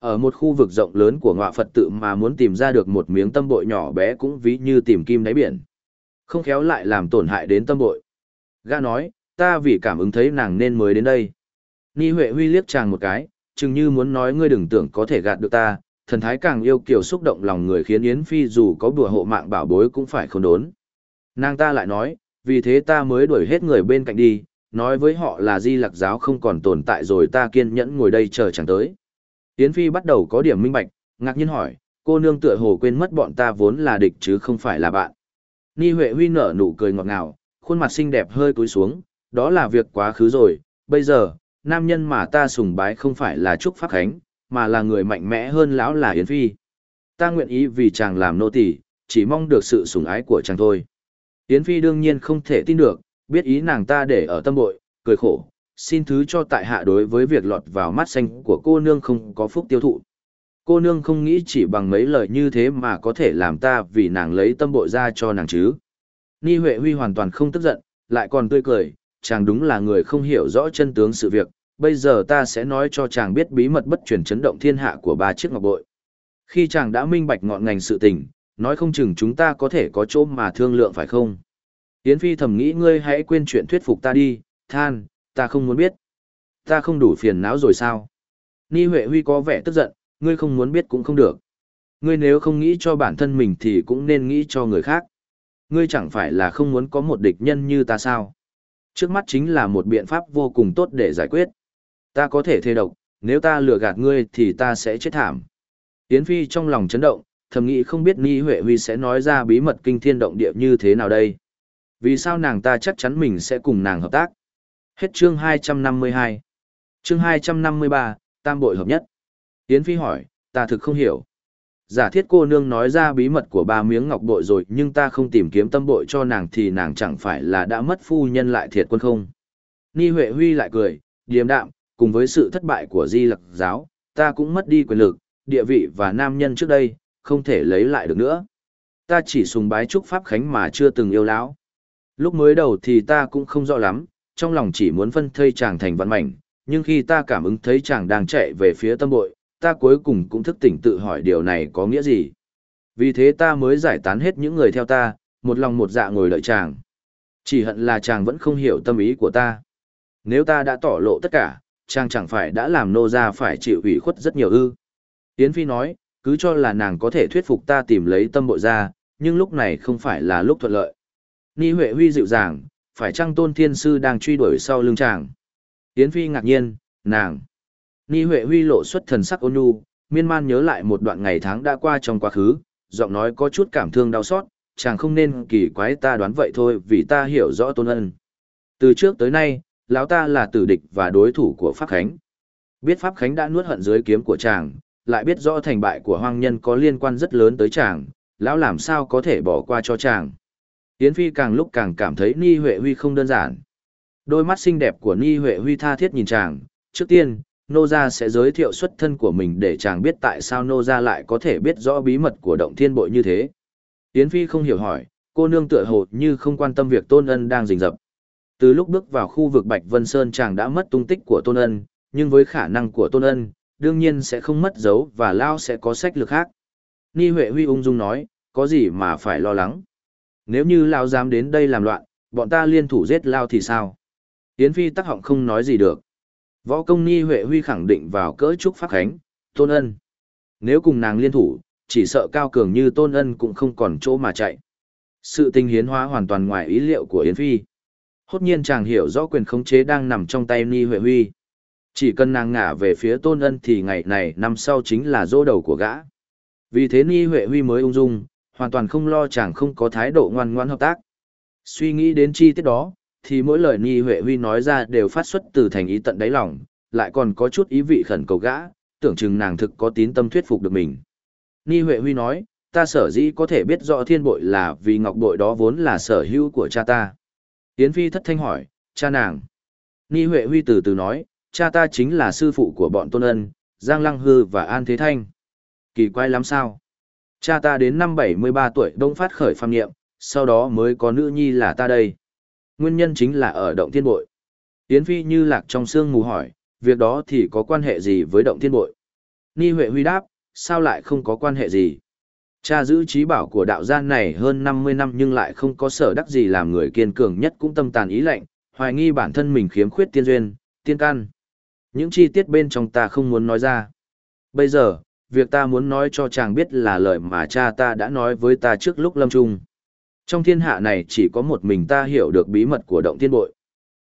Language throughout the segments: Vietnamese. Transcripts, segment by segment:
Ở một khu vực rộng lớn của ngọa Phật tự mà muốn tìm ra được một miếng tâm bội nhỏ bé cũng ví như tìm kim đáy biển. Không khéo lại làm tổn hại đến tâm bội. Gã nói, ta vì cảm ứng thấy nàng nên mới đến đây. Ni Huệ Huy liếc chàng một cái, chừng như muốn nói ngươi đừng tưởng có thể gạt được ta, thần thái càng yêu kiều xúc động lòng người khiến Yến Phi dù có bùa hộ mạng bảo bối cũng phải không đốn. Nàng ta lại nói, vì thế ta mới đuổi hết người bên cạnh đi, nói với họ là di lạc giáo không còn tồn tại rồi ta kiên nhẫn ngồi đây chờ chẳng tới. Yến Phi bắt đầu có điểm minh bạch, ngạc nhiên hỏi, cô nương tựa hồ quên mất bọn ta vốn là địch chứ không phải là bạn. Ni Huệ Huy nở nụ cười ngọt ngào, khuôn mặt xinh đẹp hơi cúi xuống, đó là việc quá khứ rồi, bây giờ, nam nhân mà ta sùng bái không phải là Trúc Pháp Khánh, mà là người mạnh mẽ hơn lão là Yến Phi. Ta nguyện ý vì chàng làm nô tỳ, chỉ mong được sự sủng ái của chàng thôi. Yến Phi đương nhiên không thể tin được, biết ý nàng ta để ở tâm bội, cười khổ, xin thứ cho tại hạ đối với việc lọt vào mắt xanh của cô nương không có phúc tiêu thụ. Cô nương không nghĩ chỉ bằng mấy lời như thế mà có thể làm ta vì nàng lấy tâm bội ra cho nàng chứ. Ni Huệ Huy hoàn toàn không tức giận, lại còn tươi cười, chàng đúng là người không hiểu rõ chân tướng sự việc, bây giờ ta sẽ nói cho chàng biết bí mật bất truyền chấn động thiên hạ của ba chiếc ngọc bội. Khi chàng đã minh bạch ngọn ngành sự tình, nói không chừng chúng ta có thể có chỗ mà thương lượng phải không? Yến Phi thầm nghĩ ngươi hãy quên chuyện thuyết phục ta đi, than, ta không muốn biết. Ta không đủ phiền não rồi sao? Ni Huệ Huy có vẻ tức giận, ngươi không muốn biết cũng không được. Ngươi nếu không nghĩ cho bản thân mình thì cũng nên nghĩ cho người khác. Ngươi chẳng phải là không muốn có một địch nhân như ta sao? Trước mắt chính là một biện pháp vô cùng tốt để giải quyết. Ta có thể thê độc, nếu ta lừa gạt ngươi thì ta sẽ chết thảm. Yến Phi trong lòng chấn động, thầm nghĩ không biết Ni Huệ Huy sẽ nói ra bí mật kinh thiên động địa như thế nào đây. Vì sao nàng ta chắc chắn mình sẽ cùng nàng hợp tác? Hết chương 252. Chương 253, tam bội hợp nhất. Yến Phi hỏi, ta thực không hiểu. Giả thiết cô nương nói ra bí mật của ba miếng ngọc bội rồi nhưng ta không tìm kiếm tâm bội cho nàng thì nàng chẳng phải là đã mất phu nhân lại thiệt quân không? Ni Huệ Huy lại cười, điềm đạm, cùng với sự thất bại của di lặc giáo, ta cũng mất đi quyền lực, địa vị và nam nhân trước đây, không thể lấy lại được nữa. Ta chỉ sùng bái trúc Pháp Khánh mà chưa từng yêu lão. Lúc mới đầu thì ta cũng không rõ lắm, trong lòng chỉ muốn phân thây chàng thành văn mảnh, nhưng khi ta cảm ứng thấy chàng đang chạy về phía tâm bội, ta cuối cùng cũng thức tỉnh tự hỏi điều này có nghĩa gì. Vì thế ta mới giải tán hết những người theo ta, một lòng một dạ ngồi đợi chàng. Chỉ hận là chàng vẫn không hiểu tâm ý của ta. Nếu ta đã tỏ lộ tất cả, chàng chẳng phải đã làm nô ra phải chịu ủy khuất rất nhiều ư. Yến Phi nói, cứ cho là nàng có thể thuyết phục ta tìm lấy tâm bội ra, nhưng lúc này không phải là lúc thuận lợi. Ni Huệ Huy dịu dàng, phải chăng tôn thiên sư đang truy đuổi sau lưng chàng? Yến Phi ngạc nhiên, nàng. Ni Huệ Huy lộ xuất thần sắc ôn nhu, miên man nhớ lại một đoạn ngày tháng đã qua trong quá khứ, giọng nói có chút cảm thương đau xót, chàng không nên kỳ quái ta đoán vậy thôi vì ta hiểu rõ tôn ân. Từ trước tới nay, lão ta là tử địch và đối thủ của Pháp Khánh. Biết Pháp Khánh đã nuốt hận dưới kiếm của chàng, lại biết rõ thành bại của hoang nhân có liên quan rất lớn tới chàng, lão làm sao có thể bỏ qua cho chàng. Yến Phi càng lúc càng cảm thấy Ni Huệ Huy không đơn giản. Đôi mắt xinh đẹp của Ni Huệ Huy tha thiết nhìn chàng, trước tiên, Nô Gia sẽ giới thiệu xuất thân của mình để chàng biết tại sao Nô Gia lại có thể biết rõ bí mật của động thiên bội như thế. Yến Phi không hiểu hỏi, cô nương tựa hồ như không quan tâm việc Tôn Ân đang rình rập. Từ lúc bước vào khu vực Bạch Vân Sơn chàng đã mất tung tích của Tôn Ân, nhưng với khả năng của Tôn Ân, đương nhiên sẽ không mất dấu và Lao sẽ có sách lược khác. Ni Huệ Huy ung dung nói, có gì mà phải lo lắng. Nếu như Lao dám đến đây làm loạn, bọn ta liên thủ giết Lao thì sao? Yến Phi tắc họng không nói gì được. Võ công Ni Huệ Huy khẳng định vào cỡ trúc pháp khánh, Tôn Ân. Nếu cùng nàng liên thủ, chỉ sợ cao cường như Tôn Ân cũng không còn chỗ mà chạy. Sự tình hiến hóa hoàn toàn ngoài ý liệu của Yến Phi. Hốt nhiên chàng hiểu rõ quyền khống chế đang nằm trong tay Ni Huệ Huy. Chỉ cần nàng ngả về phía tôn ân thì ngày này năm sau chính là dỗ đầu của gã. Vì thế Ni Huệ Huy mới ung dung, hoàn toàn không lo chàng không có thái độ ngoan ngoãn hợp tác. Suy nghĩ đến chi tiết đó, thì mỗi lời Ni Huệ Huy nói ra đều phát xuất từ thành ý tận đáy lòng, lại còn có chút ý vị khẩn cầu gã, tưởng chừng nàng thực có tín tâm thuyết phục được mình. Ni Huệ Huy nói, ta sở dĩ có thể biết rõ thiên bội là vì ngọc bội đó vốn là sở hữu của cha ta. Yến Phi thất thanh hỏi, cha nàng. Ni Huệ Huy từ từ nói, cha ta chính là sư phụ của bọn Tôn Ân, Giang Lăng Hư và An Thế Thanh. Kỳ quái lắm sao? Cha ta đến năm 73 tuổi đông phát khởi phàm nghiệm, sau đó mới có nữ nhi là ta đây. Nguyên nhân chính là ở động thiên bội. Yến Phi như lạc trong xương mù hỏi, việc đó thì có quan hệ gì với động thiên bội? Ni Huệ Huy đáp, sao lại không có quan hệ gì? Cha giữ trí bảo của đạo gia này hơn 50 năm nhưng lại không có sở đắc gì làm người kiên cường nhất cũng tâm tàn ý lạnh, hoài nghi bản thân mình khiếm khuyết tiên duyên, tiên căn. Những chi tiết bên trong ta không muốn nói ra. Bây giờ, việc ta muốn nói cho chàng biết là lời mà cha ta đã nói với ta trước lúc lâm trung. Trong thiên hạ này chỉ có một mình ta hiểu được bí mật của động thiên bội.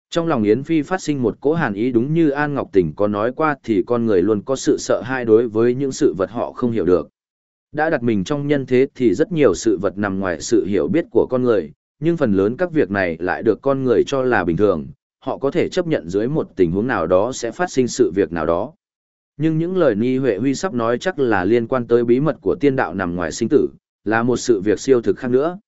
Trong lòng Yến Phi phát sinh một cỗ hàn ý đúng như An Ngọc Tình có nói qua thì con người luôn có sự sợ hãi đối với những sự vật họ không hiểu được. Đã đặt mình trong nhân thế thì rất nhiều sự vật nằm ngoài sự hiểu biết của con người, nhưng phần lớn các việc này lại được con người cho là bình thường, họ có thể chấp nhận dưới một tình huống nào đó sẽ phát sinh sự việc nào đó. Nhưng những lời Ni Huệ Huy sắp nói chắc là liên quan tới bí mật của tiên đạo nằm ngoài sinh tử, là một sự việc siêu thực khác nữa.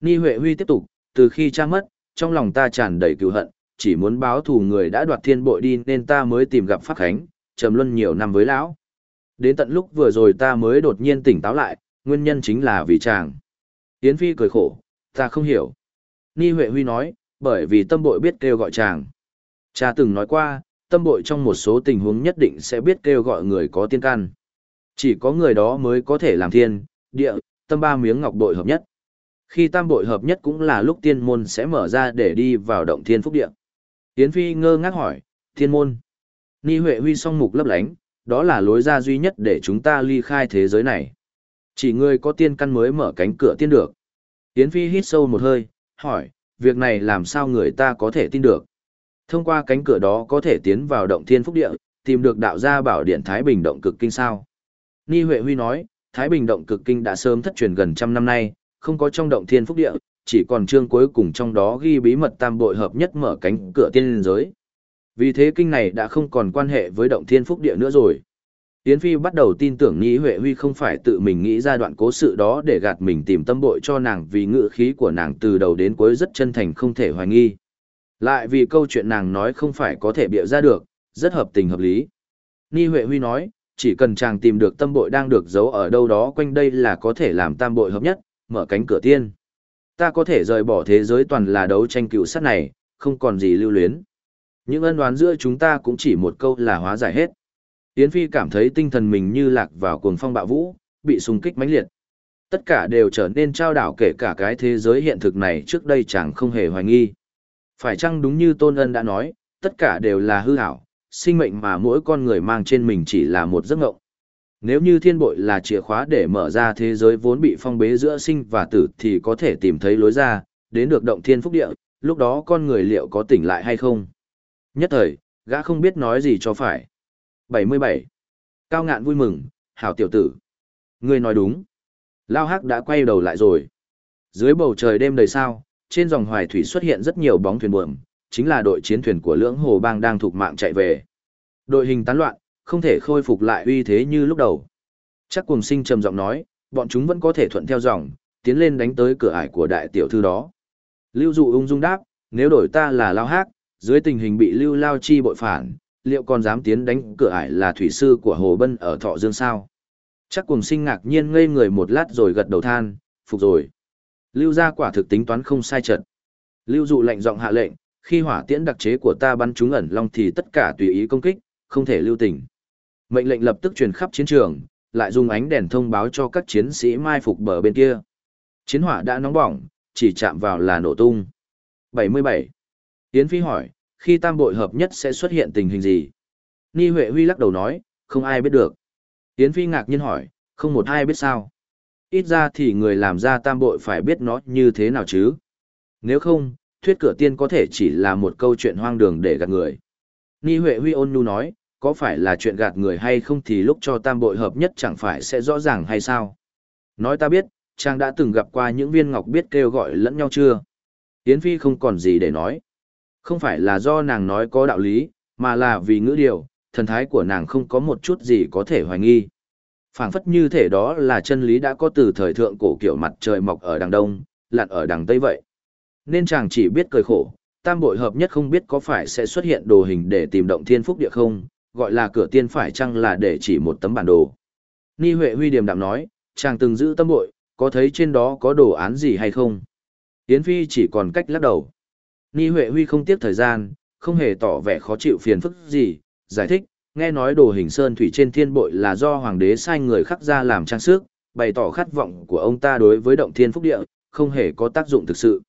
Ni Huệ Huy tiếp tục, từ khi cha mất, trong lòng ta tràn đầy cựu hận, chỉ muốn báo thù người đã đoạt thiên bội đi nên ta mới tìm gặp Pháp Khánh, trầm luân nhiều năm với lão. Đến tận lúc vừa rồi ta mới đột nhiên tỉnh táo lại, nguyên nhân chính là vì chàng. Yến Phi cười khổ, ta không hiểu. Ni Huệ Huy nói, bởi vì tâm bội biết kêu gọi chàng. Cha từng nói qua, tâm bội trong một số tình huống nhất định sẽ biết kêu gọi người có tiên căn. Chỉ có người đó mới có thể làm thiên, địa, tâm ba miếng ngọc bội hợp nhất. Khi tam bội hợp nhất cũng là lúc tiên môn sẽ mở ra để đi vào động thiên phúc địa. Yến Phi ngơ ngác hỏi, thiên môn. Ni Huệ Huy song mục lấp lánh, đó là lối ra duy nhất để chúng ta ly khai thế giới này. Chỉ người có tiên căn mới mở cánh cửa tiên được. Yến Phi hít sâu một hơi, hỏi, việc này làm sao người ta có thể tin được? Thông qua cánh cửa đó có thể tiến vào động thiên phúc địa, tìm được đạo gia bảo điện Thái Bình động cực kinh sao? Ni Huệ Huy nói, Thái Bình động cực kinh đã sớm thất truyền gần trăm năm nay, không có trong động thiên phúc địa, chỉ còn chương cuối cùng trong đó ghi bí mật tam bội hợp nhất mở cánh cửa tiên giới. Vì thế kinh này đã không còn quan hệ với động thiên phúc địa nữa rồi. Yến Phi bắt đầu tin tưởng Nghĩ Huệ Huy không phải tự mình nghĩ ra đoạn cố sự đó để gạt mình tìm tâm bội cho nàng vì ngữ khí của nàng từ đầu đến cuối rất chân thành không thể hoài nghi. Lại vì câu chuyện nàng nói không phải có thể bịa ra được, rất hợp tình hợp lý. Ni Huệ Huy nói, chỉ cần chàng tìm được tâm bội đang được giấu ở đâu đó quanh đây là có thể làm tam bội hợp nhất, mở cánh cửa tiên. Ta có thể rời bỏ thế giới toàn là đấu tranh cựu sát này, không còn gì lưu luyến. Những ân đoán giữa chúng ta cũng chỉ một câu là hóa giải hết. Yến Phi cảm thấy tinh thần mình như lạc vào cuồng phong bạo vũ, bị xung kích mãnh liệt. Tất cả đều trở nên trao đảo kể cả cái thế giới hiện thực này trước đây chẳng không hề hoài nghi. Phải chăng đúng như Tôn Ân đã nói, tất cả đều là hư ảo, sinh mệnh mà mỗi con người mang trên mình chỉ là một giấc ngộng. Nếu như thiên bội là chìa khóa để mở ra thế giới vốn bị phong bế giữa sinh và tử thì có thể tìm thấy lối ra, đến được động thiên phúc địa, lúc đó con người liệu có tỉnh lại hay không? Nhất thời, gã không biết nói gì cho phải. 77. Cao ngạn vui mừng, hảo tiểu tử. Ngươi nói đúng. Lao Hắc đã quay đầu lại rồi. Dưới bầu trời đêm đầy sao, trên dòng hoài thủy xuất hiện rất nhiều bóng thuyền buồm, chính là đội chiến thuyền của lưỡng hồ bang đang thuộc mạng chạy về. Đội hình tán loạn, không thể khôi phục lại uy thế như lúc đầu. Chắc cùng sinh trầm giọng nói, bọn chúng vẫn có thể thuận theo dòng, tiến lên đánh tới cửa ải của đại tiểu thư đó. Lưu dụ ung dung đáp, nếu đổi ta là lao hát, dưới tình hình bị lưu lao chi bội phản, liệu còn dám tiến đánh cửa ải là thủy sư của Hồ Bân ở Thọ Dương sao? Chắc cùng sinh ngạc nhiên ngây người một lát rồi gật đầu than, phục rồi. Lưu gia quả thực tính toán không sai trận. Lưu dụ lệnh giọng hạ lệnh, khi hỏa tiễn đặc chế của ta bắn trúng ẩn long thì tất cả tùy ý công kích, không thể lưu tình. Mệnh lệnh lập tức truyền khắp chiến trường, lại dùng ánh đèn thông báo cho các chiến sĩ mai phục bờ bên kia. Chiến hỏa đã nóng bỏng, chỉ chạm vào là nổ tung. 77. Yến Phi hỏi, khi tam bội hợp nhất sẽ xuất hiện tình hình gì? Ni Huệ Huy lắc đầu nói, không ai biết được. Yến Phi ngạc nhiên hỏi, không một ai biết sao? Ít ra thì người làm ra tam bội phải biết nó như thế nào chứ? Nếu không, thuyết cửa tiên có thể chỉ là một câu chuyện hoang đường để gạt người. Ni Huệ Huy ôn nhu nói, có phải là chuyện gạt người hay không thì lúc cho tam bội hợp nhất chẳng phải sẽ rõ ràng hay sao? Nói ta biết, chàng đã từng gặp qua những viên ngọc biết kêu gọi lẫn nhau chưa? Yến Phi không còn gì để nói. Không phải là do nàng nói có đạo lý, mà là vì ngữ điều, thần thái của nàng không có một chút gì có thể hoài nghi phảng phất như thể đó là chân lý đã có từ thời thượng cổ kiểu mặt trời mọc ở đằng đông, lặn ở đằng tây vậy. Nên chàng chỉ biết cười khổ, tam bội hợp nhất không biết có phải sẽ xuất hiện đồ hình để tìm động thiên phúc địa không, gọi là cửa tiên phải chăng là để chỉ một tấm bản đồ. Ni Huệ Huy điềm đạm nói, chàng từng giữ tâm bội, có thấy trên đó có đồ án gì hay không? Yến Phi chỉ còn cách lắc đầu. Ni Huệ Huy không tiếc thời gian, không hề tỏ vẻ khó chịu phiền phức gì, giải thích, nghe nói đồ hình sơn thủy trên thiên bội là do hoàng đế sai người khắc ra làm trang sức, bày tỏ khát vọng của ông ta đối với động thiên phúc địa, không hề có tác dụng thực sự.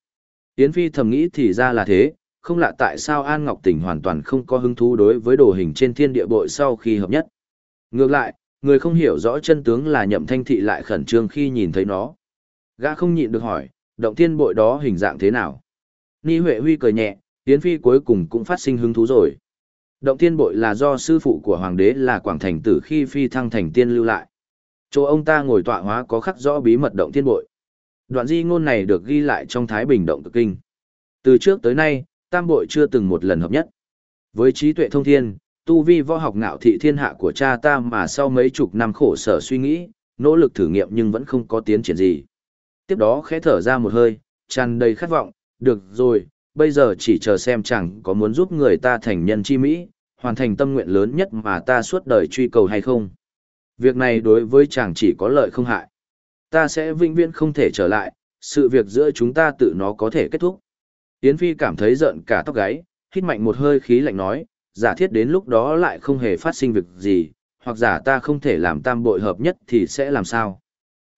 Yến Phi thầm nghĩ thì ra là thế, không lạ tại sao An Ngọc Tỉnh hoàn toàn không có hứng thú đối với đồ hình trên thiên địa bội sau khi hợp nhất. Ngược lại, người không hiểu rõ chân tướng là nhậm thanh thị lại khẩn trương khi nhìn thấy nó. Gã không nhịn được hỏi, động thiên bội đó hình dạng thế nào? Ni Huệ Huy cười nhẹ, Yến Phi cuối cùng cũng phát sinh hứng thú rồi. Động thiên bội là do sư phụ của hoàng đế là Quảng Thành tử khi phi thăng thành tiên lưu lại. Chỗ ông ta ngồi tọa hóa có khắc rõ bí mật động thiên bội. Đoạn di ngôn này được ghi lại trong Thái Bình Động Cực Kinh. Từ trước tới nay, tam bội chưa từng một lần hợp nhất. Với trí tuệ thông thiên, tu vi võ học ngạo thị thiên hạ của cha ta mà sau mấy chục năm khổ sở suy nghĩ, nỗ lực thử nghiệm nhưng vẫn không có tiến triển gì. Tiếp đó khẽ thở ra một hơi, tràn đầy khát vọng, được rồi, bây giờ chỉ chờ xem chẳng có muốn giúp người ta thành nhân chi mỹ, hoàn thành tâm nguyện lớn nhất mà ta suốt đời truy cầu hay không. Việc này đối với chàng chỉ có lợi không hại. Ta sẽ vĩnh viễn không thể trở lại, sự việc giữa chúng ta tự nó có thể kết thúc. Yến Phi cảm thấy giận cả tóc gáy, hít mạnh một hơi khí lạnh nói, giả thiết đến lúc đó lại không hề phát sinh việc gì, hoặc giả ta không thể làm tam bội hợp nhất thì sẽ làm sao.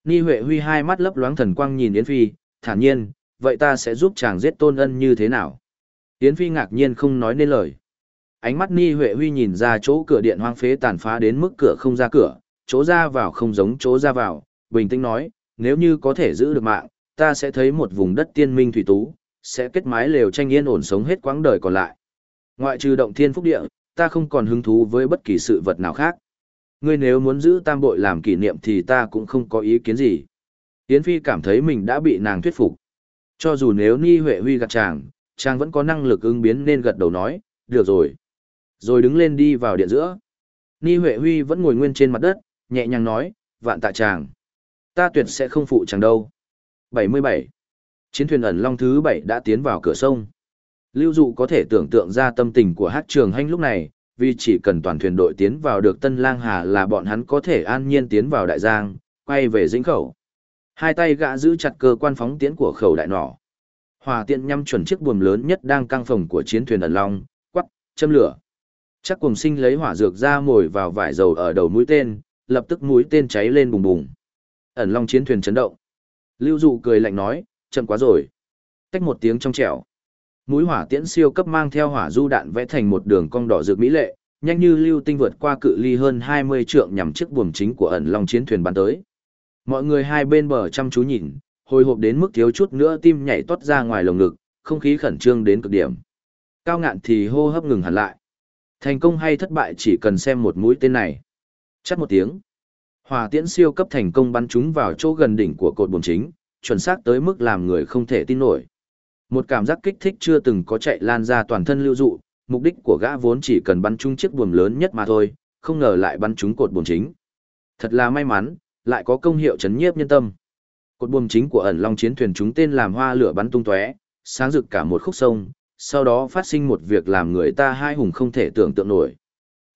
Ni Huệ Huy hai mắt lấp loáng thần quang nhìn Yến Phi, thản nhiên, vậy ta sẽ giúp chàng giết tôn ân như thế nào? Yến Phi ngạc nhiên không nói nên lời. Ánh mắt Ni Huệ Huy nhìn ra chỗ cửa điện hoang phế tàn phá đến mức cửa không ra cửa, chỗ ra vào không giống chỗ ra vào, bình tĩnh nói, nếu như có thể giữ được mạng, ta sẽ thấy một vùng đất tiên minh thủy tú, sẽ kết mái lều tranh yên ổn sống hết quãng đời còn lại. Ngoại trừ động thiên phúc địa, ta không còn hứng thú với bất kỳ sự vật nào khác. Ngươi nếu muốn giữ tam bội làm kỷ niệm thì ta cũng không có ý kiến gì. Yến Phi cảm thấy mình đã bị nàng thuyết phục. Cho dù nếu Ni Huệ Huy gặp chàng, chàng vẫn có năng lực ứng biến nên gật đầu nói, được rồi. Rồi đứng lên đi vào điện giữa. Ni Huệ Huy vẫn ngồi nguyên trên mặt đất, nhẹ nhàng nói, vạn tạ chàng. Ta tuyệt sẽ không phụ chàng đâu. 77. Chiến thuyền ẩn long thứ 7 đã tiến vào cửa sông. Lưu dụ có thể tưởng tượng ra tâm tình của hát trường hanh lúc này, vì chỉ cần toàn thuyền đội tiến vào được Tân Lang Hà là bọn hắn có thể an nhiên tiến vào Đại Giang, quay về dĩnh khẩu. Hai tay gã giữ chặt cơ quan phóng tiến của khẩu đại nỏ. Hòa tiện nhắm chuẩn chiếc buồm lớn nhất đang căng phòng của chiến thuyền ẩn long, quắc, châm lửa. Chắc cùng sinh lấy hỏa dược ra mồi vào vải dầu ở đầu mũi tên, lập tức mũi tên cháy lên bùng bùng. Ẩn long chiến thuyền chấn động. Lưu dụ cười lạnh nói, chậm quá rồi. Tách một tiếng trong trẻo. Mũi hỏa tiễn siêu cấp mang theo hỏa du đạn vẽ thành một đường cong đỏ rực mỹ lệ, nhanh như lưu tinh vượt qua cự ly hơn 20 trượng nhằm chiếc buồm chính của ẩn long chiến thuyền bắn tới. Mọi người hai bên bờ chăm chú nhìn, hồi hộp đến mức thiếu chút nữa tim nhảy toát ra ngoài lồng ngực, không khí khẩn trương đến cực điểm. Cao ngạn thì hô hấp ngừng hẳn lại. Thành công hay thất bại chỉ cần xem một mũi tên này. Chắt một tiếng. Hỏa tiễn siêu cấp thành công bắn chúng vào chỗ gần đỉnh của cột buồm chính, chuẩn xác tới mức làm người không thể tin nổi. Một cảm giác kích thích chưa từng có chạy lan ra toàn thân lưu dụ, mục đích của gã vốn chỉ cần bắn trúng chiếc buồm lớn nhất mà thôi, không ngờ lại bắn trúng cột buồm chính. Thật là may mắn, lại có công hiệu chấn nhiếp nhân tâm. Cột buồm chính của ẩn long chiến thuyền chúng tên làm hoa lửa bắn tung tóe, sáng rực cả một khúc sông, sau đó phát sinh một việc làm người ta hai hùng không thể tưởng tượng nổi.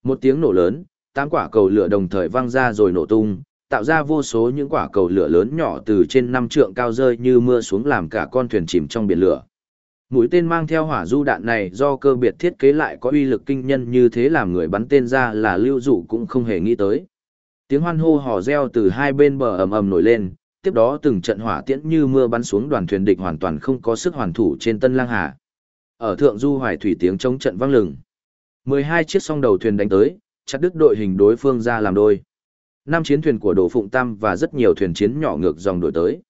Một tiếng nổ lớn, tám quả cầu lửa đồng thời vang ra rồi nổ tung, tạo ra vô số những quả cầu lửa lớn nhỏ từ trên năm trượng cao rơi như mưa xuống làm cả con thuyền chìm trong biển lửa. Mũi tên mang theo hỏa du đạn này do cơ biệt thiết kế lại có uy lực kinh nhân như thế làm người bắn tên ra là lưu dụ cũng không hề nghĩ tới. Tiếng hoan hô hò reo từ hai bên bờ ầm ầm nổi lên, tiếp đó từng trận hỏa tiễn như mưa bắn xuống đoàn thuyền địch hoàn toàn không có sức hoàn thủ trên Tân Lang Hà. Ở thượng du hoài thủy tiếng chống trận vang lừng. 12 chiếc song đầu thuyền đánh tới, chặt đứt đội hình đối phương ra làm đôi. Năm chiến thuyền của Đồ Phụng Tam và rất nhiều thuyền chiến nhỏ ngược dòng đổi tới.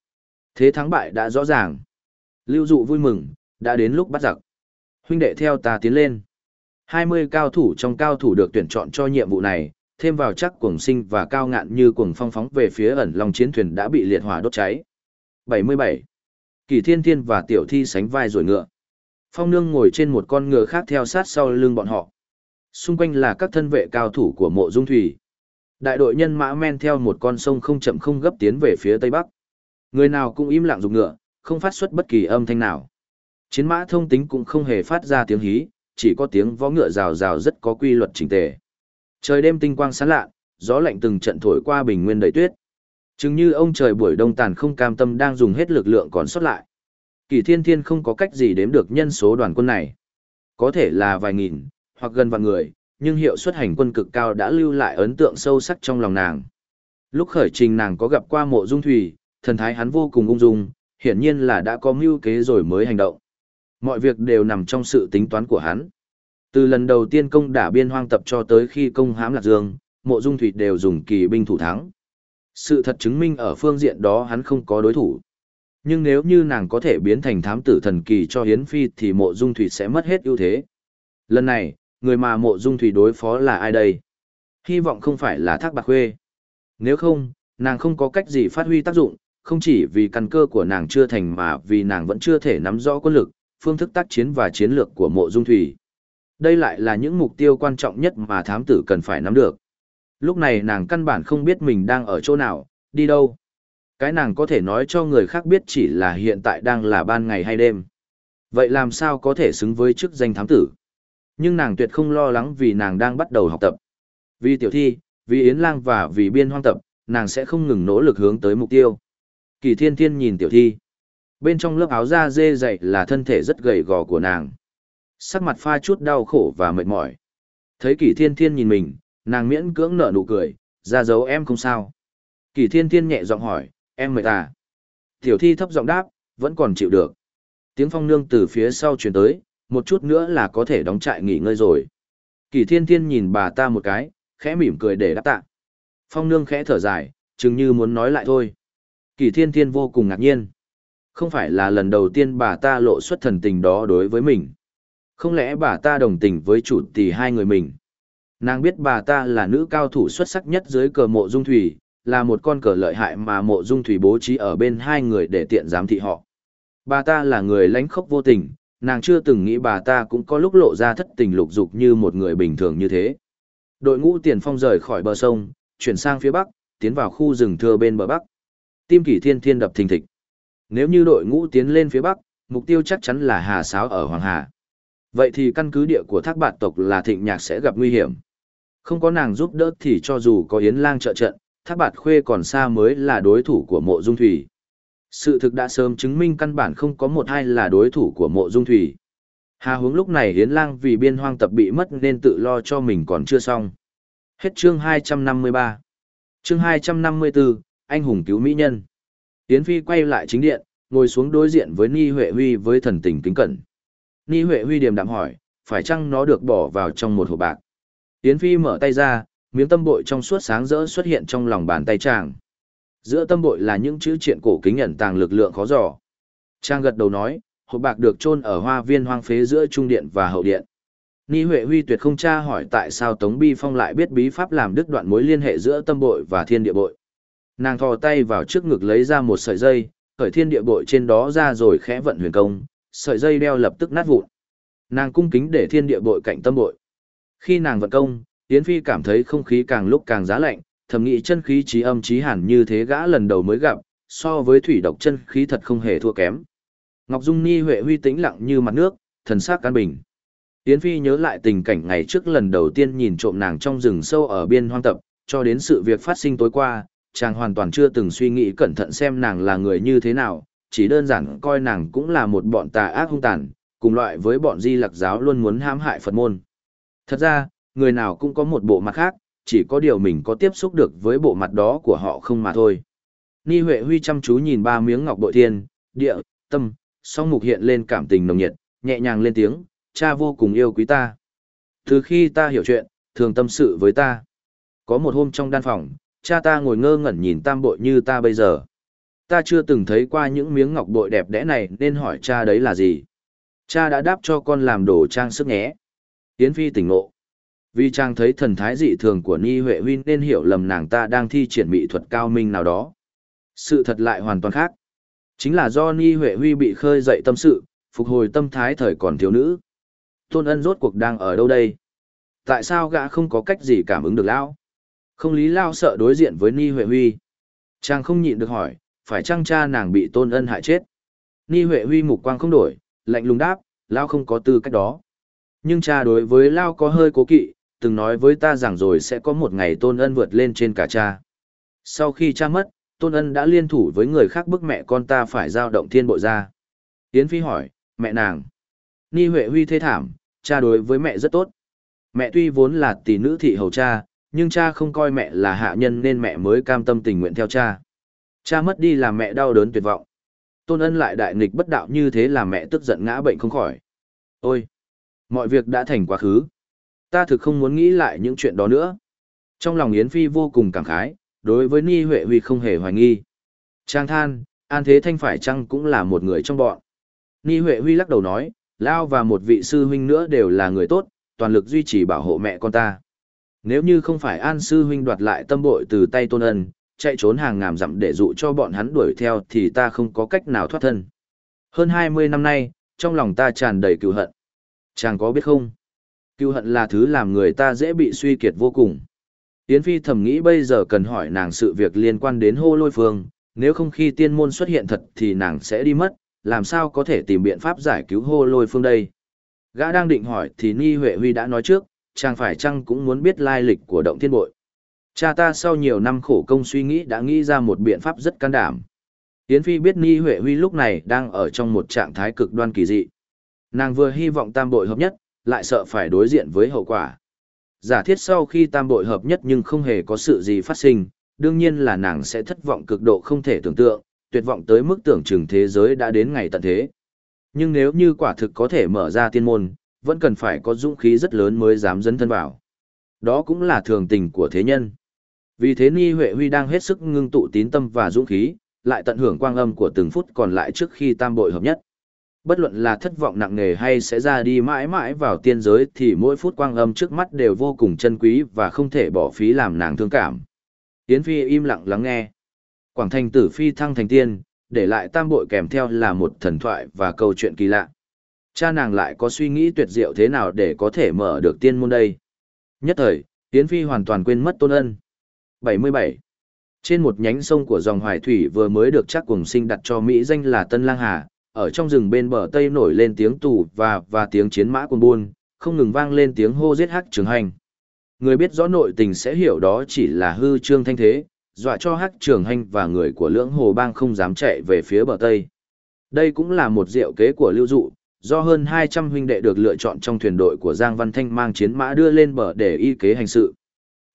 Thế thắng bại đã rõ ràng. Lưu dụ vui mừng, đã đến lúc bắt giặc. Huynh đệ theo ta tiến lên. 20 cao thủ trong cao thủ được tuyển chọn cho nhiệm vụ này, thêm vào chắc cuồng sinh và cao ngạn như cuồng phong phóng về phía ẩn lòng chiến thuyền đã bị liệt hỏa đốt cháy. 77. Kỳ thiên thiên và tiểu thi sánh vai rồi ngựa. Phong nương ngồi trên một con ngựa khác theo sát sau lưng bọn họ. Xung quanh là các thân vệ cao thủ của mộ dung thủy. Đại đội nhân mã men theo một con sông không chậm không gấp tiến về phía tây bắc. Người nào cũng im lặng dùng ngựa, không phát xuất bất kỳ âm thanh nào. Chiến mã thông tính cũng không hề phát ra tiếng hí, chỉ có tiếng vó ngựa rào rào rất có quy luật chỉnh tề. Trời đêm tinh quang sáng lạ, gió lạnh từng trận thổi qua bình nguyên đầy tuyết. Chừng như ông trời buổi đông tàn không cam tâm đang dùng hết lực lượng còn sót lại. Kỳ thiên thiên không có cách gì đếm được nhân số đoàn quân này. Có thể là vài nghìn, hoặc gần vạn người, nhưng hiệu suất hành quân cực cao đã lưu lại ấn tượng sâu sắc trong lòng nàng. Lúc khởi trình nàng có gặp qua mộ dung thủy, thần thái hắn vô cùng ung dung, hiển nhiên là đã có mưu kế rồi mới hành động. Mọi việc đều nằm trong sự tính toán của hắn. Từ lần đầu tiên công đả biên hoang tập cho tới khi công hãm Lạc Dương, mộ dung thủy đều dùng kỳ binh thủ thắng. Sự thật chứng minh ở phương diện đó hắn không có đối thủ. Nhưng nếu như nàng có thể biến thành thám tử thần kỳ cho Hiến Phi thì mộ dung thủy sẽ mất hết ưu thế. Lần này, người mà mộ dung thủy đối phó là ai đây? Hy vọng không phải là thác bạc khuê. Nếu không, nàng không có cách gì phát huy tác dụng, không chỉ vì căn cơ của nàng chưa thành mà vì nàng vẫn chưa thể nắm rõ quân lực, phương thức tác chiến và chiến lược của mộ dung thủy. Đây lại là những mục tiêu quan trọng nhất mà thám tử cần phải nắm được. Lúc này nàng căn bản không biết mình đang ở chỗ nào, đi đâu. Cái nàng có thể nói cho người khác biết chỉ là hiện tại đang là ban ngày hay đêm. Vậy làm sao có thể xứng với chức danh thám tử? Nhưng nàng tuyệt không lo lắng vì nàng đang bắt đầu học tập. Vì tiểu thi, vì Yến Lang và vì biên hoang tập, nàng sẽ không ngừng nỗ lực hướng tới mục tiêu. Kỳ thiên thiên nhìn tiểu thi. Bên trong lớp áo da dê dày là thân thể rất gầy gò của nàng. Sắc mặt pha chút đau khổ và mệt mỏi. Thấy kỳ thiên thiên nhìn mình, nàng miễn cưỡng nở nụ cười, ra dấu em không sao. Kỳ thiên thiên nhẹ giọng hỏi, em mệt à? Tiểu thi thấp giọng đáp, vẫn còn chịu được. Tiếng phong nương từ phía sau truyền tới, một chút nữa là có thể đóng trại nghỉ ngơi rồi. Kỳ thiên thiên nhìn bà ta một cái, khẽ mỉm cười để đáp tạ. Phong nương khẽ thở dài, chừng như muốn nói lại thôi. Kỳ thiên thiên vô cùng ngạc nhiên. Không phải là lần đầu tiên bà ta lộ xuất thần tình đó đối với mình. Không lẽ bà ta đồng tình với chủ tỷ hai người mình? Nàng biết bà ta là nữ cao thủ xuất sắc nhất dưới cờ mộ dung thủy, là một con cờ lợi hại mà mộ dung thủy bố trí ở bên hai người để tiện giám thị họ. Bà ta là người lãnh khốc vô tình, nàng chưa từng nghĩ bà ta cũng có lúc lộ ra thất tình lục dục như một người bình thường như thế. Đội ngũ tiền phong rời khỏi bờ sông, chuyển sang phía bắc, tiến vào khu rừng thưa bên bờ bắc. Tim kỷ thiên thiên đập thình thịch. Nếu như đội ngũ tiến lên phía bắc, mục tiêu chắc chắn là Hà Sáo ở Hoàng Hà. Vậy thì căn cứ địa của thác bạt tộc là thịnh nhạc sẽ gặp nguy hiểm. Không có nàng giúp đỡ thì cho dù có Yến Lang trợ trận, thác bạt khuê còn xa mới là đối thủ của mộ dung thủy. Sự thực đã sớm chứng minh căn bản không có một hai là đối thủ của mộ dung thủy. Hà hướng lúc này Yến Lang vì biên hoang tập bị mất nên tự lo cho mình còn chưa xong. Hết chương 253. Chương 254, anh hùng cứu mỹ nhân. Yến Phi quay lại chính điện, ngồi xuống đối diện với Ni Huệ Huy với thần tình kính cẩn. Ni Huệ Huy điềm đạm hỏi, phải chăng nó được bỏ vào trong một hộp bạc? Yến Phi mở tay ra, miếng tâm bội trong suốt sáng rỡ xuất hiện trong lòng bàn tay chàng. Giữa tâm bội là những chữ triện cổ kính ẩn tàng lực lượng khó dò. Trang gật đầu nói, hộp bạc được chôn ở hoa viên hoang phế giữa trung điện và hậu điện. Ni Huệ Huy tuyệt không tra hỏi tại sao Tống Bi Phong lại biết bí pháp làm đứt đoạn mối liên hệ giữa tâm bội và thiên địa bội. Nàng thò tay vào trước ngực lấy ra một sợi dây, khởi thiên địa bội trên đó ra rồi khẽ vận huyền công, sợi dây đeo lập tức nát vụn. Nàng cung kính để thiên địa bội cạnh tâm bội. Khi nàng vận công, Yến Phi cảm thấy không khí càng lúc càng giá lạnh, thầm nghĩ chân khí trí âm trí hẳn như thế gã lần đầu mới gặp, so với thủy độc chân khí thật không hề thua kém. Ngọc Dung Ni Huệ huy tĩnh lặng như mặt nước, thần sắc an bình. Yến Phi nhớ lại tình cảnh ngày trước lần đầu tiên nhìn trộm nàng trong rừng sâu ở biên hoang tập, cho đến sự việc phát sinh tối qua, chàng hoàn toàn chưa từng suy nghĩ cẩn thận xem nàng là người như thế nào, chỉ đơn giản coi nàng cũng là một bọn tà ác hung tàn, cùng loại với bọn di lạc giáo luôn muốn hãm hại Phật môn. Thật ra, người nào cũng có một bộ mặt khác, chỉ có điều mình có tiếp xúc được với bộ mặt đó của họ không mà thôi. Ni Huệ Huy chăm chú nhìn ba miếng ngọc bội thiên, địa, tâm, song mục hiện lên cảm tình nồng nhiệt, nhẹ nhàng lên tiếng, cha vô cùng yêu quý ta. Từ khi ta hiểu chuyện, thường tâm sự với ta. Có một hôm trong đan phòng, cha ta ngồi ngơ ngẩn nhìn tam bội như ta bây giờ. Ta chưa từng thấy qua những miếng ngọc bội đẹp đẽ này nên hỏi cha đấy là gì. Cha đã đáp cho con làm đồ trang sức nhé. Yến Phi tỉnh ngộ. Vì chàng thấy thần thái dị thường của Ni Huệ Huy nên hiểu lầm nàng ta đang thi triển mỹ thuật cao minh nào đó. Sự thật lại hoàn toàn khác. Chính là do Ni Huệ Huy bị khơi dậy tâm sự, phục hồi tâm thái thời còn thiếu nữ. Tôn ân rốt cuộc đang ở đâu đây? Tại sao gã không có cách gì cảm ứng được Lão? Không lý Lao sợ đối diện với Ni Huệ Huy. Chàng không nhịn được hỏi, phải chăng cha nàng bị tôn ân hại chết? Ni Huệ Huy mục quang không đổi, lạnh lùng đáp, Lao không có tư cách đó. Nhưng cha đối với Lao có hơi cố kỵ, từng nói với ta rằng rồi sẽ có một ngày tôn ân vượt lên trên cả cha. Sau khi cha mất, tôn ân đã liên thủ với người khác bức mẹ con ta phải giao động thiên bộ ra. Yến Phi hỏi, mẹ nàng. Ni Huệ Huy thê thảm, cha đối với mẹ rất tốt. Mẹ tuy vốn là tỷ nữ thị hầu cha, nhưng cha không coi mẹ là hạ nhân nên mẹ mới cam tâm tình nguyện theo cha. Cha mất đi làm mẹ đau đớn tuyệt vọng. Tôn ân lại đại nghịch bất đạo như thế làm mẹ tức giận ngã bệnh không khỏi. Ôi! Mọi việc đã thành quá khứ. Ta thực không muốn nghĩ lại những chuyện đó nữa. Trong lòng Yến Phi vô cùng cảm khái, đối với Ni Huệ Huy không hề hoài nghi. Trang than, An Thế Thanh phải chăng cũng là một người trong bọn. Ni Huệ Huy lắc đầu nói, Lao và một vị sư huynh nữa đều là người tốt, toàn lực duy trì bảo hộ mẹ con ta. Nếu như không phải An sư huynh đoạt lại tâm bội từ tay Tôn Ân, chạy trốn hàng ngàn dặm để dụ cho bọn hắn đuổi theo thì ta không có cách nào thoát thân. Hơn 20 năm nay, trong lòng ta tràn đầy cựu hận. Chàng có biết không? Cựu hận là thứ làm người ta dễ bị suy kiệt vô cùng. Yến Phi thầm nghĩ bây giờ cần hỏi nàng sự việc liên quan đến hô lôi phương, nếu không khi tiên môn xuất hiện thật thì nàng sẽ đi mất, làm sao có thể tìm biện pháp giải cứu hô lôi phương đây. Gã đang định hỏi thì Ni Huệ Huy đã nói trước, chàng phải chăng cũng muốn biết lai lịch của động thiên bội. Cha ta sau nhiều năm khổ công suy nghĩ đã nghĩ ra một biện pháp rất can đảm. Yến Phi biết Ni Huệ Huy lúc này đang ở trong một trạng thái cực đoan kỳ dị. Nàng vừa hy vọng tam bội hợp nhất, lại sợ phải đối diện với hậu quả. Giả thiết sau khi tam bội hợp nhất nhưng không hề có sự gì phát sinh, đương nhiên là nàng sẽ thất vọng cực độ không thể tưởng tượng, tuyệt vọng tới mức tưởng chừng thế giới đã đến ngày tận thế. Nhưng nếu như quả thực có thể mở ra tiên môn, vẫn cần phải có dũng khí rất lớn mới dám dấn thân vào. Đó cũng là thường tình của thế nhân. Vì thế Ni Huệ Huy đang hết sức ngưng tụ tín tâm và dũng khí, lại tận hưởng quang âm của từng phút còn lại trước khi tam bội hợp nhất. Bất luận là thất vọng nặng nề hay sẽ ra đi mãi mãi vào tiên giới thì mỗi phút quang âm trước mắt đều vô cùng chân quý và không thể bỏ phí làm nàng thương cảm. Yến Phi im lặng lắng nghe. Quảng thành tử phi thăng thành tiên, để lại tam bội kèm theo là một thần thoại và câu chuyện kỳ lạ. Cha nàng lại có suy nghĩ tuyệt diệu thế nào để có thể mở được tiên môn đây. Nhất thời, Yến Phi hoàn toàn quên mất tôn ân. 77. Trên một nhánh sông của dòng Hoài Thủy vừa mới được chắc cùng sinh đặt cho Mỹ danh là Tân Lang Hà, ở trong rừng bên bờ Tây nổi lên tiếng tù và và tiếng chiến mã cuồng buôn, không ngừng vang lên tiếng hô giết hắc trường hành. Người biết rõ nội tình sẽ hiểu đó chỉ là hư trương thanh thế, dọa cho hắc trường hành và người của lưỡng hồ bang không dám chạy về phía bờ Tây. Đây cũng là một diệu kế của lưu dụ, do hơn 200 huynh đệ được lựa chọn trong thuyền đội của Giang Văn Thanh mang chiến mã đưa lên bờ để y kế hành sự.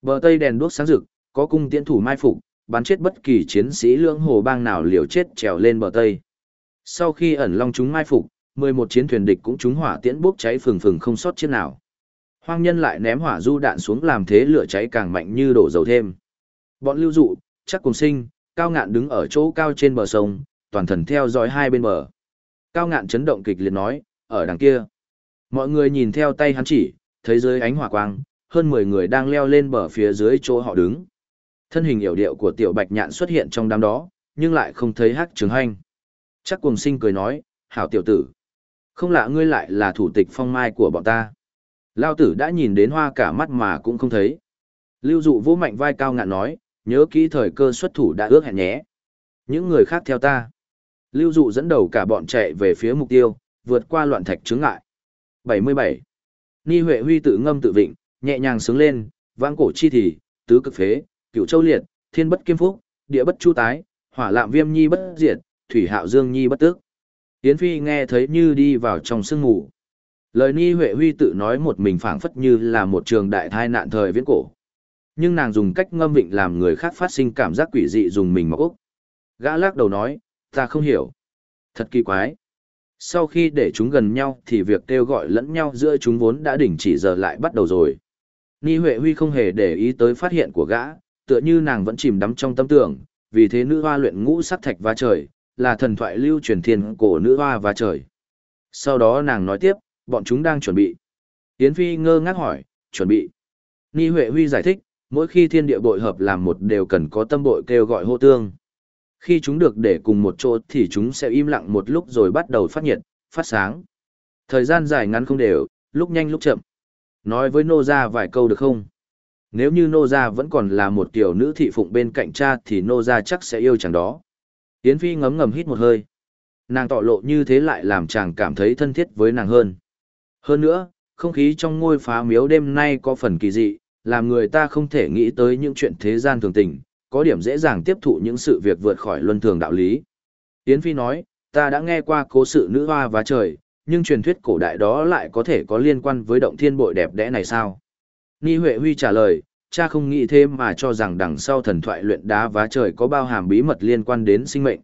Bờ Tây đèn đuốc sáng rực, có cung tiễn thủ mai phục, bắn chết bất kỳ chiến sĩ lưỡng hồ bang nào liều chết trèo lên bờ Tây. Sau khi ẩn long chúng mai phục, 11 chiến thuyền địch cũng trúng hỏa tiễn bốc cháy phừng phừng không sót chiếc nào. Hoang nhân lại ném hỏa du đạn xuống làm thế lửa cháy càng mạnh như đổ dầu thêm. Bọn lưu dụ, chắc cùng sinh, cao ngạn đứng ở chỗ cao trên bờ sông, toàn thần theo dõi hai bên bờ. Cao ngạn chấn động kịch liệt nói, ở đằng kia. Mọi người nhìn theo tay hắn chỉ, thấy dưới ánh hỏa quang, hơn 10 người đang leo lên bờ phía dưới chỗ họ đứng. Thân hình hiểu điệu của tiểu bạch nhạn xuất hiện trong đám đó, nhưng lại không thấy hắc trường hành. Chắc cùng sinh cười nói, hảo tiểu tử. Không lạ ngươi lại là thủ tịch phong mai của bọn ta. Lao tử đã nhìn đến hoa cả mắt mà cũng không thấy. Lưu dụ vô mạnh vai cao ngạn nói, nhớ kỹ thời cơ xuất thủ đã ước hẹn nhé. Những người khác theo ta. Lưu dụ dẫn đầu cả bọn chạy về phía mục tiêu, vượt qua loạn thạch chướng ngại. 77. Ni Huệ Huy tự ngâm tự vịnh, nhẹ nhàng sướng lên, vang cổ chi thì, tứ cực phế, cửu châu liệt, thiên bất kiêm phúc, địa bất chu tái, hỏa lạm viêm nhi bất diệt, thủy hạo dương nhi bất tức. Yến Phi nghe thấy như đi vào trong sương ngủ. Lời Ni Huệ Huy tự nói một mình phảng phất như là một trường đại thai nạn thời viễn cổ. Nhưng nàng dùng cách ngâm vịnh làm người khác phát sinh cảm giác quỷ dị dùng mình mọc úc. Gã lắc đầu nói, ta không hiểu. Thật kỳ quái. Sau khi để chúng gần nhau thì việc kêu gọi lẫn nhau giữa chúng vốn đã đỉnh chỉ giờ lại bắt đầu rồi. Ni Huệ Huy không hề để ý tới phát hiện của gã, tựa như nàng vẫn chìm đắm trong tâm tưởng, vì thế nữ hoa luyện ngũ sắc thạch và trời, là thần thoại lưu truyền thiên cổ nữ hoa và trời. Sau đó nàng nói tiếp, bọn chúng đang chuẩn bị. Yến Phi ngơ ngác hỏi, chuẩn bị. Ni Huệ Huy giải thích, mỗi khi thiên địa bội hợp làm một đều cần có tâm bội kêu gọi hô tương. Khi chúng được để cùng một chỗ thì chúng sẽ im lặng một lúc rồi bắt đầu phát nhiệt, phát sáng. Thời gian dài ngắn không đều, lúc nhanh lúc chậm. Nói với Nô Gia vài câu được không? Nếu như Nô Gia vẫn còn là một tiểu nữ thị phụng bên cạnh cha thì Nô Gia chắc sẽ yêu chàng đó. Yến Phi ngấm ngầm hít một hơi. Nàng tỏ lộ như thế lại làm chàng cảm thấy thân thiết với nàng hơn. Hơn nữa, không khí trong ngôi phá miếu đêm nay có phần kỳ dị, làm người ta không thể nghĩ tới những chuyện thế gian thường tình, có điểm dễ dàng tiếp thụ những sự việc vượt khỏi luân thường đạo lý. Yến Phi nói, ta đã nghe qua cố sự nữ hoa và trời, nhưng truyền thuyết cổ đại đó lại có thể có liên quan với động thiên bội đẹp đẽ này sao? Ni Huệ Huy trả lời, cha không nghĩ thêm mà cho rằng đằng sau thần thoại luyện đá vá trời có bao hàm bí mật liên quan đến sinh mệnh.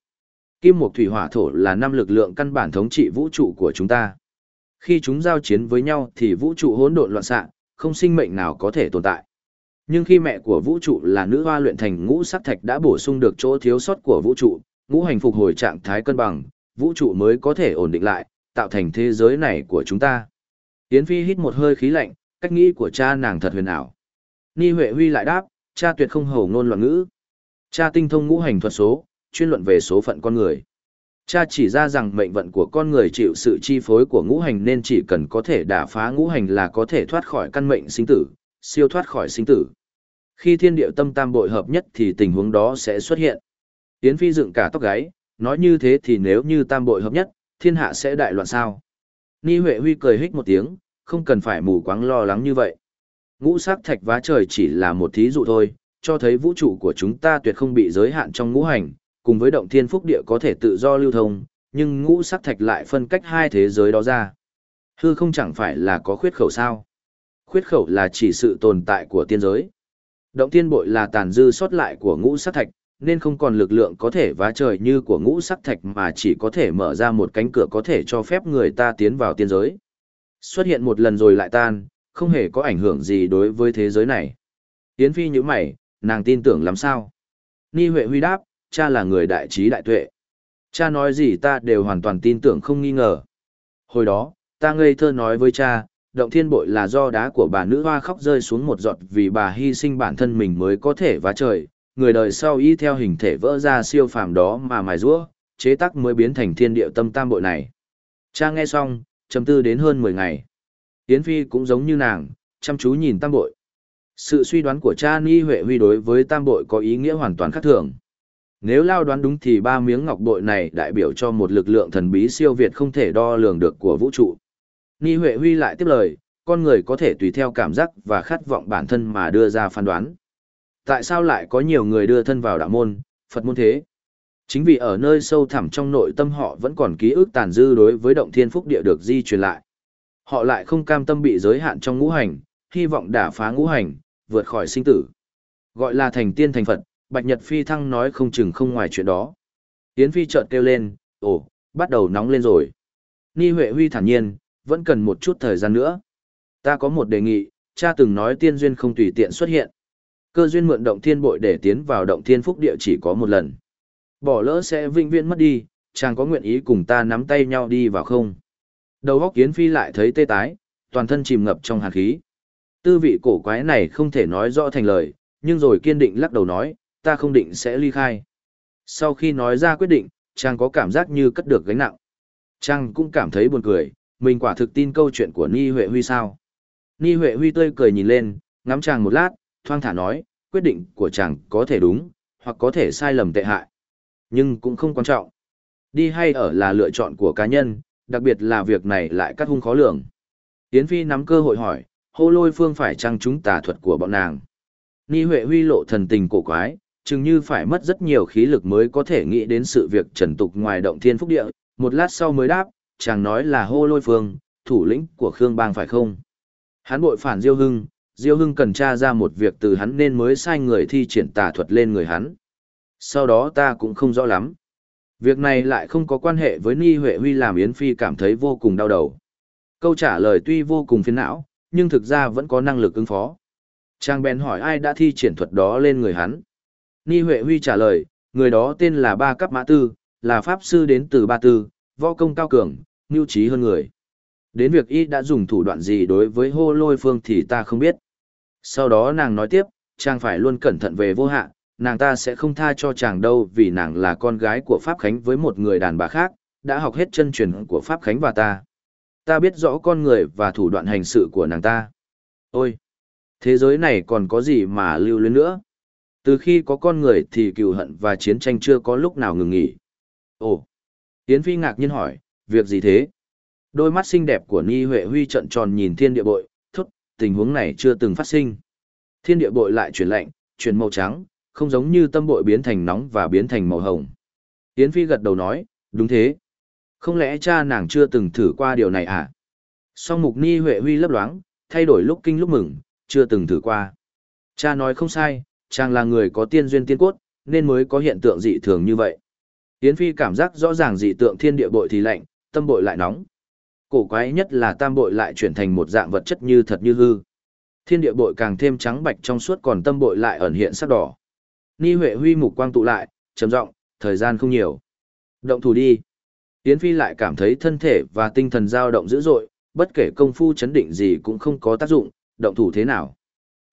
Kim Mộc Thủy Hỏa Thổ là năm lực lượng căn bản thống trị vũ trụ của chúng ta. Khi chúng giao chiến với nhau thì vũ trụ hỗn độn loạn xạ, không sinh mệnh nào có thể tồn tại. Nhưng khi mẹ của vũ trụ là nữ hoa luyện thành ngũ sắc thạch đã bổ sung được chỗ thiếu sót của vũ trụ, ngũ hành phục hồi trạng thái cân bằng, vũ trụ mới có thể ổn định lại, tạo thành thế giới này của chúng ta. Yến Phi hít một hơi khí lạnh, cách nghĩ của cha nàng thật huyền ảo. Ni Huệ Huy lại đáp, cha tuyệt không hầu ngôn loạn ngữ. Cha tinh thông ngũ hành thuật số, chuyên luận về số phận con người. Cha chỉ ra rằng mệnh vận của con người chịu sự chi phối của ngũ hành nên chỉ cần có thể đả phá ngũ hành là có thể thoát khỏi căn mệnh sinh tử, siêu thoát khỏi sinh tử. Khi thiên điệu tâm tam bội hợp nhất thì tình huống đó sẽ xuất hiện. Yến Phi dựng cả tóc gáy, nói như thế thì nếu như tam bội hợp nhất, thiên hạ sẽ đại loạn sao. Ni Huệ Huy cười hích một tiếng, không cần phải mù quáng lo lắng như vậy. Ngũ sắc thạch vá trời chỉ là một thí dụ thôi, cho thấy vũ trụ của chúng ta tuyệt không bị giới hạn trong ngũ hành, cùng với động thiên phúc địa có thể tự do lưu thông, nhưng ngũ sắc thạch lại phân cách hai thế giới đó ra. Hư không chẳng phải là có khuyết khẩu sao? Khuyết khẩu là chỉ sự tồn tại của tiên giới. Động thiên bội là tàn dư sót lại của ngũ sắc thạch, nên không còn lực lượng có thể vá trời như của ngũ sắc thạch mà chỉ có thể mở ra một cánh cửa có thể cho phép người ta tiến vào tiên giới. Xuất hiện một lần rồi lại tan, không hề có ảnh hưởng gì đối với thế giới này. Yến Phi như mày, nàng tin tưởng làm sao? Ni Huệ Huy đáp, cha là người đại trí đại tuệ. Cha nói gì ta đều hoàn toàn tin tưởng không nghi ngờ. Hồi đó, ta ngây thơ nói với cha, động thiên bội là do đá của bà nữ hoa khóc rơi xuống một giọt vì bà hy sinh bản thân mình mới có thể vá trời, người đời sau y theo hình thể vỡ ra siêu phàm đó mà mài rũa, chế tác mới biến thành thiên địa tâm tam bội này. Cha nghe xong, trầm tư đến hơn 10 ngày. Yến Phi cũng giống như nàng, chăm chú nhìn tam bội. Sự suy đoán của cha Ni Huệ Huy đối với tam bội có ý nghĩa hoàn toàn khác thường. Nếu lao đoán đúng thì ba miếng ngọc bội này đại biểu cho một lực lượng thần bí siêu việt không thể đo lường được của vũ trụ. Ni Huệ Huy lại tiếp lời, con người có thể tùy theo cảm giác và khát vọng bản thân mà đưa ra phán đoán. Tại sao lại có nhiều người đưa thân vào đạo môn, Phật môn thế? Chính vì ở nơi sâu thẳm trong nội tâm họ vẫn còn ký ức tàn dư đối với động thiên phúc địa được di truyền lại. Họ lại không cam tâm bị giới hạn trong ngũ hành, hy vọng đả phá ngũ hành, vượt khỏi sinh tử. Gọi là thành tiên thành Phật, Bạch Nhật Phi Thăng nói không chừng không ngoài chuyện đó. Yến Phi chợt kêu lên, ồ, bắt đầu nóng lên rồi. Ni Huệ Huy thản nhiên, vẫn cần một chút thời gian nữa. Ta có một đề nghị, cha từng nói tiên duyên không tùy tiện xuất hiện. Cơ duyên mượn động thiên bội để tiến vào động thiên phúc địa chỉ có một lần. Bỏ lỡ sẽ vĩnh viễn mất đi, chàng có nguyện ý cùng ta nắm tay nhau đi vào không? Đầu góc Yến Phi lại thấy tê tái, toàn thân chìm ngập trong hàn khí. Tư vị cổ quái này không thể nói rõ thành lời, nhưng rồi kiên định lắc đầu nói, ta không định sẽ ly khai. Sau khi nói ra quyết định, chàng có cảm giác như cất được gánh nặng. Chàng cũng cảm thấy buồn cười, mình quả thực tin câu chuyện của Ni Huệ Huy sao. Ni Huệ Huy tươi cười nhìn lên, ngắm chàng một lát, thoang thả nói, quyết định của chàng có thể đúng, hoặc có thể sai lầm tệ hại. Nhưng cũng không quan trọng. Đi hay ở là lựa chọn của cá nhân, đặc biệt là việc này lại cắt hung khó lường. Yến Phi nắm cơ hội hỏi, hô lôi phương phải chăng chúng tà thuật của bọn nàng. Ni Huệ Huy lộ thần tình cổ quái, chừng như phải mất rất nhiều khí lực mới có thể nghĩ đến sự việc trần tục ngoài động thiên phúc địa, một lát sau mới đáp, chàng nói là hô lôi phương, thủ lĩnh của Khương Bang phải không? Hắn bội phản Diêu Hưng, Diêu Hưng cần tra ra một việc từ hắn nên mới sai người thi triển tà thuật lên người hắn. Sau đó ta cũng không rõ lắm. Việc này lại không có quan hệ với Ni Huệ Huy làm Yến Phi cảm thấy vô cùng đau đầu. Câu trả lời tuy vô cùng phiền não, nhưng thực ra vẫn có năng lực ứng phó. Trang bèn hỏi ai đã thi triển thuật đó lên người hắn. Ni Huệ Huy trả lời, người đó tên là Ba Cấp Mã Tư, là pháp sư đến từ Ba Tư, võ công cao cường, mưu trí hơn người. Đến việc y đã dùng thủ đoạn gì đối với hô lôi phương thì ta không biết. Sau đó nàng nói tiếp, Trang phải luôn cẩn thận về vô hạ, nàng ta sẽ không tha cho chàng đâu vì nàng là con gái của Pháp Khánh với một người đàn bà khác, đã học hết chân truyền của Pháp Khánh và ta. Ta biết rõ con người và thủ đoạn hành sự của nàng ta. Ôi! Thế giới này còn có gì mà lưu luyến nữa? Từ khi có con người thì cựu hận và chiến tranh chưa có lúc nào ngừng nghỉ. Ồ! Yến Phi ngạc nhiên hỏi, việc gì thế? Đôi mắt xinh đẹp của Ni Huệ Huy trận tròn nhìn thiên địa bội, thốt, tình huống này chưa từng phát sinh. Thiên địa bội lại chuyển lạnh, chuyển màu trắng, không giống như tâm bội biến thành nóng và biến thành màu hồng. Yến Phi gật đầu nói, đúng thế. Không lẽ cha nàng chưa từng thử qua điều này à? Song mục Ni Huệ Huy lấp loáng, thay đổi lúc kinh lúc mừng, chưa từng thử qua. Cha nói không sai, chàng là người có tiên duyên tiên cốt, nên mới có hiện tượng dị thường như vậy. Yến Phi cảm giác rõ ràng dị tượng thiên địa bội thì lạnh, tâm bội lại nóng. Cổ quái nhất là tam bội lại chuyển thành một dạng vật chất như thật như hư. Thiên địa bội càng thêm trắng bạch trong suốt còn tâm bội lại ẩn hiện sắc đỏ. Ni Huệ huy mục quang tụ lại, trầm giọng, thời gian không nhiều. Động thủ đi. Yến Phi lại cảm thấy thân thể và tinh thần dao động dữ dội, bất kể công phu chấn định gì cũng không có tác dụng, động thủ thế nào.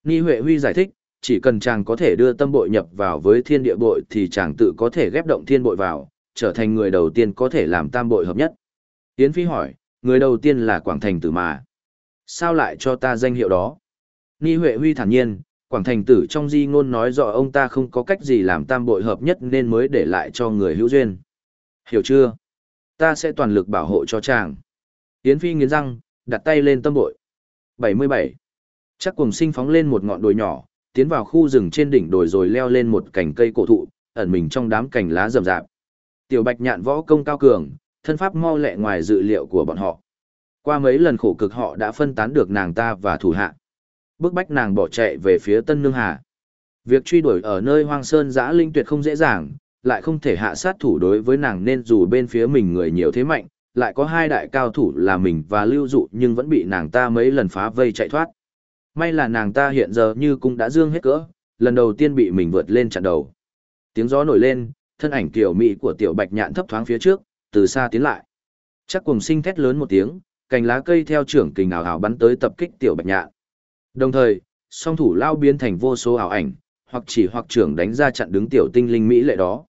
Ni Huệ Huy giải thích, chỉ cần chàng có thể đưa tâm bội nhập vào với thiên địa bội thì chàng tự có thể ghép động thiên bội vào, trở thành người đầu tiên có thể làm tam bội hợp nhất. Yến Phi hỏi, người đầu tiên là Quảng Thành Tử mà. Sao lại cho ta danh hiệu đó? Ni Huệ Huy thản nhiên, Quảng Thành Tử trong di ngôn nói rõ ông ta không có cách gì làm tam bội hợp nhất nên mới để lại cho người hữu duyên. Hiểu chưa? Ta sẽ toàn lực bảo hộ cho chàng. Yến Phi nghiến răng, đặt tay lên tâm bội. 77. Chắc cùng sinh phóng lên một ngọn đồi nhỏ, tiến vào khu rừng trên đỉnh đồi rồi leo lên một cành cây cổ thụ, ẩn mình trong đám cành lá rậm rạp. Tiểu Bạch nhạn võ công cao cường, thân pháp mau lẹ ngoài dự liệu của bọn họ. Qua mấy lần khổ cực họ đã phân tán được nàng ta và thủ hạ. Bước bách nàng bỏ chạy về phía Tân Nương Hà. Việc truy đuổi ở nơi hoang sơn giã linh tuyệt không dễ dàng, lại không thể hạ sát thủ đối với nàng nên dù bên phía mình người nhiều thế mạnh, lại có hai đại cao thủ là mình và lưu dụ nhưng vẫn bị nàng ta mấy lần phá vây chạy thoát. May là nàng ta hiện giờ như cũng đã dương hết cỡ, lần đầu tiên bị mình vượt lên chặn đầu. Tiếng gió nổi lên, thân ảnh tiểu mỹ của tiểu bạch nhạn thấp thoáng phía trước, từ xa tiến lại. Chắc cùng sinh thét lớn một tiếng, cành lá cây theo trưởng kình ảo ảo bắn tới tập kích tiểu bạch nhạn. Đồng thời, song thủ lao biến thành vô số ảo ảnh, hoặc chỉ hoặc trưởng đánh ra chặn đứng tiểu tinh linh mỹ lệ đó.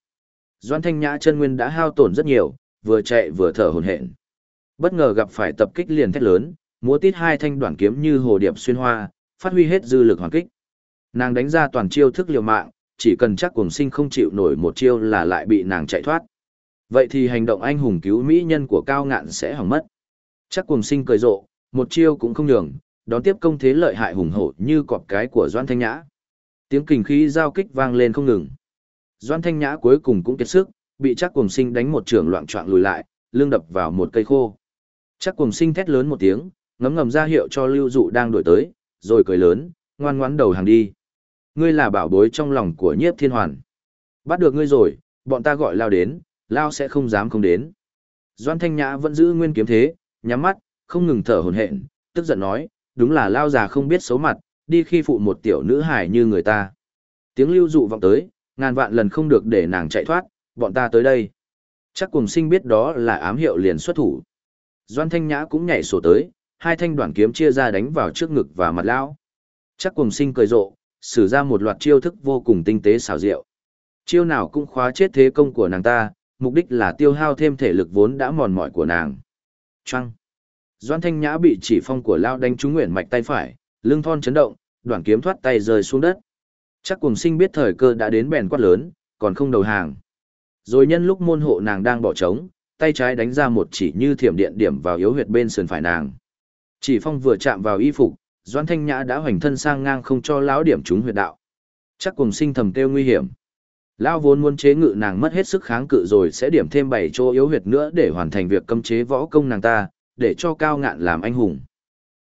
Doan Thanh Nhã chân nguyên đã hao tổn rất nhiều, vừa chạy vừa thở hổn hển. Bất ngờ gặp phải tập kích liền thét lớn, múa tít hai thanh đoạn kiếm như hồ điệp xuyên hoa, phát huy hết dư lực hoàn kích. Nàng đánh ra toàn chiêu thức liều mạng, chỉ cần chắc cuồng sinh không chịu nổi một chiêu là lại bị nàng chạy thoát. Vậy thì hành động anh hùng cứu mỹ nhân của cao ngạn sẽ hỏng mất. Chắc cuồng sinh cười rộ, một chiêu cũng không nhường, đón tiếp công thế lợi hại hùng hổ như cọp cái của Doan Thanh Nhã. Tiếng kình khí giao kích vang lên không ngừng. Doan Thanh Nhã cuối cùng cũng kiệt sức, bị chắc cuồng sinh đánh một trường loạn trọn lùi lại, lưng đập vào một cây khô. Chắc cuồng sinh thét lớn một tiếng, ngấm ngầm ra hiệu cho lưu dụ đang đuổi tới, rồi cười lớn, ngoan ngoãn đầu hàng đi. Ngươi là bảo bối trong lòng của nhiếp thiên hoàn. Bắt được ngươi rồi, bọn ta gọi lao đến, lao sẽ không dám không đến. Doan Thanh Nhã vẫn giữ nguyên kiếm thế, nhắm mắt, không ngừng thở hổn hển, tức giận nói, đúng là lao già không biết xấu mặt, đi khi phụ một tiểu nữ hài như người ta. Tiếng lưu dụ vọng tới, ngàn vạn lần không được để nàng chạy thoát, bọn ta tới đây. Chắc cùng sinh biết đó là ám hiệu liền xuất thủ. Doan Thanh Nhã cũng nhảy sổ tới, hai thanh đoạn kiếm chia ra đánh vào trước ngực và mặt lão. Chắc cùng sinh cười rộ, sử ra một loạt chiêu thức vô cùng tinh tế xảo diệu. Chiêu nào cũng khóa chết thế công của nàng ta, mục đích là tiêu hao thêm thể lực vốn đã mòn mỏi của nàng. Trăng. Doan Thanh Nhã bị chỉ phong của lao đánh trúng nguyện mạch tay phải, lưng thon chấn động, đoạn kiếm thoát tay rơi xuống đất. Chắc cùng sinh biết thời cơ đã đến bèn quát lớn, còn không đầu hàng. Rồi nhân lúc môn hộ nàng đang bỏ trống, tay trái đánh ra một chỉ như thiểm điện điểm vào yếu huyệt bên sườn phải nàng. Chỉ phong vừa chạm vào y phục, Doan Thanh Nhã đã hoành thân sang ngang không cho lão điểm trúng huyệt đạo. Chắc cùng sinh thầm kêu nguy hiểm. Lão vốn muốn chế ngự nàng mất hết sức kháng cự rồi sẽ điểm thêm bảy chỗ yếu huyệt nữa để hoàn thành việc cấm chế võ công nàng ta, để cho cao ngạn làm anh hùng.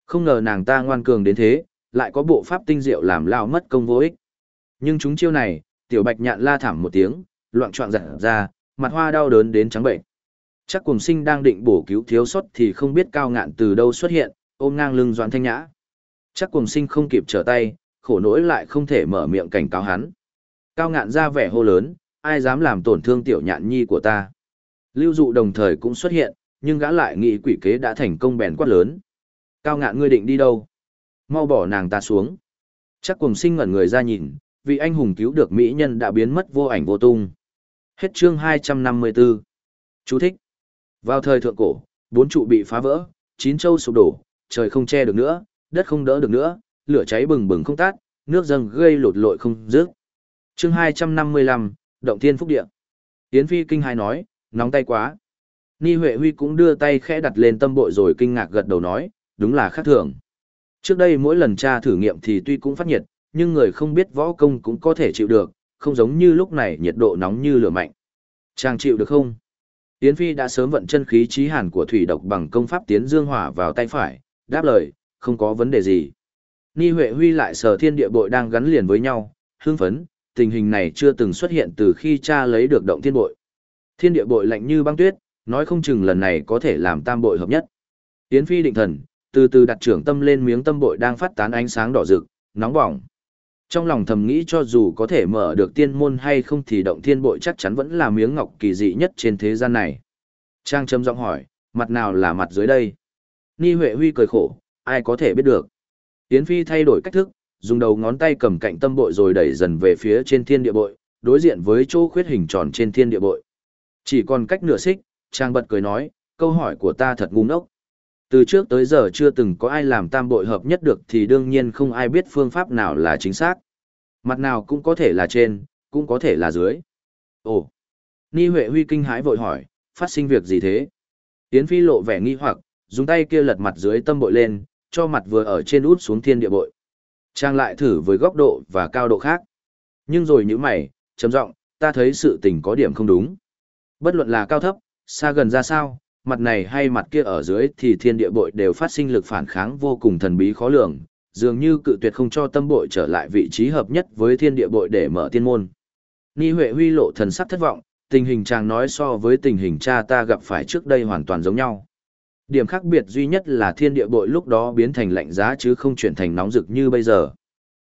Không ngờ nàng ta ngoan cường đến thế, lại có bộ pháp tinh diệu làm lao mất công vô ích. Nhưng chúng chiêu này, tiểu bạch nhạn la thảm một tiếng, loạn trọng dặn ra, mặt hoa đau đớn đến trắng bệnh. Chắc cùng sinh đang định bổ cứu thiếu sót thì không biết cao ngạn từ đâu xuất hiện, ôm ngang lưng Doãn Thanh Nhã. Chắc cùng sinh không kịp trở tay, khổ nỗi lại không thể mở miệng cảnh cáo hắn. Cao ngạn ra vẻ hô lớn, ai dám làm tổn thương tiểu nhạn nhi của ta. Lưu dụ đồng thời cũng xuất hiện, nhưng gã lại nghĩ quỷ kế đã thành công bèn quát lớn. Cao ngạn ngươi định đi đâu? Mau bỏ nàng ta xuống. Chắc cùng sinh ngẩn người ra nhìn, vị anh hùng cứu được mỹ nhân đã biến mất vô ảnh vô tung. Hết chương 254. Chú thích. Vào thời thượng cổ, bốn trụ bị phá vỡ, chín châu sụp đổ, trời không che được nữa, đất không đỡ được nữa, lửa cháy bừng bừng không tát, nước dâng gây lột lội không dứt. Chương 255, Động Thiên Phúc Địa. Yến Phi kinh hài nói, nóng tay quá. Ni Huệ Huy cũng đưa tay khẽ đặt lên tâm bội rồi kinh ngạc gật đầu nói, đúng là khác thường. Trước đây mỗi lần tra thử nghiệm thì tuy cũng phát nhiệt, nhưng người không biết võ công cũng có thể chịu được, không giống như lúc này nhiệt độ nóng như lửa mạnh. Chàng chịu được không? Yến Phi đã sớm vận chân khí trí hàn của thủy độc bằng công pháp tiến dương hỏa vào tay phải, đáp lời, không có vấn đề gì. Ni Huệ Huy lại sở thiên địa bội đang gắn liền với nhau, hưng phấn, tình hình này chưa từng xuất hiện từ khi cha lấy được động thiên bội. Thiên địa bội lạnh như băng tuyết, nói không chừng lần này có thể làm tam bội hợp nhất. Yến Phi định thần, từ từ đặt trưởng tâm lên miếng tâm bội đang phát tán ánh sáng đỏ rực, nóng bỏng. Trong lòng thầm nghĩ cho dù có thể mở được tiên môn hay không thì động thiên bội chắc chắn vẫn là miếng ngọc kỳ dị nhất trên thế gian này. Trang trầm giọng hỏi, mặt nào là mặt dưới đây? Ni Huệ Huy cười khổ, ai có thể biết được. Yến Phi thay đổi cách thức, dùng đầu ngón tay cầm cạnh tâm bội rồi đẩy dần về phía trên thiên địa bội, đối diện với chỗ khuyết hình tròn trên thiên địa bội. Chỉ còn cách nửa xích, Trang bật cười nói, câu hỏi của ta thật ngu ngốc. Từ trước tới giờ chưa từng có ai làm tam bội hợp nhất được thì đương nhiên không ai biết phương pháp nào là chính xác. Mặt nào cũng có thể là trên, cũng có thể là dưới. Ồ! Ni Huệ Huy kinh hãi vội hỏi, phát sinh việc gì thế? Yến Phi lộ vẻ nghi hoặc, dùng tay kia lật mặt dưới tâm bội lên, cho mặt vừa ở trên út xuống thiên địa bội. Trang lại thử với góc độ và cao độ khác. Nhưng rồi như mày, trầm giọng, ta thấy sự tình có điểm không đúng. Bất luận là cao thấp, xa gần ra sao, mặt này hay mặt kia ở dưới thì thiên địa bội đều phát sinh lực phản kháng vô cùng thần bí khó lường, dường như cự tuyệt không cho tâm bội trở lại vị trí hợp nhất với thiên địa bội để mở tiên môn. Ni Huệ huy lộ thần sắc thất vọng, tình hình chàng nói so với tình hình cha ta gặp phải trước đây hoàn toàn giống nhau. Điểm khác biệt duy nhất là thiên địa bội lúc đó biến thành lạnh giá chứ không chuyển thành nóng rực như bây giờ.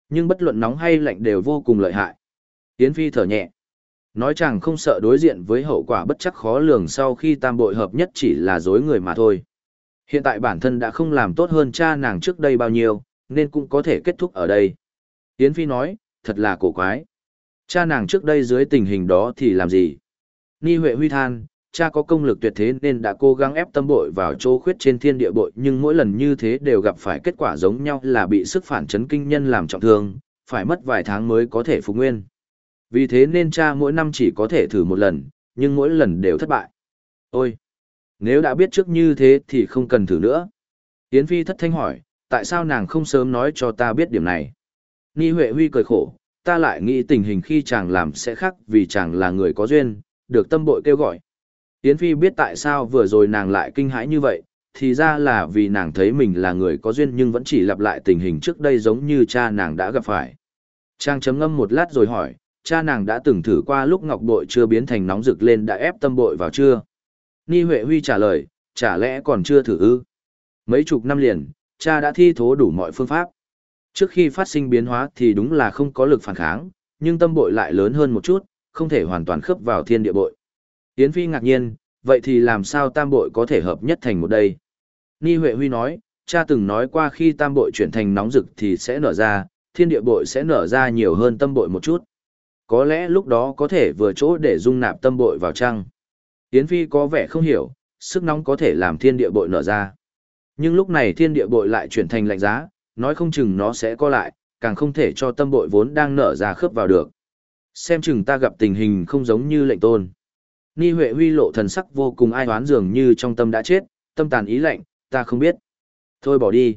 Nhưng bất luận nóng hay lạnh đều vô cùng lợi hại. Yến Phi thở nhẹ. Nói chàng không sợ đối diện với hậu quả bất chắc khó lường sau khi tam bội hợp nhất chỉ là dối người mà thôi. Hiện tại bản thân đã không làm tốt hơn cha nàng trước đây bao nhiêu, nên cũng có thể kết thúc ở đây. Yến Phi nói, thật là cổ quái. Cha nàng trước đây dưới tình hình đó thì làm gì? Ni Huệ Huy than, cha có công lực tuyệt thế nên đã cố gắng ép tâm bội vào chỗ khuyết trên thiên địa bội nhưng mỗi lần như thế đều gặp phải kết quả giống nhau là bị sức phản chấn kinh nhân làm trọng thương, phải mất vài tháng mới có thể phục nguyên. Vì thế nên cha mỗi năm chỉ có thể thử một lần, nhưng mỗi lần đều thất bại. Ôi! Nếu đã biết trước như thế thì không cần thử nữa. Yến Phi thất thanh hỏi, tại sao nàng không sớm nói cho ta biết điểm này? Ni Huệ Huy cười khổ, ta lại nghĩ tình hình khi chàng làm sẽ khác vì chàng là người có duyên, được tâm bội kêu gọi. Yến Phi biết tại sao vừa rồi nàng lại kinh hãi như vậy, thì ra là vì nàng thấy mình là người có duyên nhưng vẫn chỉ lặp lại tình hình trước đây giống như cha nàng đã gặp phải. Trang chấm ngâm một lát rồi hỏi, cha nàng đã từng thử qua lúc ngọc bội chưa biến thành nóng rực lên đã ép tâm bội vào chưa? Ni Huệ Huy trả lời, chả lẽ còn chưa thử ư? Mấy chục năm liền, cha đã thi thố đủ mọi phương pháp. Trước khi phát sinh biến hóa thì đúng là không có lực phản kháng, nhưng tâm bội lại lớn hơn một chút, không thể hoàn toàn khớp vào thiên địa bội. Yến Phi ngạc nhiên, vậy thì làm sao tam bội có thể hợp nhất thành một đây? Ni Huệ Huy nói, cha từng nói qua khi tam bội chuyển thành nóng rực thì sẽ nở ra, thiên địa bội sẽ nở ra nhiều hơn tâm bội một chút. Có lẽ lúc đó có thể vừa chỗ để dung nạp tâm bội vào trăng. Yến Phi có vẻ không hiểu, sức nóng có thể làm thiên địa bội nở ra. Nhưng lúc này thiên địa bội lại chuyển thành lạnh giá, nói không chừng nó sẽ co lại, càng không thể cho tâm bội vốn đang nở ra khớp vào được. Xem chừng ta gặp tình hình không giống như lệnh tôn. Ni Huệ Huy lộ thần sắc vô cùng ai oán dường như trong tâm đã chết, tâm tàn ý lạnh, ta không biết. Thôi bỏ đi.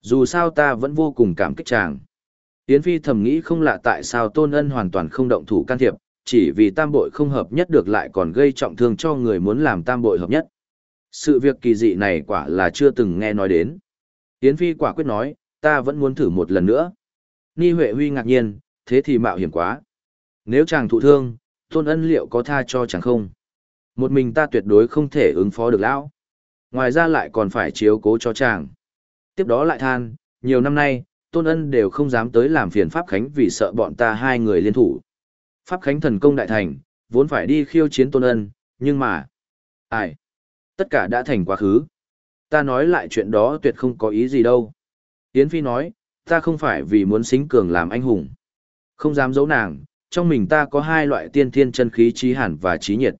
Dù sao ta vẫn vô cùng cảm kích chàng. Yến Phi thầm nghĩ không lạ tại sao Tôn Ân hoàn toàn không động thủ can thiệp, chỉ vì tam bội không hợp nhất được lại còn gây trọng thương cho người muốn làm tam bội hợp nhất. Sự việc kỳ dị này quả là chưa từng nghe nói đến. Yến Phi quả quyết nói, ta vẫn muốn thử một lần nữa. Ni Huệ Huy ngạc nhiên, thế thì mạo hiểm quá. Nếu chàng thụ thương, tôn ân liệu có tha cho chàng không? Một mình ta tuyệt đối không thể ứng phó được lão. Ngoài ra lại còn phải chiếu cố cho chàng. Tiếp đó lại than, nhiều năm nay, tôn ân đều không dám tới làm phiền Pháp Khánh vì sợ bọn ta hai người liên thủ. Pháp Khánh thần công đại thành, vốn phải đi khiêu chiến tôn ân, nhưng mà... Ai? Tất cả đã thành quá khứ. Ta nói lại chuyện đó tuyệt không có ý gì đâu. Yến Phi nói, ta không phải vì muốn xính cường làm anh hùng. Không dám giấu nàng, trong mình ta có hai loại tiên thiên chân khí trí hàn và trí nhiệt.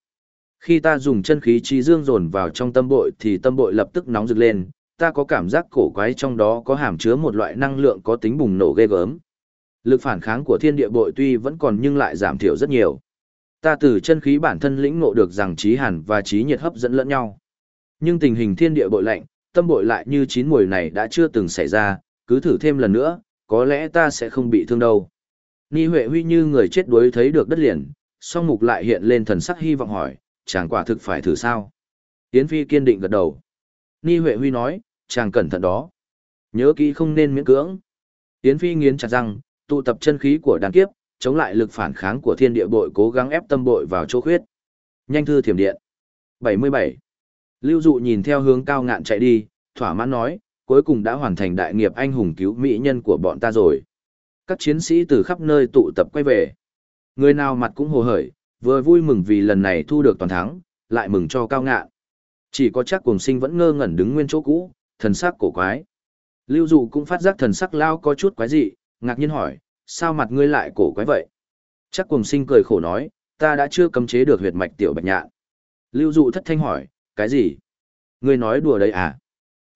Khi ta dùng chân khí trí dương dồn vào trong tâm bội thì tâm bội lập tức nóng rực lên, ta có cảm giác cổ quái trong đó có hàm chứa một loại năng lượng có tính bùng nổ ghê gớm. Lực phản kháng của thiên địa bội tuy vẫn còn nhưng lại giảm thiểu rất nhiều. Ta từ chân khí bản thân lĩnh ngộ được rằng trí hàn và trí nhiệt hấp dẫn lẫn nhau. Nhưng tình hình thiên địa bội lạnh, tâm bội lại như chín mùi này đã chưa từng xảy ra, cứ thử thêm lần nữa, có lẽ ta sẽ không bị thương đâu. Ni Huệ Huy như người chết đuối thấy được đất liền, song mục lại hiện lên thần sắc hy vọng hỏi, chàng quả thực phải thử sao? Yến Phi kiên định gật đầu. Ni Huệ Huy nói, chàng cẩn thận đó. Nhớ kỹ không nên miễn cưỡng. Yến Phi nghiến chặt răng, tụ tập chân khí của đàn kiếp, chống lại lực phản kháng của thiên địa bội cố gắng ép tâm bội vào chỗ khuyết. Nhanh thư thiểm điện. 77. Lưu dụ nhìn theo hướng cao ngạn chạy đi, thỏa mãn nói, cuối cùng đã hoàn thành đại nghiệp anh hùng cứu mỹ nhân của bọn ta rồi. Các chiến sĩ từ khắp nơi tụ tập quay về. Người nào mặt cũng hồ hởi, vừa vui mừng vì lần này thu được toàn thắng, lại mừng cho cao ngạn. Chỉ có chắc cùng sinh vẫn ngơ ngẩn đứng nguyên chỗ cũ, thần sắc cổ quái. Lưu dụ cũng phát giác thần sắc lao có chút quái dị, ngạc nhiên hỏi, sao mặt ngươi lại cổ quái vậy? Chắc cùng sinh cười khổ nói, ta đã chưa cấm chế được huyệt mạch tiểu bạch nhạn. Lưu dụ thất thanh hỏi, cái gì? Ngươi nói đùa đấy à?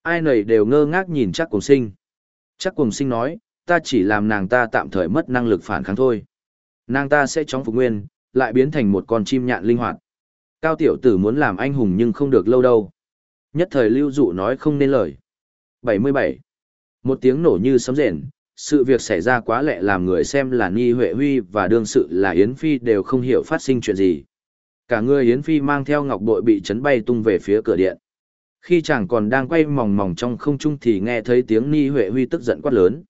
Ai nầy đều ngơ ngác nhìn chắc cùng sinh. Chắc cùng sinh nói, ta chỉ làm nàng ta tạm thời mất năng lực phản kháng thôi. Nàng ta sẽ chóng phục nguyên, lại biến thành một con chim nhạn linh hoạt. Cao tiểu tử muốn làm anh hùng nhưng không được lâu đâu. Nhất thời lưu dụ nói không nên lời. 77. Một tiếng nổ như sấm rền, sự việc xảy ra quá lẹ làm người xem là Ni Huệ Huy và đương sự là Yến Phi đều không hiểu phát sinh chuyện gì. Cả người Yến Phi mang theo ngọc bội bị chấn bay tung về phía cửa điện. Khi chàng còn đang quay mòng mòng trong không trung thì nghe thấy tiếng Ni Huệ Huy tức giận quát lớn.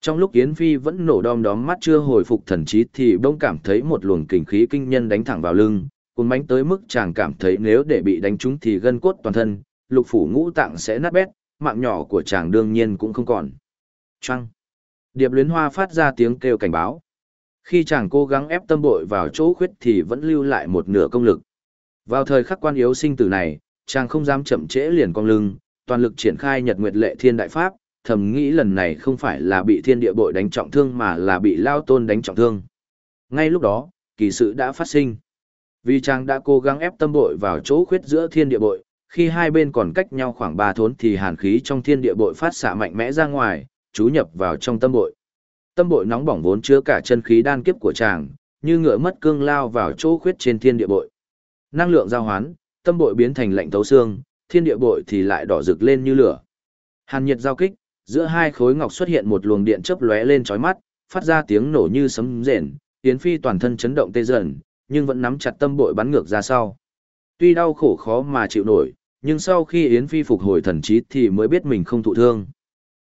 Trong lúc Yến Phi vẫn nổ đom đóm mắt chưa hồi phục thần trí thì bỗng cảm thấy một luồng kình khí kinh nhân đánh thẳng vào lưng, cuốn bánh tới mức chàng cảm thấy nếu để bị đánh trúng thì gân cốt toàn thân, lục phủ ngũ tạng sẽ nát bét, mạng nhỏ của chàng đương nhiên cũng không còn. Trăng. Điệp luyến hoa phát ra tiếng kêu cảnh báo. Khi chàng cố gắng ép tâm bội vào chỗ khuyết thì vẫn lưu lại một nửa công lực. Vào thời khắc quan yếu sinh tử này, chàng không dám chậm trễ liền cong lưng, toàn lực triển khai nhật nguyệt lệ thiên đại pháp, thầm nghĩ lần này không phải là bị thiên địa bội đánh trọng thương mà là bị lao tôn đánh trọng thương. Ngay lúc đó, kỳ sự đã phát sinh. Vì chàng đã cố gắng ép tâm bội vào chỗ khuyết giữa thiên địa bội, khi hai bên còn cách nhau khoảng ba thốn thì hàn khí trong thiên địa bội phát xạ mạnh mẽ ra ngoài, chú nhập vào trong tâm bội. Tâm bội nóng bỏng vốn chứa cả chân khí đan kiếp của chàng, như ngựa mất cương lao vào chỗ khuyết trên thiên địa bội. Năng lượng giao hoán, tâm bội biến thành lạnh tấu xương, thiên địa bội thì lại đỏ rực lên như lửa. Hàn nhiệt giao kích, giữa hai khối ngọc xuất hiện một luồng điện chớp lóe lên chói mắt, phát ra tiếng nổ như sấm rền, Yến Phi toàn thân chấn động tê dần, nhưng vẫn nắm chặt tâm bội bắn ngược ra sau. Tuy đau khổ khó mà chịu nổi, nhưng sau khi Yến Phi phục hồi thần trí thì mới biết mình không thụ thương.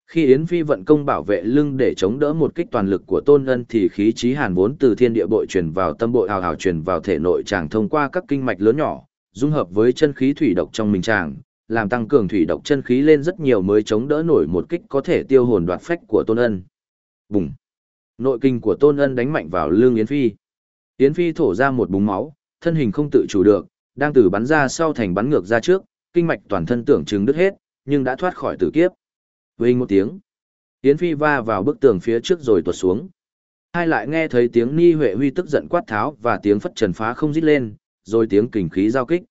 Khi Yến Phi vận công bảo vệ lưng để chống đỡ một kích toàn lực của Tôn Ân thì khí trí hàn vốn từ thiên địa bội truyền vào tâm bội hào hào truyền vào thể nội chàng thông qua các kinh mạch lớn nhỏ, dung hợp với chân khí thủy độc trong mình chàng, làm tăng cường thủy độc chân khí lên rất nhiều mới chống đỡ nổi một kích có thể tiêu hồn đoạt phách của Tôn Ân. Bùng! Nội kinh của Tôn Ân đánh mạnh vào lưng Yến Phi. Yến Phi thổ ra một búng máu, thân hình không tự chủ được, đang từ bắn ra sau thành bắn ngược ra trước, kinh mạch toàn thân tưởng chừng đứt hết, nhưng đã thoát khỏi tử kiếp. Vinh một tiếng. Yến Phi va vào bức tường phía trước rồi tuột xuống. Hai lại nghe thấy tiếng Ni Huệ Huy tức giận quát tháo và tiếng phất trần phá không dít lên, rồi tiếng kình khí giao kích.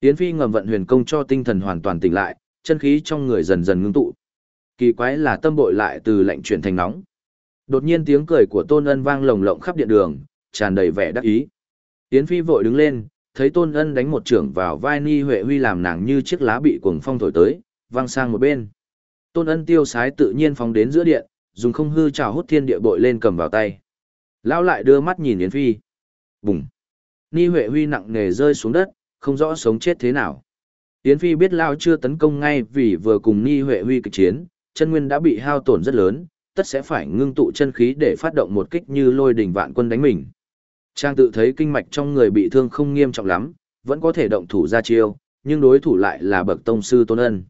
Yến Phi ngầm vận huyền công cho tinh thần hoàn toàn tỉnh lại, chân khí trong người dần dần ngưng tụ. Kỳ quái là tâm bội lại từ lạnh chuyển thành nóng. Đột nhiên tiếng cười của Tôn Ân vang lồng lộng khắp điện đường, tràn đầy vẻ đắc ý. Yến Phi vội đứng lên, thấy Tôn Ân đánh một trưởng vào vai Ni Huệ Huy làm nàng như chiếc lá bị cuồng phong thổi tới, văng sang một bên. Tôn Ân tiêu sái tự nhiên phóng đến giữa điện, dùng không hư trào hút thiên địa bội lên cầm vào tay. Lão lại đưa mắt nhìn Yến Phi. Bùng. Ni Huệ Huy nặng nề rơi xuống đất, không rõ sống chết thế nào. Yến Phi biết Lao chưa tấn công ngay vì vừa cùng Ni Huệ Huy kịch chiến, chân nguyên đã bị hao tổn rất lớn, tất sẽ phải ngưng tụ chân khí để phát động một kích như lôi đỉnh vạn quân đánh mình. Trang tự thấy kinh mạch trong người bị thương không nghiêm trọng lắm, vẫn có thể động thủ ra chiêu, nhưng đối thủ lại là bậc tông sư Tôn Ân.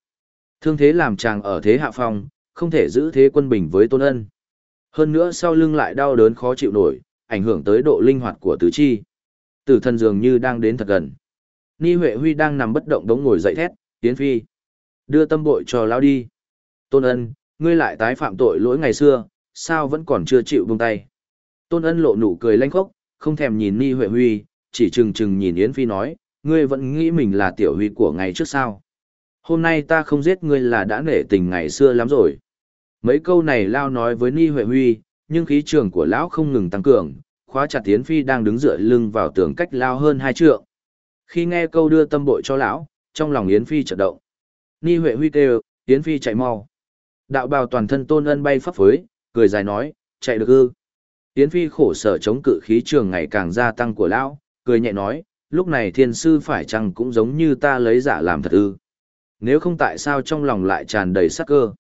Thương thế làm chàng ở thế hạ phong, không thể giữ thế quân bình với Tôn Ân. Hơn nữa sau lưng lại đau đớn khó chịu nổi, ảnh hưởng tới độ linh hoạt của tứ chi. Tử thần dường như đang đến thật gần. Ni Huệ Huy đang nằm bất động đống ngồi dậy thét, Tiến Phi. Đưa tâm bội cho lão đi. Tôn ân, ngươi lại tái phạm tội lỗi ngày xưa, sao vẫn còn chưa chịu buông tay. Tôn ân lộ nụ cười lanh khốc, không thèm nhìn Ni Huệ Huy, chỉ chừng chừng nhìn Yến Phi nói, ngươi vẫn nghĩ mình là tiểu huy của ngày trước sao. Hôm nay ta không giết ngươi là đã nể tình ngày xưa lắm rồi. Mấy câu này Lao nói với Ni Huệ Huy, nhưng khí trường của lão không ngừng tăng cường, khóa chặt Yến Phi đang đứng dựa lưng vào tường cách Lao hơn hai trượng. Khi nghe câu đưa tâm bội cho lão, trong lòng Yến Phi chợt động. Ni Huệ Huy kêu, Yến Phi chạy mau. Đạo bào toàn thân tôn ân bay phấp phới, cười dài nói, chạy được ư. Yến Phi khổ sở chống cự khí trường ngày càng gia tăng của lão, cười nhẹ nói, lúc này thiên sư phải chăng cũng giống như ta lấy giả làm thật ư. Nếu không tại sao trong lòng lại tràn đầy sắc cơ.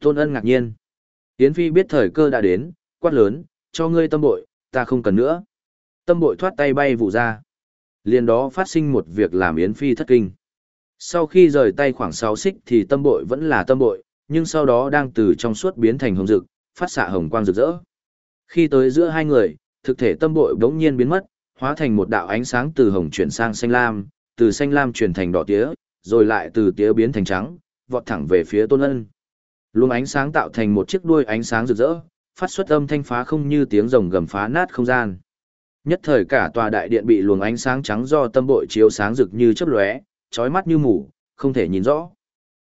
Tôn ân ngạc nhiên. Yến Phi biết thời cơ đã đến, quát lớn, cho ngươi tâm bội, ta không cần nữa. Tâm bội thoát tay bay vụ ra. Liền đó phát sinh một việc làm Yến Phi thất kinh. Sau khi rời tay khoảng 6 xích thì tâm bội vẫn là tâm bội, nhưng sau đó đang từ trong suốt biến thành hồng rực, phát xạ hồng quang rực rỡ. Khi tới giữa hai người, thực thể tâm bội bỗng nhiên biến mất, hóa thành một đạo ánh sáng từ hồng chuyển sang xanh lam, từ xanh lam chuyển thành đỏ tía, rồi lại từ tía biến thành trắng, vọt thẳng về phía Tôn Ân. Luồng ánh sáng tạo thành một chiếc đuôi ánh sáng rực rỡ, phát xuất âm thanh phá không như tiếng rồng gầm phá nát không gian. Nhất thời cả tòa đại điện bị luồng ánh sáng trắng do tâm bội chiếu sáng rực như chớp lóe, chói mắt như mù, không thể nhìn rõ.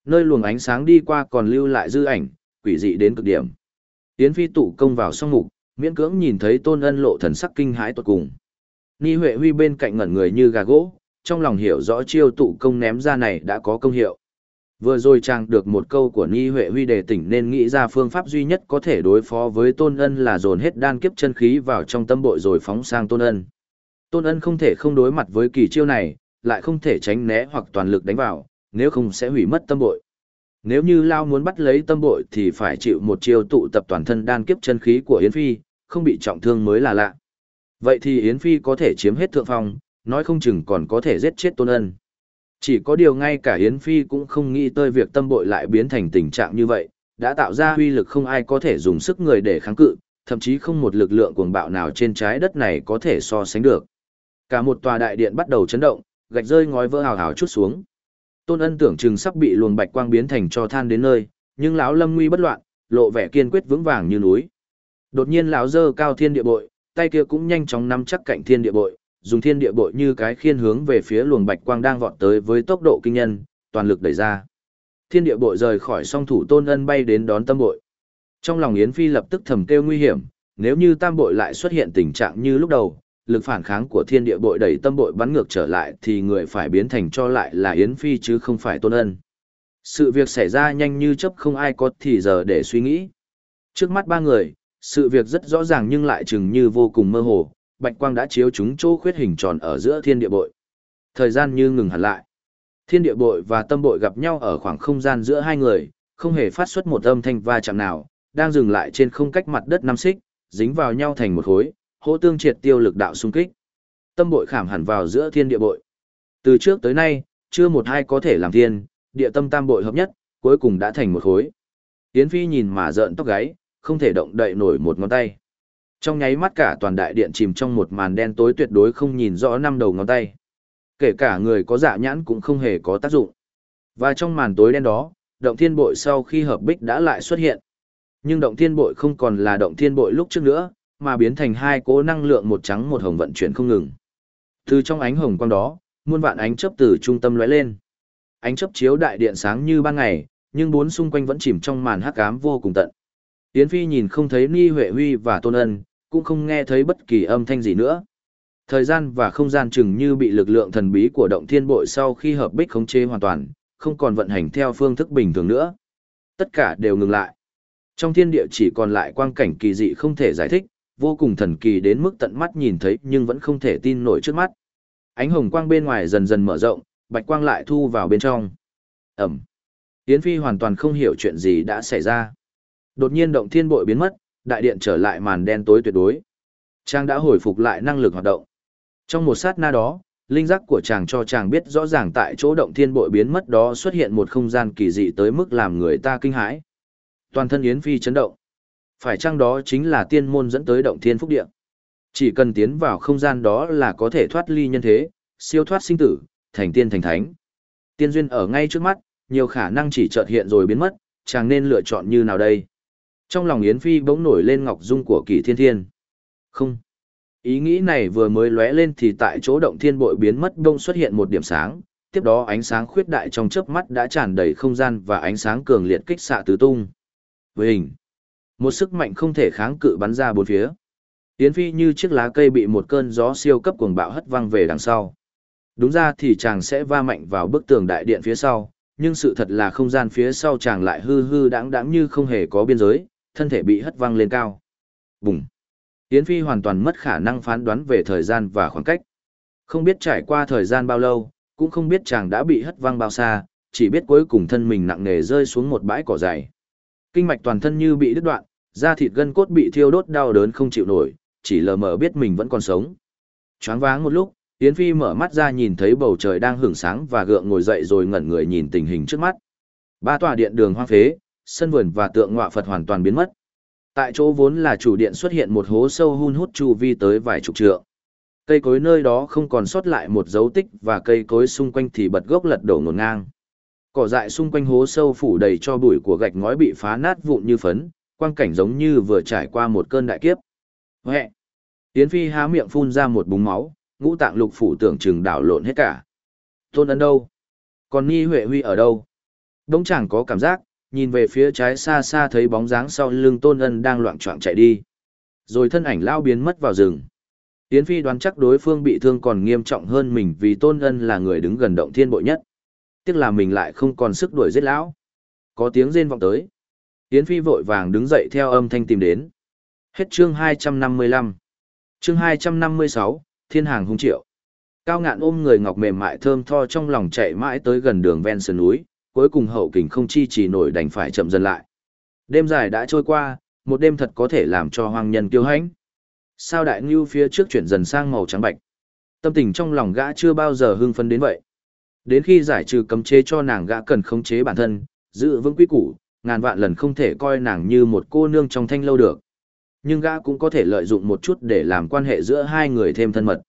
Nơi luồng ánh sáng đi qua còn lưu lại dư ảnh, quỷ dị đến cực điểm. Tiến phi tụ công vào song mục, miễn cưỡng nhìn thấy tôn ân lộ thần sắc kinh hãi tột cùng. Ni Huệ Huy bên cạnh ngẩn người như gà gỗ, trong lòng hiểu rõ chiêu tụ công ném ra này đã có công hiệu. Vừa rồi chàng được một câu của Ni Huệ Huy đề tỉnh nên nghĩ ra phương pháp duy nhất có thể đối phó với Tôn Ân là dồn hết đan kiếp chân khí vào trong tâm bội rồi phóng sang Tôn Ân. Tôn Ân không thể không đối mặt với kỳ chiêu này, lại không thể tránh né hoặc toàn lực đánh vào, nếu không sẽ hủy mất tâm bội. Nếu như Lao muốn bắt lấy tâm bội thì phải chịu một chiêu tụ tập toàn thân đan kiếp chân khí của Yến Phi, không bị trọng thương mới là lạ. Vậy thì Yến Phi có thể chiếm hết thượng phong, nói không chừng còn có thể giết chết Tôn Ân. Chỉ có điều ngay cả Yến Phi cũng không nghĩ tới việc tâm bội lại biến thành tình trạng như vậy, đã tạo ra uy lực không ai có thể dùng sức người để kháng cự, thậm chí không một lực lượng cuồng bạo nào trên trái đất này có thể so sánh được. Cả một tòa đại điện bắt đầu chấn động, gạch rơi ngói vỡ hào hào chút xuống. Tôn Ân tưởng chừng sắp bị luồng bạch quang biến thành cho than đến nơi, nhưng lão Lâm Nguy bất loạn, lộ vẻ kiên quyết vững vàng như núi. Đột nhiên lão dơ cao thiên địa bội, tay kia cũng nhanh chóng nắm chắc cạnh thiên địa bội, dùng thiên địa bội như cái khiên hướng về phía luồng bạch quang đang vọt tới với tốc độ kinh nhân, toàn lực đẩy ra. Thiên địa bội rời khỏi song thủ Tôn Ân bay đến đón tâm bội. Trong lòng Yến Phi lập tức thầm kêu nguy hiểm, nếu như tam bội lại xuất hiện tình trạng như lúc đầu, lực phản kháng của thiên địa bội đẩy tâm bội bắn ngược trở lại thì người phải biến thành cho lại là Yến Phi chứ không phải Tôn Ân. Sự việc xảy ra nhanh như chấp không ai có thì giờ để suy nghĩ. Trước mắt ba người, sự việc rất rõ ràng nhưng lại chừng như vô cùng mơ hồ, bạch quang đã chiếu chúng chỗ khuyết hình tròn ở giữa thiên địa bội. Thời gian như ngừng hẳn lại. Thiên địa bội và tâm bội gặp nhau ở khoảng không gian giữa hai người, không hề phát xuất một âm thanh va chạm nào, đang dừng lại trên không cách mặt đất năm xích, dính vào nhau thành một khối, hỗ tương triệt tiêu lực đạo xung kích. Tâm bội khảm hẳn vào giữa thiên địa bội. Từ trước tới nay, chưa một hai có thể làm thiên, địa tâm tam bội hợp nhất, cuối cùng đã thành một khối. Yến Phi nhìn mà rợn tóc gáy, không thể động đậy nổi một ngón tay. Trong nháy mắt cả toàn đại điện chìm trong một màn đen tối tuyệt đối không nhìn rõ năm đầu ngón tay. Kể cả người có dạ nhãn cũng không hề có tác dụng. Và trong màn tối đen đó, động thiên bội sau khi hợp bích đã lại xuất hiện. Nhưng động thiên bội không còn là động thiên bội lúc trước nữa, mà biến thành hai cố năng lượng một trắng một hồng vận chuyển không ngừng. Từ trong ánh hồng quang đó, muôn vạn ánh chớp từ trung tâm lóe lên. Ánh chớp chiếu đại điện sáng như ban ngày, nhưng bốn xung quanh vẫn chìm trong màn hắc ám vô cùng tận. Yến Phi nhìn không thấy Ni Huệ Huy và Tôn Ân, cũng không nghe thấy bất kỳ âm thanh gì nữa. Thời gian và không gian chừng như bị lực lượng thần bí của động thiên bội sau khi hợp bích khống chế hoàn toàn, không còn vận hành theo phương thức bình thường nữa. Tất cả đều ngừng lại. Trong thiên địa chỉ còn lại quang cảnh kỳ dị không thể giải thích, vô cùng thần kỳ đến mức tận mắt nhìn thấy nhưng vẫn không thể tin nổi trước mắt. Ánh hồng quang bên ngoài dần dần mở rộng, bạch quang lại thu vào bên trong. Ẩm. Yến Phi hoàn toàn không hiểu chuyện gì đã xảy ra. Đột nhiên động thiên bội biến mất, đại điện trở lại màn đen tối tuyệt đối. Trang đã hồi phục lại năng lực hoạt động. Trong một sát na đó, linh giác của chàng cho chàng biết rõ ràng tại chỗ động thiên bội biến mất đó xuất hiện một không gian kỳ dị tới mức làm người ta kinh hãi. Toàn thân Yến Phi chấn động. Phải chăng đó chính là tiên môn dẫn tới động thiên phúc địa? Chỉ cần tiến vào không gian đó là có thể thoát ly nhân thế, siêu thoát sinh tử, thành tiên thành thánh. Tiên duyên ở ngay trước mắt, nhiều khả năng chỉ chợt hiện rồi biến mất, chàng nên lựa chọn như nào đây? Trong lòng Yến Phi bỗng nổi lên ngọc dung của kỳ thiên thiên. Không. Ý nghĩ này vừa mới lóe lên thì tại chỗ động thiên bội biến mất đông xuất hiện một điểm sáng, tiếp đó ánh sáng khuyết đại trong chớp mắt đã tràn đầy không gian và ánh sáng cường liệt kích xạ tứ tung. Với hình, một sức mạnh không thể kháng cự bắn ra bốn phía. Yến Phi như chiếc lá cây bị một cơn gió siêu cấp cuồng bạo hất văng về đằng sau. Đúng ra thì chàng sẽ va mạnh vào bức tường đại điện phía sau, nhưng sự thật là không gian phía sau chàng lại hư hư đáng đáng như không hề có biên giới, thân thể bị hất văng lên cao. Bùng! Yến Phi hoàn toàn mất khả năng phán đoán về thời gian và khoảng cách. Không biết trải qua thời gian bao lâu, cũng không biết chàng đã bị hất văng bao xa, chỉ biết cuối cùng thân mình nặng nề rơi xuống một bãi cỏ dày. Kinh mạch toàn thân như bị đứt đoạn, Da thịt gân cốt bị thiêu đốt đau đớn không chịu nổi, chỉ lờ mờ biết mình vẫn còn sống. Choáng váng một lúc, Yến Phi mở mắt ra nhìn thấy bầu trời đang hưởng sáng và gượng ngồi dậy rồi ngẩn người nhìn tình hình trước mắt. Ba tòa điện đường hoang phế, sân vườn và tượng ngọa Phật hoàn toàn biến mất. Tại chỗ vốn là chủ điện xuất hiện một hố sâu hun hút chu vi tới vài chục trượng. Cây cối nơi đó không còn sót lại một dấu tích và cây cối xung quanh thì bật gốc lật đổ ngổn ngang. Cỏ dại xung quanh hố sâu phủ đầy cho bụi của gạch ngói bị phá nát vụn như phấn, quang cảnh giống như vừa trải qua một cơn đại kiếp. Huệ! Yến Phi há miệng phun ra một búng máu, ngũ tạng lục phủ tưởng chừng đảo lộn hết cả. Tôn ấn đâu? Còn Ni Huệ Huy ở đâu? Đông chẳng có cảm giác, nhìn về phía trái xa xa thấy bóng dáng sau lưng Tôn ân đang loạn choạng chạy đi. Rồi thân ảnh lao biến mất vào rừng. Yến Phi đoán chắc đối phương bị thương còn nghiêm trọng hơn mình vì Tôn ân là người đứng gần động thiên bội nhất. Tiếc là mình lại không còn sức đuổi giết lão. Có tiếng rên vọng tới. Yến Phi vội vàng đứng dậy theo âm thanh tìm đến. Hết chương 255. Chương 256, Thiên hàng hung triệu. Cao ngạn ôm người ngọc mềm mại thơm tho trong lòng chạy mãi tới gần đường ven sườn núi, cuối cùng hậu kình không chi trì nổi đành phải chậm dần lại. Đêm dài đã trôi qua, một đêm thật có thể làm cho hoàng nhân kiêu hãnh. Sao đại ngưu phía trước chuyển dần sang màu trắng bạch. Tâm tình trong lòng gã chưa bao giờ hưng phấn đến vậy. Đến khi giải trừ cấm chế cho nàng gã cần khống chế bản thân, giữ vững quy củ, ngàn vạn lần không thể coi nàng như một cô nương trong thanh lâu được. Nhưng gã cũng có thể lợi dụng một chút để làm quan hệ giữa hai người thêm thân mật.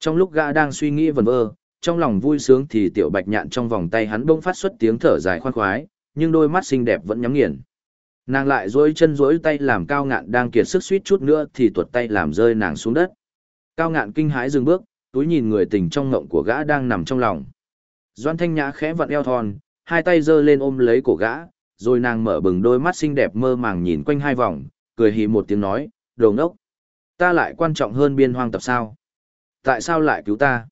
Trong lúc gã đang suy nghĩ vần vơ, trong lòng vui sướng thì tiểu bạch nhạn trong vòng tay hắn bỗng phát xuất tiếng thở dài khoan khoái, nhưng đôi mắt xinh đẹp vẫn nhắm nghiền. Nàng lại duỗi chân duỗi tay làm cao ngạn đang kiệt sức suýt chút nữa thì tuột tay làm rơi nàng xuống đất. Cao ngạn kinh hãi dừng bước, túi nhìn người tình trong ngộng của gã đang nằm trong lòng. Doan thanh nhã khẽ vặn eo thon, hai tay giơ lên ôm lấy cổ gã, rồi nàng mở bừng đôi mắt xinh đẹp mơ màng nhìn quanh hai vòng, cười hì một tiếng nói, đồ ngốc. Ta lại quan trọng hơn biên hoang tập sao? Tại sao lại cứu ta?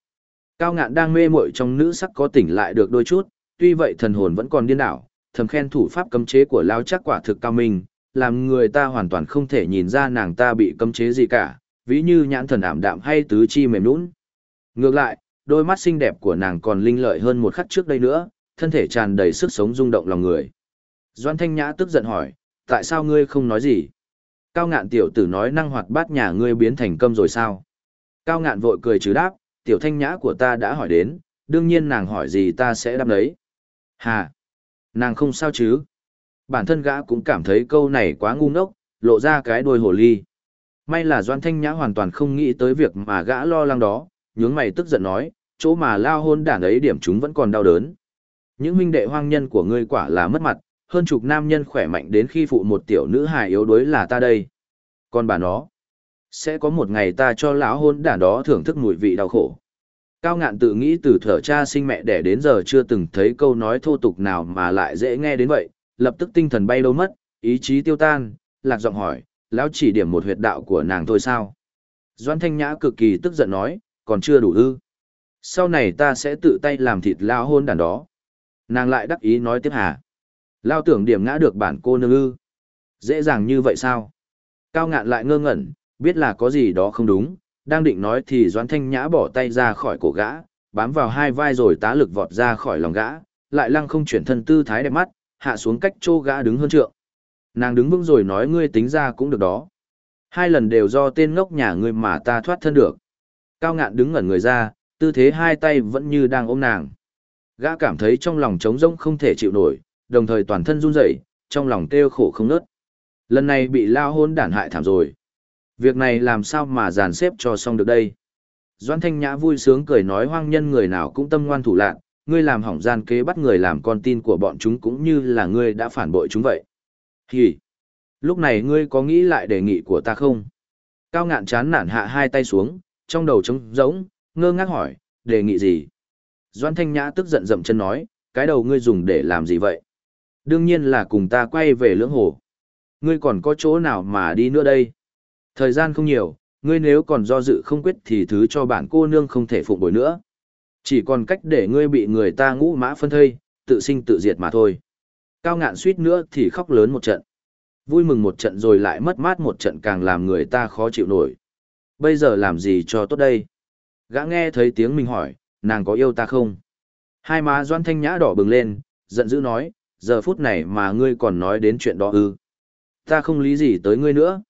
Cao ngạn đang mê muội trong nữ sắc có tỉnh lại được đôi chút, tuy vậy thần hồn vẫn còn điên đảo, thầm khen thủ pháp cấm chế của lao chắc quả thực cao minh, làm người ta hoàn toàn không thể nhìn ra nàng ta bị cấm chế gì cả, ví như nhãn thần ảm đạm hay tứ chi mềm nũng. Ngược lại, đôi mắt xinh đẹp của nàng còn linh lợi hơn một khắc trước đây nữa, thân thể tràn đầy sức sống rung động lòng người. Doan Thanh Nhã tức giận hỏi, tại sao ngươi không nói gì? Cao ngạn tiểu tử nói năng hoạt bát nhà ngươi biến thành câm rồi sao? Cao ngạn vội cười chứ đáp, tiểu thanh nhã của ta đã hỏi đến, đương nhiên nàng hỏi gì ta sẽ đáp đấy. Hà! Nàng không sao chứ? Bản thân gã cũng cảm thấy câu này quá ngu ngốc, lộ ra cái đuôi hồ ly. May là Doan Thanh Nhã hoàn toàn không nghĩ tới việc mà gã lo lắng đó, nhướng mày tức giận nói, chỗ mà lao hôn đản ấy điểm chúng vẫn còn đau đớn. Những huynh đệ hoang nhân của ngươi quả là mất mặt, hơn chục nam nhân khỏe mạnh đến khi phụ một tiểu nữ hài yếu đuối là ta đây. Còn bà nó, sẽ có một ngày ta cho lão hôn đản đó thưởng thức mùi vị đau khổ. Cao ngạn tự nghĩ từ thở cha sinh mẹ đẻ đến giờ chưa từng thấy câu nói thô tục nào mà lại dễ nghe đến vậy, lập tức tinh thần bay đâu mất, ý chí tiêu tan, lạc giọng hỏi, lão chỉ điểm một huyệt đạo của nàng thôi sao? Doan Thanh Nhã cực kỳ tức giận nói, còn chưa đủ ư. Sau này ta sẽ tự tay làm thịt lão hôn đàn đó. Nàng lại đắc ý nói tiếp hà. Lao tưởng điểm ngã được bản cô nương ư. Dễ dàng như vậy sao? Cao ngạn lại ngơ ngẩn, biết là có gì đó không đúng, đang định nói thì Doãn Thanh Nhã bỏ tay ra khỏi cổ gã, bám vào hai vai rồi tá lực vọt ra khỏi lòng gã, lại lăng không chuyển thân tư thái đẹp mắt, hạ xuống cách chô gã đứng hơn trượng. Nàng đứng vững rồi nói ngươi tính ra cũng được đó. Hai lần đều do tên ngốc nhà ngươi mà ta thoát thân được. Cao ngạn đứng ngẩn người ra, tư thế hai tay vẫn như đang ôm nàng. Gã cảm thấy trong lòng trống rỗng không thể chịu nổi, đồng thời toàn thân run rẩy, trong lòng kêu khổ không nớt. Lần này bị lao hôn đản hại thảm rồi. Việc này làm sao mà dàn xếp cho xong được đây? Doan Thanh Nhã vui sướng cười nói hoang nhân người nào cũng tâm ngoan thủ lạn, ngươi làm hỏng gian kế bắt người làm con tin của bọn chúng cũng như là ngươi đã phản bội chúng vậy. Hì! Lúc này ngươi có nghĩ lại đề nghị của ta không? Cao ngạn chán nản hạ hai tay xuống, trong đầu trống rỗng, ngơ ngác hỏi, đề nghị gì? Doan Thanh Nhã tức giận dậm chân nói, cái đầu ngươi dùng để làm gì vậy? Đương nhiên là cùng ta quay về lưỡng hồ. Ngươi còn có chỗ nào mà đi nữa đây? Thời gian không nhiều, ngươi nếu còn do dự không quyết thì thứ cho bản cô nương không thể phụng bồi nữa. Chỉ còn cách để ngươi bị người ta ngũ mã phân thây, tự sinh tự diệt mà thôi. Cao ngạn suýt nữa thì khóc lớn một trận. Vui mừng một trận rồi lại mất mát một trận càng làm người ta khó chịu nổi. Bây giờ làm gì cho tốt đây? Gã nghe thấy tiếng mình hỏi, nàng có yêu ta không? Hai má doan thanh nhã đỏ bừng lên, giận dữ nói, giờ phút này mà ngươi còn nói đến chuyện đó ư. Ta không lý gì tới ngươi nữa.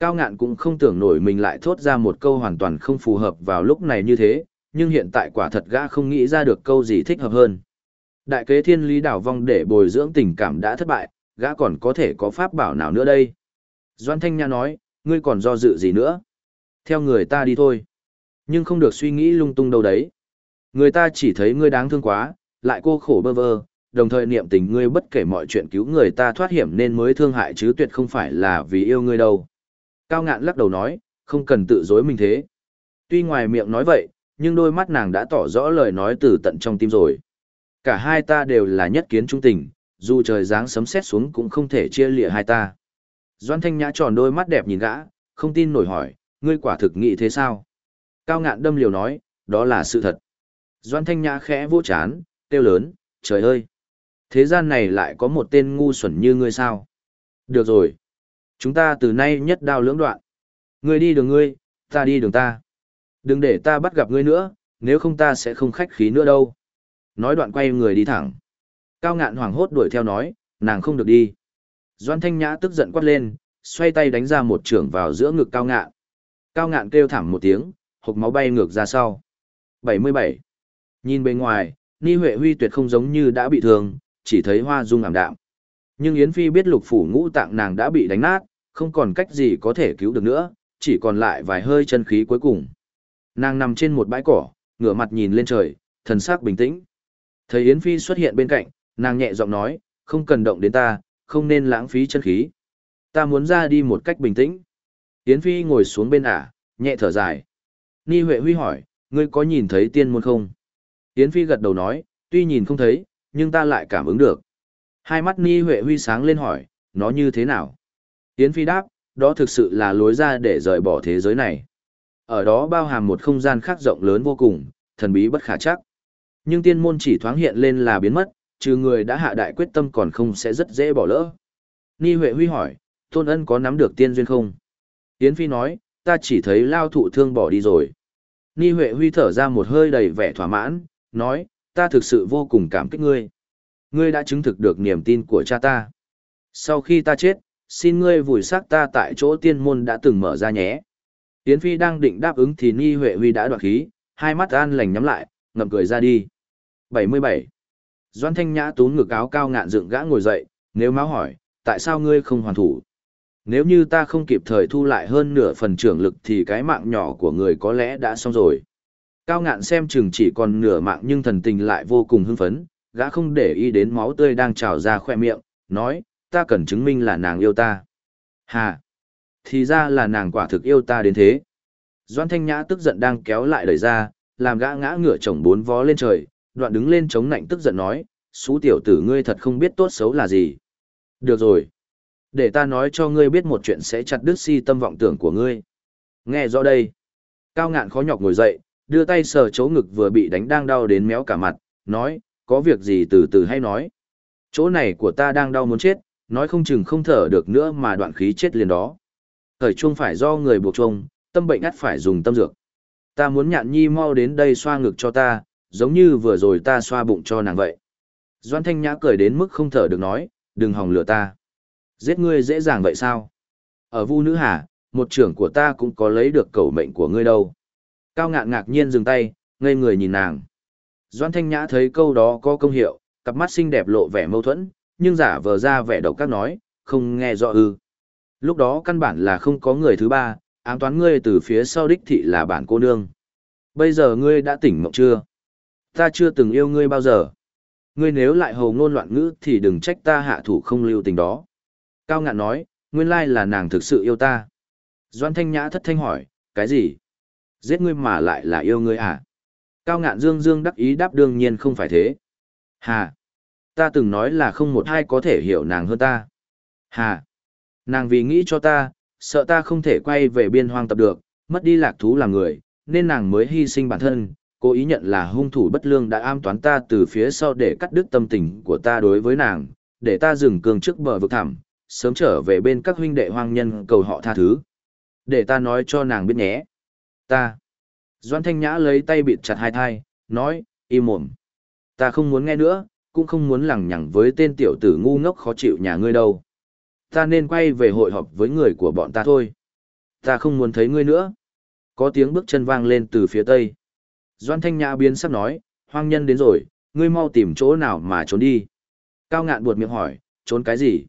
Cao ngạn cũng không tưởng nổi mình lại thốt ra một câu hoàn toàn không phù hợp vào lúc này như thế, nhưng hiện tại quả thật gã không nghĩ ra được câu gì thích hợp hơn. Đại kế thiên lý đảo vong để bồi dưỡng tình cảm đã thất bại, gã còn có thể có pháp bảo nào nữa đây? Doan Thanh Nha nói, ngươi còn do dự gì nữa? Theo người ta đi thôi. Nhưng không được suy nghĩ lung tung đâu đấy. Người ta chỉ thấy ngươi đáng thương quá, lại cô khổ bơ vơ, đồng thời niệm tình ngươi bất kể mọi chuyện cứu người ta thoát hiểm nên mới thương hại chứ tuyệt không phải là vì yêu ngươi đâu. Cao ngạn lắc đầu nói, không cần tự dối mình thế. Tuy ngoài miệng nói vậy, nhưng đôi mắt nàng đã tỏ rõ lời nói từ tận trong tim rồi. Cả hai ta đều là nhất kiến trung tình, dù trời giáng sấm sét xuống cũng không thể chia lịa hai ta. Doan Thanh Nhã tròn đôi mắt đẹp nhìn gã, không tin nổi hỏi, ngươi quả thực nghĩ thế sao? Cao ngạn đâm liều nói, đó là sự thật. Doan Thanh Nhã khẽ vỗ chán, kêu lớn, trời ơi! Thế gian này lại có một tên ngu xuẩn như ngươi sao? Được rồi. Chúng ta từ nay nhất đao lưỡng đoạn. Ngươi đi đường ngươi, ta đi đường ta. Đừng để ta bắt gặp ngươi nữa, nếu không ta sẽ không khách khí nữa đâu. Nói đoạn quay người đi thẳng. Cao ngạn hoảng hốt đuổi theo nói, nàng không được đi. Doan Thanh Nhã tức giận quát lên, xoay tay đánh ra một trưởng vào giữa ngực cao ngạn. Cao ngạn kêu thảm một tiếng, hộp máu bay ngược ra sau. 77. Nhìn bên ngoài, Ni Huệ Huy tuyệt không giống như đã bị thương, chỉ thấy hoa dung ảm đạm. Nhưng Yến Phi biết lục phủ ngũ tạng nàng đã bị đánh nát, không còn cách gì có thể cứu được nữa, chỉ còn lại vài hơi chân khí cuối cùng. Nàng nằm trên một bãi cỏ, ngửa mặt nhìn lên trời, thần sắc bình tĩnh. Thấy Yến Phi xuất hiện bên cạnh, nàng nhẹ giọng nói, không cần động đến ta, không nên lãng phí chân khí. Ta muốn ra đi một cách bình tĩnh. Yến Phi ngồi xuống bên ả, nhẹ thở dài. Ni Huệ Huy hỏi, ngươi có nhìn thấy tiên môn không? Yến Phi gật đầu nói, tuy nhìn không thấy, nhưng ta lại cảm ứng được. Hai mắt Ni Huệ Huy sáng lên hỏi, nó như thế nào? Yến Phi đáp, đó thực sự là lối ra để rời bỏ thế giới này. Ở đó bao hàm một không gian khác rộng lớn vô cùng, thần bí bất khả chắc. Nhưng tiên môn chỉ thoáng hiện lên là biến mất, trừ người đã hạ đại quyết tâm còn không sẽ rất dễ bỏ lỡ. Ni Huệ Huy hỏi, Tôn Ân có nắm được tiên duyên không? Yến Phi nói, ta chỉ thấy lao thụ thương bỏ đi rồi. Ni Huệ Huy thở ra một hơi đầy vẻ thỏa mãn, nói, ta thực sự vô cùng cảm kích ngươi. Ngươi đã chứng thực được niềm tin của cha ta. Sau khi ta chết, xin ngươi vùi xác ta tại chỗ tiên môn đã từng mở ra nhé. Yến Phi đang định đáp ứng thì Ni Huệ Huy đã đoạt khí, hai mắt an lành nhắm lại, ngậm cười ra đi. 77. Doan Thanh Nhã tún ngực áo cao ngạn dựng gã ngồi dậy, nếu máu hỏi, tại sao ngươi không hoàn thủ? Nếu như ta không kịp thời thu lại hơn nửa phần trưởng lực thì cái mạng nhỏ của người có lẽ đã xong rồi. Cao ngạn xem chừng chỉ còn nửa mạng nhưng thần tình lại vô cùng hưng phấn, gã không để ý đến máu tươi đang trào ra khoe miệng, nói, ta cần chứng minh là nàng yêu ta. Hà! Thì ra là nàng quả thực yêu ta đến thế. Doan Thanh Nhã tức giận đang kéo lại đẩy ra, làm gã ngã ngửa chồng bốn vó lên trời, đoạn đứng lên chống nạnh tức giận nói, xú tiểu tử ngươi thật không biết tốt xấu là gì. Được rồi. Để ta nói cho ngươi biết một chuyện sẽ chặt đứt si tâm vọng tưởng của ngươi. Nghe rõ đây. Cao ngạn khó nhọc ngồi dậy, đưa tay sờ chỗ ngực vừa bị đánh đang đau đến méo cả mặt, nói, có việc gì từ từ hay nói. Chỗ này của ta đang đau muốn chết, nói không chừng không thở được nữa mà đoạn khí chết liền đó. Thời chuông phải do người buộc chuông, tâm bệnh ắt phải dùng tâm dược. Ta muốn nhạn nhi mau đến đây xoa ngực cho ta, giống như vừa rồi ta xoa bụng cho nàng vậy. Doan Thanh Nhã cười đến mức không thở được nói, đừng hòng lừa ta. Giết ngươi dễ dàng vậy sao? Ở Vu Nữ Hà, một trưởng của ta cũng có lấy được cầu mệnh của ngươi đâu. Cao ngạn ngạc nhiên dừng tay, ngây người nhìn nàng. Doan Thanh Nhã thấy câu đó có công hiệu, cặp mắt xinh đẹp lộ vẻ mâu thuẫn, nhưng giả vờ ra vẻ độc các nói, không nghe rõ ư. Lúc đó căn bản là không có người thứ ba, ám toán ngươi từ phía sau đích thị là bản cô nương. Bây giờ ngươi đã tỉnh mộng chưa? Ta chưa từng yêu ngươi bao giờ. Ngươi nếu lại hồ ngôn loạn ngữ thì đừng trách ta hạ thủ không lưu tình đó. Cao ngạn nói, nguyên lai là nàng thực sự yêu ta. Doan thanh nhã thất thanh hỏi, cái gì? Giết ngươi mà lại là yêu ngươi à? Cao ngạn dương dương đắc ý đáp đương nhiên không phải thế. Hà! Ta từng nói là không một ai có thể hiểu nàng hơn ta. Hà! Nàng vì nghĩ cho ta, sợ ta không thể quay về biên hoang tập được, mất đi lạc thú làm người, nên nàng mới hy sinh bản thân, cố ý nhận là hung thủ bất lương đã am toán ta từ phía sau để cắt đứt tâm tình của ta đối với nàng, để ta dừng cường trước bờ vực thẳm, sớm trở về bên các huynh đệ hoang nhân cầu họ tha thứ. Để ta nói cho nàng biết nhé. Ta. Doan Thanh Nhã lấy tay bịt chặt hai thai, nói, im mồm. Ta không muốn nghe nữa, cũng không muốn lằng nhằng với tên tiểu tử ngu ngốc khó chịu nhà ngươi đâu. ta nên quay về hội họp với người của bọn ta thôi. Ta không muốn thấy ngươi nữa. Có tiếng bước chân vang lên từ phía tây. Doan Thanh Nhã biến sắp nói, hoang nhân đến rồi, ngươi mau tìm chỗ nào mà trốn đi. Cao ngạn buột miệng hỏi, trốn cái gì?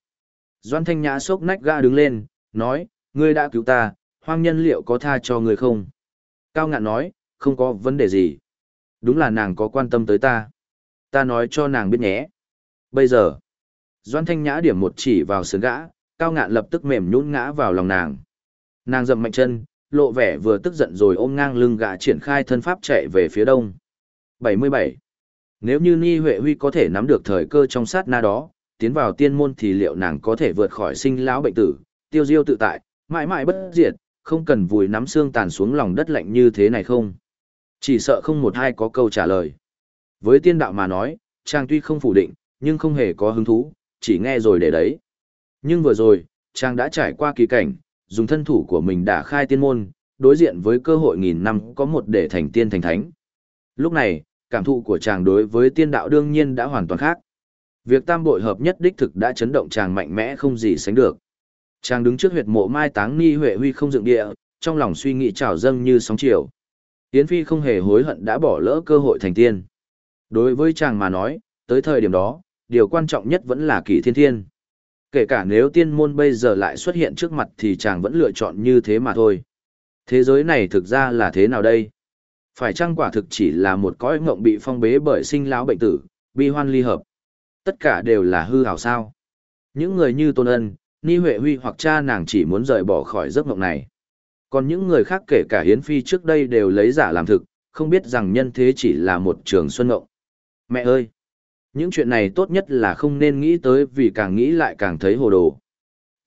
Doan Thanh Nhã sốc nách ga đứng lên, nói, ngươi đã cứu ta, hoang nhân liệu có tha cho ngươi không? Cao ngạn nói, không có vấn đề gì. Đúng là nàng có quan tâm tới ta. Ta nói cho nàng biết nhé. Bây giờ, Doan Thanh Nhã điểm một chỉ vào sườn gã, cao ngạn lập tức mềm nhũn ngã vào lòng nàng. Nàng dậm mạnh chân, lộ vẻ vừa tức giận rồi ôm ngang lưng gã triển khai thân pháp chạy về phía đông. 77. Nếu như Ni Huệ Huy có thể nắm được thời cơ trong sát na đó, tiến vào tiên môn thì liệu nàng có thể vượt khỏi sinh lão bệnh tử, tiêu diêu tự tại, mãi mãi bất diệt, không cần vùi nắm xương tàn xuống lòng đất lạnh như thế này không? Chỉ sợ không một ai có câu trả lời. Với tiên đạo mà nói, chàng tuy không phủ định, nhưng không hề có hứng thú, chỉ nghe rồi để đấy. Nhưng vừa rồi, chàng đã trải qua kỳ cảnh, dùng thân thủ của mình đã khai tiên môn, đối diện với cơ hội nghìn năm có một để thành tiên thành thánh. Lúc này, cảm thụ của chàng đối với tiên đạo đương nhiên đã hoàn toàn khác. Việc tam bội hợp nhất đích thực đã chấn động chàng mạnh mẽ không gì sánh được. Chàng đứng trước huyệt mộ mai táng ni huệ huy không dựng địa, trong lòng suy nghĩ trào dâng như sóng chiều. Yến Phi không hề hối hận đã bỏ lỡ cơ hội thành tiên. Đối với chàng mà nói, tới thời điểm đó, điều quan trọng nhất vẫn là kỷ thiên thiên. Kể cả nếu tiên môn bây giờ lại xuất hiện trước mặt thì chàng vẫn lựa chọn như thế mà thôi. Thế giới này thực ra là thế nào đây? Phải chăng quả thực chỉ là một cõi ngộng bị phong bế bởi sinh lão bệnh tử, bi hoan ly hợp? Tất cả đều là hư hào sao? Những người như Tôn Ân, Ni Huệ Huy hoặc cha nàng chỉ muốn rời bỏ khỏi giấc mộng này. Còn những người khác kể cả Hiến Phi trước đây đều lấy giả làm thực, không biết rằng nhân thế chỉ là một trường xuân mộng. Mẹ ơi! Những chuyện này tốt nhất là không nên nghĩ tới vì càng nghĩ lại càng thấy hồ đồ.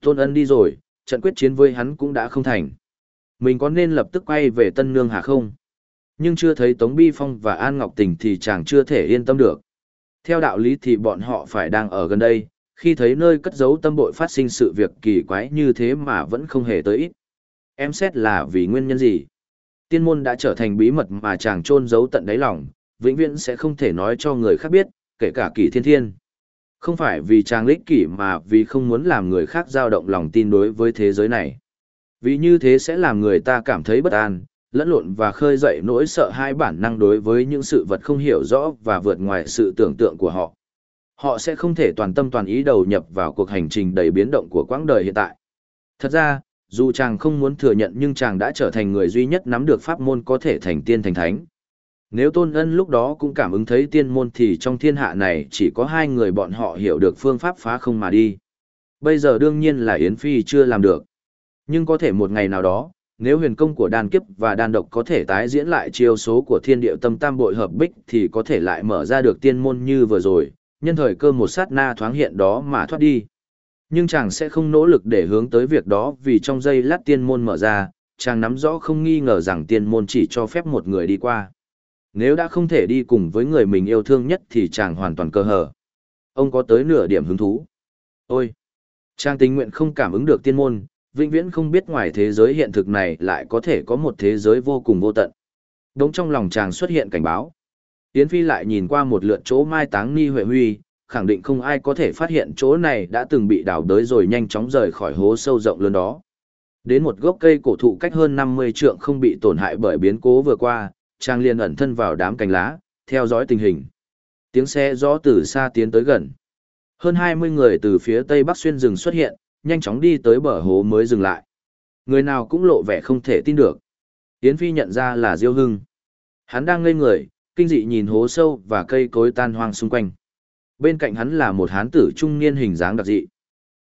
Tôn ân đi rồi, trận quyết chiến với hắn cũng đã không thành. Mình có nên lập tức quay về Tân Nương Hà không? Nhưng chưa thấy Tống Bi Phong và An Ngọc Tình thì chàng chưa thể yên tâm được. Theo đạo lý thì bọn họ phải đang ở gần đây, khi thấy nơi cất giấu tâm bội phát sinh sự việc kỳ quái như thế mà vẫn không hề tới ít. Em xét là vì nguyên nhân gì? Tiên môn đã trở thành bí mật mà chàng trôn giấu tận đáy lòng, vĩnh viễn sẽ không thể nói cho người khác biết, kể cả kỳ thiên thiên. Không phải vì chàng lích kỷ mà vì không muốn làm người khác dao động lòng tin đối với thế giới này. Vì như thế sẽ làm người ta cảm thấy bất an, lẫn lộn và khơi dậy nỗi sợ hai bản năng đối với những sự vật không hiểu rõ và vượt ngoài sự tưởng tượng của họ. Họ sẽ không thể toàn tâm toàn ý đầu nhập vào cuộc hành trình đầy biến động của quãng đời hiện tại. Thật ra, dù chàng không muốn thừa nhận nhưng chàng đã trở thành người duy nhất nắm được pháp môn có thể thành tiên thành thánh. Nếu Tôn Ân lúc đó cũng cảm ứng thấy tiên môn thì trong thiên hạ này chỉ có hai người bọn họ hiểu được phương pháp phá không mà đi. Bây giờ đương nhiên là Yến Phi chưa làm được. Nhưng có thể một ngày nào đó, nếu huyền công của đan kiếp và đan độc có thể tái diễn lại chiêu số của thiên điệu tâm tam bội hợp bích thì có thể lại mở ra được tiên môn như vừa rồi, nhân thời cơ một sát na thoáng hiện đó mà thoát đi. Nhưng chàng sẽ không nỗ lực để hướng tới việc đó vì trong giây lát tiên môn mở ra, chàng nắm rõ không nghi ngờ rằng tiên môn chỉ cho phép một người đi qua. Nếu đã không thể đi cùng với người mình yêu thương nhất thì chàng hoàn toàn cơ hở. Ông có tới nửa điểm hứng thú. Ôi! Chàng tình nguyện không cảm ứng được tiên môn, vĩnh viễn không biết ngoài thế giới hiện thực này lại có thể có một thế giới vô cùng vô tận. Đống trong lòng chàng xuất hiện cảnh báo. Yến Phi lại nhìn qua một lượt chỗ mai táng Ni Huệ Huy, khẳng định không ai có thể phát hiện chỗ này đã từng bị đào đới rồi nhanh chóng rời khỏi hố sâu rộng lớn đó. Đến một gốc cây cổ thụ cách hơn 50 trượng không bị tổn hại bởi biến cố vừa qua, Trang liền ẩn thân vào đám cành lá, theo dõi tình hình. Tiếng xe gió từ xa tiến tới gần. Hơn 20 người từ phía tây bắc xuyên rừng xuất hiện, nhanh chóng đi tới bờ hố mới dừng lại. Người nào cũng lộ vẻ không thể tin được. Yến Phi nhận ra là Diêu Hưng. Hắn đang ngây người, kinh dị nhìn hố sâu và cây cối tan hoang xung quanh. Bên cạnh hắn là một hán tử trung niên hình dáng đặc dị.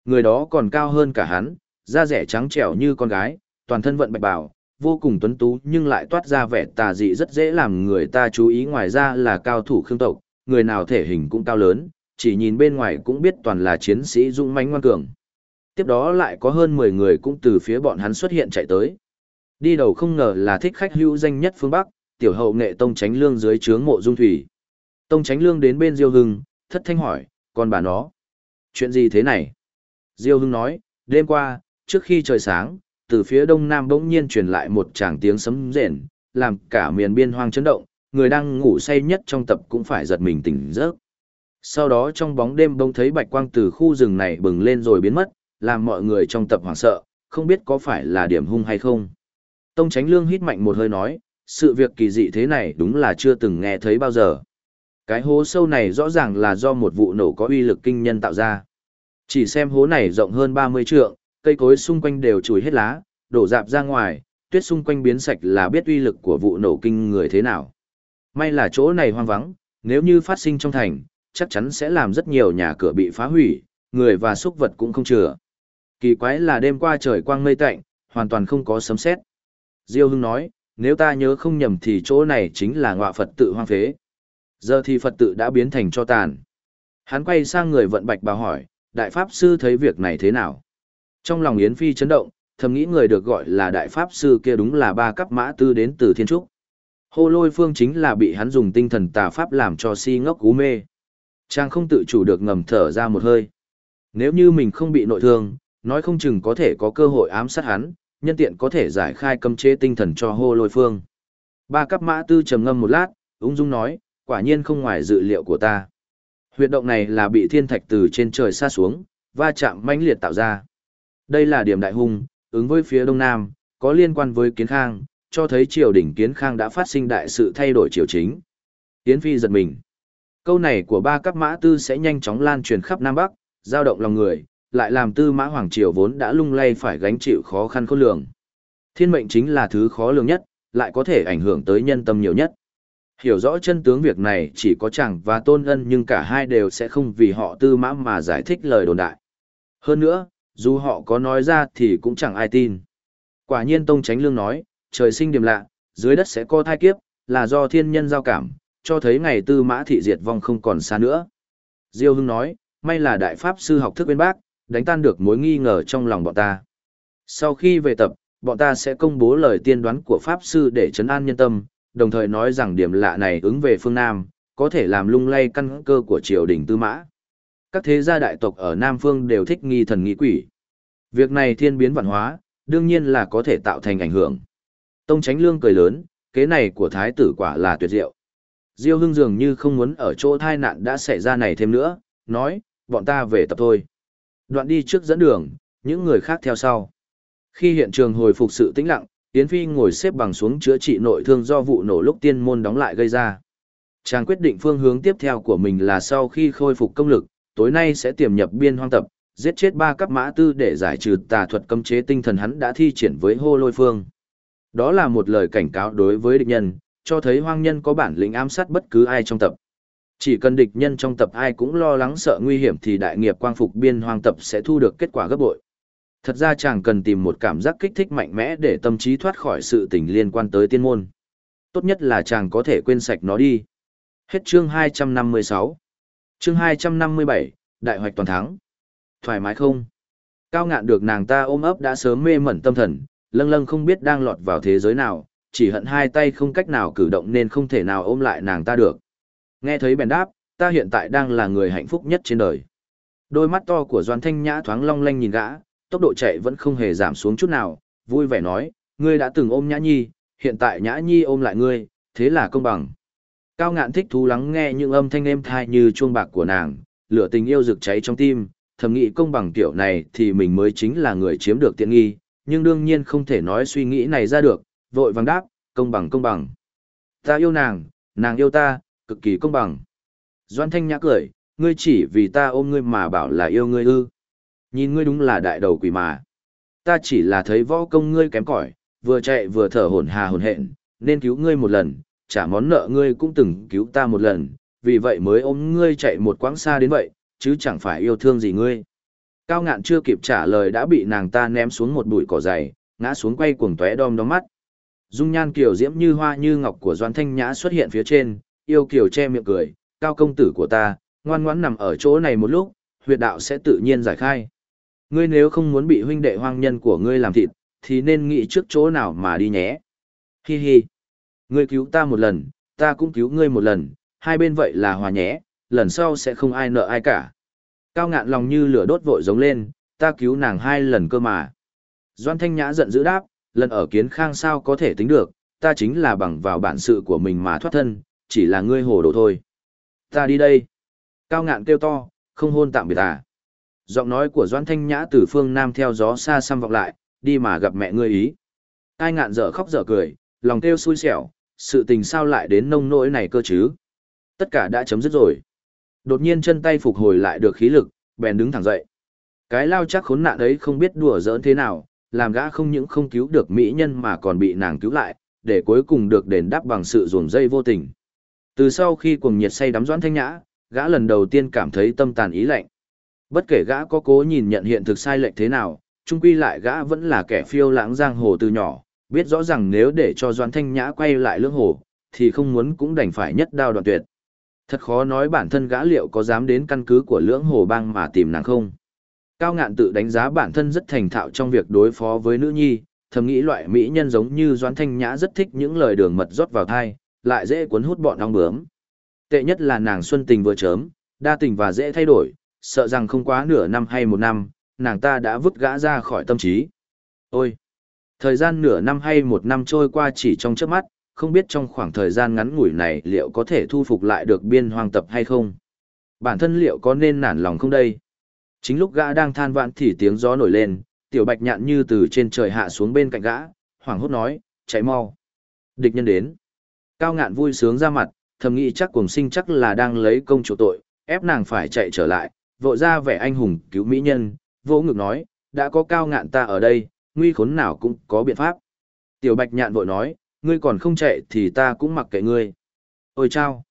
Người đó còn cao hơn cả hắn, da rẻ trắng trẻo như con gái, toàn thân vận bạch bảo, vô cùng tuấn tú nhưng lại toát ra vẻ tà dị rất dễ làm người ta chú ý ngoài ra là cao thủ khương tộc, người nào thể hình cũng cao lớn, chỉ nhìn bên ngoài cũng biết toàn là chiến sĩ dũng mãnh ngoan cường. Tiếp đó lại có hơn 10 người cũng từ phía bọn hắn xuất hiện chạy tới. Đi đầu không ngờ là thích khách hữu danh nhất phương Bắc, tiểu hậu nghệ tông tránh lương dưới trướng mộ dung thủy. Tông tránh lương đến bên Diêu Hưng, thất thanh hỏi, con bà nó. Chuyện gì thế này? Diêu Hưng nói, đêm qua, trước khi trời sáng, từ phía đông nam bỗng nhiên truyền lại một tràng tiếng sấm rền, làm cả miền biên hoang chấn động, người đang ngủ say nhất trong tập cũng phải giật mình tỉnh giấc. Sau đó trong bóng đêm bỗng thấy bạch quang từ khu rừng này bừng lên rồi biến mất, làm mọi người trong tập hoảng sợ, không biết có phải là điểm hung hay không. Tông Chánh Lương hít mạnh một hơi nói, sự việc kỳ dị thế này đúng là chưa từng nghe thấy bao giờ. Cái hố sâu này rõ ràng là do một vụ nổ có uy lực kinh nhân tạo ra. Chỉ xem hố này rộng hơn 30 trượng, cây cối xung quanh đều chùi hết lá, đổ dạp ra ngoài, tuyết xung quanh biến sạch là biết uy lực của vụ nổ kinh người thế nào. May là chỗ này hoang vắng, nếu như phát sinh trong thành, chắc chắn sẽ làm rất nhiều nhà cửa bị phá hủy, người và súc vật cũng không chừa. Kỳ quái là đêm qua trời quang mây tạnh, hoàn toàn không có sấm sét. Diêu Hưng nói, nếu ta nhớ không nhầm thì chỗ này chính là ngọa Phật tự hoang phế. Giờ thì Phật tự đã biến thành cho tàn. Hắn quay sang người vận bạch bào hỏi, Đại Pháp Sư thấy việc này thế nào? Trong lòng Yến Phi chấn động, thầm nghĩ người được gọi là Đại Pháp Sư kia đúng là ba cấp mã tư đến từ Thiên Trúc. Hô lôi phương chính là bị hắn dùng tinh thần tà pháp làm cho si ngốc cú mê. Chàng không tự chủ được ngầm thở ra một hơi. Nếu như mình không bị nội thương, nói không chừng có thể có cơ hội ám sát hắn, nhân tiện có thể giải khai cấm chế tinh thần cho hô lôi phương. Ba cấp mã tư trầm ngâm một lát, ung dung nói, quả nhiên không ngoài dự liệu của ta. Huyệt động này là bị thiên thạch từ trên trời xa xuống, va chạm mãnh liệt tạo ra. Đây là điểm đại hung, ứng với phía đông nam, có liên quan với kiến khang, cho thấy triều đỉnh kiến khang đã phát sinh đại sự thay đổi triều chính. Tiến phi giật mình. Câu này của ba cấp mã tư sẽ nhanh chóng lan truyền khắp Nam Bắc, giao động lòng người, lại làm tư mã hoàng triều vốn đã lung lay phải gánh chịu khó khăn khôn lường. Thiên mệnh chính là thứ khó lường nhất, lại có thể ảnh hưởng tới nhân tâm nhiều nhất. Hiểu rõ chân tướng việc này chỉ có chàng và tôn ân nhưng cả hai đều sẽ không vì họ tư mã mà giải thích lời đồn đại. Hơn nữa, dù họ có nói ra thì cũng chẳng ai tin. Quả nhiên Tông Tránh Lương nói, trời sinh điểm lạ, dưới đất sẽ có thai kiếp, là do thiên nhân giao cảm, cho thấy ngày tư mã thị diệt vong không còn xa nữa. Diêu Hưng nói, may là đại pháp sư học thức bên bác, đánh tan được mối nghi ngờ trong lòng bọn ta. Sau khi về tập, bọn ta sẽ công bố lời tiên đoán của pháp sư để chấn an nhân tâm, đồng thời nói rằng điểm lạ này ứng về phương Nam, có thể làm lung lay căn cơ của triều đình tư mã. Các thế gia đại tộc ở Nam Phương đều thích nghi thần nghi quỷ. Việc này thiên biến văn hóa, đương nhiên là có thể tạo thành ảnh hưởng. Tông Chánh Lương cười lớn, kế này của thái tử quả là tuyệt diệu. Diêu Hưng dường như không muốn ở chỗ thai nạn đã xảy ra này thêm nữa, nói, bọn ta về tập thôi. Đoạn đi trước dẫn đường, những người khác theo sau. Khi hiện trường hồi phục sự tĩnh lặng, Yến Phi ngồi xếp bằng xuống chữa trị nội thương do vụ nổ lúc tiên môn đóng lại gây ra. Chàng quyết định phương hướng tiếp theo của mình là sau khi khôi phục công lực, tối nay sẽ tiềm nhập biên hoang tập, giết chết ba cấp mã tư để giải trừ tà thuật cấm chế tinh thần hắn đã thi triển với hô lôi phương. Đó là một lời cảnh cáo đối với địch nhân, cho thấy hoang nhân có bản lĩnh ám sát bất cứ ai trong tập. Chỉ cần địch nhân trong tập ai cũng lo lắng sợ nguy hiểm thì đại nghiệp quang phục biên hoang tập sẽ thu được kết quả gấp bội. Thật ra chàng cần tìm một cảm giác kích thích mạnh mẽ để tâm trí thoát khỏi sự tình liên quan tới tiên môn. Tốt nhất là chàng có thể quên sạch nó đi. Hết chương 256. Chương 257, Đại hoạch toàn thắng. Thoải mái không? Cao ngạn được nàng ta ôm ấp đã sớm mê mẩn tâm thần, lâng lâng không biết đang lọt vào thế giới nào, chỉ hận hai tay không cách nào cử động nên không thể nào ôm lại nàng ta được. Nghe thấy bèn đáp, ta hiện tại đang là người hạnh phúc nhất trên đời. Đôi mắt to của Doan Thanh Nhã thoáng long lanh nhìn gã, tốc độ chạy vẫn không hề giảm xuống chút nào, vui vẻ nói, ngươi đã từng ôm Nhã Nhi, hiện tại Nhã Nhi ôm lại ngươi, thế là công bằng. Cao ngạn thích thú lắng nghe những âm thanh êm thai như chuông bạc của nàng, lửa tình yêu rực cháy trong tim, thầm nghĩ công bằng kiểu này thì mình mới chính là người chiếm được tiện nghi, nhưng đương nhiên không thể nói suy nghĩ này ra được, vội vàng đáp, công bằng công bằng. Ta yêu nàng, nàng yêu ta, cực kỳ công bằng. Doan Thanh Nhã cười, ngươi chỉ vì ta ôm ngươi mà bảo là yêu ngươi ư. Nhìn ngươi đúng là đại đầu quỷ mà. Ta chỉ là thấy võ công ngươi kém cỏi, vừa chạy vừa thở hổn hà hổn hển, nên cứu ngươi một lần, trả món nợ ngươi cũng từng cứu ta một lần, vì vậy mới ôm ngươi chạy một quãng xa đến vậy, chứ chẳng phải yêu thương gì ngươi. Cao ngạn chưa kịp trả lời đã bị nàng ta ném xuống một bụi cỏ dày, ngã xuống quay cuồng tóe đom đóm mắt. Dung nhan kiều diễm như hoa như ngọc của Doan Thanh Nhã xuất hiện phía trên, yêu kiều che miệng cười, cao công tử của ta, ngoan ngoãn nằm ở chỗ này một lúc, huyệt đạo sẽ tự nhiên giải khai. Ngươi nếu không muốn bị huynh đệ hoang nhân của ngươi làm thịt, thì nên nghĩ trước chỗ nào mà đi nhé. Hi hi. Ngươi cứu ta một lần, ta cũng cứu ngươi một lần, hai bên vậy là hòa nhé, lần sau sẽ không ai nợ ai cả. Cao ngạn lòng như lửa đốt vội giống lên, ta cứu nàng hai lần cơ mà. Doan Thanh Nhã giận dữ đáp, lần ở kiến khang sao có thể tính được, ta chính là bằng vào bản sự của mình mà thoát thân, chỉ là ngươi hồ đồ thôi. Ta đi đây. Cao ngạn kêu to, không hôn tạm biệt à. Giọng nói của Doãn Thanh Nhã từ phương Nam theo gió xa xăm vọng lại, đi mà gặp mẹ ngươi ý. Ai ngạn dở khóc dở cười, lòng kêu xui xẻo, sự tình sao lại đến nông nỗi này cơ chứ? Tất cả đã chấm dứt rồi. Đột nhiên chân tay phục hồi lại được khí lực, bèn đứng thẳng dậy. Cái lao chắc khốn nạn ấy không biết đùa giỡn thế nào, làm gã không những không cứu được mỹ nhân mà còn bị nàng cứu lại, để cuối cùng được đền đáp bằng sự ruồng dây vô tình. Từ sau khi cuồng nhiệt say đắm doãn thanh nhã, gã lần đầu tiên cảm thấy tâm tàn ý lạnh. Bất kể gã có cố nhìn nhận hiện thực sai lệch thế nào, chung quy lại gã vẫn là kẻ phiêu lãng giang hồ từ nhỏ, biết rõ rằng nếu để cho doãn thanh nhã quay lại lưỡng hồ, thì không muốn cũng đành phải nhất đao đoạn tuyệt. Thật khó nói bản thân gã liệu có dám đến căn cứ của lưỡng hồ bang mà tìm nàng không. Cao ngạn tự đánh giá bản thân rất thành thạo trong việc đối phó với nữ nhi, thầm nghĩ loại mỹ nhân giống như Doãn Thanh Nhã rất thích những lời đường mật rót vào thai, lại dễ cuốn hút bọn ong bướm. Tệ nhất là nàng xuân tình vừa chớm, đa tình và dễ thay đổi, sợ rằng không quá nửa năm hay một năm, nàng ta đã vứt gã ra khỏi tâm trí. Ôi! Thời gian nửa năm hay một năm trôi qua chỉ trong chớp mắt, không biết trong khoảng thời gian ngắn ngủi này liệu có thể thu phục lại được biên hoang tập hay không. Bản thân liệu có nên nản lòng không đây? Chính lúc gã đang than vãn thì tiếng gió nổi lên, tiểu bạch nhạn như từ trên trời hạ xuống bên cạnh gã, hoảng hốt nói, chạy mau. Địch nhân đến. Cao ngạn vui sướng ra mặt, thầm nghĩ chắc cùng sinh chắc là đang lấy công chủ tội, ép nàng phải chạy trở lại, vội ra vẻ anh hùng cứu mỹ nhân, vỗ ngực nói, đã có cao ngạn ta ở đây, nguy khốn nào cũng có biện pháp. Tiểu bạch nhạn vội nói, ngươi còn không chạy thì ta cũng mặc kệ ngươi. Ôi chao!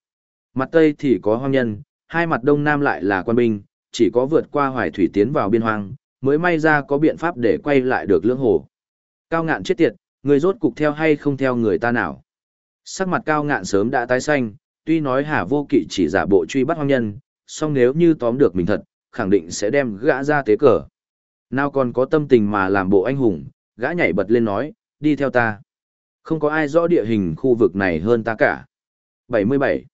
Mặt tây thì có hoang nhân, hai mặt đông nam lại là quan binh, chỉ có vượt qua hoài thủy tiến vào biên hoang, mới may ra có biện pháp để quay lại được lưỡng hồ. Cao ngạn chết tiệt, người rốt cục theo hay không theo người ta nào. Sắc mặt cao ngạn sớm đã tái xanh, tuy nói hà vô kỵ chỉ giả bộ truy bắt hoang nhân, song nếu như tóm được mình thật, khẳng định sẽ đem gã ra tế cờ. Nào còn có tâm tình mà làm bộ anh hùng, gã nhảy bật lên nói, đi theo ta. Không có ai rõ địa hình khu vực này hơn ta cả. 77.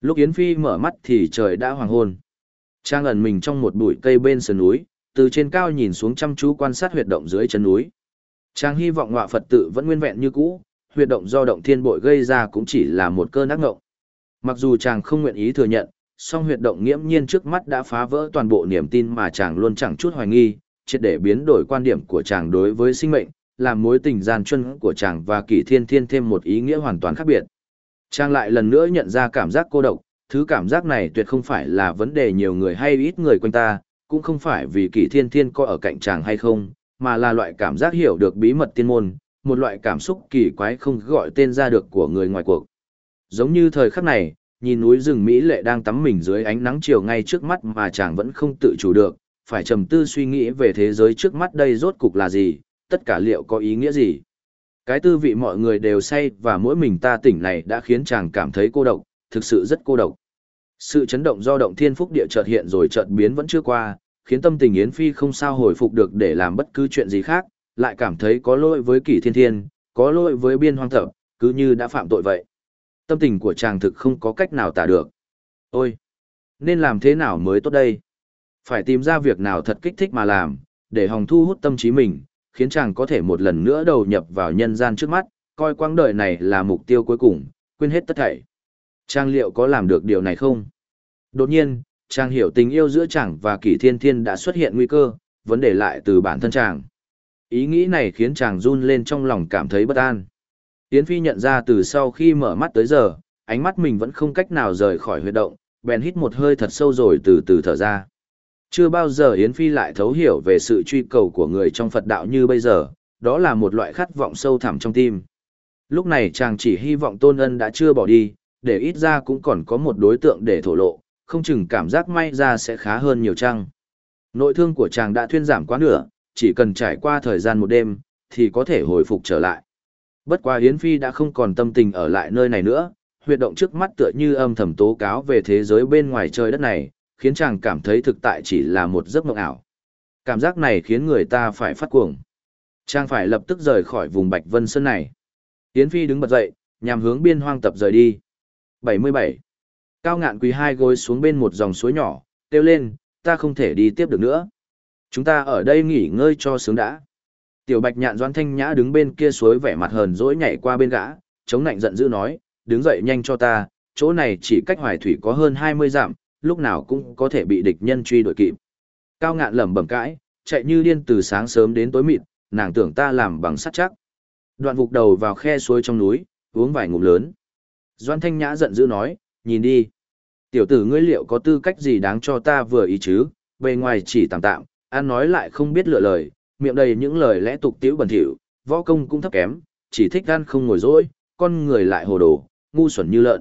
Lúc Yến Phi mở mắt thì trời đã hoàng hôn. Trang ẩn mình trong một bụi cây bên sườn núi, từ trên cao nhìn xuống chăm chú quan sát huyệt động dưới chân núi. Trang hy vọng ngọa Phật tự vẫn nguyên vẹn như cũ, huyệt động do động thiên bội gây ra cũng chỉ là một cơn ác ngộng. Mặc dù chàng không nguyện ý thừa nhận, song huyệt động nghiễm nhiên trước mắt đã phá vỡ toàn bộ niềm tin mà chàng luôn chẳng chút hoài nghi, triệt để biến đổi quan điểm của chàng đối với sinh mệnh, làm mối tình gian chân của chàng và kỷ thiên thiên thêm một ý nghĩa hoàn toàn khác biệt. Chàng lại lần nữa nhận ra cảm giác cô độc, thứ cảm giác này tuyệt không phải là vấn đề nhiều người hay ít người quanh ta, cũng không phải vì kỷ thiên thiên có ở cạnh chàng hay không, mà là loại cảm giác hiểu được bí mật tiên môn, một loại cảm xúc kỳ quái không gọi tên ra được của người ngoài cuộc. Giống như thời khắc này, nhìn núi rừng Mỹ lệ đang tắm mình dưới ánh nắng chiều ngay trước mắt mà chàng vẫn không tự chủ được, phải trầm tư suy nghĩ về thế giới trước mắt đây rốt cục là gì, tất cả liệu có ý nghĩa gì. Cái tư vị mọi người đều say và mỗi mình ta tỉnh này đã khiến chàng cảm thấy cô độc, thực sự rất cô độc. Sự chấn động do động thiên phúc địa chợt hiện rồi chợt biến vẫn chưa qua, khiến tâm tình Yến Phi không sao hồi phục được để làm bất cứ chuyện gì khác, lại cảm thấy có lỗi với kỷ thiên thiên, có lỗi với biên hoang thập, cứ như đã phạm tội vậy. Tâm tình của chàng thực không có cách nào tả được. Ôi! Nên làm thế nào mới tốt đây? Phải tìm ra việc nào thật kích thích mà làm, để hòng thu hút tâm trí mình, khiến chàng có thể một lần nữa đầu nhập vào nhân gian trước mắt, coi quãng đời này là mục tiêu cuối cùng, quên hết tất thảy. Trang liệu có làm được điều này không? Đột nhiên, chàng hiểu tình yêu giữa chàng và kỷ thiên thiên đã xuất hiện nguy cơ, vấn đề lại từ bản thân chàng. Ý nghĩ này khiến chàng run lên trong lòng cảm thấy bất an. Yến Phi nhận ra từ sau khi mở mắt tới giờ, ánh mắt mình vẫn không cách nào rời khỏi huyệt động, bèn hít một hơi thật sâu rồi từ từ thở ra. Chưa bao giờ Yến Phi lại thấu hiểu về sự truy cầu của người trong Phật đạo như bây giờ, đó là một loại khát vọng sâu thẳm trong tim. Lúc này chàng chỉ hy vọng tôn ân đã chưa bỏ đi, để ít ra cũng còn có một đối tượng để thổ lộ, không chừng cảm giác may ra sẽ khá hơn nhiều chăng. Nội thương của chàng đã thuyên giảm quá nửa, chỉ cần trải qua thời gian một đêm, thì có thể hồi phục trở lại. Bất quá Yến Phi đã không còn tâm tình ở lại nơi này nữa, huyệt động trước mắt tựa như âm thầm tố cáo về thế giới bên ngoài trời đất này, khiến chàng cảm thấy thực tại chỉ là một giấc mộng ảo. Cảm giác này khiến người ta phải phát cuồng. Chàng phải lập tức rời khỏi vùng Bạch Vân Sơn này. Yến Phi đứng bật dậy, nhằm hướng biên hoang tập rời đi. 77. Cao ngạn quỳ hai gối xuống bên một dòng suối nhỏ, kêu lên, ta không thể đi tiếp được nữa. Chúng ta ở đây nghỉ ngơi cho sướng đã. Tiểu bạch nhạn doan thanh nhã đứng bên kia suối vẻ mặt hờn dỗi nhảy qua bên gã, chống nạnh giận dữ nói, đứng dậy nhanh cho ta, chỗ này chỉ cách hoài thủy có hơn 20 dặm, lúc nào cũng có thể bị địch nhân truy đuổi kịp. Cao ngạn lẩm bẩm cãi, chạy như điên từ sáng sớm đến tối mịt, nàng tưởng ta làm bằng sắt chắc. Đoạn vục đầu vào khe suối trong núi, uống vài ngụm lớn. Doan Thanh Nhã giận dữ nói, nhìn đi. Tiểu tử ngươi liệu có tư cách gì đáng cho ta vừa ý chứ, bề ngoài chỉ tạm tạm, ăn nói lại không biết lựa lời, miệng đầy những lời lẽ tục tiễu bẩn thỉu, võ công cũng thấp kém, chỉ thích ăn không ngồi dỗi, con người lại hồ đồ, ngu xuẩn như lợn.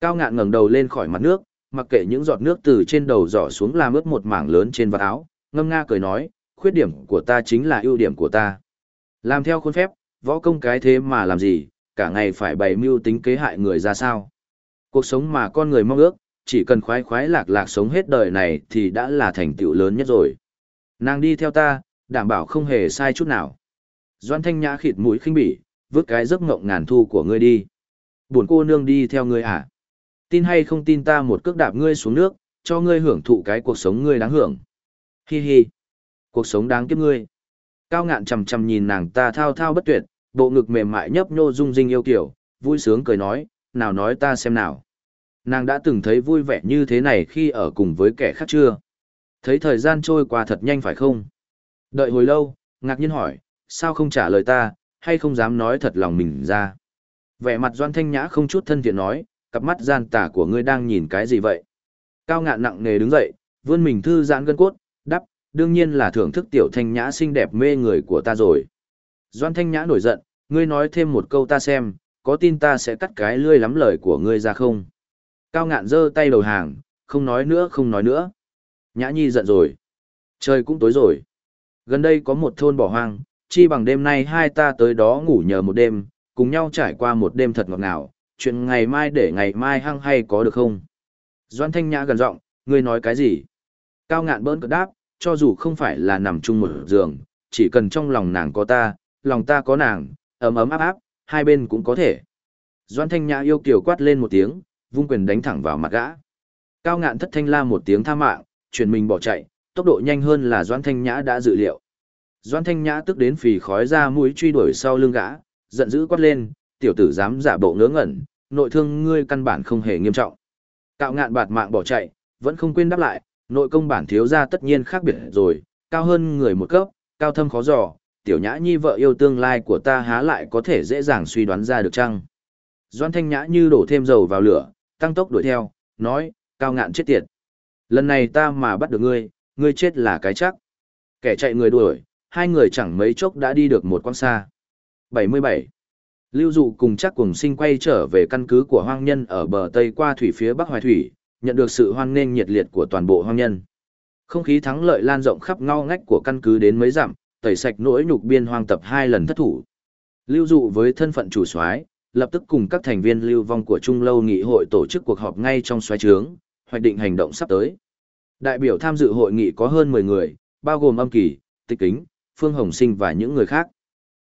Cao ngạn ngẩng đầu lên khỏi mặt nước, mặc kệ những giọt nước từ trên đầu giỏ xuống làm ướt một mảng lớn trên vạt áo, ngâm nga cười nói, khuyết điểm của ta chính là ưu điểm của ta. Làm theo khuôn phép, võ công cái thế mà làm gì, cả ngày phải bày mưu tính kế hại người ra sao. Cuộc sống mà con người mong ước, chỉ cần khoái khoái lạc lạc sống hết đời này thì đã là thành tựu lớn nhất rồi. Nàng đi theo ta, đảm bảo không hề sai chút nào. Doan thanh nhã khịt mũi khinh bỉ, vứt cái giấc ngộng ngàn thu của ngươi đi. Buồn cô nương đi theo ngươi à? Tin hay không tin ta một cước đạp ngươi xuống nước, cho ngươi hưởng thụ cái cuộc sống ngươi đáng hưởng. Hi hi. Cuộc sống đáng kiếp ngươi. Cao ngạn chầm chầm nhìn nàng ta thao thao bất tuyệt, bộ ngực mềm mại nhấp nhô rung rinh yêu kiểu, vui sướng cười nói, nào nói ta xem nào. Nàng đã từng thấy vui vẻ như thế này khi ở cùng với kẻ khác chưa? Thấy thời gian trôi qua thật nhanh phải không? Đợi hồi lâu, ngạc nhiên hỏi, sao không trả lời ta, hay không dám nói thật lòng mình ra? Vẻ mặt Doan Thanh Nhã không chút thân thiện nói, cặp mắt gian tả của ngươi đang nhìn cái gì vậy? Cao ngạn nặng nề đứng dậy, vươn mình thư giãn gân cốt, đắp, đương nhiên là thưởng thức tiểu thanh nhã xinh đẹp mê người của ta rồi. Doan thanh nhã nổi giận, ngươi nói thêm một câu ta xem, có tin ta sẽ cắt cái lươi lắm lời của ngươi ra không? Cao ngạn giơ tay đầu hàng, không nói nữa không nói nữa. Nhã nhi giận rồi. Trời cũng tối rồi. Gần đây có một thôn bỏ hoang, chi bằng đêm nay hai ta tới đó ngủ nhờ một đêm, cùng nhau trải qua một đêm thật ngọt ngào, chuyện ngày mai để ngày mai hăng hay có được không? Doan thanh nhã gần giọng, ngươi nói cái gì? Cao ngạn bỡn cợt đáp, cho dù không phải là nằm chung một giường, chỉ cần trong lòng nàng có ta, lòng ta có nàng, ấm ấm áp áp, hai bên cũng có thể. Doan thanh nhã yêu kiều quát lên một tiếng, vung quyền đánh thẳng vào mặt gã. Cao ngạn thất thanh la một tiếng tha mạng, chuyển mình bỏ chạy, tốc độ nhanh hơn là Doan thanh nhã đã dự liệu. Doan thanh nhã tức đến phì khói ra mũi truy đuổi sau lưng gã, giận dữ quát lên, tiểu tử dám giả bộ ngớ ngẩn, nội thương ngươi căn bản không hề nghiêm trọng. Cạo ngạn bạt mạng bỏ chạy, vẫn không quên đáp lại, nội công bản thiếu gia tất nhiên khác biệt rồi, cao hơn người một cấp, cao thâm khó dò, tiểu nhã nhi vợ yêu tương lai của ta há lại có thể dễ dàng suy đoán ra được chăng? Doan thanh nhã như đổ thêm dầu vào lửa, tăng tốc đuổi theo, nói, cao ngạn chết tiệt. Lần này ta mà bắt được ngươi, ngươi chết là cái chắc. Kẻ chạy người đuổi, hai người chẳng mấy chốc đã đi được một quãng xa. 77. Lưu dụ cùng chắc cùng sinh quay trở về căn cứ của hoang nhân ở bờ tây qua thủy phía bắc hoài thủy, nhận được sự hoan nghênh nhiệt liệt của toàn bộ hoang nhân. Không khí thắng lợi lan rộng khắp ngao ngách của căn cứ đến mấy dặm, tẩy sạch nỗi nhục biên hoang tập hai lần thất thủ. Lưu dụ với thân phận chủ soái, lập tức cùng các thành viên lưu vong của Trung lâu nghị hội tổ chức cuộc họp ngay trong xoáy trướng, hoạch định hành động sắp tới. Đại biểu tham dự hội nghị có hơn 10 người, bao gồm âm kỳ, tịch kính, phương hồng sinh và những người khác.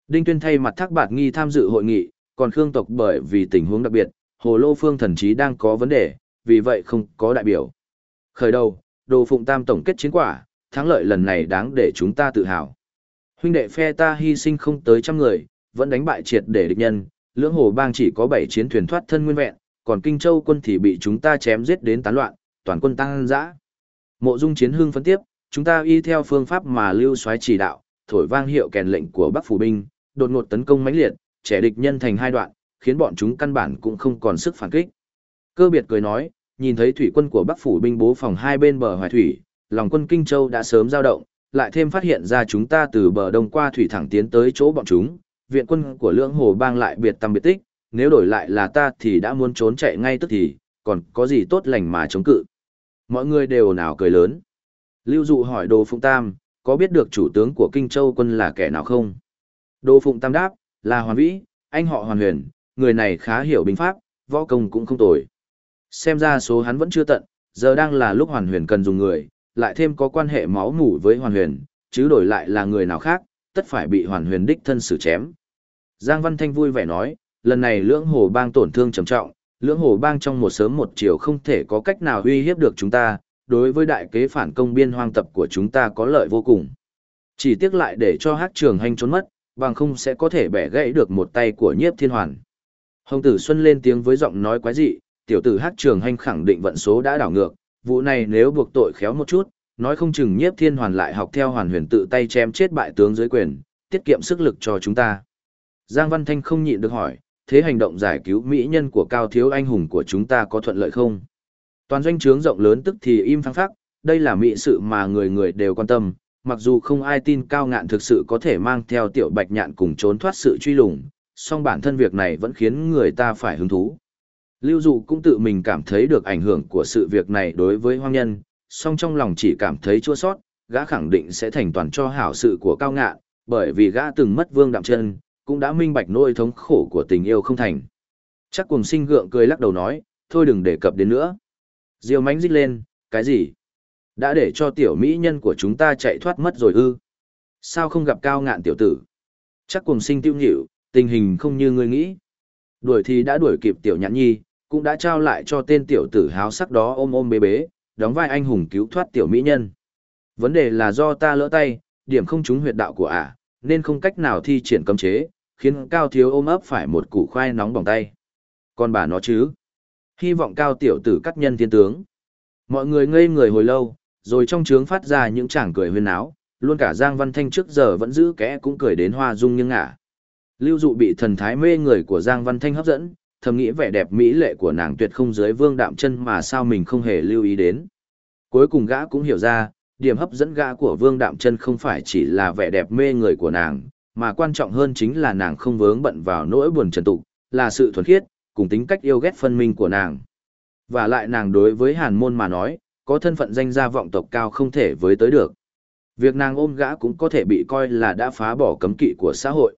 Đinh Tuyên thay mặt thác bạt nghi tham dự hội nghị, còn Khương tộc bởi vì tình huống đặc biệt, Hồ Lô Phương thần trí đang có vấn đề, vì vậy không có đại biểu. Khởi đầu, đồ phụng tam tổng kết chiến quả, thắng lợi lần này đáng để chúng ta tự hào. Huynh đệ phe ta hy sinh không tới trăm người, vẫn đánh bại triệt để địch nhân, lưỡng hồ bang chỉ có 7 chiến thuyền thoát thân nguyên vẹn, còn Kinh Châu quân thì bị chúng ta chém giết đến tán loạn, toàn quân tăng dã. Mộ Dung Chiến Hưng phân tiếp, chúng ta y theo phương pháp mà Lưu Soái chỉ đạo, thổi vang hiệu kèn lệnh của Bắc phủ binh, đột ngột tấn công mãnh liệt, trẻ địch nhân thành hai đoạn, khiến bọn chúng căn bản cũng không còn sức phản kích. Cơ biệt cười nói, nhìn thấy thủy quân của Bắc phủ binh bố phòng hai bên bờ hoài thủy, lòng quân Kinh Châu đã sớm dao động, lại thêm phát hiện ra chúng ta từ bờ đông qua thủy thẳng tiến tới chỗ bọn chúng, viện quân của lưỡng hồ bang lại biệt tâm biệt tích, nếu đổi lại là ta thì đã muốn trốn chạy ngay tức thì, còn có gì tốt lành mà chống cự. Mọi người đều nào cười lớn. Lưu Dụ hỏi Đồ Phụng Tam, có biết được chủ tướng của Kinh Châu quân là kẻ nào không? Đồ Phụng Tam đáp, là Hoàn Vĩ, anh họ Hoàn Huyền, người này khá hiểu binh pháp, võ công cũng không tồi. Xem ra số hắn vẫn chưa tận, giờ đang là lúc Hoàn Huyền cần dùng người, lại thêm có quan hệ máu mủ với Hoàn Huyền, chứ đổi lại là người nào khác, tất phải bị Hoàn Huyền đích thân xử chém. Giang Văn Thanh vui vẻ nói, lần này lưỡng hồ bang tổn thương trầm trọng, lưỡng hồ bang trong một sớm một chiều không thể có cách nào uy hiếp được chúng ta, đối với đại kế phản công biên hoang tập của chúng ta có lợi vô cùng. Chỉ tiếc lại để cho hát trường hành trốn mất, bằng không sẽ có thể bẻ gãy được một tay của nhiếp thiên hoàn. Hồng tử Xuân lên tiếng với giọng nói quái dị, tiểu tử hát trường hành khẳng định vận số đã đảo ngược, vụ này nếu buộc tội khéo một chút, nói không chừng nhiếp thiên hoàn lại học theo hoàn huyền tự tay chém chết bại tướng dưới quyền, tiết kiệm sức lực cho chúng ta. Giang Văn Thanh không nhịn được hỏi, thế hành động giải cứu mỹ nhân của cao thiếu anh hùng của chúng ta có thuận lợi không? Toàn doanh trướng rộng lớn tức thì im phăng phắc, đây là mỹ sự mà người người đều quan tâm, mặc dù không ai tin cao ngạn thực sự có thể mang theo tiểu bạch nhạn cùng trốn thoát sự truy lùng, song bản thân việc này vẫn khiến người ta phải hứng thú. Lưu Dụ cũng tự mình cảm thấy được ảnh hưởng của sự việc này đối với hoang nhân, song trong lòng chỉ cảm thấy chua sót, gã khẳng định sẽ thành toàn cho hảo sự của cao ngạn, bởi vì gã từng mất vương đạm chân, cũng đã minh bạch nỗi thống khổ của tình yêu không thành. Chắc cùng sinh gượng cười lắc đầu nói, thôi đừng đề cập đến nữa. Diêu mánh rít lên, cái gì? Đã để cho tiểu mỹ nhân của chúng ta chạy thoát mất rồi ư? Sao không gặp cao ngạn tiểu tử? Chắc cùng sinh tiêu nhịu, tình hình không như ngươi nghĩ. Đuổi thì đã đuổi kịp tiểu nhãn nhi, cũng đã trao lại cho tên tiểu tử háo sắc đó ôm ôm bế bế, đóng vai anh hùng cứu thoát tiểu mỹ nhân. Vấn đề là do ta lỡ tay, điểm không trúng huyệt đạo của ả, nên không cách nào thi triển cấm chế, khiến cao thiếu ôm ấp phải một củ khoai nóng bỏng tay. Còn bà nó chứ? Hy vọng cao tiểu tử cắt nhân thiên tướng. Mọi người ngây người hồi lâu, rồi trong trướng phát ra những chàng cười huyên áo, luôn cả Giang Văn Thanh trước giờ vẫn giữ kẽ cũng cười đến hoa dung nhưng ngả. Lưu dụ bị thần thái mê người của Giang Văn Thanh hấp dẫn, thầm nghĩ vẻ đẹp mỹ lệ của nàng tuyệt không dưới vương đạm chân mà sao mình không hề lưu ý đến. Cuối cùng gã cũng hiểu ra, điểm hấp dẫn gã của vương đạm chân không phải chỉ là vẻ đẹp mê người của nàng, mà quan trọng hơn chính là nàng không vướng bận vào nỗi buồn trần tục, là sự thuần khiết, cùng tính cách yêu ghét phân minh của nàng. Và lại nàng đối với hàn môn mà nói, có thân phận danh gia vọng tộc cao không thể với tới được. Việc nàng ôm gã cũng có thể bị coi là đã phá bỏ cấm kỵ của xã hội.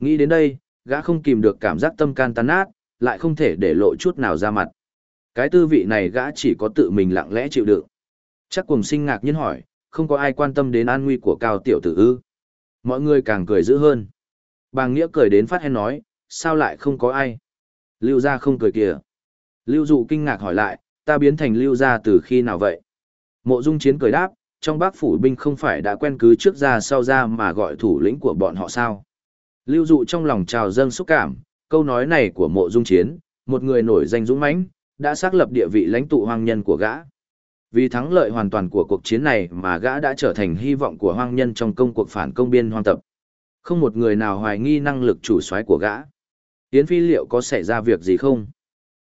Nghĩ đến đây, gã không kìm được cảm giác tâm can tan nát, lại không thể để lộ chút nào ra mặt. Cái tư vị này gã chỉ có tự mình lặng lẽ chịu đựng. Chắc cùng sinh ngạc nhiên hỏi, không có ai quan tâm đến an nguy của cao tiểu tử ư. Mọi người càng cười dữ hơn. Bàng Nghĩa cười đến phát hen nói, sao lại không có ai? Lưu gia không cười kìa. Lưu dụ kinh ngạc hỏi lại, ta biến thành lưu gia từ khi nào vậy? Mộ dung chiến cười đáp, trong bác phủ binh không phải đã quen cứ trước ra sau ra mà gọi thủ lĩnh của bọn họ sao? Lưu dụ trong lòng trào dâng xúc cảm, câu nói này của mộ dung chiến, một người nổi danh dũng mãnh, đã xác lập địa vị lãnh tụ hoang nhân của gã. Vì thắng lợi hoàn toàn của cuộc chiến này mà gã đã trở thành hy vọng của hoang nhân trong công cuộc phản công biên hoang tập. Không một người nào hoài nghi năng lực chủ soái của gã. Yến Phi liệu có xảy ra việc gì không?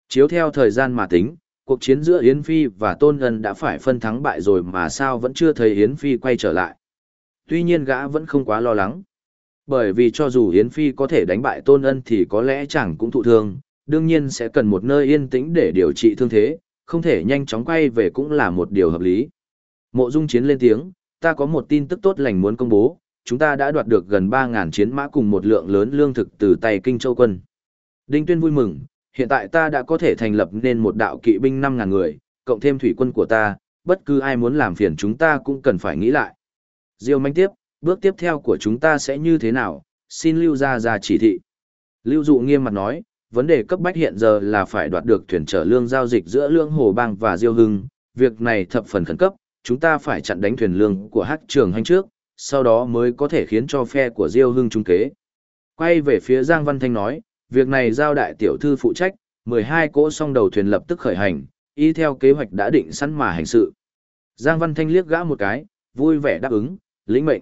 Chiếu theo thời gian mà tính, cuộc chiến giữa Yến Phi và Tôn Ân đã phải phân thắng bại rồi mà sao vẫn chưa thấy Yến Phi quay trở lại. Tuy nhiên gã vẫn không quá lo lắng. Bởi vì cho dù Yến Phi có thể đánh bại Tôn Ân thì có lẽ chẳng cũng thụ thương, đương nhiên sẽ cần một nơi yên tĩnh để điều trị thương thế, không thể nhanh chóng quay về cũng là một điều hợp lý. Mộ Dung Chiến lên tiếng, ta có một tin tức tốt lành muốn công bố, chúng ta đã đoạt được gần 3.000 chiến mã cùng một lượng lớn lương thực từ tay Kinh Châu quân. Đinh Tuyên vui mừng, hiện tại ta đã có thể thành lập nên một đạo kỵ binh 5.000 người, cộng thêm thủy quân của ta, bất cứ ai muốn làm phiền chúng ta cũng cần phải nghĩ lại. Diêu manh tiếp, bước tiếp theo của chúng ta sẽ như thế nào, xin lưu ra ra chỉ thị. Lưu dụ nghiêm mặt nói, vấn đề cấp bách hiện giờ là phải đoạt được thuyền chở lương giao dịch giữa lương hồ bang và diêu hưng, việc này thập phần khẩn cấp, chúng ta phải chặn đánh thuyền lương của hát trường hành trước, sau đó mới có thể khiến cho phe của diêu hưng trung kế. Quay về phía Giang Văn Thanh nói, việc này giao đại tiểu thư phụ trách, 12 cỗ song đầu thuyền lập tức khởi hành, y theo kế hoạch đã định sẵn mà hành sự. Giang Văn Thanh liếc gã một cái, vui vẻ đáp ứng, lĩnh mệnh.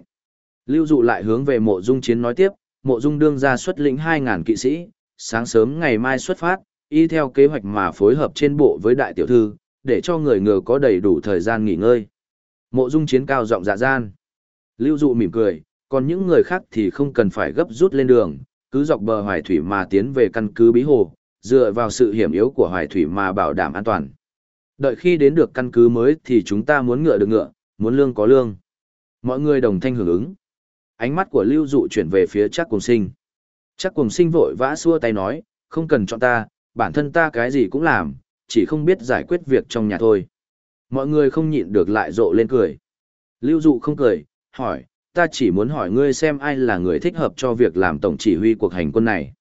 Lưu dụ lại hướng về mộ dung chiến nói tiếp, mộ dung đương ra xuất lĩnh 2.000 kỵ sĩ, sáng sớm ngày mai xuất phát, y theo kế hoạch mà phối hợp trên bộ với đại tiểu thư, để cho người ngờ có đầy đủ thời gian nghỉ ngơi. Mộ dung chiến cao giọng dạ gian. Lưu dụ mỉm cười, còn những người khác thì không cần phải gấp rút lên đường, cứ dọc bờ hoài thủy mà tiến về căn cứ bí hồ, dựa vào sự hiểm yếu của hoài thủy mà bảo đảm an toàn. Đợi khi đến được căn cứ mới thì chúng ta muốn ngựa được ngựa, muốn lương có lương. Mọi người đồng thanh hưởng ứng ánh mắt của lưu dụ chuyển về phía chắc cùng sinh. Chắc cùng sinh vội vã xua tay nói, không cần chọn ta, bản thân ta cái gì cũng làm, chỉ không biết giải quyết việc trong nhà thôi. Mọi người không nhịn được lại rộ lên cười. Lưu dụ không cười, hỏi, ta chỉ muốn hỏi ngươi xem ai là người thích hợp cho việc làm tổng chỉ huy cuộc hành quân này.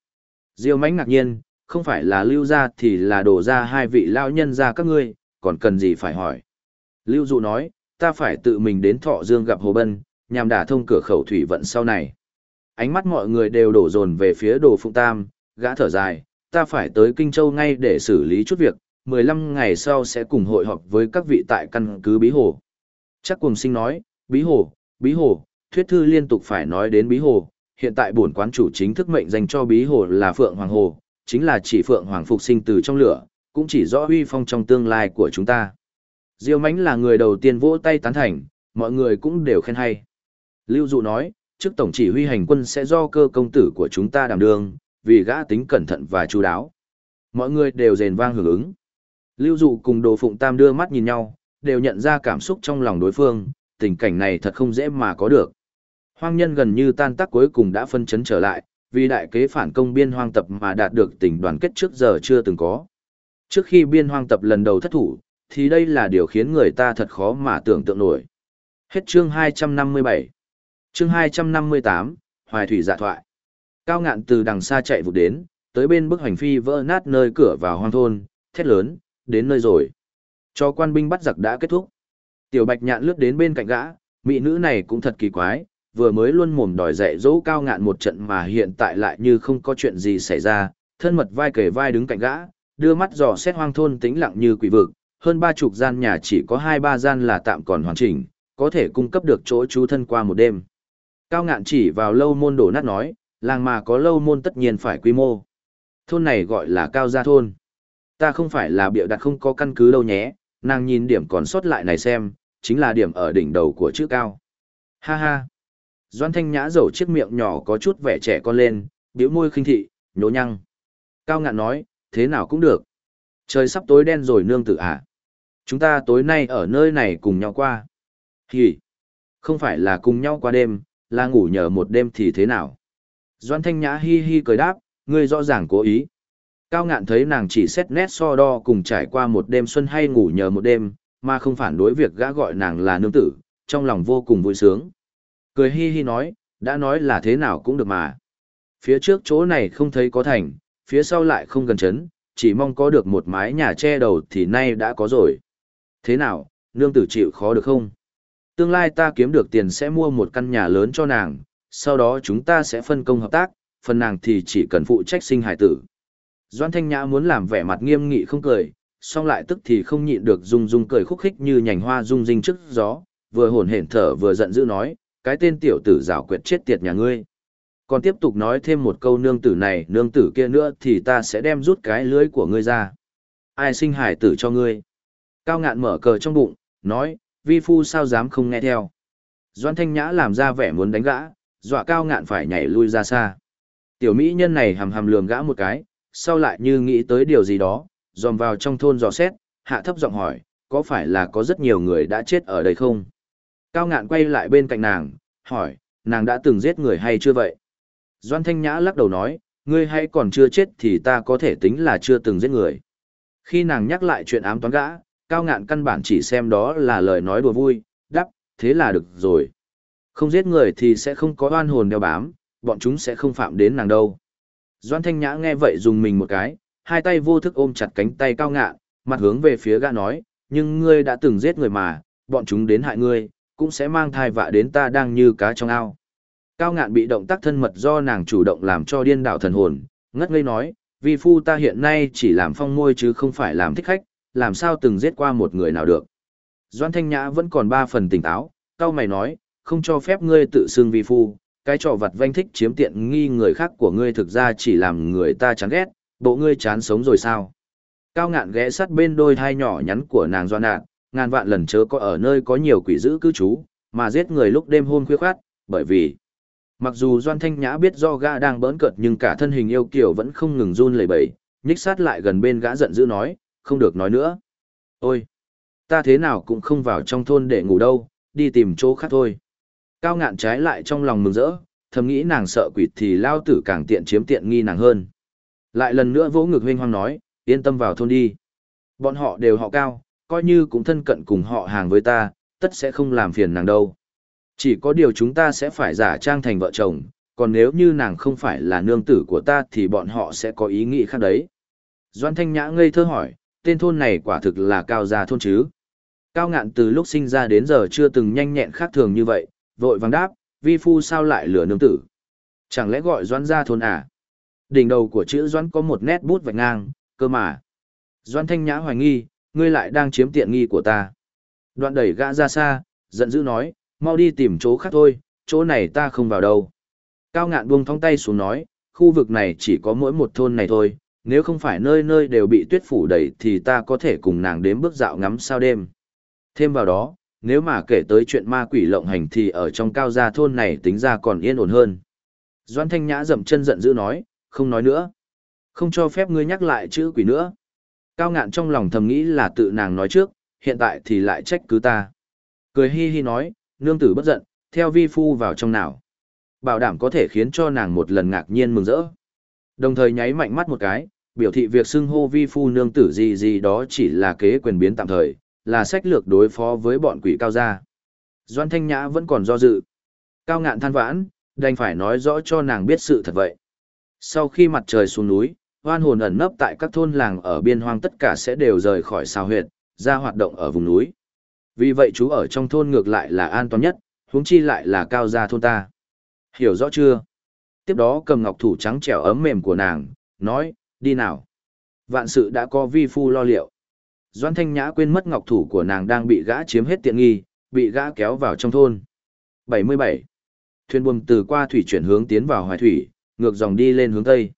Diêu mãnh ngạc nhiên, không phải là lưu ra thì là đổ ra hai vị lao nhân ra các ngươi, còn cần gì phải hỏi. Lưu dụ nói, ta phải tự mình đến thọ dương gặp Hồ Bân, nhằm đả thông cửa khẩu thủy vận sau này. Ánh mắt mọi người đều đổ dồn về phía đồ phụng tam, gã thở dài, ta phải tới Kinh Châu ngay để xử lý chút việc, 15 ngày sau sẽ cùng hội họp với các vị tại căn cứ bí hồ. Chắc cùng sinh nói, bí hồ, bí hồ, thuyết thư liên tục phải nói đến bí hồ, hiện tại bổn quán chủ chính thức mệnh dành cho bí hồ là Phượng Hoàng Hồ, chính là chỉ Phượng Hoàng phục sinh từ trong lửa, cũng chỉ rõ huy phong trong tương lai của chúng ta. Diêu Mánh là người đầu tiên vỗ tay tán thành, mọi người cũng đều khen hay. Lưu Dụ nói, trước tổng chỉ huy hành quân sẽ do cơ công tử của chúng ta đảm đương, vì gã tính cẩn thận và chú đáo. Mọi người đều rền vang hưởng ứng. Lưu Dụ cùng Đồ Phụng Tam đưa mắt nhìn nhau, đều nhận ra cảm xúc trong lòng đối phương, tình cảnh này thật không dễ mà có được. Hoang nhân gần như tan tác cuối cùng đã phân chấn trở lại, vì đại kế phản công biên hoang tập mà đạt được tình đoàn kết trước giờ chưa từng có. Trước khi biên hoang tập lần đầu thất thủ, thì đây là điều khiến người ta thật khó mà tưởng tượng nổi. Hết chương 257. Chương 258, Hoài Thủy Dạ Thoại. Cao ngạn từ đằng xa chạy vụt đến, tới bên bức hành phi vỡ nát nơi cửa vào hoang thôn, thét lớn, đến nơi rồi. Cho quan binh bắt giặc đã kết thúc. Tiểu Bạch Nhạn lướt đến bên cạnh gã, mỹ nữ này cũng thật kỳ quái, vừa mới luôn mồm đòi dạy dỗ cao ngạn một trận mà hiện tại lại như không có chuyện gì xảy ra, thân mật vai kề vai đứng cạnh gã, đưa mắt dò xét hoang thôn tĩnh lặng như quỷ vực, hơn ba chục gian nhà chỉ có hai ba gian là tạm còn hoàn chỉnh, có thể cung cấp được chỗ trú thân qua một đêm. Cao ngạn chỉ vào lâu môn đổ nát nói, làng mà có lâu môn tất nhiên phải quy mô. Thôn này gọi là cao gia thôn. Ta không phải là biểu đặt không có căn cứ đâu nhé, nàng nhìn điểm còn sót lại này xem, chính là điểm ở đỉnh đầu của chữ cao. Ha ha. Doan thanh nhã dầu chiếc miệng nhỏ có chút vẻ trẻ con lên, biểu môi khinh thị, nhố nhăng. Cao ngạn nói, thế nào cũng được. Trời sắp tối đen rồi nương tử à. Chúng ta tối nay ở nơi này cùng nhau qua. Hì. Không phải là cùng nhau qua đêm, là ngủ nhờ một đêm thì thế nào. Doan thanh nhã hi hi cười đáp, ngươi rõ ràng cố ý. Cao ngạn thấy nàng chỉ xét nét so đo cùng trải qua một đêm xuân hay ngủ nhờ một đêm, mà không phản đối việc gã gọi nàng là nương tử, trong lòng vô cùng vui sướng. Cười hi hi nói, đã nói là thế nào cũng được mà. Phía trước chỗ này không thấy có thành, phía sau lại không gần chấn, chỉ mong có được một mái nhà che đầu thì nay đã có rồi. Thế nào, nương tử chịu khó được không? Tương lai ta kiếm được tiền sẽ mua một căn nhà lớn cho nàng, sau đó chúng ta sẽ phân công hợp tác, phần nàng thì chỉ cần phụ trách sinh hải tử. Doan Thanh Nhã muốn làm vẻ mặt nghiêm nghị không cười, song lại tức thì không nhịn được rung rung cười khúc khích như nhành hoa rung rinh trước gió, vừa hồn hển thở vừa giận dữ nói, cái tên tiểu tử rào quyệt chết tiệt nhà ngươi. Còn tiếp tục nói thêm một câu nương tử này, nương tử kia nữa thì ta sẽ đem rút cái lưới của ngươi ra. Ai sinh hải tử cho ngươi? Cao ngạn mở cờ trong bụng, nói, vi phu sao dám không nghe theo. Doan Thanh Nhã làm ra vẻ muốn đánh gã, dọa cao ngạn phải nhảy lui ra xa. Tiểu mỹ nhân này hầm hầm lườm gã một cái, sau lại như nghĩ tới điều gì đó, dòm vào trong thôn dò xét, hạ thấp giọng hỏi, có phải là có rất nhiều người đã chết ở đây không? Cao ngạn quay lại bên cạnh nàng, hỏi, nàng đã từng giết người hay chưa vậy? Doan Thanh Nhã lắc đầu nói, ngươi hay còn chưa chết thì ta có thể tính là chưa từng giết người. Khi nàng nhắc lại chuyện ám toán gã, cao ngạn căn bản chỉ xem đó là lời nói đùa vui, đắp, thế là được rồi. Không giết người thì sẽ không có oan hồn đeo bám, bọn chúng sẽ không phạm đến nàng đâu. Doan Thanh Nhã nghe vậy dùng mình một cái, hai tay vô thức ôm chặt cánh tay cao ngạn, mặt hướng về phía gã nói, nhưng ngươi đã từng giết người mà, bọn chúng đến hại ngươi, cũng sẽ mang thai vạ đến ta đang như cá trong ao. Cao ngạn bị động tác thân mật do nàng chủ động làm cho điên đảo thần hồn, ngất ngây nói, vì phu ta hiện nay chỉ làm phong môi chứ không phải làm thích khách, làm sao từng giết qua một người nào được. Doan Thanh Nhã vẫn còn ba phần tỉnh táo, cao mày nói, không cho phép ngươi tự xưng vi phu, cái trò vật vanh thích chiếm tiện nghi người khác của ngươi thực ra chỉ làm người ta chán ghét, bộ ngươi chán sống rồi sao. Cao ngạn ghé sát bên đôi thai nhỏ nhắn của nàng doan nạn, ngàn vạn lần chớ có ở nơi có nhiều quỷ dữ cư trú, mà giết người lúc đêm hôm khuya khoát, bởi vì Mặc dù Doan Thanh Nhã biết do gã đang bỡn cợt nhưng cả thân hình yêu kiều vẫn không ngừng run lẩy bẩy, nhích sát lại gần bên gã giận dữ nói, không được nói nữa. Ôi, ta thế nào cũng không vào trong thôn để ngủ đâu, đi tìm chỗ khác thôi. Cao ngạn trái lại trong lòng mừng rỡ, thầm nghĩ nàng sợ quỷ thì lao tử càng tiện chiếm tiện nghi nàng hơn. Lại lần nữa vỗ ngực huynh hoang nói, yên tâm vào thôn đi. Bọn họ đều họ cao, coi như cũng thân cận cùng họ hàng với ta, tất sẽ không làm phiền nàng đâu. Chỉ có điều chúng ta sẽ phải giả trang thành vợ chồng, còn nếu như nàng không phải là nương tử của ta thì bọn họ sẽ có ý nghĩ khác đấy. Doan Thanh Nhã ngây thơ hỏi, tên thôn này quả thực là cao gia thôn chứ. Cao ngạn từ lúc sinh ra đến giờ chưa từng nhanh nhẹn khác thường như vậy, vội vàng đáp, vi phu sao lại lừa nương tử. Chẳng lẽ gọi Doãn gia thôn à? Đỉnh đầu của chữ Doãn có một nét bút vạch ngang, cơ mà. Doãn Thanh Nhã hoài nghi, ngươi lại đang chiếm tiện nghi của ta. Đoạn đẩy gã ra xa, giận dữ nói, mau đi tìm chỗ khác thôi, chỗ này ta không vào đâu. Cao ngạn buông thong tay xuống nói, khu vực này chỉ có mỗi một thôn này thôi, nếu không phải nơi nơi đều bị tuyết phủ đầy thì ta có thể cùng nàng đến bước dạo ngắm sao đêm. Thêm vào đó, nếu mà kể tới chuyện ma quỷ lộng hành thì ở trong cao gia thôn này tính ra còn yên ổn hơn. Doan Thanh Nhã dậm chân giận dữ nói, không nói nữa. Không cho phép ngươi nhắc lại chữ quỷ nữa. Cao ngạn trong lòng thầm nghĩ là tự nàng nói trước, hiện tại thì lại trách cứ ta. Cười hi hi nói, nương tử bất giận, theo vi phu vào trong nào. Bảo đảm có thể khiến cho nàng một lần ngạc nhiên mừng rỡ. Đồng thời nháy mạnh mắt một cái, biểu thị việc xưng hô vi phu nương tử gì gì đó chỉ là kế quyền biến tạm thời, là sách lược đối phó với bọn quỷ cao gia. Doan Thanh Nhã vẫn còn do dự. Cao ngạn than vãn, đành phải nói rõ cho nàng biết sự thật vậy. Sau khi mặt trời xuống núi, hoan hồn ẩn nấp tại các thôn làng ở biên hoang tất cả sẽ đều rời khỏi sao huyệt, ra hoạt động ở vùng núi. Vì vậy chú ở trong thôn ngược lại là an toàn nhất, huống chi lại là cao gia thôn ta. Hiểu rõ chưa? Tiếp đó cầm ngọc thủ trắng trẻo ấm mềm của nàng, nói, đi nào. Vạn sự đã có vi phu lo liệu. Doan Thanh Nhã quên mất ngọc thủ của nàng đang bị gã chiếm hết tiện nghi, bị gã kéo vào trong thôn. 77. Thuyền buồm từ qua thủy chuyển hướng tiến vào hoài thủy, ngược dòng đi lên hướng tây.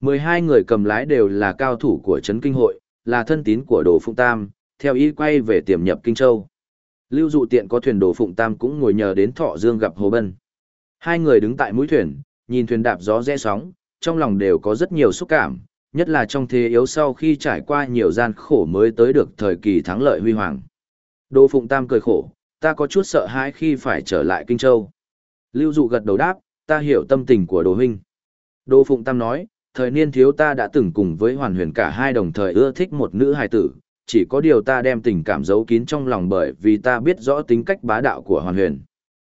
12 người cầm lái đều là cao thủ của Trấn Kinh Hội, là thân tín của Đồ Phụng Tam, theo ý quay về tiềm nhập Kinh Châu. Lưu dụ tiện có thuyền Đồ Phụng Tam cũng ngồi nhờ đến Thọ Dương gặp Hồ Bân. Hai người đứng tại mũi thuyền, nhìn thuyền đạp gió rẽ sóng, trong lòng đều có rất nhiều xúc cảm, nhất là trong thế yếu sau khi trải qua nhiều gian khổ mới tới được thời kỳ thắng lợi huy hoàng. Đỗ Phụng Tam cười khổ, ta có chút sợ hãi khi phải trở lại Kinh Châu. Lưu Dụ gật đầu đáp, ta hiểu tâm tình của Đỗ Huynh. Đỗ Phụng Tam nói, thời niên thiếu ta đã từng cùng với Hoàn Huyền cả hai đồng thời ưa thích một nữ hài tử, chỉ có điều ta đem tình cảm giấu kín trong lòng bởi vì ta biết rõ tính cách bá đạo của Hoàn Huyền.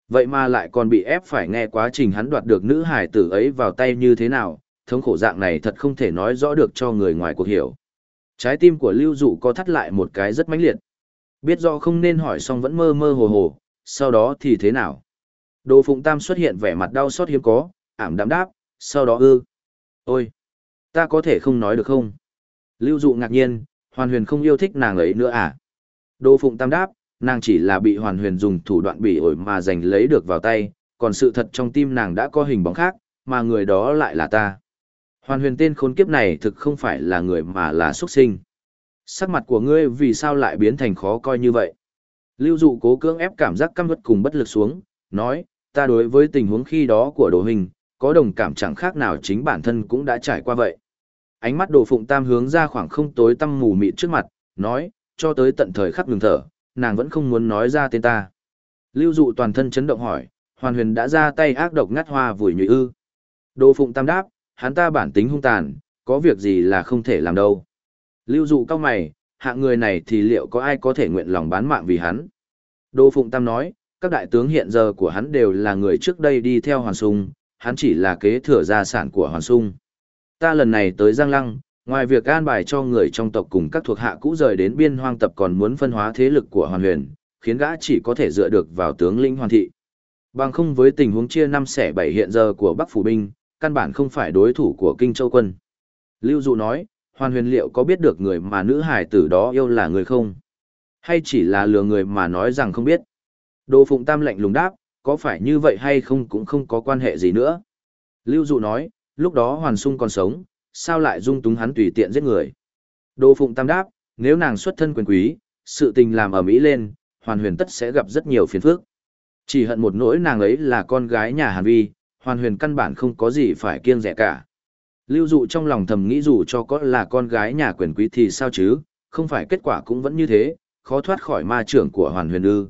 Vậy mà lại còn bị ép phải nghe quá trình hắn đoạt được nữ hài tử ấy vào tay như thế nào, thống khổ dạng này thật không thể nói rõ được cho người ngoài cuộc hiểu. Trái tim của Lưu Dụ có thắt lại một cái rất mãnh liệt. Biết do không nên hỏi xong vẫn mơ mơ hồ hồ, sau đó thì thế nào? Đồ Phụng Tam xuất hiện vẻ mặt đau xót hiếm có, ảm đạm đáp, sau đó ư. Ôi, ta có thể không nói được không? Lưu Dụ ngạc nhiên, Hoàn Huyền không yêu thích nàng ấy nữa à? Đồ Phụng Tam đáp, nàng chỉ là bị Hoàn Huyền dùng thủ đoạn bị ổi mà giành lấy được vào tay, còn sự thật trong tim nàng đã có hình bóng khác, mà người đó lại là ta. Hoàn huyền tên khốn kiếp này thực không phải là người mà là xuất sinh. Sắc mặt của ngươi vì sao lại biến thành khó coi như vậy? Lưu dụ cố cưỡng ép cảm giác căm vất cùng bất lực xuống, nói, ta đối với tình huống khi đó của đồ hình, có đồng cảm chẳng khác nào chính bản thân cũng đã trải qua vậy. Ánh mắt đồ phụng tam hướng ra khoảng không tối tăm mù mịt trước mặt, nói, cho tới tận thời khắc ngừng thở, nàng vẫn không muốn nói ra tên ta. Lưu dụ toàn thân chấn động hỏi, hoàn huyền đã ra tay ác độc ngắt hoa vùi nhụy ư. Đồ phụng tam đáp, hắn ta bản tính hung tàn, có việc gì là không thể làm đâu. Lưu dụ cao mày, hạng người này thì liệu có ai có thể nguyện lòng bán mạng vì hắn? Đô Phụng Tam nói, các đại tướng hiện giờ của hắn đều là người trước đây đi theo Hoàn Sung, hắn chỉ là kế thừa gia sản của Hoàn Sung. Ta lần này tới Giang Lăng, ngoài việc an bài cho người trong tộc cùng các thuộc hạ cũ rời đến biên hoang tập còn muốn phân hóa thế lực của Hoàn Huyền, khiến gã chỉ có thể dựa được vào tướng lĩnh Hoàn Thị. Bằng không với tình huống chia năm xẻ bảy hiện giờ của Bắc Phủ Binh, căn bản không phải đối thủ của Kinh Châu quân. Lưu Dụ nói, Hoàn huyền liệu có biết được người mà nữ hải tử đó yêu là người không? Hay chỉ là lừa người mà nói rằng không biết? Đỗ Phụng Tam lạnh lùng đáp, có phải như vậy hay không cũng không có quan hệ gì nữa. Lưu Dụ nói, lúc đó Hoàn Sung còn sống, sao lại dung túng hắn tùy tiện giết người? Đỗ Phụng Tam đáp, nếu nàng xuất thân quyền quý, sự tình làm ở Mỹ lên, Hoàn huyền tất sẽ gặp rất nhiều phiền phức. Chỉ hận một nỗi nàng ấy là con gái nhà Hàn Vi, hoàn huyền căn bản không có gì phải kiêng rẻ cả. Lưu dụ trong lòng thầm nghĩ dù cho có là con gái nhà quyền quý thì sao chứ, không phải kết quả cũng vẫn như thế, khó thoát khỏi ma trưởng của hoàn huyền ư.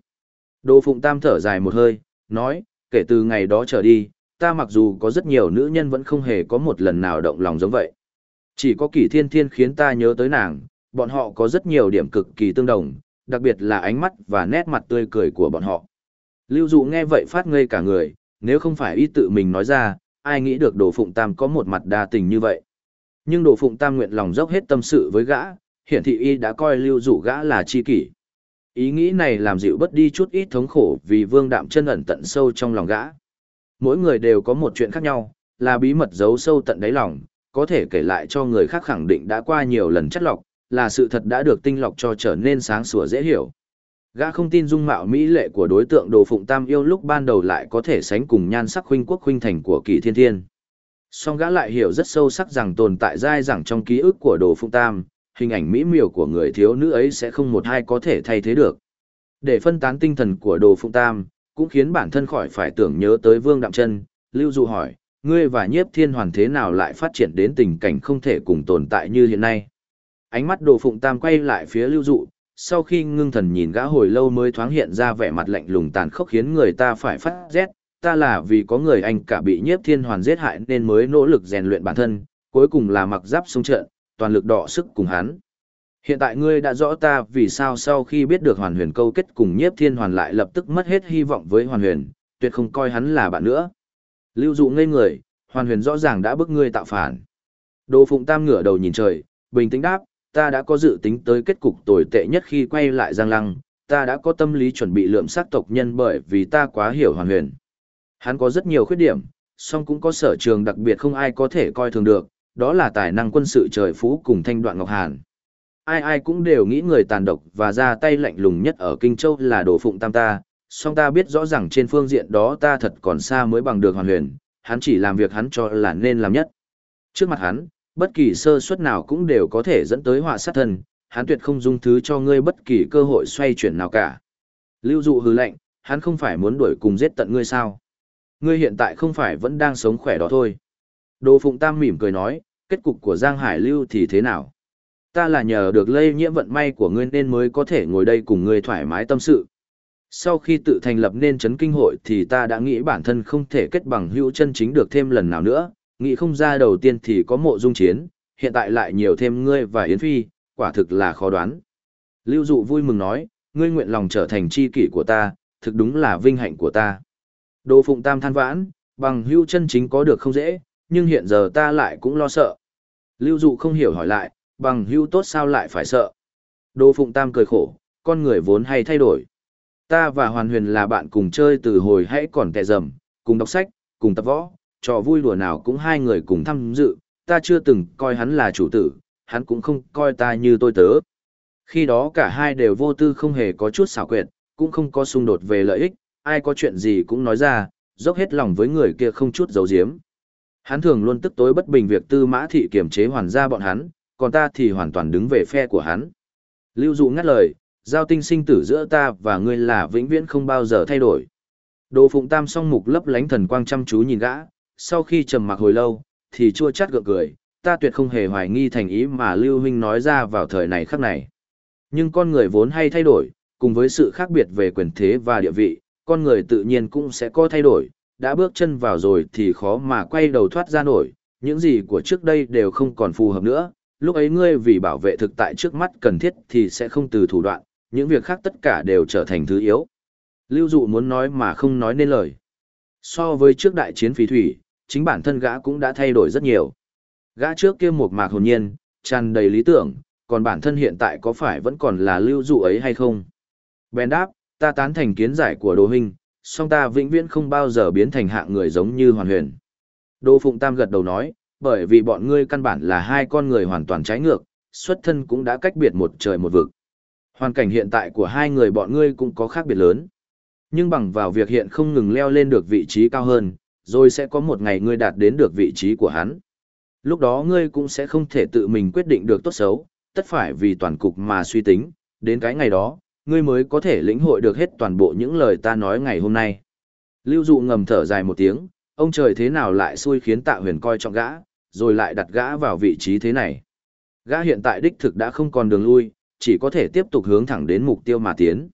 Đỗ Phụng Tam thở dài một hơi, nói, kể từ ngày đó trở đi, ta mặc dù có rất nhiều nữ nhân vẫn không hề có một lần nào động lòng giống vậy. Chỉ có kỷ thiên thiên khiến ta nhớ tới nàng, bọn họ có rất nhiều điểm cực kỳ tương đồng, đặc biệt là ánh mắt và nét mặt tươi cười của bọn họ. Lưu dụ nghe vậy phát ngây cả người, nếu không phải y tự mình nói ra, ai nghĩ được Đồ Phụng Tam có một mặt đa tình như vậy. Nhưng Đồ Phụng Tam nguyện lòng dốc hết tâm sự với gã, hiển thị y đã coi lưu rủ gã là chi kỷ. Ý nghĩ này làm dịu bất đi chút ít thống khổ vì vương đạm chân ẩn tận sâu trong lòng gã. Mỗi người đều có một chuyện khác nhau, là bí mật giấu sâu tận đáy lòng, có thể kể lại cho người khác khẳng định đã qua nhiều lần chất lọc, là sự thật đã được tinh lọc cho trở nên sáng sủa dễ hiểu. Gã không tin dung mạo mỹ lệ của đối tượng Đồ Phụng Tam yêu lúc ban đầu lại có thể sánh cùng nhan sắc huynh quốc huynh thành của Kỳ Thiên Thiên. Song gã lại hiểu rất sâu sắc rằng tồn tại dai dẳng trong ký ức của Đồ Phụng Tam, hình ảnh mỹ miều của người thiếu nữ ấy sẽ không một ai có thể thay thế được. Để phân tán tinh thần của Đồ Phụng Tam, cũng khiến bản thân khỏi phải tưởng nhớ tới Vương Đạm Chân, Lưu Dụ hỏi, ngươi và Nhiếp Thiên Hoàn thế nào lại phát triển đến tình cảnh không thể cùng tồn tại như hiện nay? Ánh mắt Đồ Phụng Tam quay lại phía Lưu Dụ, sau khi ngưng thần nhìn gã hồi lâu mới thoáng hiện ra vẻ mặt lạnh lùng tàn khốc khiến người ta phải phát rét, ta là vì có người anh cả bị nhiếp thiên hoàn giết hại nên mới nỗ lực rèn luyện bản thân, cuối cùng là mặc giáp sung trận, toàn lực đọ sức cùng hắn. Hiện tại ngươi đã rõ ta vì sao sau khi biết được hoàn huyền câu kết cùng nhiếp thiên hoàn lại lập tức mất hết hy vọng với hoàn huyền, tuyệt không coi hắn là bạn nữa. Lưu dụ ngây người, hoàn huyền rõ ràng đã bức ngươi tạo phản. Đồ phụng tam ngửa đầu nhìn trời, bình tĩnh đáp, ta đã có dự tính tới kết cục tồi tệ nhất khi quay lại Giang Lăng, ta đã có tâm lý chuẩn bị lượm xác tộc nhân bởi vì ta quá hiểu hoàn huyền. Hắn có rất nhiều khuyết điểm, song cũng có sở trường đặc biệt không ai có thể coi thường được, đó là tài năng quân sự trời phú cùng thanh đoạn Ngọc Hàn. Ai ai cũng đều nghĩ người tàn độc và ra tay lạnh lùng nhất ở Kinh Châu là đồ phụng tam ta, song ta biết rõ rằng trên phương diện đó ta thật còn xa mới bằng được hoàn huyền, hắn chỉ làm việc hắn cho là nên làm nhất. Trước mặt hắn, bất kỳ sơ suất nào cũng đều có thể dẫn tới họa sát thân, hắn tuyệt không dung thứ cho ngươi bất kỳ cơ hội xoay chuyển nào cả. Lưu dụ hứ lệnh, hắn không phải muốn đuổi cùng giết tận ngươi sao? Ngươi hiện tại không phải vẫn đang sống khỏe đó thôi. Đồ Phụng Tam mỉm cười nói, kết cục của Giang Hải Lưu thì thế nào? Ta là nhờ được lây nhiễm vận may của ngươi nên mới có thể ngồi đây cùng ngươi thoải mái tâm sự. Sau khi tự thành lập nên chấn kinh hội thì ta đã nghĩ bản thân không thể kết bằng hữu chân chính được thêm lần nào nữa, nghĩ không ra đầu tiên thì có mộ dung chiến, hiện tại lại nhiều thêm ngươi và Yến Phi, quả thực là khó đoán. Lưu Dụ vui mừng nói, ngươi nguyện lòng trở thành chi kỷ của ta, thực đúng là vinh hạnh của ta. Đồ Phụng Tam than vãn, bằng hưu chân chính có được không dễ, nhưng hiện giờ ta lại cũng lo sợ. Lưu Dụ không hiểu hỏi lại, bằng hưu tốt sao lại phải sợ. Đồ Phụng Tam cười khổ, con người vốn hay thay đổi. Ta và Hoàn Huyền là bạn cùng chơi từ hồi hãy còn kẻ dầm, cùng đọc sách, cùng tập võ, trò vui đùa nào cũng hai người cùng tham dự, ta chưa từng coi hắn là chủ tử, hắn cũng không coi ta như tôi tớ. Khi đó cả hai đều vô tư không hề có chút xảo quyệt, cũng không có xung đột về lợi ích, ai có chuyện gì cũng nói ra, dốc hết lòng với người kia không chút giấu giếm. Hắn thường luôn tức tối bất bình việc tư mã thị kiểm chế hoàn gia bọn hắn, còn ta thì hoàn toàn đứng về phe của hắn. Lưu dụ ngắt lời, giao tinh sinh tử giữa ta và ngươi là vĩnh viễn không bao giờ thay đổi. Đồ phụng tam song mục lấp lánh thần quang chăm chú nhìn gã, sau khi trầm mặc hồi lâu, thì chua chát gượng cười, ta tuyệt không hề hoài nghi thành ý mà Lưu Huynh nói ra vào thời này khắc này. Nhưng con người vốn hay thay đổi, cùng với sự khác biệt về quyền thế và địa vị, con người tự nhiên cũng sẽ có thay đổi, đã bước chân vào rồi thì khó mà quay đầu thoát ra nổi, những gì của trước đây đều không còn phù hợp nữa, lúc ấy ngươi vì bảo vệ thực tại trước mắt cần thiết thì sẽ không từ thủ đoạn, những việc khác tất cả đều trở thành thứ yếu. Lưu dụ muốn nói mà không nói nên lời. So với trước đại chiến phí thủy, chính bản thân gã cũng đã thay đổi rất nhiều. Gã trước kia một mạc hồn nhiên, tràn đầy lý tưởng, còn bản thân hiện tại có phải vẫn còn là lưu dụ ấy hay không? Bèn đáp, ta tán thành kiến giải của đồ Huynh, song ta vĩnh viễn không bao giờ biến thành hạng người giống như Hoàn Huyền. Đô Phụng Tam gật đầu nói, bởi vì bọn ngươi căn bản là hai con người hoàn toàn trái ngược, xuất thân cũng đã cách biệt một trời một vực. Hoàn cảnh hiện tại của hai người bọn ngươi cũng có khác biệt lớn. Nhưng bằng vào việc hiện không ngừng leo lên được vị trí cao hơn, rồi sẽ có một ngày ngươi đạt đến được vị trí của hắn. Lúc đó ngươi cũng sẽ không thể tự mình quyết định được tốt xấu, tất phải vì toàn cục mà suy tính, đến cái ngày đó, ngươi mới có thể lĩnh hội được hết toàn bộ những lời ta nói ngày hôm nay. Lưu dụ ngầm thở dài một tiếng, ông trời thế nào lại xui khiến tạ huyền coi trọng gã, rồi lại đặt gã vào vị trí thế này. Gã hiện tại đích thực đã không còn đường lui, chỉ có thể tiếp tục hướng thẳng đến mục tiêu mà tiến.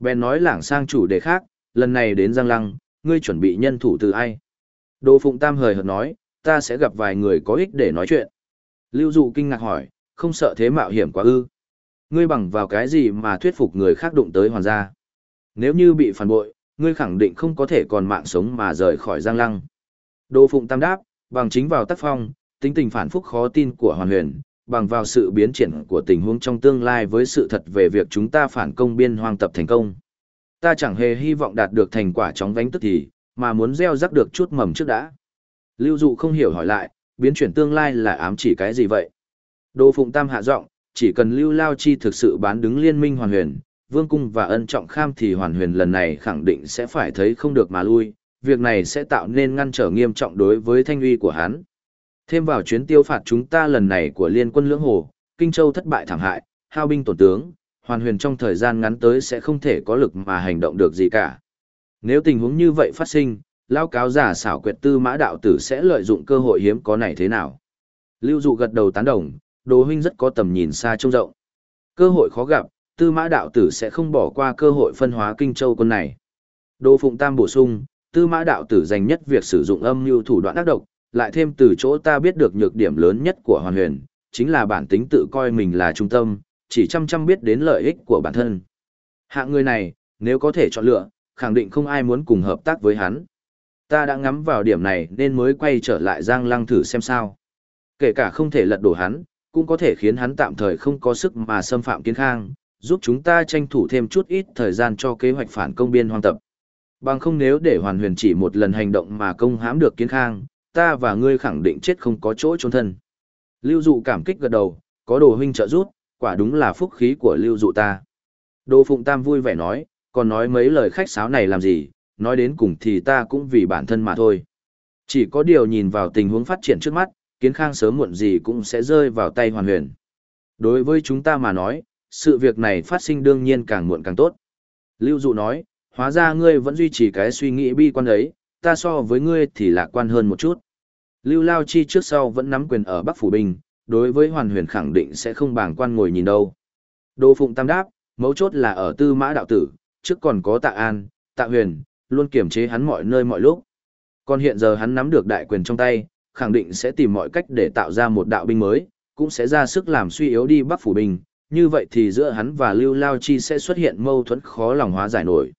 Bèn nói lảng sang chủ đề khác, lần này đến Giang Lăng, ngươi chuẩn bị nhân thủ từ ai? Đỗ Phụng Tam hời hợt nói, ta sẽ gặp vài người có ích để nói chuyện. Lưu Dụ kinh ngạc hỏi, không sợ thế mạo hiểm quá ư? Ngươi bằng vào cái gì mà thuyết phục người khác đụng tới hoàn gia? Nếu như bị phản bội, ngươi khẳng định không có thể còn mạng sống mà rời khỏi Giang Lăng. Đỗ Phụng Tam đáp, bằng chính vào tác phong, tính tình phản phúc khó tin của Hoàn Huyền, bằng vào sự biến triển của tình huống trong tương lai với sự thật về việc chúng ta phản công biên hoang tập thành công. Ta chẳng hề hy vọng đạt được thành quả chóng vánh tức thì, mà muốn gieo rắc được chút mầm trước đã. Lưu dụ không hiểu hỏi lại, biến chuyển tương lai là ám chỉ cái gì vậy? Đô Phụng Tam hạ giọng, chỉ cần Lưu Lao Chi thực sự bán đứng liên minh hoàn huyền, vương cung và ân trọng kham thì hoàn huyền lần này khẳng định sẽ phải thấy không được mà lui, việc này sẽ tạo nên ngăn trở nghiêm trọng đối với thanh uy của hắn. Thêm vào chuyến tiêu phạt chúng ta lần này của liên quân lưỡng hồ, Kinh Châu thất bại thảm hại, hao binh tổn tướng, hoàn huyền trong thời gian ngắn tới sẽ không thể có lực mà hành động được gì cả. Nếu tình huống như vậy phát sinh, lao cáo giả xảo quyệt tư mã đạo tử sẽ lợi dụng cơ hội hiếm có này thế nào? Lưu dụ gật đầu tán đồng, đồ huynh rất có tầm nhìn xa trông rộng. Cơ hội khó gặp, tư mã đạo tử sẽ không bỏ qua cơ hội phân hóa kinh châu quân này. Đồ Phụng Tam bổ sung, tư mã đạo tử dành nhất việc sử dụng âm mưu thủ đoạn ác độc, lại thêm từ chỗ ta biết được nhược điểm lớn nhất của hoàn huyền, chính là bản tính tự coi mình là trung tâm, chỉ chăm chăm biết đến lợi ích của bản thân. Hạng người này, nếu có thể chọn lựa, khẳng định không ai muốn cùng hợp tác với hắn. Ta đã ngắm vào điểm này nên mới quay trở lại Giang Lăng thử xem sao. Kể cả không thể lật đổ hắn, cũng có thể khiến hắn tạm thời không có sức mà xâm phạm kiến khang, giúp chúng ta tranh thủ thêm chút ít thời gian cho kế hoạch phản công biên hoang tập. Bằng không nếu để hoàn huyền chỉ một lần hành động mà công hãm được kiến khang, ta và ngươi khẳng định chết không có chỗ trốn thân. Lưu dụ cảm kích gật đầu, có đồ huynh trợ giúp, quả đúng là phúc khí của lưu dụ ta. Đô Phụng Tam vui vẻ nói, còn nói mấy lời khách sáo này làm gì, nói đến cùng thì ta cũng vì bản thân mà thôi. Chỉ có điều nhìn vào tình huống phát triển trước mắt, kiến khang sớm muộn gì cũng sẽ rơi vào tay hoàn huyền. Đối với chúng ta mà nói, sự việc này phát sinh đương nhiên càng muộn càng tốt. Lưu Dụ nói, hóa ra ngươi vẫn duy trì cái suy nghĩ bi quan ấy, ta so với ngươi thì lạc quan hơn một chút. Lưu Lao Chi trước sau vẫn nắm quyền ở Bắc Phủ Bình, đối với hoàn huyền khẳng định sẽ không bàng quan ngồi nhìn đâu. Đô Phụng Tam đáp, mấu chốt là ở tư mã đạo tử, trước còn có tạ an, tạ huyền, luôn kiểm chế hắn mọi nơi mọi lúc. Còn hiện giờ hắn nắm được đại quyền trong tay, khẳng định sẽ tìm mọi cách để tạo ra một đạo binh mới, cũng sẽ ra sức làm suy yếu đi Bắc Phủ Bình, như vậy thì giữa hắn và Lưu Lao Chi sẽ xuất hiện mâu thuẫn khó lòng hóa giải nổi.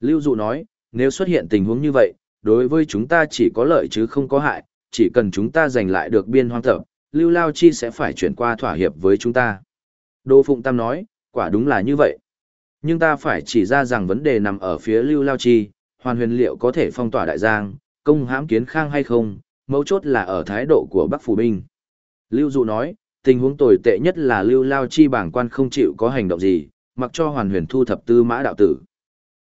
Lưu Dụ nói, nếu xuất hiện tình huống như vậy, đối với chúng ta chỉ có lợi chứ không có hại, chỉ cần chúng ta giành lại được biên hoang thập, Lưu Lao Chi sẽ phải chuyển qua thỏa hiệp với chúng ta. Đô Phụng Tam nói, quả đúng là như vậy. Nhưng ta phải chỉ ra rằng vấn đề nằm ở phía Lưu Lao Chi, hoàn huyền liệu có thể phong tỏa đại giang, công hãm kiến khang hay không, mấu chốt là ở thái độ của Bắc Phủ Binh. Lưu Dụ nói, tình huống tồi tệ nhất là Lưu Lao Chi bảng quan không chịu có hành động gì, mặc cho hoàn huyền thu thập tư mã đạo tử.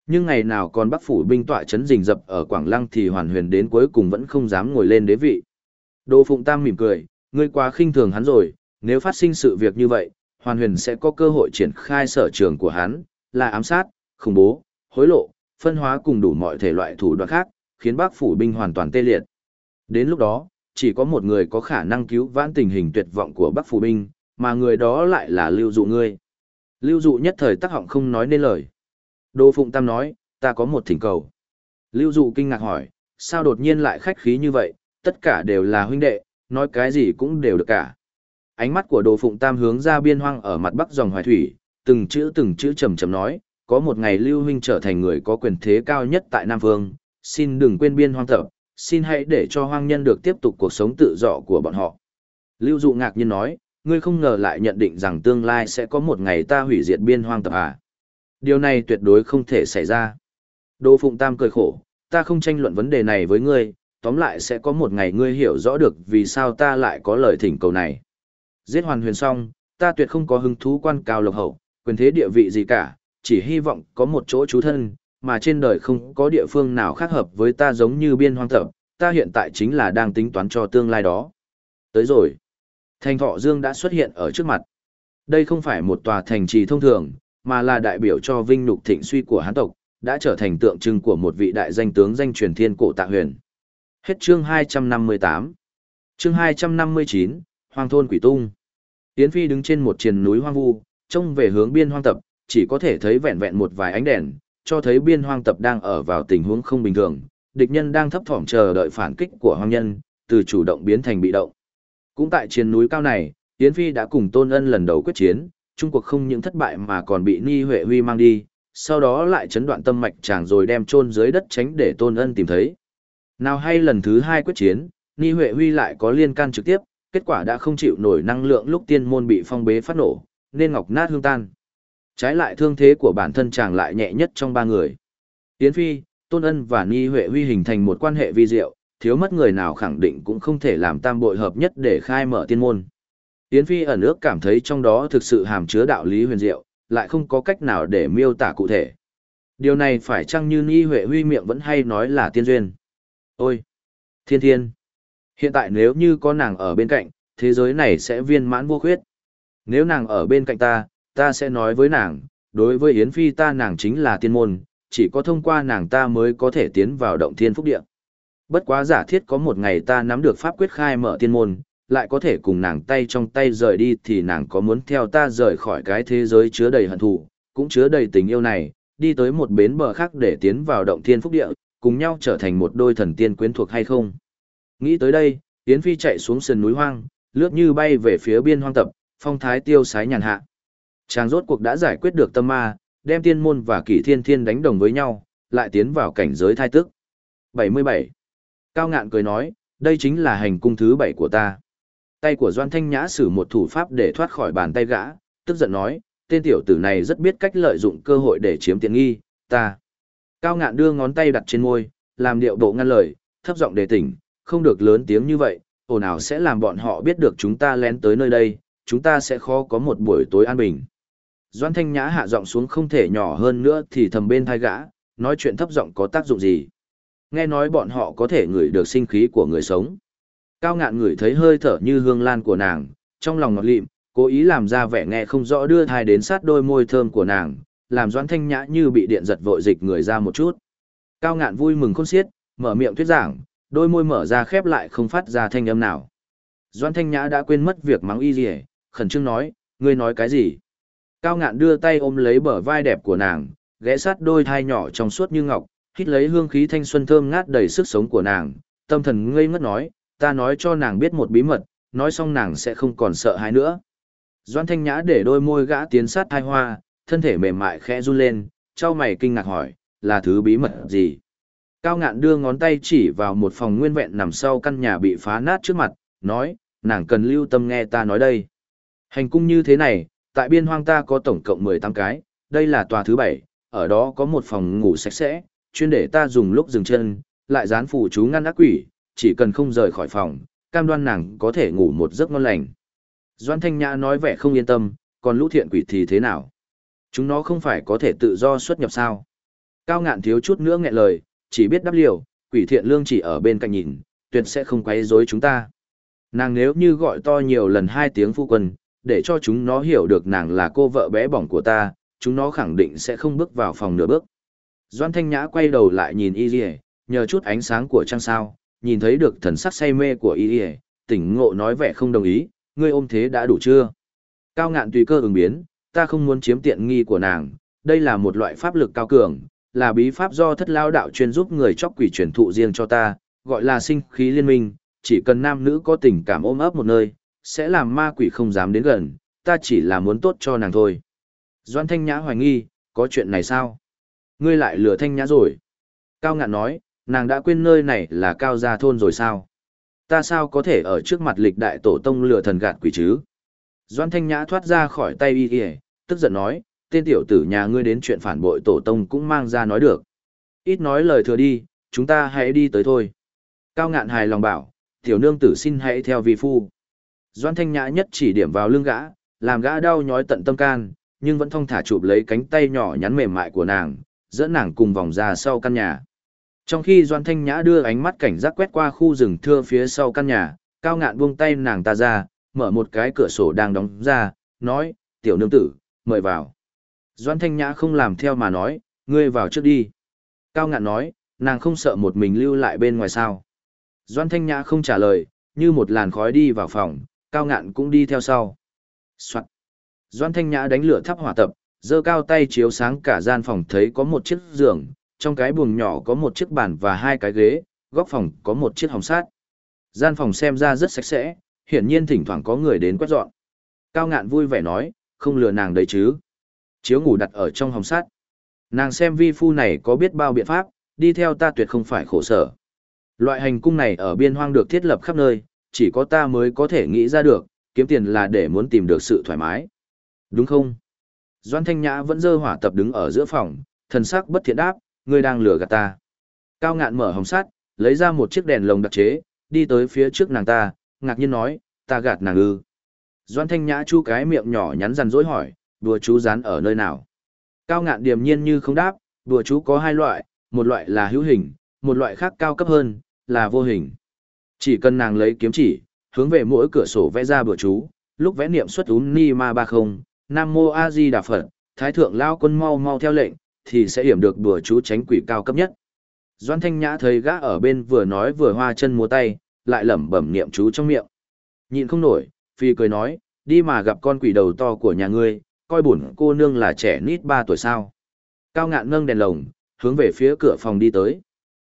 Nhưng ngày nào còn Bắc Phủ Binh tọa chấn rình rập ở Quảng Lăng thì hoàn huyền đến cuối cùng vẫn không dám ngồi lên đế vị. Đô Phụng Tam mỉm cười, ngươi quá khinh thường hắn rồi, nếu phát sinh sự việc như vậy, hoàn huyền sẽ có cơ hội triển khai sở trường của hắn, là ám sát, khủng bố, hối lộ, phân hóa cùng đủ mọi thể loại thủ đoạn khác, khiến Bắc phủ binh hoàn toàn tê liệt. Đến lúc đó, chỉ có một người có khả năng cứu vãn tình hình tuyệt vọng của Bắc phủ binh, mà người đó lại là Lưu Dụ ngươi. Lưu Dụ nhất thời tắc họng không nói nên lời. Đô Phụng Tam nói, ta có một thỉnh cầu. Lưu Dụ kinh ngạc hỏi, sao đột nhiên lại khách khí như vậy, tất cả đều là huynh đệ, nói cái gì cũng đều được cả. Ánh mắt của Đồ Phụng Tam hướng ra biên hoang ở mặt bắc dòng Hoài Thủy, từng chữ từng chữ trầm trầm nói, có một ngày Lưu Huynh trở thành người có quyền thế cao nhất tại Nam Vương, xin đừng quên biên hoang tập, xin hãy để cho hoang nhân được tiếp tục cuộc sống tự do của bọn họ. Lưu Dụ ngạc nhiên nói, ngươi không ngờ lại nhận định rằng tương lai sẽ có một ngày ta hủy diệt biên hoang tập à. Điều này tuyệt đối không thể xảy ra. Đỗ Phụng Tam cười khổ, ta không tranh luận vấn đề này với ngươi, tóm lại sẽ có một ngày ngươi hiểu rõ được vì sao ta lại có lời thỉnh cầu này. Giết hoàn huyền xong, ta tuyệt không có hứng thú quan cao lộc hậu, quyền thế địa vị gì cả, chỉ hy vọng có một chỗ trú thân, mà trên đời không có địa phương nào khác hợp với ta giống như biên hoang thập, ta hiện tại chính là đang tính toán cho tương lai đó. Tới rồi. Thành thọ dương đã xuất hiện ở trước mặt. Đây không phải một tòa thành trì thông thường, mà là đại biểu cho vinh nhục thịnh suy của hán tộc, đã trở thành tượng trưng của một vị đại danh tướng danh truyền thiên cổ tạ huyền. Hết chương 258. Chương 259, Hoàng thôn quỷ tung. Yến Phi đứng trên một triền núi hoang vu, trông về hướng biên hoang tập, chỉ có thể thấy vẹn vẹn một vài ánh đèn, cho thấy biên hoang tập đang ở vào tình huống không bình thường, địch nhân đang thấp thỏm chờ đợi phản kích của hoang nhân, từ chủ động biến thành bị động. Cũng tại triền núi cao này, Yến Phi đã cùng Tôn Ân lần đầu quyết chiến, Trung quốc không những thất bại mà còn bị Ni Huệ Huy mang đi, sau đó lại chấn đoạn tâm mạch chàng rồi đem chôn dưới đất tránh để Tôn Ân tìm thấy. Nào hay lần thứ hai quyết chiến, Ni Huệ Huy lại có liên can trực tiếp, kết quả đã không chịu nổi năng lượng lúc tiên môn bị phong bế phát nổ, nên ngọc nát hương tan. Trái lại thương thế của bản thân chàng lại nhẹ nhất trong ba người. Yến Phi, Tôn Ân và Ni Huệ Huy hình thành một quan hệ vi diệu, thiếu mất người nào khẳng định cũng không thể làm tam bội hợp nhất để khai mở tiên môn. Yến Phi ẩn ước cảm thấy trong đó thực sự hàm chứa đạo lý huyền diệu, lại không có cách nào để miêu tả cụ thể. Điều này phải chăng như Ni Huệ Huy miệng vẫn hay nói là tiên duyên. Ôi! Thiên thiên! Hiện tại nếu như có nàng ở bên cạnh, thế giới này sẽ viên mãn vô khuyết. Nếu nàng ở bên cạnh ta, ta sẽ nói với nàng, đối với Yến Phi ta nàng chính là tiên môn, chỉ có thông qua nàng ta mới có thể tiến vào động thiên phúc địa. Bất quá giả thiết có một ngày ta nắm được pháp quyết khai mở tiên môn, lại có thể cùng nàng tay trong tay rời đi thì nàng có muốn theo ta rời khỏi cái thế giới chứa đầy hận thù, cũng chứa đầy tình yêu này, đi tới một bến bờ khác để tiến vào động thiên phúc địa, cùng nhau trở thành một đôi thần tiên quyến thuộc hay không. Nghĩ tới đây, Yến Phi chạy xuống sườn núi hoang, lướt như bay về phía biên hoang tập, phong thái tiêu sái nhàn hạ. Chàng rốt cuộc đã giải quyết được tâm ma, đem tiên môn và kỷ thiên thiên đánh đồng với nhau, lại tiến vào cảnh giới thai tức. 77. Cao ngạn cười nói, đây chính là hành cung thứ bảy của ta. Tay của Doan Thanh Nhã sử một thủ pháp để thoát khỏi bàn tay gã, tức giận nói, tên tiểu tử này rất biết cách lợi dụng cơ hội để chiếm tiện nghi, ta. Cao ngạn đưa ngón tay đặt trên môi, làm điệu bộ ngăn lời, thấp giọng đề tỉnh, không được lớn tiếng như vậy, ồn ào sẽ làm bọn họ biết được chúng ta lén tới nơi đây, chúng ta sẽ khó có một buổi tối an bình. Doan Thanh Nhã hạ giọng xuống không thể nhỏ hơn nữa thì thầm bên thai gã, nói chuyện thấp giọng có tác dụng gì. Nghe nói bọn họ có thể ngửi được sinh khí của người sống. Cao ngạn ngửi thấy hơi thở như hương lan của nàng, trong lòng ngọt lịm, cố ý làm ra vẻ nghe không rõ đưa thai đến sát đôi môi thơm của nàng, làm Doãn Thanh Nhã như bị điện giật vội dịch người ra một chút. Cao ngạn vui mừng khôn xiết, mở miệng thuyết giảng, đôi môi mở ra khép lại không phát ra thanh âm nào. Doãn Thanh Nhã đã quên mất việc mắng y gì, khẩn trương nói, ngươi nói cái gì? Cao ngạn đưa tay ôm lấy bờ vai đẹp của nàng, ghé sát đôi thai nhỏ trong suốt như ngọc, hít lấy hương khí thanh xuân thơm ngát đầy sức sống của nàng, tâm thần ngây ngất nói, ta nói cho nàng biết một bí mật, nói xong nàng sẽ không còn sợ hãi nữa. Doan Thanh Nhã để đôi môi gã tiến sát thai hoa, thân thể mềm mại khẽ run lên, trao mày kinh ngạc hỏi, là thứ bí mật gì? Cao ngạn đưa ngón tay chỉ vào một phòng nguyên vẹn nằm sau căn nhà bị phá nát trước mặt, nói, nàng cần lưu tâm nghe ta nói đây. Hành cung như thế này, tại biên hoang ta có tổng cộng 18 cái, đây là tòa thứ 7, ở đó có một phòng ngủ sạch sẽ, chuyên để ta dùng lúc dừng chân, lại dán phù chú ngăn ác quỷ, chỉ cần không rời khỏi phòng, cam đoan nàng có thể ngủ một giấc ngon lành. Doan Thanh Nhã nói vẻ không yên tâm, còn lũ thiện quỷ thì thế nào? Chúng nó không phải có thể tự do xuất nhập sao? Cao ngạn thiếu chút nữa nghẹn lời, chỉ biết đáp liều, quỷ thiện lương chỉ ở bên cạnh nhìn, tuyệt sẽ không quấy rối chúng ta. Nàng nếu như gọi to nhiều lần hai tiếng phu quân, để cho chúng nó hiểu được nàng là cô vợ bé bỏng của ta, chúng nó khẳng định sẽ không bước vào phòng nửa bước. Doan Thanh Nhã quay đầu lại nhìn Y Lì nhờ chút ánh sáng của trăng sao, nhìn thấy được thần sắc say mê của Y Lì tỉnh ngộ nói vẻ không đồng ý, ngươi ôm thế đã đủ chưa? Cao ngạn tùy cơ ứng biến, ta không muốn chiếm tiện nghi của nàng, đây là một loại pháp lực cao cường, là bí pháp do thất lao đạo chuyên giúp người chóc quỷ truyền thụ riêng cho ta, gọi là sinh khí liên minh, chỉ cần nam nữ có tình cảm ôm ấp một nơi, sẽ làm ma quỷ không dám đến gần, ta chỉ là muốn tốt cho nàng thôi. Doan Thanh Nhã hoài nghi, có chuyện này sao? Ngươi lại lừa Thanh Nhã rồi. Cao ngạn nói, nàng đã quên nơi này là cao gia thôn rồi sao? Ta sao có thể ở trước mặt lịch đại tổ tông lừa thần gạt quỷ chứ? Doan Thanh Nhã thoát ra khỏi tay y kìa, tức giận nói, tên tiểu tử nhà ngươi đến chuyện phản bội tổ tông cũng mang ra nói được. Ít nói lời thừa đi, chúng ta hãy đi tới thôi. Cao ngạn hài lòng bảo, tiểu nương tử xin hãy theo vi phu. Doan thanh nhã nhất chỉ điểm vào lưng gã, làm gã đau nhói tận tâm can, nhưng vẫn thong thả chụp lấy cánh tay nhỏ nhắn mềm mại của nàng, dẫn nàng cùng vòng ra sau căn nhà. Trong khi Doan Thanh Nhã đưa ánh mắt cảnh giác quét qua khu rừng thưa phía sau căn nhà, cao ngạn buông tay nàng ta ra, mở một cái cửa sổ đang đóng ra, nói, tiểu nương tử, mời vào. Doan Thanh Nhã không làm theo mà nói, ngươi vào trước đi. Cao ngạn nói, nàng không sợ một mình lưu lại bên ngoài sao. Doan Thanh Nhã không trả lời, như một làn khói đi vào phòng, cao ngạn cũng đi theo sau. Soạn. Doan Thanh Nhã đánh lửa thắp hỏa tập, giơ cao tay chiếu sáng cả gian phòng thấy có một chiếc giường, trong cái buồng nhỏ có một chiếc bàn và hai cái ghế, góc phòng có một chiếc hồng sát. Gian phòng xem ra rất sạch sẽ, hiển nhiên thỉnh thoảng có người đến quét dọn. Cao ngạn vui vẻ nói, không lừa nàng đấy chứ. Chiếu ngủ đặt ở trong hồng sắt. Nàng xem vi phu này có biết bao biện pháp, đi theo ta tuyệt không phải khổ sở. Loại hành cung này ở biên hoang được thiết lập khắp nơi, chỉ có ta mới có thể nghĩ ra được, kiếm tiền là để muốn tìm được sự thoải mái. Đúng không? Doan Thanh Nhã vẫn dơ hỏa tập đứng ở giữa phòng, thần sắc bất thiện đáp, ngươi đang lừa gạt ta. Cao ngạn mở hồng sắt, lấy ra một chiếc đèn lồng đặc chế, đi tới phía trước nàng ta, ngạc nhiên nói, ta gạt nàng ư. Doan Thanh Nhã chu cái miệng nhỏ nhắn rằn dối hỏi, đùa chú rán ở nơi nào. Cao ngạn điềm nhiên như không đáp, đùa chú có hai loại, một loại là hữu hình, một loại khác cao cấp hơn, là vô hình. Chỉ cần nàng lấy kiếm chỉ, hướng về mỗi cửa sổ vẽ ra bữa chú, lúc vẽ niệm xuất ún ni ma ba không, nam mô a di đà phật, thái thượng lao quân mau mau theo lệnh, thì sẽ hiểm được đùa chú tránh quỷ cao cấp nhất. Doan Thanh Nhã thấy gã ở bên vừa nói vừa hoa chân múa tay, lại lẩm bẩm niệm chú trong miệng. Nhịn không nổi, phi cười nói, đi mà gặp con quỷ đầu to của nhà ngươi, coi bổn cô nương là trẻ nít ba tuổi sao. Cao ngạn nâng đèn lồng, hướng về phía cửa phòng đi tới.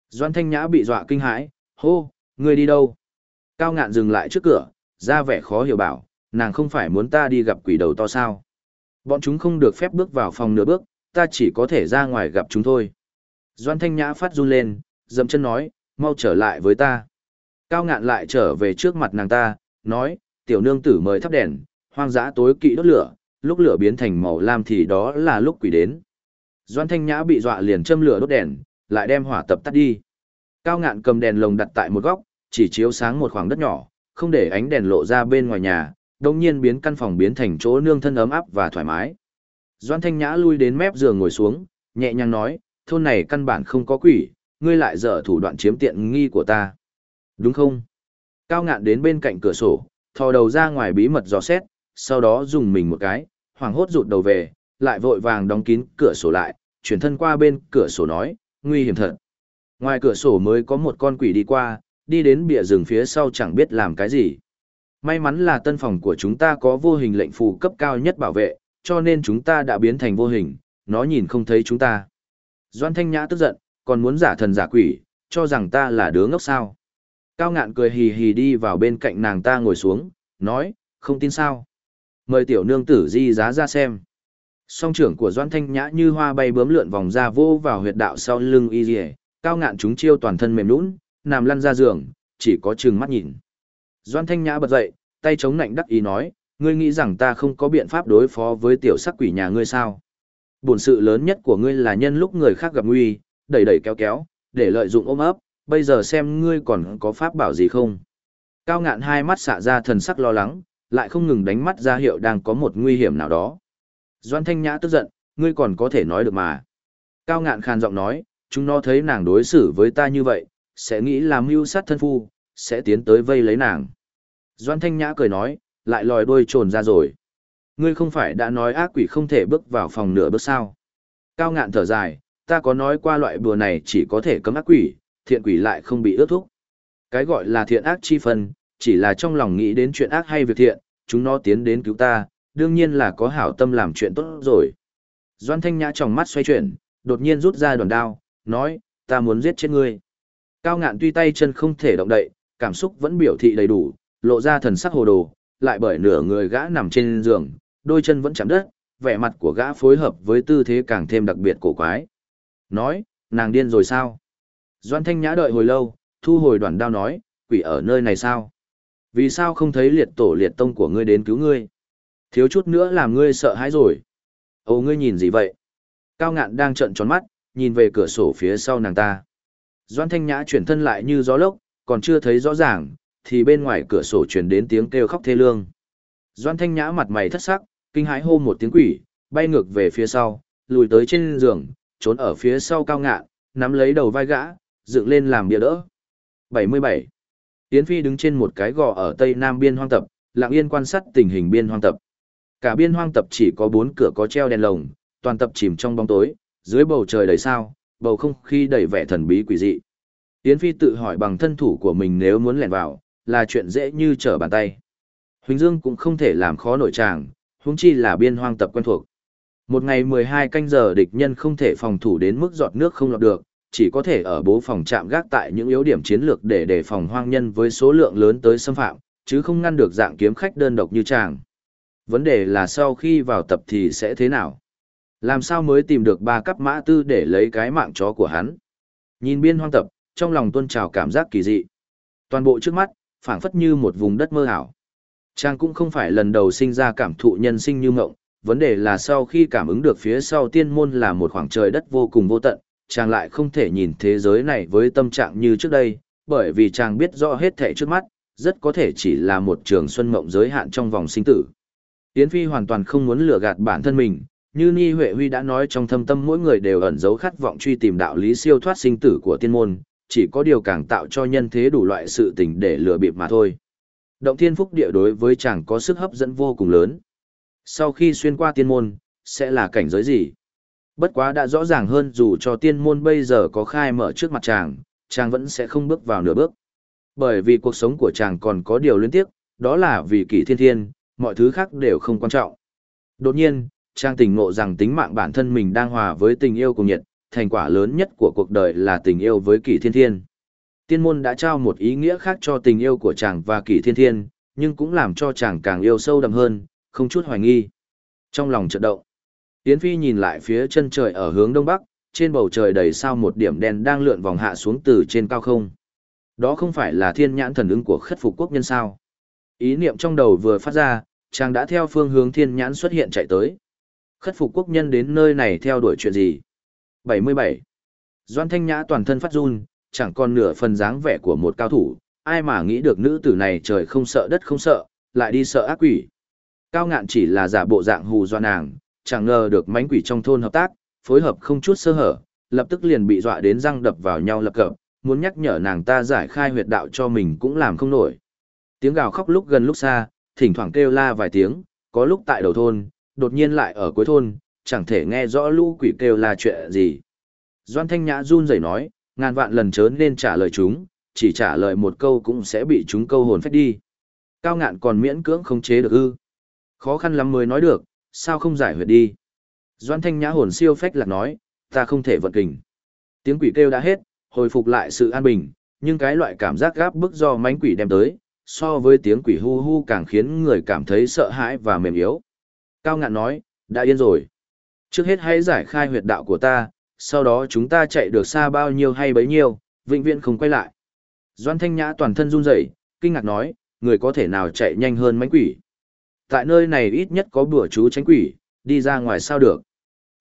Doan Thanh Nhã bị dọa kinh hãi, hô, ngươi đi đâu? Cao ngạn dừng lại trước cửa, ra vẻ khó hiểu bảo, nàng không phải muốn ta đi gặp quỷ đầu to sao. Bọn chúng không được phép bước vào phòng nửa bước, ta chỉ có thể ra ngoài gặp chúng thôi. Doan Thanh Nhã phát run lên, dậm chân nói, mau trở lại với ta. Cao ngạn lại trở về trước mặt nàng ta, nói, tiểu nương tử mời thắp đèn, hoang dã tối kỵ đốt lửa, lúc lửa biến thành màu lam thì đó là lúc quỷ đến. Doan Thanh Nhã bị dọa liền châm lửa đốt đèn, lại đem hỏa tập tắt đi. Cao ngạn cầm đèn lồng đặt tại một góc, chỉ chiếu sáng một khoảng đất nhỏ, không để ánh đèn lộ ra bên ngoài nhà, đồng nhiên biến căn phòng biến thành chỗ nương thân ấm áp và thoải mái. Doan Thanh Nhã lui đến mép giường ngồi xuống, nhẹ nhàng nói, thôn này căn bản không có quỷ, ngươi lại dở thủ đoạn chiếm tiện nghi của ta. Đúng không? Cao ngạn đến bên cạnh cửa sổ, thò đầu ra ngoài bí mật dò xét, sau đó dùng mình một cái, hoảng hốt rụt đầu về, lại vội vàng đóng kín cửa sổ lại, chuyển thân qua bên cửa sổ nói, nguy hiểm thật. Ngoài cửa sổ mới có một con quỷ đi qua, đi đến bìa rừng phía sau chẳng biết làm cái gì. May mắn là tân phòng của chúng ta có vô hình lệnh phù cấp cao nhất bảo vệ, cho nên chúng ta đã biến thành vô hình, nó nhìn không thấy chúng ta. Doan Thanh Nhã tức giận, còn muốn giả thần giả quỷ, cho rằng ta là đứa ngốc sao. Cao ngạn cười hì hì đi vào bên cạnh nàng ta ngồi xuống, nói, không tin sao. Mời tiểu nương tử di giá ra xem. Song trưởng của Doan Thanh Nhã như hoa bay bướm lượn vòng ra vô vào huyệt đạo sau lưng y dì cao ngạn chúng chiêu toàn thân mềm nũng, nằm lăn ra giường, chỉ có chừng mắt nhìn. Doan Thanh Nhã bật dậy, tay chống nạnh đắc ý nói, ngươi nghĩ rằng ta không có biện pháp đối phó với tiểu sắc quỷ nhà ngươi sao? Bổn sự lớn nhất của ngươi là nhân lúc người khác gặp nguy, đẩy đẩy kéo kéo, để lợi dụng ôm ấp, bây giờ xem ngươi còn có pháp bảo gì không? Cao ngạn hai mắt xạ ra thần sắc lo lắng, lại không ngừng đánh mắt ra hiệu đang có một nguy hiểm nào đó. Doan Thanh Nhã tức giận, ngươi còn có thể nói được mà. Cao ngạn khàn giọng nói, chúng nó thấy nàng đối xử với ta như vậy, sẽ nghĩ là mưu sát thân phu, sẽ tiến tới vây lấy nàng. Doan Thanh Nhã cười nói, lại lòi đuôi trồn ra rồi. Ngươi không phải đã nói ác quỷ không thể bước vào phòng nửa bước sao. Cao ngạn thở dài, ta có nói qua loại bùa này chỉ có thể cấm ác quỷ, thiện quỷ lại không bị ước thúc. Cái gọi là thiện ác chi phân, chỉ là trong lòng nghĩ đến chuyện ác hay việc thiện, chúng nó tiến đến cứu ta, đương nhiên là có hảo tâm làm chuyện tốt rồi. Doan Thanh Nhã trong mắt xoay chuyển, đột nhiên rút ra đoàn đao, nói, ta muốn giết chết ngươi. Cao ngạn tuy tay chân không thể động đậy, cảm xúc vẫn biểu thị đầy đủ, lộ ra thần sắc hồ đồ, lại bởi nửa người gã nằm trên giường, đôi chân vẫn chạm đất, vẻ mặt của gã phối hợp với tư thế càng thêm đặc biệt cổ quái. Nói, nàng điên rồi sao? Doan Thanh Nhã đợi hồi lâu, thu hồi đoàn đao nói, quỷ ở nơi này sao? Vì sao không thấy liệt tổ liệt tông của ngươi đến cứu ngươi? Thiếu chút nữa làm ngươi sợ hãi rồi. Ồ ngươi nhìn gì vậy? Cao ngạn đang trợn tròn mắt, nhìn về cửa sổ phía sau nàng ta. Doan Thanh Nhã chuyển thân lại như gió lốc, còn chưa thấy rõ ràng, thì bên ngoài cửa sổ truyền đến tiếng kêu khóc thê lương. Doan Thanh Nhã mặt mày thất sắc, kinh hãi hô một tiếng quỷ, bay ngược về phía sau, lùi tới trên giường, trốn ở phía sau cao ngạn, nắm lấy đầu vai gã, dựng lên làm bia đỡ. 77. Yến Phi đứng trên một cái gò ở tây nam biên hoang tập, lặng yên quan sát tình hình biên hoang tập. Cả biên hoang tập chỉ có bốn cửa có treo đèn lồng, toàn tập chìm trong bóng tối, dưới bầu trời đầy sao, bầu không khí đầy vẻ thần bí quỷ dị. Yến Phi tự hỏi bằng thân thủ của mình nếu muốn lẻn vào, là chuyện dễ như trở bàn tay. Huỳnh Dương cũng không thể làm khó nổi chàng, huống chi là biên hoang tập quen thuộc. Một ngày 12 canh giờ địch nhân không thể phòng thủ đến mức giọt nước không lọt được, chỉ có thể ở bố phòng chạm gác tại những yếu điểm chiến lược để đề phòng hoang nhân với số lượng lớn tới xâm phạm, chứ không ngăn được dạng kiếm khách đơn độc như chàng. Vấn đề là sau khi vào tập thì sẽ thế nào? Làm sao mới tìm được ba cấp mã tư để lấy cái mạng chó của hắn? Nhìn biên hoang tập, trong lòng tuân trào cảm giác kỳ dị. Toàn bộ trước mắt, phảng phất như một vùng đất mơ ảo. Chàng cũng không phải lần đầu sinh ra cảm thụ nhân sinh như ngộng, vấn đề là sau khi cảm ứng được phía sau tiên môn là một khoảng trời đất vô cùng vô tận, chàng lại không thể nhìn thế giới này với tâm trạng như trước đây, bởi vì chàng biết rõ hết thảy trước mắt, rất có thể chỉ là một trường xuân mộng giới hạn trong vòng sinh tử. Yến Phi hoàn toàn không muốn lừa gạt bản thân mình, như Ni Huệ Huy đã nói trong thâm tâm mỗi người đều ẩn giấu khát vọng truy tìm đạo lý siêu thoát sinh tử của tiên môn, chỉ có điều càng tạo cho nhân thế đủ loại sự tình để lừa bịp mà thôi. Động thiên phúc địa đối với chàng có sức hấp dẫn vô cùng lớn. Sau khi xuyên qua tiên môn, sẽ là cảnh giới gì? Bất quá đã rõ ràng hơn dù cho tiên môn bây giờ có khai mở trước mặt chàng, chàng vẫn sẽ không bước vào nửa bước. Bởi vì cuộc sống của chàng còn có điều liên tiếp, đó là vì kỷ thiên thiên, mọi thứ khác đều không quan trọng. Đột nhiên, chàng tỉnh ngộ rằng tính mạng bản thân mình đang hòa với tình yêu cùng nhiệt, thành quả lớn nhất của cuộc đời là tình yêu với kỷ thiên thiên. Tiên môn đã trao một ý nghĩa khác cho tình yêu của chàng và kỷ thiên thiên, nhưng cũng làm cho chàng càng yêu sâu đậm hơn, không chút hoài nghi. Trong lòng chợt động, Yến Phi nhìn lại phía chân trời ở hướng đông bắc, trên bầu trời đầy sao một điểm đen đang lượn vòng hạ xuống từ trên cao không. Đó không phải là thiên nhãn thần ứng của khất phục quốc nhân sao. Ý niệm trong đầu vừa phát ra, chàng đã theo phương hướng thiên nhãn xuất hiện chạy tới. Khất phục quốc nhân đến nơi này theo đuổi chuyện gì? 77. Doan Thanh Nhã toàn thân phát run, chẳng còn nửa phần dáng vẻ của một cao thủ, ai mà nghĩ được nữ tử này trời không sợ đất không sợ, lại đi sợ ác quỷ. Cao ngạn chỉ là giả bộ dạng hù doan nàng, chẳng ngờ được mánh quỷ trong thôn hợp tác, phối hợp không chút sơ hở, lập tức liền bị dọa đến răng đập vào nhau lập cập, muốn nhắc nhở nàng ta giải khai huyệt đạo cho mình cũng làm không nổi. Tiếng gào khóc lúc gần lúc xa, thỉnh thoảng kêu la vài tiếng, có lúc tại đầu thôn, đột nhiên lại ở cuối thôn, chẳng thể nghe rõ lũ quỷ kêu là chuyện gì. Doan Thanh Nhã run rẩy nói, ngàn vạn lần chớ nên trả lời chúng, chỉ trả lời một câu cũng sẽ bị chúng câu hồn phách đi. Cao ngạn còn miễn cưỡng không chế được ư. Khó khăn lắm mới nói được, sao không giải huyệt đi. Doan Thanh Nhã hồn siêu phách lạc nói, ta không thể vận kình. Tiếng quỷ kêu đã hết, hồi phục lại sự an bình, nhưng cái loại cảm giác gáp bức do mánh quỷ đem tới, so với tiếng quỷ hu hu càng khiến người cảm thấy sợ hãi và mềm yếu. Cao ngạn nói, đã yên rồi. Trước hết hãy giải khai huyệt đạo của ta, sau đó chúng ta chạy được xa bao nhiêu hay bấy nhiêu, vĩnh viễn không quay lại. Doan Thanh Nhã toàn thân run rẩy, kinh ngạc nói, người có thể nào chạy nhanh hơn mánh quỷ. Tại nơi này ít nhất có bữa chú tránh quỷ, đi ra ngoài sao được.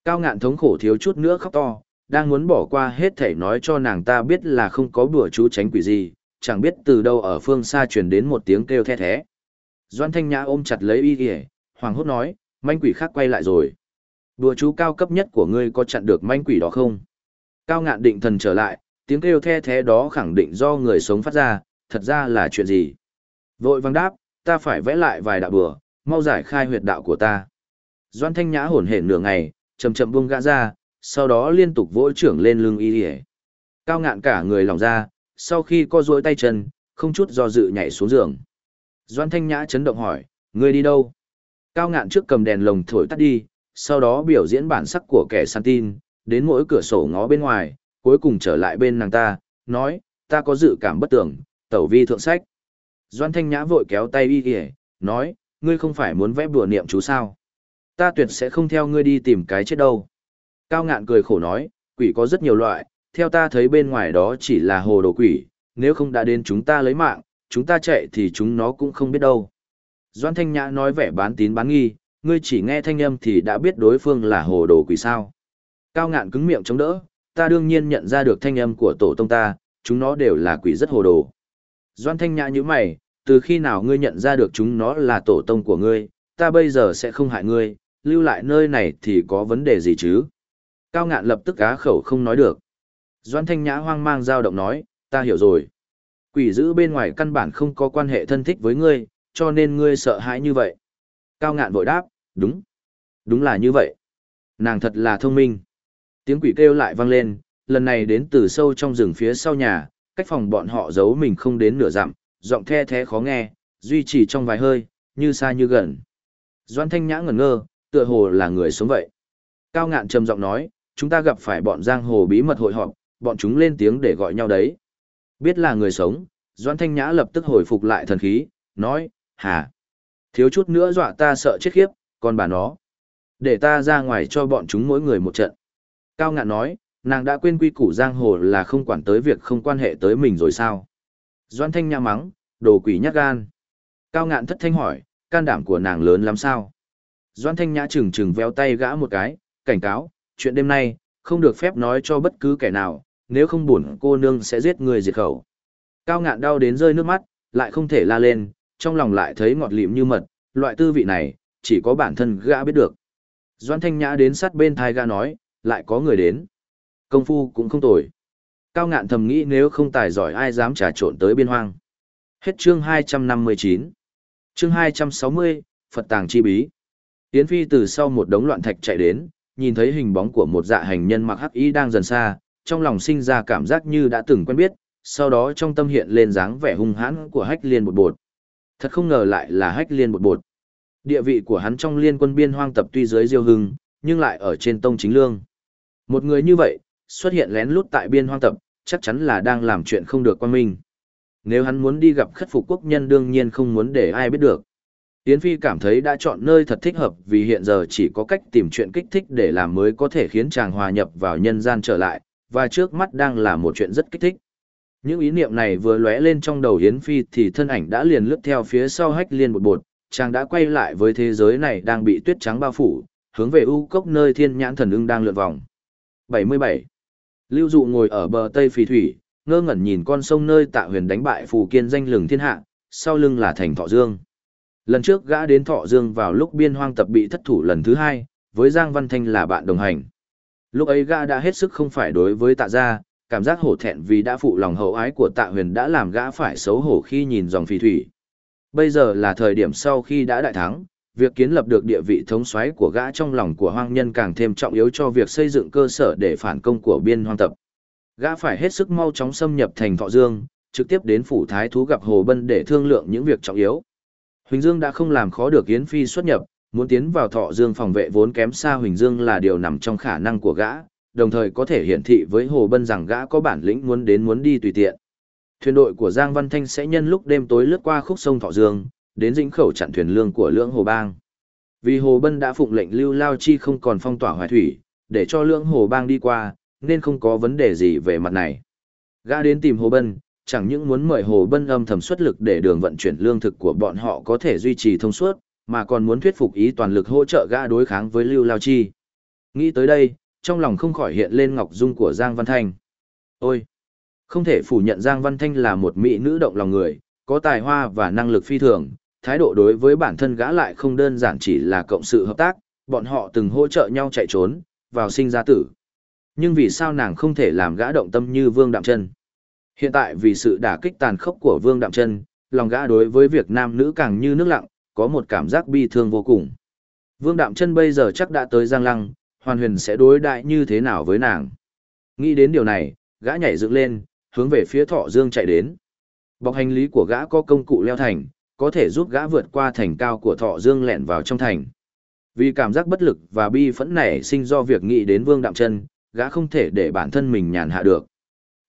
Cao ngạn thống khổ thiếu chút nữa khóc to, đang muốn bỏ qua hết thể nói cho nàng ta biết là không có bữa chú tránh quỷ gì, chẳng biết từ đâu ở phương xa truyền đến một tiếng kêu the thế. Doan Thanh Nhã ôm chặt lấy y kìa, hoàng hốt nói, manh quỷ khác quay lại rồi. Bữa chú cao cấp nhất của ngươi có chặn được manh quỷ đó không? Cao ngạn định thần trở lại, tiếng kêu the thế đó khẳng định do người sống phát ra, thật ra là chuyện gì? Vội vang đáp, ta phải vẽ lại vài đạo bừa, mau giải khai huyệt đạo của ta. Doan Thanh Nhã hổn hển nửa ngày, chậm chậm buông gã ra, sau đó liên tục vỗ trưởng lên lưng y Yể, cao ngạn cả người lỏng ra sau khi co duỗi tay chân không chút do dự nhảy xuống giường. Doan thanh nhã chấn động hỏi ngươi đi đâu? Cao ngạn trước cầm đèn lồng thổi tắt đi sau đó biểu diễn bản sắc của kẻ săn tin đến mỗi cửa sổ ngó bên ngoài cuối cùng trở lại bên nàng ta nói ta có dự cảm bất tưởng tẩu vi thượng sách. Doan thanh nhã vội kéo tay y Yể, nói ngươi không phải muốn vẽ bùa niệm chú sao ta tuyệt sẽ không theo ngươi đi tìm cái chết đâu Cao ngạn cười khổ nói, quỷ có rất nhiều loại, theo ta thấy bên ngoài đó chỉ là hồ đồ quỷ, nếu không đã đến chúng ta lấy mạng, chúng ta chạy thì chúng nó cũng không biết đâu. Doan Thanh Nhã nói vẻ bán tín bán nghi, ngươi chỉ nghe thanh âm thì đã biết đối phương là hồ đồ quỷ sao. Cao ngạn cứng miệng chống đỡ, ta đương nhiên nhận ra được thanh âm của tổ tông ta, chúng nó đều là quỷ rất hồ đồ. Doan Thanh Nhã như mày, từ khi nào ngươi nhận ra được chúng nó là tổ tông của ngươi, ta bây giờ sẽ không hại ngươi, lưu lại nơi này thì có vấn đề gì chứ? Cao ngạn lập tức á khẩu không nói được. Doan Thanh Nhã hoang mang giao động nói, ta hiểu rồi. Quỷ giữ bên ngoài căn bản không có quan hệ thân thích với ngươi, cho nên ngươi sợ hãi như vậy. Cao ngạn vội đáp, đúng. Đúng là như vậy. Nàng thật là thông minh. Tiếng quỷ kêu lại vang lên, lần này đến từ sâu trong rừng phía sau nhà, cách phòng bọn họ giấu mình không đến nửa dặm, giọng the thế khó nghe, duy trì trong vài hơi, như xa như gần. Doan Thanh Nhã ngẩn ngơ, tựa hồ là người sống vậy. Cao ngạn trầm giọng nói, chúng ta gặp phải bọn giang hồ bí mật hội họp, bọn chúng lên tiếng để gọi nhau đấy. Biết là người sống, Doan Thanh Nhã lập tức hồi phục lại thần khí, nói, hả? Thiếu chút nữa dọa ta sợ chết khiếp, còn bà nó. Để ta ra ngoài cho bọn chúng mỗi người một trận. Cao ngạn nói, nàng đã quên quy củ giang hồ là không quản tới việc không quan hệ tới mình rồi sao? Doan Thanh Nhã mắng, đồ quỷ nhát gan. Cao ngạn thất thanh hỏi, can đảm của nàng lớn lắm sao? Doan Thanh Nhã chừng chừng véo tay gã một cái, cảnh cáo, chuyện đêm nay, không được phép nói cho bất cứ kẻ nào, nếu không buồn cô nương sẽ giết người diệt khẩu. Cao ngạn đau đến rơi nước mắt, lại không thể la lên, trong lòng lại thấy ngọt lịm như mật, loại tư vị này, chỉ có bản thân gã biết được. Doan Thanh Nhã đến sát bên thai gã nói, lại có người đến. Công phu cũng không tồi. Cao ngạn thầm nghĩ nếu không tài giỏi ai dám trà trộn tới biên hoang. Hết chương 259. Chương 260, Phật tàng chi bí. Yến Phi từ sau một đống loạn thạch chạy đến, nhìn thấy hình bóng của một dạ hành nhân mặc hắc y đang dần xa, trong lòng sinh ra cảm giác như đã từng quen biết, sau đó trong tâm hiện lên dáng vẻ hung hãn của hách liên bột bột. Thật không ngờ lại là hách liên bột bột. Địa vị của hắn trong liên quân biên hoang tập tuy dưới diêu hưng, nhưng lại ở trên tông chính lương. Một người như vậy, xuất hiện lén lút tại biên hoang tập, chắc chắn là đang làm chuyện không được quan minh. Nếu hắn muốn đi gặp khất phục quốc nhân đương nhiên không muốn để ai biết được. Yến Phi cảm thấy đã chọn nơi thật thích hợp vì hiện giờ chỉ có cách tìm chuyện kích thích để làm mới có thể khiến chàng hòa nhập vào nhân gian trở lại, và trước mắt đang là một chuyện rất kích thích. Những ý niệm này vừa lóe lên trong đầu Yến Phi thì thân ảnh đã liền lướt theo phía sau hách liên một bột, chàng đã quay lại với thế giới này đang bị tuyết trắng bao phủ, hướng về u cốc nơi thiên nhãn thần ưng đang lượn vòng. 77. Lưu Dụ ngồi ở bờ Tây Phì Thủy, ngơ ngẩn nhìn con sông nơi tạ huyền đánh bại phù kiên danh lừng thiên hạ, sau lưng là thành thọ dương. Lần trước gã đến thọ dương vào lúc biên hoang tập bị thất thủ lần thứ hai, với Giang Văn Thanh là bạn đồng hành. Lúc ấy gã đã hết sức không phải đối với tạ gia, cảm giác hổ thẹn vì đã phụ lòng hậu ái của tạ huyền đã làm gã phải xấu hổ khi nhìn dòng phì thủy. Bây giờ là thời điểm sau khi đã đại thắng, việc kiến lập được địa vị thống soái của gã trong lòng của hoang nhân càng thêm trọng yếu cho việc xây dựng cơ sở để phản công của biên hoang tập. Gã phải hết sức mau chóng xâm nhập thành Thọ Dương, trực tiếp đến phủ thái thú gặp Hồ Bân để thương lượng những việc trọng yếu. Huỳnh Dương đã không làm khó được Yến Phi xuất nhập, muốn tiến vào Thọ Dương phòng vệ vốn kém xa Huỳnh Dương là điều nằm trong khả năng của gã, đồng thời có thể hiển thị với Hồ Bân rằng gã có bản lĩnh muốn đến muốn đi tùy tiện. Thuyền đội của Giang Văn Thanh sẽ nhân lúc đêm tối lướt qua khúc sông Thọ Dương, đến dĩnh khẩu chặn thuyền lương của lưỡng Hồ Bang. Vì Hồ Bân đã phụng lệnh lưu lao chi không còn phong tỏa hoài thủy, để cho lưỡng Hồ Bang đi qua, nên không có vấn đề gì về mặt này. Gã đến tìm Hồ Bân, chẳng những muốn mời Hồ Bân âm thầm xuất lực để đường vận chuyển lương thực của bọn họ có thể duy trì thông suốt, mà còn muốn thuyết phục ý toàn lực hỗ trợ gã đối kháng với Lưu Lao Chi. Nghĩ tới đây, trong lòng không khỏi hiện lên ngọc dung của Giang Văn Thanh. Ôi! Không thể phủ nhận Giang Văn Thanh là một mỹ nữ động lòng người, có tài hoa và năng lực phi thường, thái độ đối với bản thân gã lại không đơn giản chỉ là cộng sự hợp tác, bọn họ từng hỗ trợ nhau chạy trốn, vào sinh ra tử. Nhưng vì sao nàng không thể làm gã động tâm như Vương Đạm Trân? Hiện tại vì sự đả kích tàn khốc của Vương Đạm Trân, lòng gã đối với việc nam nữ càng như nước lặng, có một cảm giác bi thương vô cùng. Vương Đạm Trân bây giờ chắc đã tới Giang Lăng, Hoàn Huyền sẽ đối đại như thế nào với nàng? Nghĩ đến điều này, gã nhảy dựng lên, hướng về phía Thọ Dương chạy đến. Bọc hành lý của gã có công cụ leo thành, có thể giúp gã vượt qua thành cao của Thọ Dương lẻn vào trong thành. Vì cảm giác bất lực và bi phẫn nảy sinh do việc nghĩ đến Vương Đạm Chân, gã không thể để bản thân mình nhàn hạ được.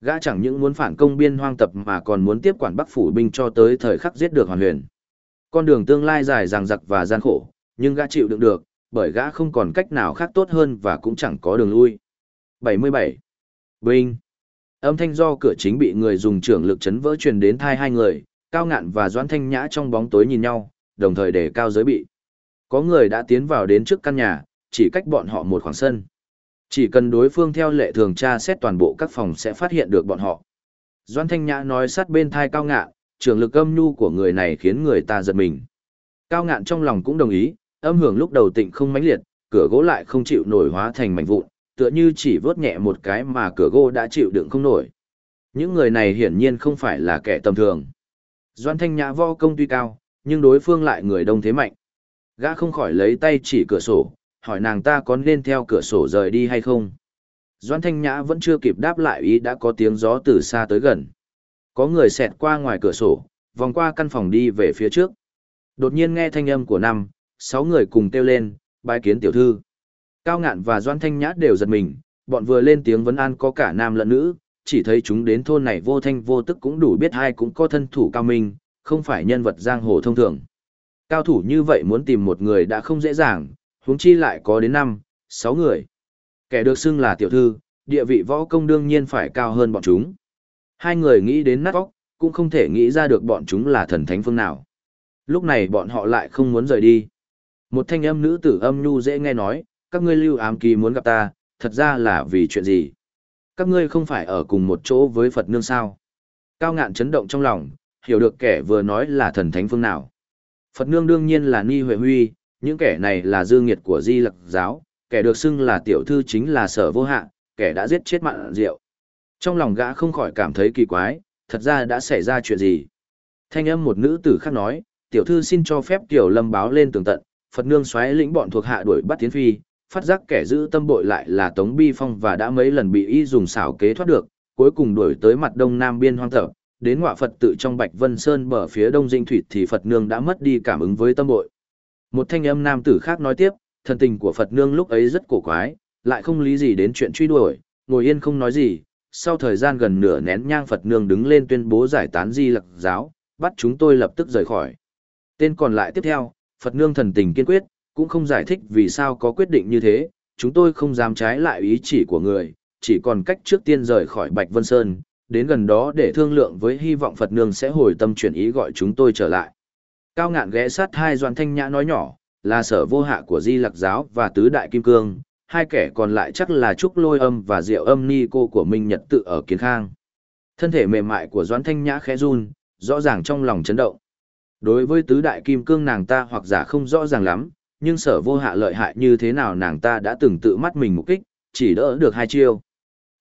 Gã chẳng những muốn phản công biên hoang tập mà còn muốn tiếp quản Bắc phủ binh cho tới thời khắc giết được Hoàn Huyền. Con đường tương lai dài dằng dặc và gian khổ, nhưng gã chịu đựng được, bởi gã không còn cách nào khác tốt hơn và cũng chẳng có đường lui. 77. Binh. Âm thanh do cửa chính bị người dùng trưởng lực chấn vỡ truyền đến thai hai người, Cao Ngạn và Doãn Thanh Nhã trong bóng tối nhìn nhau, đồng thời đề cao giới bị. Có người đã tiến vào đến trước căn nhà, chỉ cách bọn họ một khoảng sân. Chỉ cần đối phương theo lệ thường tra xét toàn bộ các phòng sẽ phát hiện được bọn họ. Doãn Thanh Nhã nói sát bên thai cao ngạn, trường lực âm nhu của người này khiến người ta giật mình. Cao ngạn trong lòng cũng đồng ý, âm hưởng lúc đầu tịnh không mãnh liệt, cửa gỗ lại không chịu nổi hóa thành mảnh vụn, tựa như chỉ vớt nhẹ một cái mà cửa gỗ đã chịu đựng không nổi. Những người này hiển nhiên không phải là kẻ tầm thường. Doan Thanh Nhã võ công tuy cao, nhưng đối phương lại người đông thế mạnh. Gã không khỏi lấy tay chỉ cửa sổ, hỏi nàng ta có nên theo cửa sổ rời đi hay không. Doan Thanh Nhã vẫn chưa kịp đáp lại ý đã có tiếng gió từ xa tới gần. Có người xẹt qua ngoài cửa sổ, vòng qua căn phòng đi về phía trước. Đột nhiên nghe thanh âm của năm, sáu người cùng kêu lên, bái kiến tiểu thư. Cao ngạn và Doan Thanh Nhã đều giật mình, bọn vừa lên tiếng vấn an có cả nam lẫn nữ, chỉ thấy chúng đến thôn này vô thanh vô tức cũng đủ biết hai cũng có thân thủ cao minh, không phải nhân vật giang hồ thông thường. Cao thủ như vậy muốn tìm một người đã không dễ dàng, huống chi lại có đến năm, sáu người. Kẻ được xưng là tiểu thư, địa vị võ công đương nhiên phải cao hơn bọn chúng. Hai người nghĩ đến nát óc, cũng không thể nghĩ ra được bọn chúng là thần thánh phương nào. Lúc này bọn họ lại không muốn rời đi. Một thanh âm nữ tử âm nhu dễ nghe nói, các ngươi lưu ám kỳ muốn gặp ta, thật ra là vì chuyện gì? Các ngươi không phải ở cùng một chỗ với Phật nương sao? Cao ngạn chấn động trong lòng, hiểu được kẻ vừa nói là thần thánh phương nào. Phật nương đương nhiên là Ni Huệ Huy, những kẻ này là dư nghiệt của di lặc giáo, kẻ được xưng là tiểu thư chính là sở vô hạ, kẻ đã giết chết mạn rượu. Trong lòng gã không khỏi cảm thấy kỳ quái, thật ra đã xảy ra chuyện gì. Thanh âm một nữ tử khác nói, tiểu thư xin cho phép tiểu lâm báo lên tường tận, Phật nương xoáy lĩnh bọn thuộc hạ đuổi bắt tiến phi, phát giác kẻ giữ tâm bội lại là Tống Bi Phong và đã mấy lần bị y dùng xảo kế thoát được, cuối cùng đuổi tới mặt đông nam biên hoang thập, đến ngọa Phật tự trong Bạch Vân Sơn bờ phía đông dinh thủy thì Phật nương đã mất đi cảm ứng với tâm bội. Một thanh âm nam tử khác nói tiếp, thần tình của Phật nương lúc ấy rất cổ quái, lại không lý gì đến chuyện truy đuổi, ngồi yên không nói gì. Sau thời gian gần nửa nén nhang Phật nương đứng lên tuyên bố giải tán di lặc giáo, bắt chúng tôi lập tức rời khỏi. Tên còn lại tiếp theo, Phật nương thần tình kiên quyết, cũng không giải thích vì sao có quyết định như thế, chúng tôi không dám trái lại ý chỉ của người, chỉ còn cách trước tiên rời khỏi Bạch Vân Sơn, đến gần đó để thương lượng với hy vọng Phật nương sẽ hồi tâm chuyển ý gọi chúng tôi trở lại. Cao ngạn ghé sát hai doan thanh nhã nói nhỏ, là sở vô hạ của Di Lặc Giáo và Tứ Đại Kim Cương, hai kẻ còn lại chắc là Trúc Lôi Âm và Diệu Âm Ni cô của Minh Nhật tự ở Kiến Khang. Thân thể mềm mại của Doãn Thanh Nhã khẽ run, rõ ràng trong lòng chấn động. Đối với Tứ Đại Kim Cương nàng ta hoặc giả không rõ ràng lắm, nhưng sở vô hạ lợi hại như thế nào nàng ta đã từng tự mắt mình mục kích, chỉ đỡ được hai chiêu.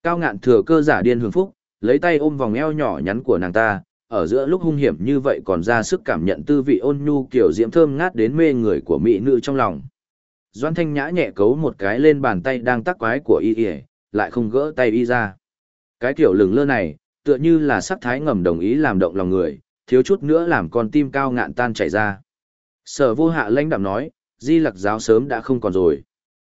Cao ngạn thừa cơ giả điên hưởng phúc, lấy tay ôm vòng eo nhỏ nhắn của nàng ta, ở giữa lúc hung hiểm như vậy còn ra sức cảm nhận tư vị ôn nhu kiểu diễm thơm ngát đến mê người của mỹ nữ trong lòng. Doan Thanh Nhã nhẹ cấu một cái lên bàn tay đang tắc quái của y y, lại không gỡ tay y ra. Cái kiểu lừng lơ này, tựa như là sắc thái ngầm đồng ý làm động lòng người, thiếu chút nữa làm con tim cao ngạn tan chảy ra. Sở vô hạ lãnh đạm nói, di lặc giáo sớm đã không còn rồi.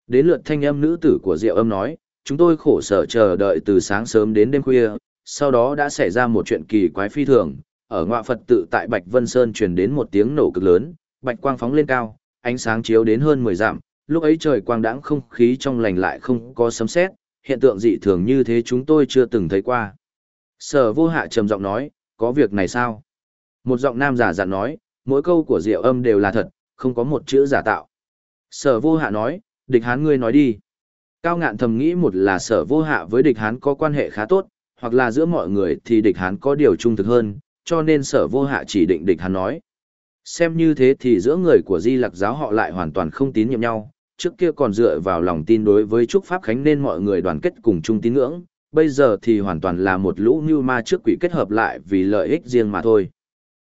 Đến lượt thanh âm nữ tử của Diệu âm nói, chúng tôi khổ sở chờ đợi từ sáng sớm đến đêm khuya, sau đó đã xảy ra một chuyện kỳ quái phi thường, ở ngọa Phật tự tại Bạch Vân Sơn truyền đến một tiếng nổ cực lớn, bạch quang phóng lên cao, ánh sáng chiếu đến hơn 10 dặm, lúc ấy trời quang đãng không khí trong lành lại không có sấm sét, hiện tượng dị thường như thế chúng tôi chưa từng thấy qua. Sở vô hạ trầm giọng nói, có việc này sao? Một giọng nam giả dặn nói, mỗi câu của diệu âm đều là thật, không có một chữ giả tạo. Sở vô hạ nói, địch hán ngươi nói đi. Cao ngạn thầm nghĩ một là sở vô hạ với địch hán có quan hệ khá tốt, hoặc là giữa mọi người thì địch hán có điều trung thực hơn, cho nên sở vô hạ chỉ định địch hán nói. Xem như thế thì giữa người của di lặc giáo họ lại hoàn toàn không tín nhiệm nhau, trước kia còn dựa vào lòng tin đối với Trúc Pháp Khánh nên mọi người đoàn kết cùng chung tín ngưỡng, bây giờ thì hoàn toàn là một lũ như ma trước quỷ kết hợp lại vì lợi ích riêng mà thôi.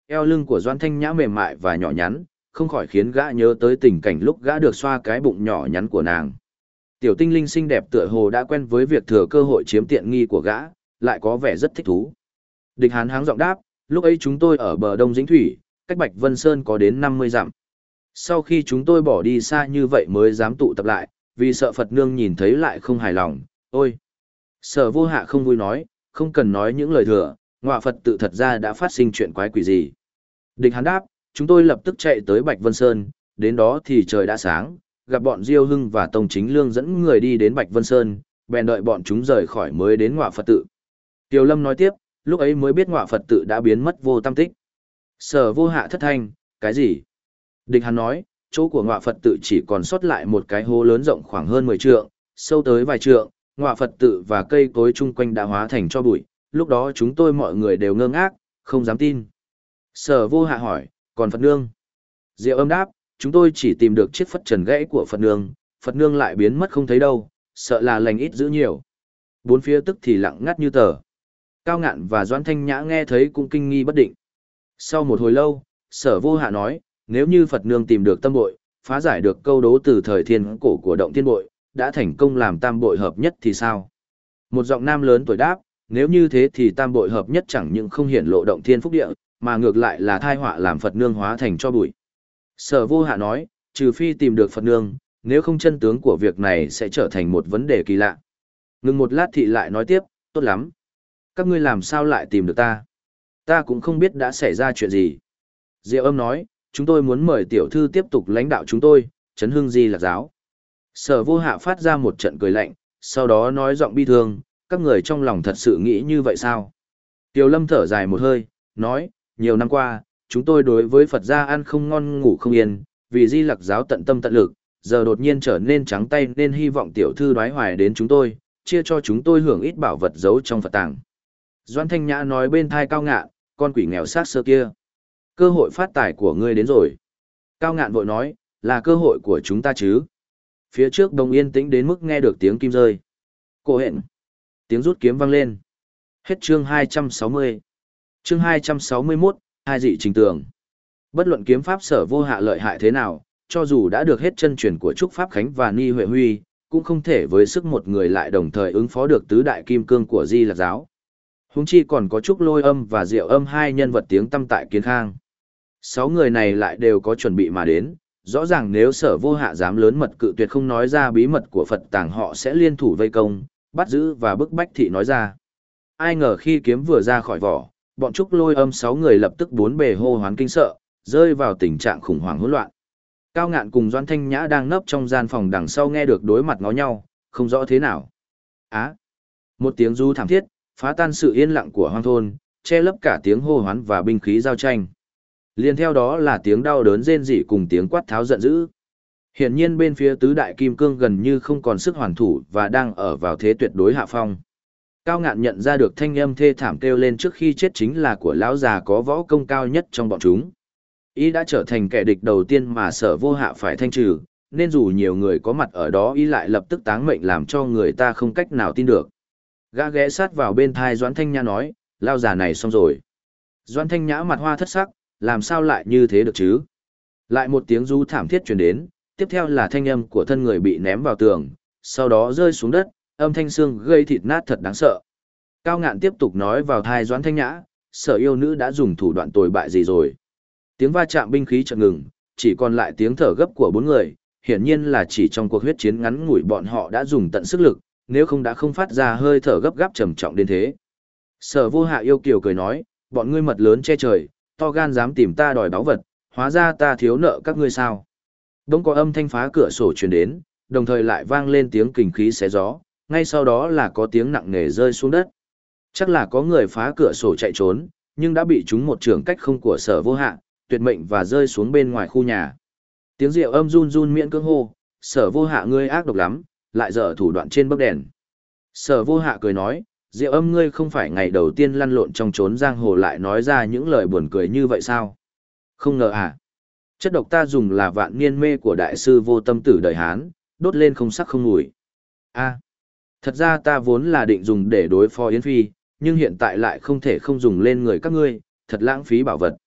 Eo lưng của Doan Thanh Nhã mềm mại và nhỏ nhắn, không khỏi khiến gã nhớ tới tình cảnh lúc gã được xoa cái bụng nhỏ nhắn của nàng. Tiểu tinh linh xinh đẹp tựa hồ đã quen với việc thừa cơ hội chiếm tiện nghi của gã, lại có vẻ rất thích thú. Địch Hán háng giọng đáp, lúc ấy chúng tôi ở bờ Đông Dĩnh Thủy, cách Bạch Vân Sơn có đến 50 dặm. Sau khi chúng tôi bỏ đi xa như vậy mới dám tụ tập lại, vì sợ Phật Nương nhìn thấy lại không hài lòng, ôi. Sở vô hạ không vui nói, không cần nói những lời thừa, ngọa Phật tự thật ra đã phát sinh chuyện quái quỷ gì. Địch Hán đáp, chúng tôi lập tức chạy tới Bạch Vân Sơn, đến đó thì trời đã sáng, gặp bọn Diêu Hưng và Tông Chính Lương dẫn người đi đến Bạch Vân Sơn, bèn đợi bọn chúng rời khỏi mới đến ngọa Phật tự. Tiểu Lâm nói tiếp, lúc ấy mới biết ngọa Phật tự đã biến mất vô tâm tích. Sở vô hạ thất thanh, cái gì? Địch hắn nói, chỗ của ngọa Phật tự chỉ còn sót lại một cái hố lớn rộng khoảng hơn 10 trượng, sâu tới vài trượng, ngọa Phật tự và cây cối chung quanh đã hóa thành cho bụi, lúc đó chúng tôi mọi người đều ngơ ngác, không dám tin. Sở vô hạ hỏi, còn Phật Nương? Diệu âm đáp, chúng tôi chỉ tìm được chiếc phất trần gãy của Phật Nương, Phật Nương lại biến mất không thấy đâu, sợ là lành ít giữ nhiều. Bốn phía tức thì lặng ngắt như tờ. Cao ngạn và Doãn Thanh Nhã nghe thấy cũng kinh nghi bất định. Sau một hồi lâu, sở vô hạ nói, nếu như Phật Nương tìm được tâm bội, phá giải được câu đố từ thời thiên cổ của động thiên bội, đã thành công làm tam bội hợp nhất thì sao? Một giọng nam lớn tuổi đáp, nếu như thế thì tam bội hợp nhất chẳng những không hiển lộ động thiên phúc địa, mà ngược lại là thai họa làm Phật Nương hóa thành cho bụi. Sở vô hạ nói, trừ phi tìm được Phật Nương, nếu không chân tướng của việc này sẽ trở thành một vấn đề kỳ lạ. Ngừng một lát thị lại nói tiếp, tốt lắm. Các ngươi làm sao lại tìm được ta? Ta cũng không biết đã xảy ra chuyện gì. Diệu âm nói, chúng tôi muốn mời tiểu thư tiếp tục lãnh đạo chúng tôi, chấn hương di là giáo. Sở vô hạ phát ra một trận cười lạnh, sau đó nói giọng bi thương, các người trong lòng thật sự nghĩ như vậy sao? Tiểu lâm thở dài một hơi, nói, nhiều năm qua, chúng tôi đối với Phật gia ăn không ngon ngủ không yên, vì di lạc giáo tận tâm tận lực, giờ đột nhiên trở nên trắng tay nên hy vọng tiểu thư đoái hoài đến chúng tôi, chia cho chúng tôi hưởng ít bảo vật giấu trong Phật tàng. Doan Thanh Nhã nói bên thai cao ngạn, con quỷ nghèo sát sơ kia. Cơ hội phát tài của ngươi đến rồi. Cao ngạn vội nói, là cơ hội của chúng ta chứ. Phía trước đồng yên tĩnh đến mức nghe được tiếng kim rơi. Cô hẹn. Tiếng rút kiếm vang lên. Hết chương 260. Chương 261, hai dị trình tường. Bất luận kiếm pháp sở vô hạ lợi hại thế nào, cho dù đã được hết chân truyền của Trúc Pháp Khánh và Ni Huệ Huy, cũng không thể với sức một người lại đồng thời ứng phó được tứ đại kim cương của Di Lạc Giáo. Húng chi còn có Trúc Lôi Âm và Diệu Âm hai nhân vật tiếng tâm tại Kiến Khang. Sáu người này lại đều có chuẩn bị mà đến, rõ ràng nếu sở vô hạ dám lớn mật cự tuyệt không nói ra bí mật của Phật tàng họ sẽ liên thủ vây công, bắt giữ và bức bách thị nói ra. Ai ngờ khi kiếm vừa ra khỏi vỏ, bọn Trúc Lôi Âm sáu người lập tức bốn bề hô hoán kinh sợ, rơi vào tình trạng khủng hoảng hỗn loạn. Cao ngạn cùng Doan Thanh Nhã đang nấp trong gian phòng đằng sau nghe được đối mặt ngó nhau, không rõ thế nào. Á! một tiếng du thảm thiết, phá tan sự yên lặng của hoang thôn, che lấp cả tiếng hô hoán và binh khí giao tranh. Liên theo đó là tiếng đau đớn rên rỉ cùng tiếng quát tháo giận dữ. Hiển nhiên bên phía tứ đại kim cương gần như không còn sức hoàn thủ và đang ở vào thế tuyệt đối hạ phong. Cao ngạn nhận ra được thanh âm thê thảm kêu lên trước khi chết chính là của lão già có võ công cao nhất trong bọn chúng. Y đã trở thành kẻ địch đầu tiên mà sở vô hạ phải thanh trừ, nên dù nhiều người có mặt ở đó y lại lập tức táng mệnh làm cho người ta không cách nào tin được. Gã ghé sát vào bên thai Doãn Thanh Nhã nói, lao già này xong rồi. Doãn Thanh Nhã mặt hoa thất sắc, làm sao lại như thế được chứ? Lại một tiếng du thảm thiết truyền đến, tiếp theo là thanh âm của thân người bị ném vào tường, sau đó rơi xuống đất, âm thanh xương gây thịt nát thật đáng sợ. Cao ngạn tiếp tục nói vào thai Doãn Thanh Nhã, sở yêu nữ đã dùng thủ đoạn tồi bại gì rồi. Tiếng va chạm binh khí chợt ngừng, chỉ còn lại tiếng thở gấp của bốn người, hiển nhiên là chỉ trong cuộc huyết chiến ngắn ngủi bọn họ đã dùng tận sức lực, nếu không đã không phát ra hơi thở gấp gáp trầm trọng đến thế. Sở vô hạ yêu kiều cười nói, bọn ngươi mật lớn che trời, to gan dám tìm ta đòi báo vật, hóa ra ta thiếu nợ các ngươi sao. Đông có âm thanh phá cửa sổ truyền đến, đồng thời lại vang lên tiếng kình khí xé gió, ngay sau đó là có tiếng nặng nề rơi xuống đất. Chắc là có người phá cửa sổ chạy trốn, nhưng đã bị chúng một trường cách không của sở vô hạ, tuyệt mệnh và rơi xuống bên ngoài khu nhà. Tiếng rượu âm run run miễn cưỡng hô, sở vô hạ ngươi ác độc lắm, lại dở thủ đoạn trên bức đèn. Sở vô hạ cười nói, rượu âm ngươi không phải ngày đầu tiên lăn lộn trong trốn giang hồ lại nói ra những lời buồn cười như vậy sao? Không ngờ à? Chất độc ta dùng là vạn niên mê của đại sư vô tâm tử đời Hán, đốt lên không sắc không mùi. a thật ra ta vốn là định dùng để đối phó Yến Phi, nhưng hiện tại lại không thể không dùng lên người các ngươi, thật lãng phí bảo vật.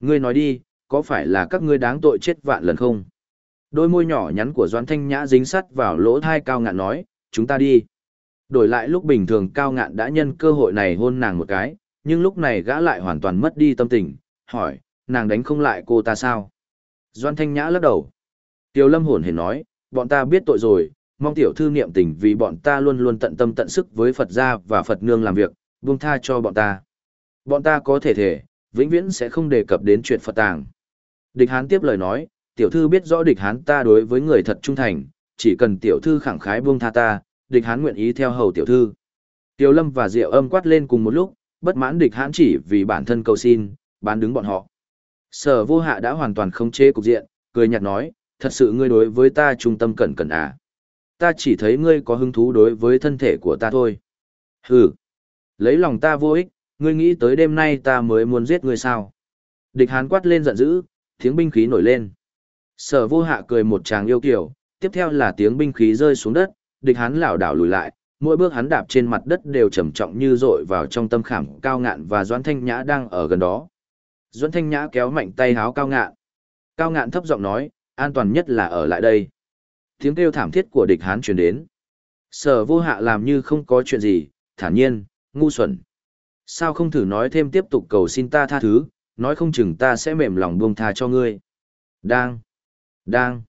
Ngươi nói đi, có phải là các ngươi đáng tội chết vạn lần không? Đôi môi nhỏ nhắn của Doãn Thanh Nhã dính sắt vào lỗ thai cao ngạn nói, chúng ta đi. Đổi lại lúc bình thường cao ngạn đã nhân cơ hội này hôn nàng một cái, nhưng lúc này gã lại hoàn toàn mất đi tâm tình, hỏi, nàng đánh không lại cô ta sao? Doan Thanh Nhã lắc đầu. Tiêu Lâm hồn hề nói, bọn ta biết tội rồi, mong tiểu thư niệm tình vì bọn ta luôn luôn tận tâm tận sức với Phật gia và Phật nương làm việc, buông tha cho bọn ta. Bọn ta có thể thể, vĩnh viễn sẽ không đề cập đến chuyện Phật tàng. Địch Hán tiếp lời nói, tiểu thư biết rõ địch Hán ta đối với người thật trung thành, chỉ cần tiểu thư khẳng khái buông tha ta, địch Hán nguyện ý theo hầu tiểu thư. Tiểu Lâm và Diệu Âm quát lên cùng một lúc, bất mãn địch Hán chỉ vì bản thân cầu xin, bán đứng bọn họ. Sở vô hạ đã hoàn toàn không chế cục diện, cười nhạt nói, thật sự ngươi đối với ta trung tâm cẩn cẩn à. Ta chỉ thấy ngươi có hứng thú đối với thân thể của ta thôi. Hừ, lấy lòng ta vô ích, ngươi nghĩ tới đêm nay ta mới muốn giết ngươi sao? Địch hán quát lên giận dữ, tiếng binh khí nổi lên. Sở vô hạ cười một tràng yêu kiểu, tiếp theo là tiếng binh khí rơi xuống đất, địch hán lảo đảo lùi lại, mỗi bước hắn đạp trên mặt đất đều trầm trọng như dội vào trong tâm khảm cao ngạn và Doãn Thanh Nhã đang ở gần đó. Doãn Thanh Nhã kéo mạnh tay háo cao ngạn. Cao ngạn thấp giọng nói, an toàn nhất là ở lại đây. Tiếng kêu thảm thiết của địch hán truyền đến. Sở vô hạ làm như không có chuyện gì, thản nhiên, ngu xuẩn. Sao không thử nói thêm tiếp tục cầu xin ta tha thứ, nói không chừng ta sẽ mềm lòng buông tha cho ngươi. Đang, đang.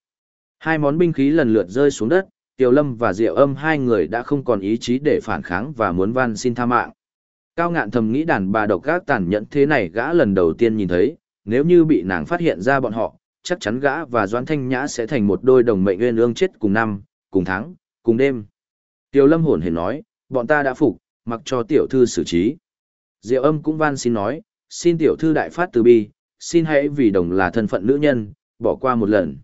Hai món binh khí lần lượt rơi xuống đất, Tiểu Lâm và Diệu Âm hai người đã không còn ý chí để phản kháng và muốn van xin tha mạng. Cao ngạn thầm nghĩ đàn bà độc gác tàn nhẫn thế này gã lần đầu tiên nhìn thấy, nếu như bị nàng phát hiện ra bọn họ, chắc chắn gã và Doãn Thanh Nhã sẽ thành một đôi đồng mệnh nguyên ương chết cùng năm, cùng tháng, cùng đêm. Tiểu Lâm hồn hển nói, bọn ta đã phục, mặc cho tiểu thư xử trí. Diệu âm cũng van xin nói, xin tiểu thư đại phát từ bi, xin hãy vì đồng là thân phận nữ nhân, bỏ qua một lần.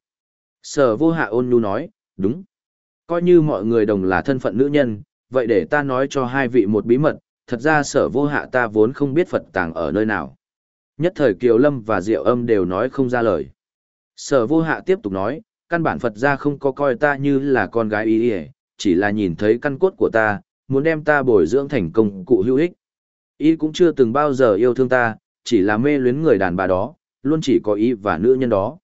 Sở vô hạ ôn nhu nói, đúng. Coi như mọi người đồng là thân phận nữ nhân, vậy để ta nói cho hai vị một bí mật, thật ra sở vô hạ ta vốn không biết Phật tàng ở nơi nào. Nhất thời Kiều Lâm và Diệu âm đều nói không ra lời. Sở vô hạ tiếp tục nói, căn bản Phật ra không có coi ta như là con gái ý ý, chỉ là nhìn thấy căn cốt của ta, muốn đem ta bồi dưỡng thành công cụ hữu ích. Y cũng chưa từng bao giờ yêu thương ta, chỉ là mê luyến người đàn bà đó, luôn chỉ có ý và nữ nhân đó.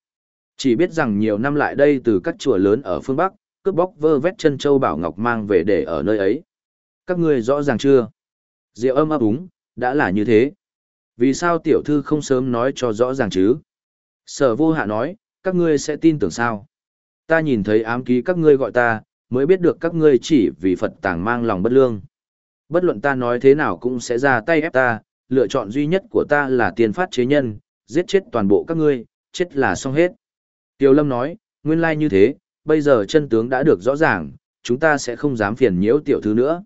Chỉ biết rằng nhiều năm lại đây từ các chùa lớn ở phương Bắc, cướp bóc vơ vét chân châu bảo ngọc mang về để ở nơi ấy. Các ngươi rõ ràng chưa? Diệu âm ấp úng, đã là như thế. Vì sao tiểu thư không sớm nói cho rõ ràng chứ? Sở vô hạ nói, các ngươi sẽ tin tưởng sao? Ta nhìn thấy ám ký các ngươi gọi ta, mới biết được các ngươi chỉ vì Phật tàng mang lòng bất lương. Bất luận ta nói thế nào cũng sẽ ra tay ép ta, lựa chọn duy nhất của ta là tiền phát chế nhân, giết chết toàn bộ các ngươi, chết là xong hết. Tiêu Lâm nói, nguyên lai như thế, bây giờ chân tướng đã được rõ ràng, chúng ta sẽ không dám phiền nhiễu tiểu thư nữa.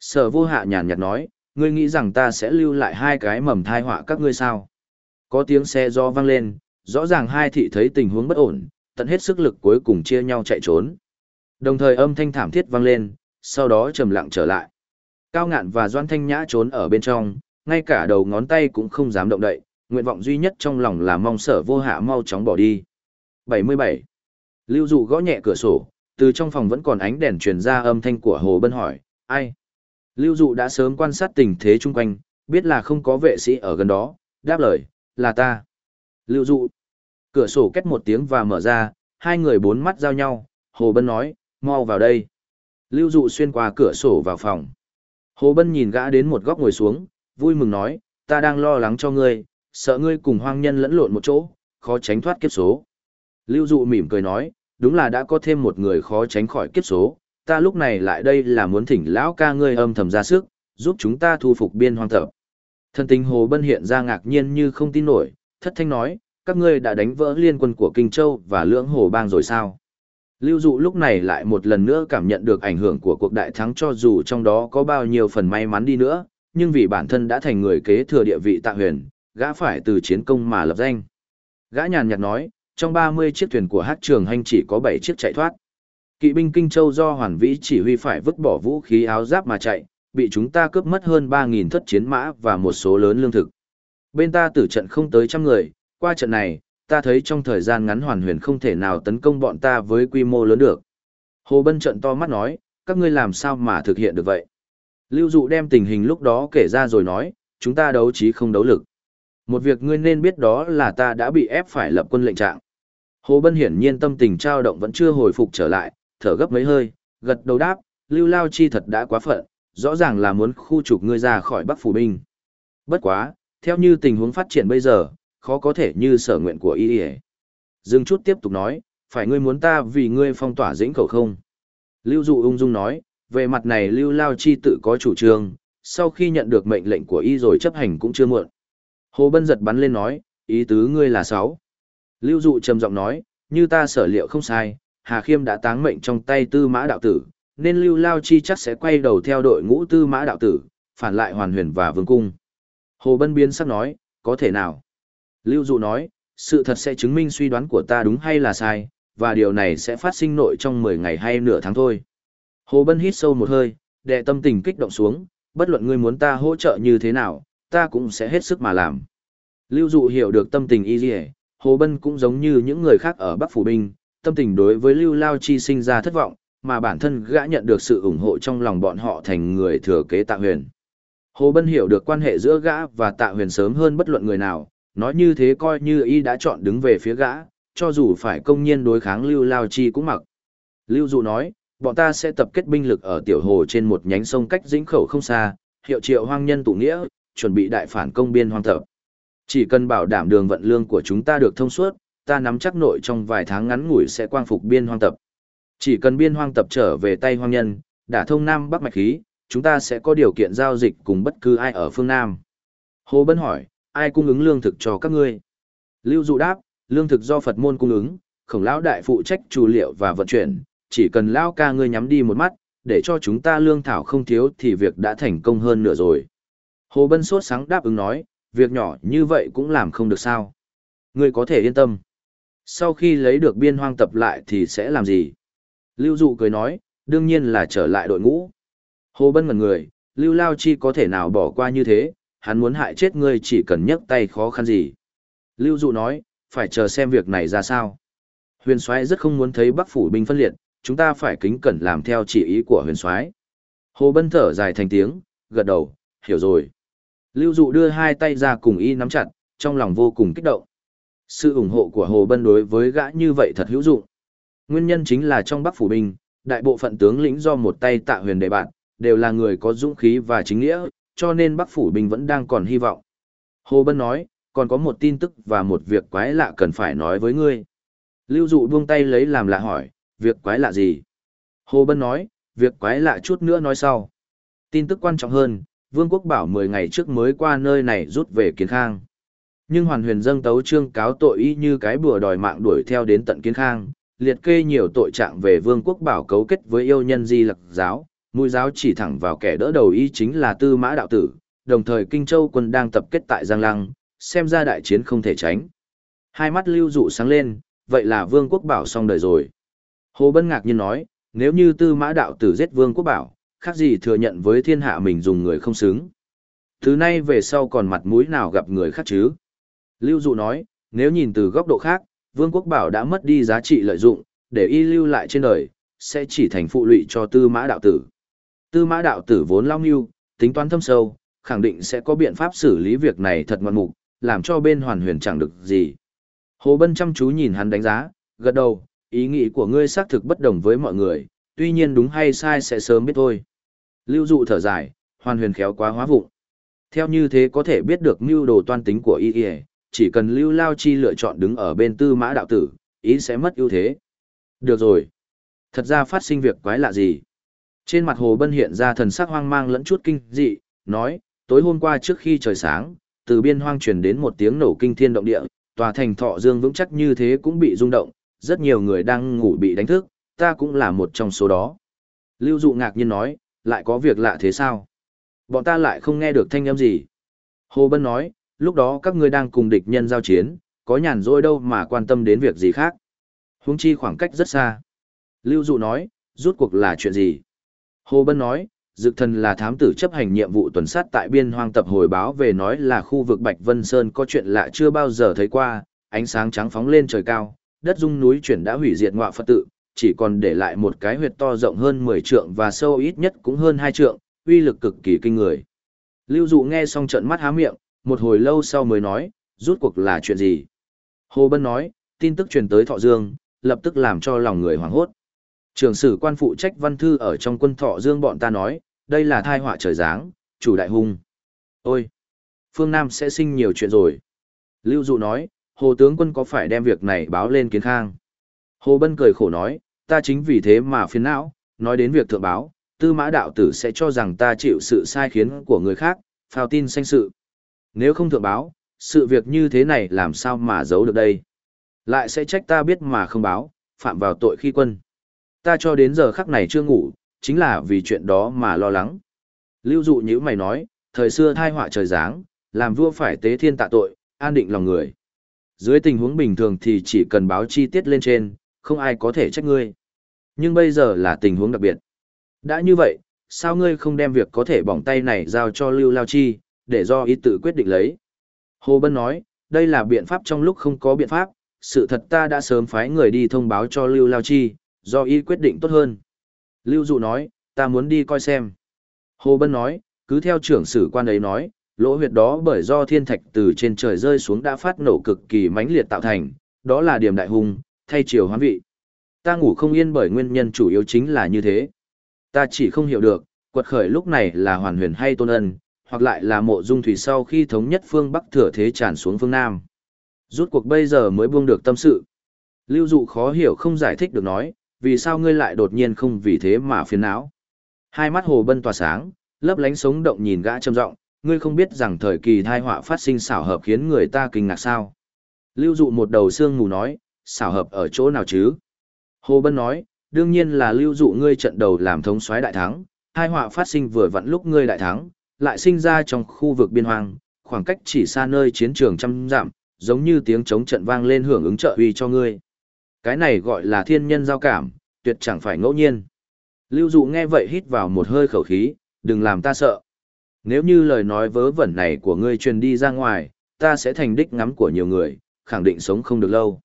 Sở vô hạ nhàn nhạt nói, ngươi nghĩ rằng ta sẽ lưu lại hai cái mầm thai họa các ngươi sao? Có tiếng xe do vang lên, rõ ràng hai thị thấy tình huống bất ổn, tận hết sức lực cuối cùng chia nhau chạy trốn. Đồng thời âm thanh thảm thiết vang lên, sau đó trầm lặng trở lại. Cao ngạn và Doan Thanh Nhã trốn ở bên trong, ngay cả đầu ngón tay cũng không dám động đậy, nguyện vọng duy nhất trong lòng là mong sở vô hạ mau chóng bỏ đi. 77. Lưu dụ gõ nhẹ cửa sổ, từ trong phòng vẫn còn ánh đèn truyền ra âm thanh của Hồ Bân hỏi, ai? Lưu dụ đã sớm quan sát tình thế chung quanh, biết là không có vệ sĩ ở gần đó, đáp lời, là ta. Lưu dụ. Cửa sổ két một tiếng và mở ra, hai người bốn mắt giao nhau, Hồ Bân nói, mau vào đây. Lưu dụ xuyên qua cửa sổ vào phòng. Hồ Bân nhìn gã đến một góc ngồi xuống, vui mừng nói, ta đang lo lắng cho ngươi, sợ ngươi cùng hoang nhân lẫn lộn một chỗ, khó tránh thoát kiếp số. Lưu dụ mỉm cười nói, đúng là đã có thêm một người khó tránh khỏi kiếp số, ta lúc này lại đây là muốn thỉnh lão ca ngươi âm thầm ra sức, giúp chúng ta thu phục biên hoang thập. Thân tình Hồ Bân hiện ra ngạc nhiên như không tin nổi, thất thanh nói, các ngươi đã đánh vỡ liên quân của Kinh Châu và lưỡng hồ bang rồi sao? Lưu dụ lúc này lại một lần nữa cảm nhận được ảnh hưởng của cuộc đại thắng cho dù trong đó có bao nhiêu phần may mắn đi nữa, nhưng vì bản thân đã thành người kế thừa địa vị tạ huyền, gã phải từ chiến công mà lập danh. Gã nhàn nhạt nói, trong 30 chiếc thuyền của hát trường hành chỉ có 7 chiếc chạy thoát. Kỵ binh Kinh Châu do Hoàn Vĩ chỉ huy phải vứt bỏ vũ khí áo giáp mà chạy, bị chúng ta cướp mất hơn 3.000 thất chiến mã và một số lớn lương thực. Bên ta tử trận không tới trăm người, qua trận này, ta thấy trong thời gian ngắn hoàn huyền không thể nào tấn công bọn ta với quy mô lớn được. Hồ Bân trận to mắt nói, các ngươi làm sao mà thực hiện được vậy? Lưu Dụ đem tình hình lúc đó kể ra rồi nói, chúng ta đấu trí không đấu lực. Một việc ngươi nên biết đó là ta đã bị ép phải lập quân lệnh trạng. Hồ Bân hiển nhiên tâm tình trao động vẫn chưa hồi phục trở lại, thở gấp mấy hơi, gật đầu đáp, Lưu Lao Chi thật đã quá phận, rõ ràng là muốn khu trục ngươi ra khỏi Bắc Phủ Binh. Bất quá, theo như tình huống phát triển bây giờ, khó có thể như sở nguyện của y ỉa dừng chút tiếp tục nói, phải ngươi muốn ta vì ngươi phong tỏa dĩnh khẩu không? Lưu dụ ung dung nói, về mặt này lưu lao chi tự có chủ trương, sau khi nhận được mệnh lệnh của y rồi chấp hành cũng chưa muộn. Hồ bân giật bắn lên nói, ý tứ ngươi là sáu. Lưu dụ trầm giọng nói, như ta sở liệu không sai, hà khiêm đã táng mệnh trong tay tư mã đạo tử, nên lưu lao chi chắc sẽ quay đầu theo đội ngũ tư mã đạo tử, phản lại hoàn huyền và vương cung. Hồ bân biến sắc nói, có thể nào? Lưu Dụ nói, sự thật sẽ chứng minh suy đoán của ta đúng hay là sai, và điều này sẽ phát sinh nội trong 10 ngày hay nửa tháng thôi. Hồ Bân hít sâu một hơi, đệ tâm tình kích động xuống, bất luận ngươi muốn ta hỗ trợ như thế nào, ta cũng sẽ hết sức mà làm. Lưu Dụ hiểu được tâm tình y dì Hồ Bân cũng giống như những người khác ở Bắc Phủ Binh, tâm tình đối với Lưu Lao Chi sinh ra thất vọng, mà bản thân gã nhận được sự ủng hộ trong lòng bọn họ thành người thừa kế tạ huyền. Hồ Bân hiểu được quan hệ giữa gã và tạ huyền sớm hơn bất luận người nào, Nói như thế coi như y đã chọn đứng về phía gã, cho dù phải công nhiên đối kháng Lưu Lao Chi cũng mặc. Lưu Dụ nói, bọn ta sẽ tập kết binh lực ở tiểu hồ trên một nhánh sông cách dĩnh khẩu không xa, hiệu triệu hoang nhân tụ nghĩa, chuẩn bị đại phản công biên hoang tập. Chỉ cần bảo đảm đường vận lương của chúng ta được thông suốt, ta nắm chắc nội trong vài tháng ngắn ngủi sẽ quang phục biên hoang tập. Chỉ cần biên hoang tập trở về tay hoang nhân, đã thông Nam Bắc mạch khí, chúng ta sẽ có điều kiện giao dịch cùng bất cứ ai ở phương Nam. Hồ Bân hỏi, ai cung ứng lương thực cho các ngươi? Lưu Dụ đáp, lương thực do Phật môn cung ứng, khổng lão đại phụ trách chủ liệu và vận chuyển, chỉ cần lão ca ngươi nhắm đi một mắt, để cho chúng ta lương thảo không thiếu thì việc đã thành công hơn nửa rồi. Hồ Bân sốt sáng đáp ứng nói, việc nhỏ như vậy cũng làm không được sao. Ngươi có thể yên tâm. Sau khi lấy được biên hoang tập lại thì sẽ làm gì? Lưu Dụ cười nói, đương nhiên là trở lại đội ngũ. Hồ Bân ngẩn người, Lưu Lao Chi có thể nào bỏ qua như thế, hắn muốn hại chết ngươi chỉ cần nhấc tay khó khăn gì. Lưu Dụ nói, phải chờ xem việc này ra sao. Huyền soái rất không muốn thấy Bắc phủ binh phân liệt, chúng ta phải kính cẩn làm theo chỉ ý của huyền soái. Hồ Bân thở dài thành tiếng, gật đầu, hiểu rồi. Lưu Dụ đưa hai tay ra cùng y nắm chặt, trong lòng vô cùng kích động. Sự ủng hộ của Hồ Bân đối với gã như vậy thật hữu dụng. Nguyên nhân chính là trong Bắc phủ binh, đại bộ phận tướng lĩnh do một tay tạ huyền đề bạn, đều là người có dũng khí và chính nghĩa, cho nên Bắc phủ binh vẫn đang còn hy vọng. Hồ Bân nói, còn có một tin tức và một việc quái lạ cần phải nói với ngươi. Lưu Dụ buông tay lấy làm lạ hỏi, việc quái lạ gì? Hồ Bân nói, việc quái lạ chút nữa nói sau. Tin tức quan trọng hơn, Vương quốc bảo 10 ngày trước mới qua nơi này rút về kiến khang. Nhưng hoàn huyền dâng tấu trương cáo tội y như cái bùa đòi mạng đuổi theo đến tận kiến khang, liệt kê nhiều tội trạng về vương quốc bảo cấu kết với yêu nhân di lặc giáo, mũi giáo chỉ thẳng vào kẻ đỡ đầu y chính là tư mã đạo tử, đồng thời Kinh Châu quân đang tập kết tại Giang Lăng, xem ra đại chiến không thể tránh. Hai mắt lưu dụ sáng lên, vậy là vương quốc bảo xong đời rồi. Hồ Bân ngạc nhiên nói, nếu như tư mã đạo tử giết vương quốc bảo, khác gì thừa nhận với thiên hạ mình dùng người không xứng. Thứ nay về sau còn mặt mũi nào gặp người khác chứ? Lưu Dụ nói, nếu nhìn từ góc độ khác, Vương quốc bảo đã mất đi giá trị lợi dụng, để y lưu lại trên đời, sẽ chỉ thành phụ lụy cho tư mã đạo tử. Tư mã đạo tử vốn long mưu, tính toán thâm sâu, khẳng định sẽ có biện pháp xử lý việc này thật ngoan mục, làm cho bên hoàn huyền chẳng được gì. Hồ Bân chăm chú nhìn hắn đánh giá, gật đầu, ý nghĩ của ngươi xác thực bất đồng với mọi người, tuy nhiên đúng hay sai sẽ sớm biết thôi. Lưu dụ thở dài, hoàn huyền khéo quá hóa vụng. Theo như thế có thể biết được mưu đồ toan tính của y y, chỉ cần lưu lao chi lựa chọn đứng ở bên tư mã đạo tử, ý sẽ mất ưu thế. Được rồi. Thật ra phát sinh việc quái lạ gì? Trên mặt hồ bân hiện ra thần sắc hoang mang lẫn chút kinh dị, nói, tối hôm qua trước khi trời sáng, từ biên hoang truyền đến một tiếng nổ kinh thiên động địa, tòa thành thọ dương vững chắc như thế cũng bị rung động, rất nhiều người đang ngủ bị đánh thức, ta cũng là một trong số đó. Lưu dụ ngạc nhiên nói, lại có việc lạ thế sao? Bọn ta lại không nghe được thanh âm gì. Hồ Bân nói, lúc đó các ngươi đang cùng địch nhân giao chiến, có nhàn rỗi đâu mà quan tâm đến việc gì khác. Huống chi khoảng cách rất xa. Lưu Dụ nói, rút cuộc là chuyện gì? Hồ Bân nói, Dực thần là thám tử chấp hành nhiệm vụ tuần sát tại biên hoang tập hồi báo về nói là khu vực Bạch Vân Sơn có chuyện lạ chưa bao giờ thấy qua, ánh sáng trắng phóng lên trời cao, đất dung núi chuyển đã hủy diệt ngọa Phật tự, chỉ còn để lại một cái huyệt to rộng hơn 10 trượng và sâu ít nhất cũng hơn 2 trượng, uy lực cực kỳ kinh người. Lưu Dụ nghe xong trận mắt há miệng, một hồi lâu sau mới nói, rút cuộc là chuyện gì? Hồ Bân nói, tin tức truyền tới Thọ Dương, lập tức làm cho lòng người hoảng hốt. Trường sử quan phụ trách văn thư ở trong quân Thọ Dương bọn ta nói, đây là thai họa trời giáng, chủ đại hung. Ôi! Phương Nam sẽ sinh nhiều chuyện rồi. Lưu Dụ nói, Hồ tướng quân có phải đem việc này báo lên kiến khang? Hồ Bân cười khổ nói, ta chính vì thế mà phiền não, nói đến việc thượng báo, tư mã đạo tử sẽ cho rằng ta chịu sự sai khiến của người khác, phao tin sanh sự. Nếu không thượng báo, sự việc như thế này làm sao mà giấu được đây? Lại sẽ trách ta biết mà không báo, phạm vào tội khi quân. Ta cho đến giờ khắc này chưa ngủ, chính là vì chuyện đó mà lo lắng. Lưu dụ như mày nói, thời xưa thai họa trời giáng, làm vua phải tế thiên tạ tội, an định lòng người. Dưới tình huống bình thường thì chỉ cần báo chi tiết lên trên, không ai có thể trách ngươi. Nhưng bây giờ là tình huống đặc biệt. Đã như vậy, sao ngươi không đem việc có thể bỏng tay này giao cho Lưu Lao Chi, để do ý tự quyết định lấy? Hồ Bân nói, đây là biện pháp trong lúc không có biện pháp, sự thật ta đã sớm phái người đi thông báo cho Lưu Lao Chi, do y quyết định tốt hơn. Lưu Dụ nói, ta muốn đi coi xem. Hồ Bân nói, cứ theo trưởng sử quan ấy nói, lỗ huyệt đó bởi do thiên thạch từ trên trời rơi xuống đã phát nổ cực kỳ mãnh liệt tạo thành, đó là điểm đại hùng, thay chiều hoán vị. Ta ngủ không yên bởi nguyên nhân chủ yếu chính là như thế. Ta chỉ không hiểu được, quật khởi lúc này là hoàn huyền hay tôn ân, hoặc lại là mộ dung thủy sau khi thống nhất phương Bắc thừa thế tràn xuống phương Nam. Rút cuộc bây giờ mới buông được tâm sự. Lưu dụ khó hiểu không giải thích được nói, vì sao ngươi lại đột nhiên không vì thế mà phiền não. Hai mắt hồ bân tỏa sáng, lấp lánh sống động nhìn gã trầm giọng ngươi không biết rằng thời kỳ thai họa phát sinh xảo hợp khiến người ta kinh ngạc sao. Lưu dụ một đầu xương mù nói, xảo hợp ở chỗ nào chứ? Hồ Bân nói, đương nhiên là lưu dụ ngươi trận đầu làm thống soái đại thắng, hai họa phát sinh vừa vặn lúc ngươi đại thắng, lại sinh ra trong khu vực biên hoang, khoảng cách chỉ xa nơi chiến trường trăm dặm, giống như tiếng chống trận vang lên hưởng ứng trợ uy cho ngươi. Cái này gọi là thiên nhân giao cảm, tuyệt chẳng phải ngẫu nhiên. Lưu dụ nghe vậy hít vào một hơi khẩu khí, đừng làm ta sợ. Nếu như lời nói vớ vẩn này của ngươi truyền đi ra ngoài, ta sẽ thành đích ngắm của nhiều người, khẳng định sống không được lâu.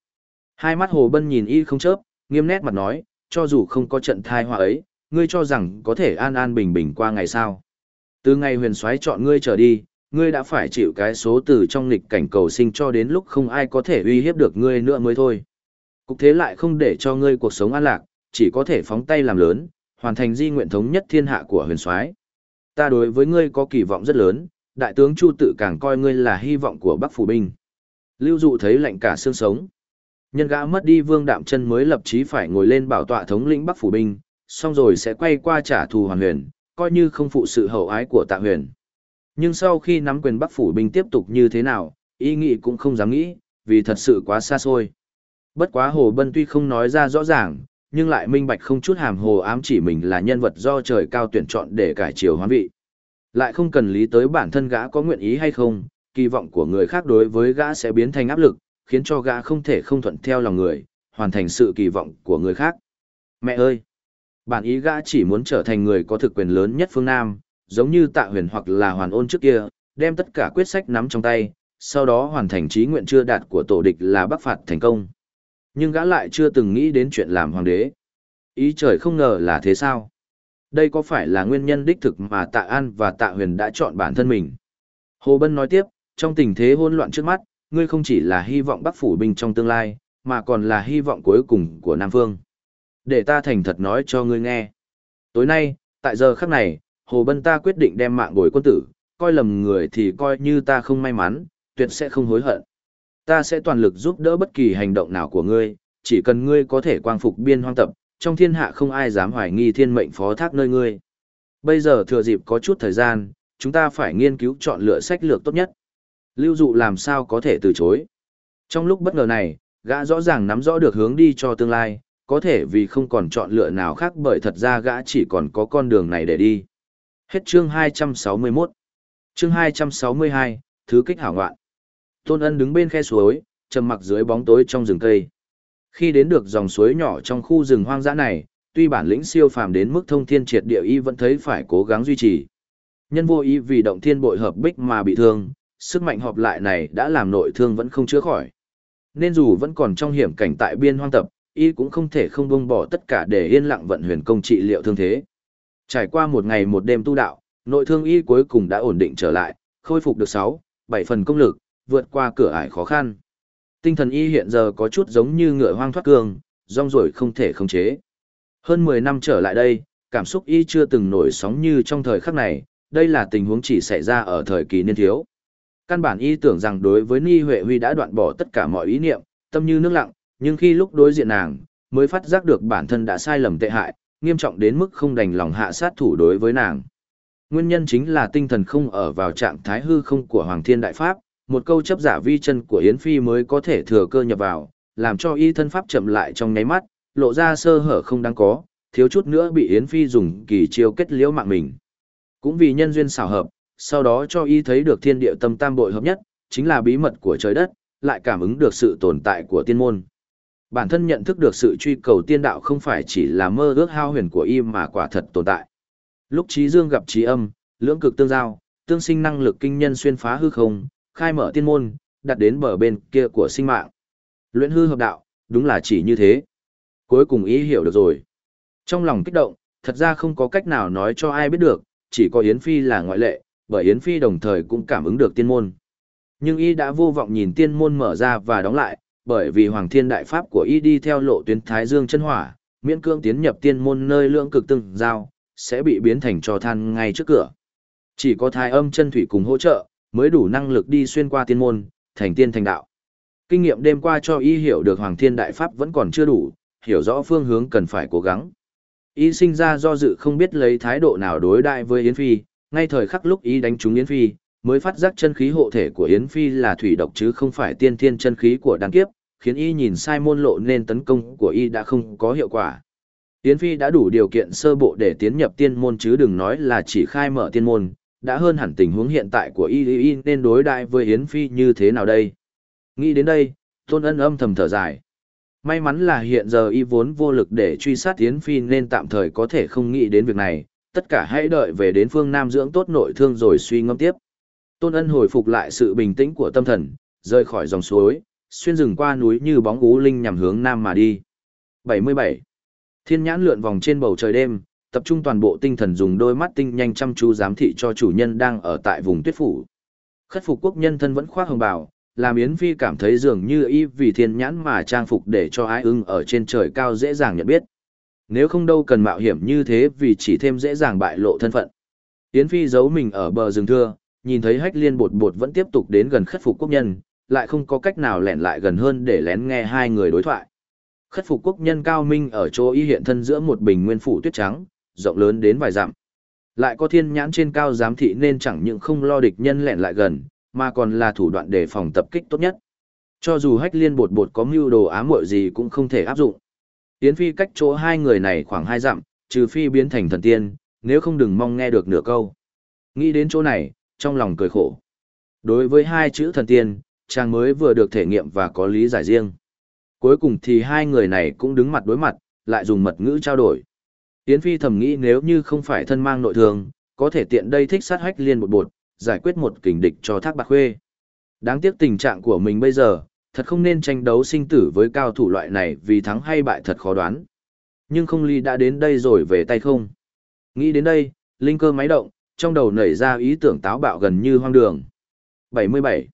Hai mắt Hồ Bân nhìn y không chớp, nghiêm nét mặt nói, cho dù không có trận thai họa ấy, ngươi cho rằng có thể an an bình bình qua ngày sao. Từ ngày huyền soái chọn ngươi trở đi, ngươi đã phải chịu cái số từ trong nghịch cảnh cầu sinh cho đến lúc không ai có thể uy hiếp được ngươi nữa mới thôi. Cục thế lại không để cho ngươi cuộc sống an lạc, chỉ có thể phóng tay làm lớn, hoàn thành di nguyện thống nhất thiên hạ của huyền soái. Ta đối với ngươi có kỳ vọng rất lớn, đại tướng Chu tự càng coi ngươi là hy vọng của Bắc phủ binh. Lưu dụ thấy lạnh cả xương sống. Nhân gã mất đi vương đạm chân mới lập chí phải ngồi lên bảo tọa thống lĩnh Bắc phủ binh, xong rồi sẽ quay qua trả thù hoàn huyền, coi như không phụ sự hậu ái của tạ huyền. Nhưng sau khi nắm quyền Bắc phủ binh tiếp tục như thế nào, ý nghĩ cũng không dám nghĩ, vì thật sự quá xa xôi. Bất quá Hồ Bân tuy không nói ra rõ ràng, nhưng lại minh bạch không chút hàm hồ ám chỉ mình là nhân vật do trời cao tuyển chọn để cải chiều hoán vị. Lại không cần lý tới bản thân gã có nguyện ý hay không, kỳ vọng của người khác đối với gã sẽ biến thành áp lực, khiến cho gã không thể không thuận theo lòng người, hoàn thành sự kỳ vọng của người khác. Mẹ ơi! Bản ý gã chỉ muốn trở thành người có thực quyền lớn nhất phương Nam, giống như tạ huyền hoặc là hoàn ôn trước kia, đem tất cả quyết sách nắm trong tay, sau đó hoàn thành trí nguyện chưa đạt của tổ địch là bắc phạt thành công. Nhưng gã lại chưa từng nghĩ đến chuyện làm hoàng đế. Ý trời không ngờ là thế sao? Đây có phải là nguyên nhân đích thực mà tạ an và tạ huyền đã chọn bản thân mình? Hồ Bân nói tiếp, trong tình thế hỗn loạn trước mắt, ngươi không chỉ là hy vọng bắc phủ binh trong tương lai, mà còn là hy vọng cuối cùng của Nam Phương. Để ta thành thật nói cho ngươi nghe. Tối nay, tại giờ khắc này, Hồ Bân ta quyết định đem mạng bồi quân tử, coi lầm người thì coi như ta không may mắn, tuyệt sẽ không hối hận. Ta sẽ toàn lực giúp đỡ bất kỳ hành động nào của ngươi, chỉ cần ngươi có thể quang phục biên hoang tập, trong thiên hạ không ai dám hoài nghi thiên mệnh phó thác nơi ngươi. Bây giờ thừa dịp có chút thời gian, chúng ta phải nghiên cứu chọn lựa sách lược tốt nhất. Lưu dụ làm sao có thể từ chối. Trong lúc bất ngờ này, gã rõ ràng nắm rõ được hướng đi cho tương lai, có thể vì không còn chọn lựa nào khác bởi thật ra gã chỉ còn có con đường này để đi. Hết chương 261. Chương 262, Thứ kích hảo ngoạn. Tôn ân đứng bên khe suối, trầm mặc dưới bóng tối trong rừng cây. Khi đến được dòng suối nhỏ trong khu rừng hoang dã này, tuy bản lĩnh siêu phàm đến mức thông thiên triệt địa y vẫn thấy phải cố gắng duy trì. Nhân vô ý vì động thiên bội hợp bích mà bị thương, sức mạnh hợp lại này đã làm nội thương vẫn không chữa khỏi. Nên dù vẫn còn trong hiểm cảnh tại biên hoang tập, y cũng không thể không buông bỏ tất cả để yên lặng vận huyền công trị liệu thương thế. Trải qua một ngày một đêm tu đạo, nội thương y cuối cùng đã ổn định trở lại, khôi phục được 6, 7 phần công lực, vượt qua cửa ải khó khăn. Tinh thần y hiện giờ có chút giống như ngựa hoang thoát cương, rong ruổi không thể khống chế. Hơn 10 năm trở lại đây, cảm xúc y chưa từng nổi sóng như trong thời khắc này, đây là tình huống chỉ xảy ra ở thời kỳ niên thiếu. Căn bản y tưởng rằng đối với Ni Huệ Huy đã đoạn bỏ tất cả mọi ý niệm, tâm như nước lặng, nhưng khi lúc đối diện nàng, mới phát giác được bản thân đã sai lầm tệ hại, nghiêm trọng đến mức không đành lòng hạ sát thủ đối với nàng. Nguyên nhân chính là tinh thần không ở vào trạng thái hư không của Hoàng Thiên Đại Pháp, một câu chấp giả vi chân của Yến Phi mới có thể thừa cơ nhập vào, làm cho y thân pháp chậm lại trong nháy mắt, lộ ra sơ hở không đáng có, thiếu chút nữa bị Yến Phi dùng kỳ chiêu kết liễu mạng mình. Cũng vì nhân duyên xảo hợp, sau đó cho y thấy được thiên địa tâm tam bội hợp nhất, chính là bí mật của trời đất, lại cảm ứng được sự tồn tại của tiên môn. Bản thân nhận thức được sự truy cầu tiên đạo không phải chỉ là mơ ước hao huyền của y mà quả thật tồn tại. Lúc trí dương gặp trí âm, lưỡng cực tương giao, tương sinh năng lực kinh nhân xuyên phá hư không, khai mở tiên môn, đặt đến bờ bên kia của sinh mạng. Luyện hư hợp đạo, đúng là chỉ như thế. Cuối cùng ý hiểu được rồi. Trong lòng kích động, thật ra không có cách nào nói cho ai biết được, chỉ có Yến Phi là ngoại lệ, bởi Yến Phi đồng thời cũng cảm ứng được tiên môn. Nhưng y đã vô vọng nhìn tiên môn mở ra và đóng lại, bởi vì Hoàng Thiên Đại Pháp của y đi theo lộ tuyến Thái Dương chân hỏa, miễn cương tiến nhập tiên môn nơi lượng cực tương giao, sẽ bị biến thành trò than ngay trước cửa. Chỉ có thái âm chân thủy cùng hỗ trợ, mới đủ năng lực đi xuyên qua tiên môn, thành tiên thành đạo. Kinh nghiệm đêm qua cho y hiểu được Hoàng Thiên Đại Pháp vẫn còn chưa đủ, hiểu rõ phương hướng cần phải cố gắng. Y sinh ra do dự không biết lấy thái độ nào đối đại với Yến Phi, ngay thời khắc lúc y đánh trúng Yến Phi, mới phát giác chân khí hộ thể của Yến Phi là thủy độc chứ không phải tiên thiên chân khí của đàn kiếp, khiến y nhìn sai môn lộ nên tấn công của y đã không có hiệu quả. Yến Phi đã đủ điều kiện sơ bộ để tiến nhập tiên môn chứ đừng nói là chỉ khai mở tiên môn, đã hơn hẳn tình huống hiện tại của y, y nên đối đại với Yến Phi như thế nào đây. Nghĩ đến đây, Tôn Ân âm thầm thở dài. May mắn là hiện giờ y vốn vô lực để truy sát Yến Phi nên tạm thời có thể không nghĩ đến việc này, tất cả hãy đợi về đến phương Nam dưỡng tốt nội thương rồi suy ngẫm tiếp. Tôn Ân hồi phục lại sự bình tĩnh của tâm thần, rời khỏi dòng suối, xuyên rừng qua núi như bóng ú linh nhằm hướng nam mà đi. 77. Thiên nhãn lượn vòng trên bầu trời đêm, tập trung toàn bộ tinh thần dùng đôi mắt tinh nhanh chăm chú giám thị cho chủ nhân đang ở tại vùng tuyết phủ. Khất phục quốc nhân thân vẫn khoác hồng bào, làm Yến Phi cảm thấy dường như y vì thiên nhãn mà trang phục để cho ai ưng ở trên trời cao dễ dàng nhận biết. Nếu không đâu cần mạo hiểm như thế vì chỉ thêm dễ dàng bại lộ thân phận. Yến Phi giấu mình ở bờ rừng thưa, nhìn thấy hách liên bột bột vẫn tiếp tục đến gần khất phục quốc nhân, lại không có cách nào lẻn lại gần hơn để lén nghe hai người đối thoại. Khất phục quốc nhân cao minh ở chỗ y hiện thân giữa một bình nguyên phủ tuyết trắng, rộng lớn đến vài dặm. Lại có thiên nhãn trên cao giám thị nên chẳng những không lo địch nhân lẻn lại gần, mà còn là thủ đoạn đề phòng tập kích tốt nhất. Cho dù hách liên bột bột có mưu đồ ám muội gì cũng không thể áp dụng. Yến Phi cách chỗ hai người này khoảng hai dặm, trừ phi biến thành thần tiên, nếu không đừng mong nghe được nửa câu. Nghĩ đến chỗ này, trong lòng cười khổ. Đối với hai chữ thần tiên, chàng mới vừa được thể nghiệm và có lý giải riêng. Cuối cùng thì hai người này cũng đứng mặt đối mặt, lại dùng mật ngữ trao đổi. Yến Phi thầm nghĩ nếu như không phải thân mang nội thương, có thể tiện đây thích sát hách liên một bột, giải quyết một kình địch cho thác bạc khuê. Đáng tiếc tình trạng của mình bây giờ, thật không nên tranh đấu sinh tử với cao thủ loại này vì thắng hay bại thật khó đoán. Nhưng không ly đã đến đây rồi về tay không. Nghĩ đến đây, linh cơ máy động, trong đầu nảy ra ý tưởng táo bạo gần như hoang đường. 77.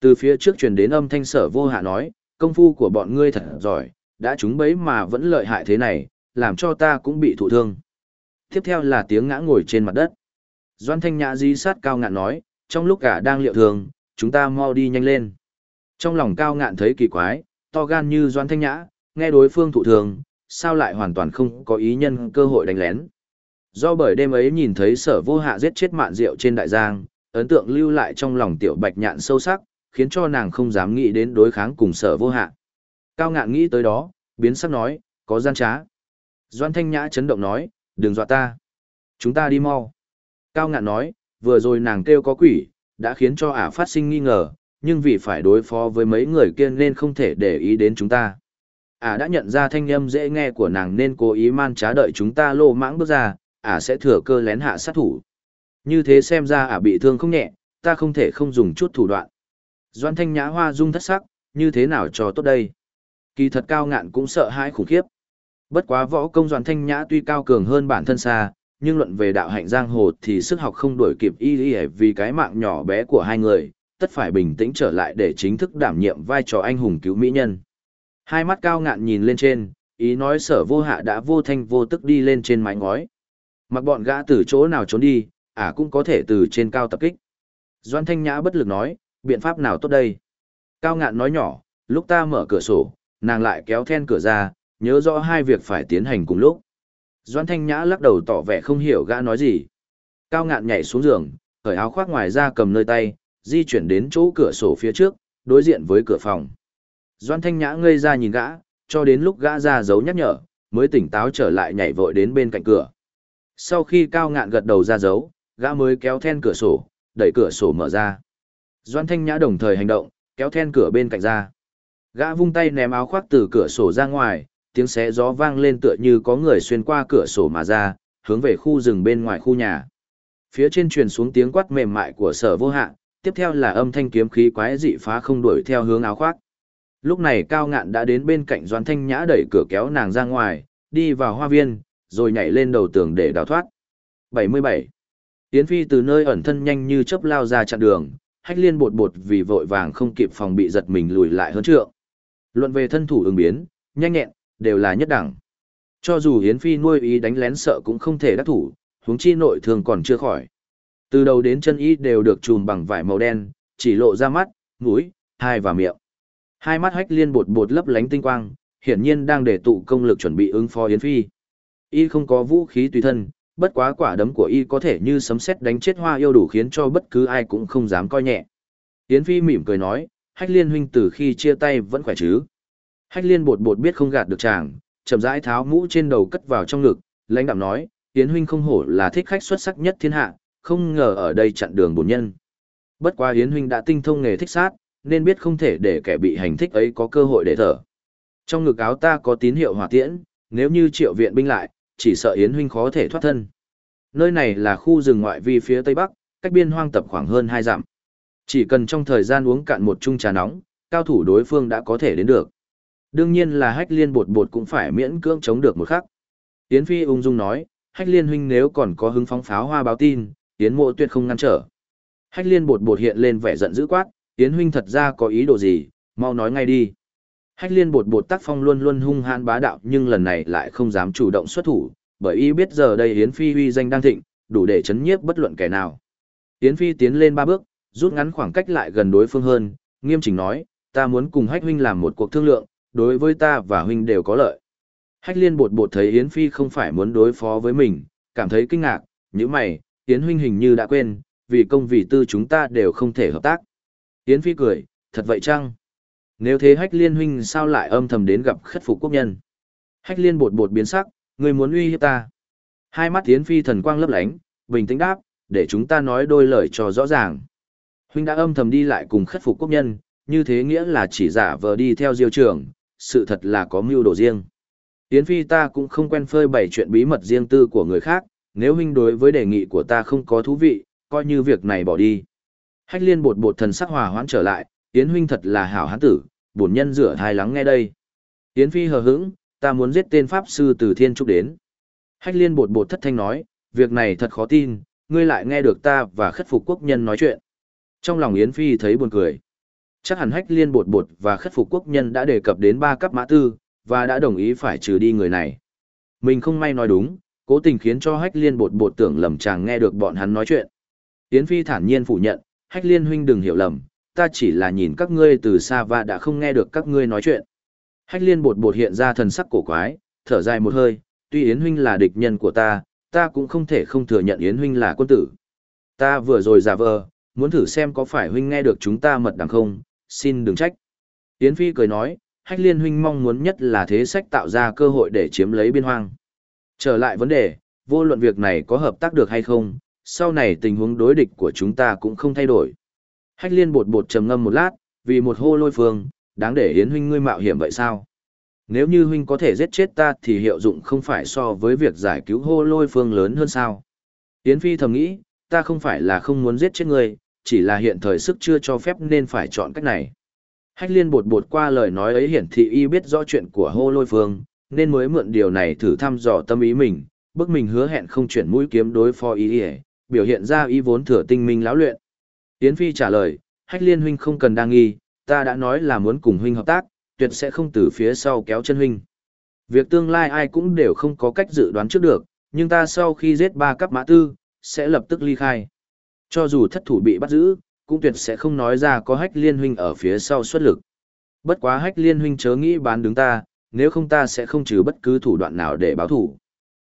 Từ phía trước truyền đến âm thanh sở vô hạ nói, công phu của bọn ngươi thật giỏi, đã trúng bấy mà vẫn lợi hại thế này, làm cho ta cũng bị thụ thương. Tiếp theo là tiếng ngã ngồi trên mặt đất. Doan thanh nhã di sát cao ngạn nói, trong lúc cả đang liệu thường, chúng ta mau đi nhanh lên. Trong lòng cao ngạn thấy kỳ quái, to gan như doan thanh nhã, nghe đối phương thụ thường, sao lại hoàn toàn không có ý nhân cơ hội đánh lén. Do bởi đêm ấy nhìn thấy sở vô hạ giết chết mạn rượu trên đại giang, ấn tượng lưu lại trong lòng tiểu bạch nhạn sâu sắc, khiến cho nàng không dám nghĩ đến đối kháng cùng sở vô hạ. Cao ngạn nghĩ tới đó, biến sắc nói, có gian trá. Doan thanh nhã chấn động nói, đừng dọa ta. Chúng ta đi mau. Cao ngạn nói, vừa rồi nàng kêu có quỷ, đã khiến cho ả phát sinh nghi ngờ, nhưng vì phải đối phó với mấy người kia nên không thể để ý đến chúng ta. Ả đã nhận ra thanh âm dễ nghe của nàng nên cố ý man trá đợi chúng ta lô mãng bước ra, ả sẽ thừa cơ lén hạ sát thủ. Như thế xem ra ả bị thương không nhẹ, ta không thể không dùng chút thủ đoạn. Doan thanh nhã hoa dung thất sắc, như thế nào cho tốt đây? Kỳ thật cao ngạn cũng sợ hãi khủng khiếp. Bất quá võ công doan thanh nhã tuy cao cường hơn bản thân xa, nhưng luận về đạo hạnh giang hồ thì sức học không đổi kịp y y vì cái mạng nhỏ bé của hai người, tất phải bình tĩnh trở lại để chính thức đảm nhiệm vai trò anh hùng cứu mỹ nhân. Hai mắt cao ngạn nhìn lên trên, ý nói sở vô hạ đã vô thanh vô tức đi lên trên mái ngói. Mặc bọn gã từ chỗ nào trốn đi, ả à cũng có thể từ trên cao tập kích. Doan thanh nhã bất lực nói, biện pháp nào tốt đây? Cao ngạn nói nhỏ, lúc ta mở cửa sổ, nàng lại kéo then cửa ra, nhớ rõ hai việc phải tiến hành cùng lúc. Doan Thanh Nhã lắc đầu tỏ vẻ không hiểu gã nói gì. Cao ngạn nhảy xuống giường, cởi áo khoác ngoài ra cầm nơi tay, di chuyển đến chỗ cửa sổ phía trước, đối diện với cửa phòng. Doan Thanh Nhã ngây ra nhìn gã, cho đến lúc gã ra dấu nhắc nhở, mới tỉnh táo trở lại nhảy vội đến bên cạnh cửa. Sau khi cao ngạn gật đầu ra dấu, gã mới kéo then cửa sổ, đẩy cửa sổ mở ra. Doan Thanh Nhã đồng thời hành động, kéo then cửa bên cạnh ra. Gã vung tay ném áo khoác từ cửa sổ ra ngoài, tiếng xé gió vang lên tựa như có người xuyên qua cửa sổ mà ra, hướng về khu rừng bên ngoài khu nhà. Phía trên truyền xuống tiếng quát mềm mại của sở vô hạ, tiếp theo là âm thanh kiếm khí quái dị phá không đuổi theo hướng áo khoác. Lúc này cao ngạn đã đến bên cạnh doan thanh nhã đẩy cửa kéo nàng ra ngoài, đi vào hoa viên, rồi nhảy lên đầu tường để đào thoát. 77. Yến Phi từ nơi ẩn thân nhanh như chớp lao ra chặn đường, hách liên bột bột vì vội vàng không kịp phòng bị giật mình lùi lại hơn trượng. Luận về thân thủ ứng biến, nhanh nhẹn, đều là nhất đẳng. Cho dù Yến Phi nuôi ý đánh lén sợ cũng không thể đắc thủ, huống chi nội thường còn chưa khỏi. Từ đầu đến chân y đều được trùm bằng vải màu đen, chỉ lộ ra mắt, mũi, hai và miệng. Hai mắt hách liên bột bột lấp lánh tinh quang, hiển nhiên đang để tụ công lực chuẩn bị ứng phó Yến Phi. Y không có vũ khí tùy thân, bất quá quả đấm của y có thể như sấm sét đánh chết hoa yêu đủ khiến cho bất cứ ai cũng không dám coi nhẹ. Yến Phi mỉm cười nói, hách liên huynh từ khi chia tay vẫn khỏe chứ. Hách liên bột bột biết không gạt được chàng, chậm rãi tháo mũ trên đầu cất vào trong ngực, lãnh đạm nói, Yến huynh không hổ là thích khách xuất sắc nhất thiên hạ, không ngờ ở đây chặn đường bổn nhân. Bất quá Yến huynh đã tinh thông nghề thích sát, nên biết không thể để kẻ bị hành thích ấy có cơ hội để thở. Trong ngực áo ta có tín hiệu hỏa tiễn, nếu như triệu viện binh lại, chỉ sợ Yến huynh khó thể thoát thân. Nơi này là khu rừng ngoại vi phía tây bắc, cách biên hoang tập khoảng hơn hai dặm. Chỉ cần trong thời gian uống cạn một chung trà nóng, cao thủ đối phương đã có thể đến được. Đương nhiên là hách liên bột bột cũng phải miễn cưỡng chống được một khắc. Yến Phi ung dung nói, hách liên huynh nếu còn có hứng phóng pháo hoa báo tin, Yến mộ tuyệt không ngăn trở. Hách liên bột bột hiện lên vẻ giận dữ quát, Yến huynh thật ra có ý đồ gì, mau nói ngay đi. Hách liên bột bột tác phong luôn luôn hung hãn bá đạo nhưng lần này lại không dám chủ động xuất thủ, bởi y biết giờ đây Yến Phi uy danh đang thịnh, đủ để chấn nhiếp bất luận kẻ nào. Yến Phi tiến lên ba bước, rút ngắn khoảng cách lại gần đối phương hơn, nghiêm chỉnh nói, ta muốn cùng Hách huynh làm một cuộc thương lượng, đối với ta và huynh đều có lợi. Hách liên bột bột thấy Yến Phi không phải muốn đối phó với mình, cảm thấy kinh ngạc, như mày, Yến huynh hình như đã quên, vì công vì tư chúng ta đều không thể hợp tác. Yến Phi cười, thật vậy chăng? Nếu thế hách liên huynh sao lại âm thầm đến gặp khất phục quốc nhân? Hách liên bột bột biến sắc, người muốn uy hiếp ta. Hai mắt Yến Phi thần quang lấp lánh, bình tĩnh đáp, để chúng ta nói đôi lời cho rõ ràng. Huynh đã âm thầm đi lại cùng khất phục quốc nhân, như thế nghĩa là chỉ giả vờ đi theo diêu trường, sự thật là có mưu đồ riêng. Yến Phi ta cũng không quen phơi bày chuyện bí mật riêng tư của người khác, nếu huynh đối với đề nghị của ta không có thú vị, coi như việc này bỏ đi. Hách liên bột bột thần sắc hòa hoãn trở lại, Yến huynh thật là hảo hán tử, bổn nhân rửa thai lắng nghe đây. Yến Phi hờ hững, ta muốn giết tên Pháp sư từ Thiên Trúc đến. Hách liên bột bột thất thanh nói, việc này thật khó tin, ngươi lại nghe được ta và khất phục quốc nhân nói chuyện. Trong lòng Yến Phi thấy buồn cười. Chắc hẳn hách liên bột bột và khất phục quốc nhân đã đề cập đến ba cấp mã tư, và đã đồng ý phải trừ đi người này. Mình không may nói đúng, cố tình khiến cho hách liên bột bột tưởng lầm chàng nghe được bọn hắn nói chuyện. Yến Phi thản nhiên phủ nhận, hách liên huynh đừng hiểu lầm, ta chỉ là nhìn các ngươi từ xa và đã không nghe được các ngươi nói chuyện. Hách liên bột bột hiện ra thần sắc cổ quái, thở dài một hơi, tuy Yến huynh là địch nhân của ta, ta cũng không thể không thừa nhận Yến huynh là quân tử. Ta vừa rồi giả vờ, muốn thử xem có phải huynh nghe được chúng ta mật đằng không, xin đừng trách. Yến Phi cười nói, Hách Liên huynh mong muốn nhất là thế sách tạo ra cơ hội để chiếm lấy biên hoang. Trở lại vấn đề, vô luận việc này có hợp tác được hay không, sau này tình huống đối địch của chúng ta cũng không thay đổi. Hách Liên bột bột trầm ngâm một lát, vì một hô lôi phương, đáng để Yến huynh ngươi mạo hiểm vậy sao? Nếu như huynh có thể giết chết ta thì hiệu dụng không phải so với việc giải cứu hô lôi phương lớn hơn sao? Yến Phi thầm nghĩ, ta không phải là không muốn giết chết ngươi, chỉ là hiện thời sức chưa cho phép nên phải chọn cách này. Hách liên bột bột qua lời nói ấy hiển thị y biết rõ chuyện của hô lôi phương, nên mới mượn điều này thử thăm dò tâm ý mình, bức mình hứa hẹn không chuyển mũi kiếm đối phó ý ý, biểu hiện ra y vốn thừa tinh minh lão luyện. Yến Phi trả lời, hách liên huynh không cần đa nghi, ta đã nói là muốn cùng huynh hợp tác, tuyệt sẽ không từ phía sau kéo chân huynh. Việc tương lai ai cũng đều không có cách dự đoán trước được, nhưng ta sau khi giết ba cấp mã tư, sẽ lập tức ly khai. Cho dù thất thủ bị bắt giữ, cũng tuyệt sẽ không nói ra có hách liên huynh ở phía sau xuất lực. Bất quá hách liên huynh chớ nghĩ bán đứng ta, nếu không ta sẽ không trừ bất cứ thủ đoạn nào để báo thủ.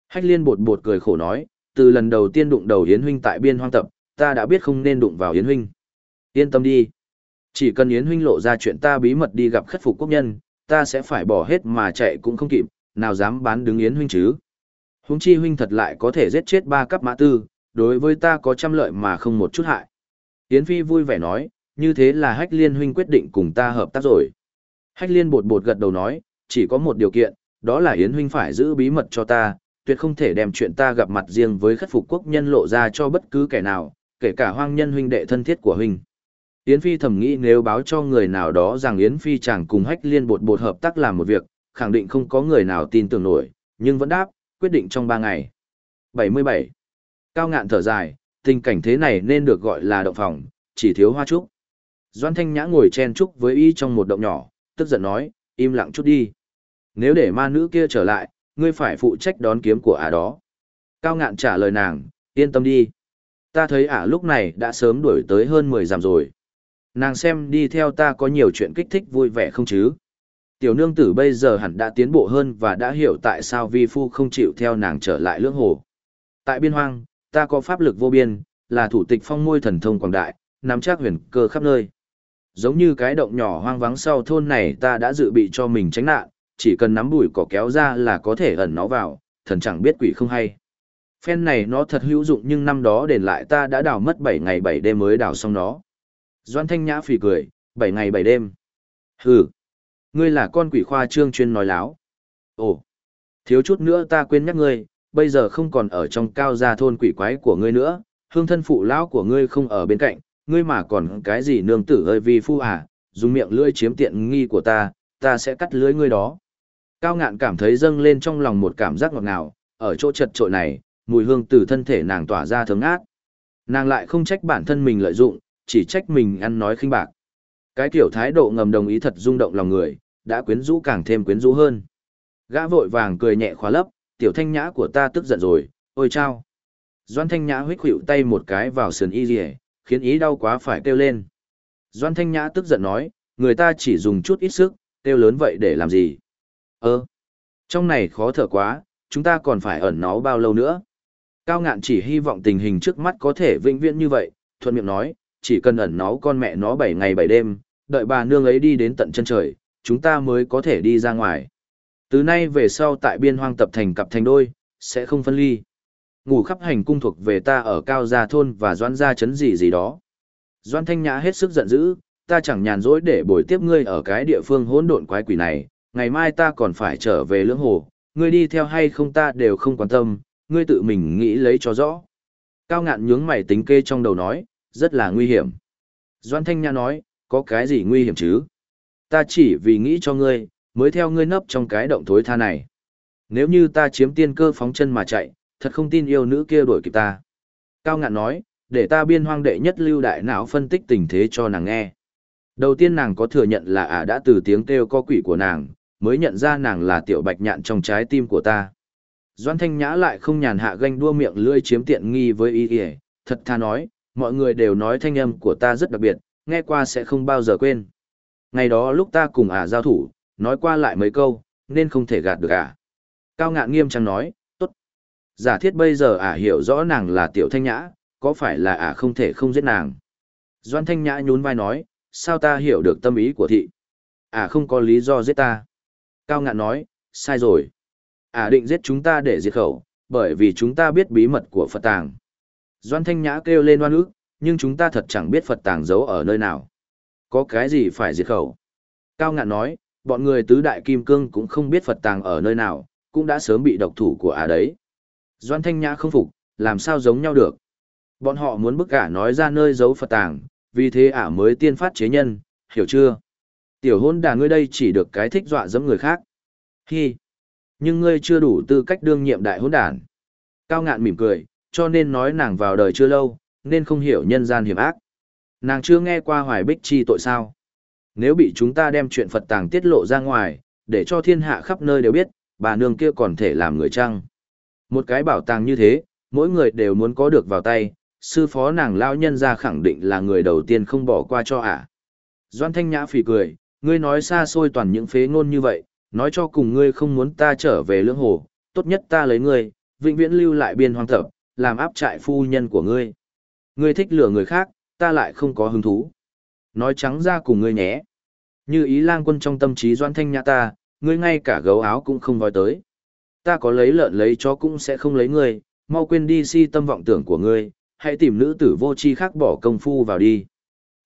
Hách liên bột bột cười khổ nói, từ lần đầu tiên đụng đầu Yến huynh tại biên hoang tập, ta đã biết không nên đụng vào Yến huynh. Yên tâm đi. Chỉ cần Yến huynh lộ ra chuyện ta bí mật đi gặp khất phục quốc nhân, ta sẽ phải bỏ hết mà chạy cũng không kịp, nào dám bán đứng Yến huynh chứ. Huống chi huynh thật lại có thể giết chết ba cấp mã tư, đối với ta có trăm lợi mà không một chút hại. Yến Phi vui vẻ nói, như thế là Hách Liên huynh quyết định cùng ta hợp tác rồi. Hách Liên bột bột gật đầu nói, chỉ có một điều kiện, đó là Yến huynh phải giữ bí mật cho ta, tuyệt không thể đem chuyện ta gặp mặt riêng với khất phục quốc nhân lộ ra cho bất cứ kẻ nào, kể cả hoang nhân huynh đệ thân thiết của huynh. Yến Phi thầm nghĩ nếu báo cho người nào đó rằng Yến Phi chẳng cùng Hách Liên bột bột hợp tác làm một việc, khẳng định không có người nào tin tưởng nổi, nhưng vẫn đáp, quyết định trong 3 ngày. 77. Cao ngạn thở dài, tình cảnh thế này nên được gọi là động phòng, chỉ thiếu hoa trúc. Doan Thanh Nhã ngồi chen trúc với y trong một động nhỏ, tức giận nói, im lặng chút đi. Nếu để ma nữ kia trở lại, ngươi phải phụ trách đón kiếm của ả đó. Cao ngạn trả lời nàng, yên tâm đi. Ta thấy ả lúc này đã sớm đuổi tới hơn 10 dặm rồi. Nàng xem đi theo ta có nhiều chuyện kích thích vui vẻ không chứ? Tiểu nương tử bây giờ hẳn đã tiến bộ hơn và đã hiểu tại sao vi phu không chịu theo nàng trở lại lưỡng hồ. Tại biên hoang, ta có pháp lực vô biên, là thủ tịch phong môi thần thông quảng đại, nắm chắc huyền cơ khắp nơi. Giống như cái động nhỏ hoang vắng sau thôn này ta đã dự bị cho mình tránh nạn, chỉ cần nắm bụi cỏ kéo ra là có thể ẩn nó vào, thần chẳng biết quỷ không hay. Phen này nó thật hữu dụng nhưng năm đó đền lại ta đã đào mất 7 ngày 7 đêm mới đào xong nó. Doan Thanh Nhã phì cười, 7 ngày 7 đêm. Hừ, ngươi là con quỷ khoa trương chuyên nói láo. Ồ, thiếu chút nữa ta quên nhắc ngươi, bây giờ không còn ở trong cao gia thôn quỷ quái của ngươi nữa, hương thân phụ lão của ngươi không ở bên cạnh, ngươi mà còn cái gì nương tử ơi vi phu à, dùng miệng lưỡi chiếm tiện nghi của ta, ta sẽ cắt lưỡi ngươi đó. Cao ngạn cảm thấy dâng lên trong lòng một cảm giác ngọt ngào, ở chỗ chật trội này, mùi hương từ thân thể nàng tỏa ra thấm ngát. Nàng lại không trách bản thân mình lợi dụng, chỉ trách mình ăn nói khinh bạc. Cái kiểu thái độ ngầm đồng ý thật rung động lòng người, đã quyến rũ càng thêm quyến rũ hơn. Gã vội vàng cười nhẹ khóa lấp, tiểu thanh nhã của ta tức giận rồi, ôi chao. Doan thanh nhã huyết hữu tay một cái vào sườn y rìa, khiến ý đau quá phải kêu lên. Doan thanh nhã tức giận nói, người ta chỉ dùng chút ít sức, kêu lớn vậy để làm gì? Ơ, trong này khó thở quá, chúng ta còn phải ẩn nó bao lâu nữa? Cao ngạn chỉ hy vọng tình hình trước mắt có thể vĩnh viễn như vậy, thuận miệng nói, chỉ cần ẩn nó con mẹ nó 7 ngày 7 đêm, đợi bà nương ấy đi đến tận chân trời, chúng ta mới có thể đi ra ngoài. Từ nay về sau tại biên hoang tập thành cặp thành đôi, sẽ không phân ly. Ngủ khắp hành cung thuộc về ta ở cao gia thôn và doan gia chấn gì gì đó. Doan thanh nhã hết sức giận dữ, ta chẳng nhàn rỗi để bồi tiếp ngươi ở cái địa phương hỗn độn quái quỷ này, ngày mai ta còn phải trở về lưỡng hồ, ngươi đi theo hay không ta đều không quan tâm, ngươi tự mình nghĩ lấy cho rõ. Cao ngạn nhướng mày tính kê trong đầu nói, rất là nguy hiểm. Doan Thanh Nhã nói, có cái gì nguy hiểm chứ? Ta chỉ vì nghĩ cho ngươi, mới theo ngươi nấp trong cái động thối tha này. Nếu như ta chiếm tiên cơ phóng chân mà chạy, thật không tin yêu nữ kia đuổi kịp ta. Cao ngạn nói, để ta biên hoang đệ nhất lưu đại não phân tích tình thế cho nàng nghe. Đầu tiên nàng có thừa nhận là ả đã từ tiếng kêu co quỷ của nàng, mới nhận ra nàng là tiểu bạch nhạn trong trái tim của ta. Doan Thanh Nhã lại không nhàn hạ ganh đua miệng lươi chiếm tiện nghi với ý ỉa, thật tha nói, mọi người đều nói thanh âm của ta rất đặc biệt, nghe qua sẽ không bao giờ quên. Ngày đó lúc ta cùng ả giao thủ, nói qua lại mấy câu, nên không thể gạt được à? Cao ngạn nghiêm trang nói, tốt. Giả thiết bây giờ ả hiểu rõ nàng là tiểu thanh nhã, có phải là ả không thể không giết nàng. Doan thanh nhã nhún vai nói, sao ta hiểu được tâm ý của thị. Ả không có lý do giết ta. Cao ngạn nói, sai rồi. Ả định giết chúng ta để diệt khẩu, bởi vì chúng ta biết bí mật của Phật tàng. Doan Thanh Nhã kêu lên oan ức, nhưng chúng ta thật chẳng biết Phật tàng giấu ở nơi nào. Có cái gì phải diệt khẩu? Cao ngạn nói, bọn người tứ đại kim cương cũng không biết Phật tàng ở nơi nào, cũng đã sớm bị độc thủ của ả đấy. Doan Thanh Nhã không phục, làm sao giống nhau được. Bọn họ muốn bức ả nói ra nơi giấu Phật tàng, vì thế ả mới tiên phát chế nhân, hiểu chưa? Tiểu hôn đà ngươi đây chỉ được cái thích dọa dẫm người khác. Hi! Nhưng ngươi chưa đủ tư cách đương nhiệm đại hôn đàn. Cao ngạn mỉm cười, cho nên nói nàng vào đời chưa lâu, nên không hiểu nhân gian hiểm ác. Nàng chưa nghe qua hoài bích chi tội sao. Nếu bị chúng ta đem chuyện Phật tàng tiết lộ ra ngoài, để cho thiên hạ khắp nơi đều biết, bà nương kia còn thể làm người chăng. Một cái bảo tàng như thế, mỗi người đều muốn có được vào tay, sư phó nàng lao nhân ra khẳng định là người đầu tiên không bỏ qua cho ả. Doan Thanh Nhã phì cười, ngươi nói xa xôi toàn những phế ngôn như vậy, nói cho cùng ngươi không muốn ta trở về lưỡng hồ, tốt nhất ta lấy ngươi, vĩnh viễn lưu lại biên hoang thập, làm áp trại phu nhân của ngươi. Ngươi thích lừa người khác, ta lại không có hứng thú. Nói trắng ra cùng ngươi nhé. Như ý lang quân trong tâm trí doan thanh nhã ta, ngươi ngay cả gấu áo cũng không voi tới. Ta có lấy lợn lấy chó cũng sẽ không lấy ngươi, mau quên đi si tâm vọng tưởng của ngươi, hãy tìm nữ tử vô tri khác bỏ công phu vào đi.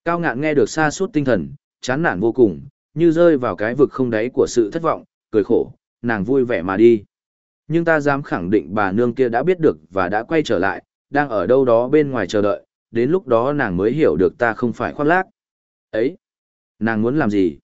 Cao ngạn nghe được xa suốt tinh thần, chán nản vô cùng, như rơi vào cái vực không đáy của sự thất vọng, cười khổ, nàng vui vẻ mà đi. Nhưng ta dám khẳng định bà nương kia đã biết được và đã quay trở lại, đang ở đâu đó bên ngoài chờ đợi, đến lúc đó nàng mới hiểu được ta không phải khoác lác. Ấy, nàng muốn làm gì?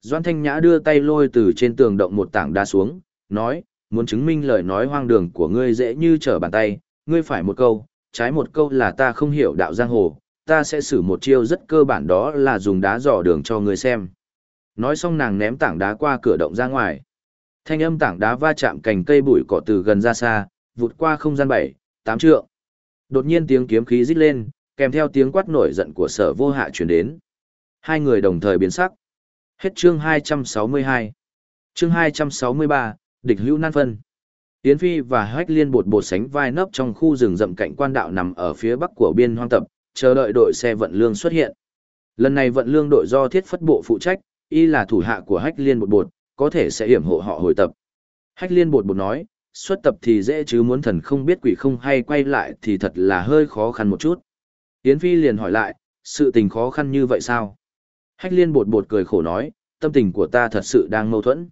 Doan Thanh Nhã đưa tay lôi từ trên tường động một tảng đá xuống, nói, muốn chứng minh lời nói hoang đường của ngươi dễ như trở bàn tay, ngươi phải một câu, trái một câu là ta không hiểu đạo giang hồ, ta sẽ xử một chiêu rất cơ bản đó là dùng đá dò đường cho ngươi xem. Nói xong nàng ném tảng đá qua cửa động ra ngoài. Thanh âm tảng đá va chạm cành cây bụi cỏ từ gần ra xa, vụt qua không gian bảy, tám trượng. Đột nhiên tiếng kiếm khí rít lên, kèm theo tiếng quát nổi giận của sở vô hạ chuyển đến. Hai người đồng thời biến sắc. Hết chương 262. Chương 263, địch hữu nan phân. Yến Phi và Hách Liên bột bột sánh vai nấp trong khu rừng rậm cạnh quan đạo nằm ở phía bắc của biên hoang tập, chờ đợi đội xe vận lương xuất hiện. Lần này vận lương đội do thiết phất bộ phụ trách, y là thủ hạ của Hách Liên bột bột, có thể sẽ hiểm hộ họ hồi tập. Hách liên bột bột nói, xuất tập thì dễ chứ muốn thần không biết quỷ không hay quay lại thì thật là hơi khó khăn một chút. Yến Phi liền hỏi lại, sự tình khó khăn như vậy sao? Hách liên bột bột cười khổ nói, tâm tình của ta thật sự đang mâu thuẫn.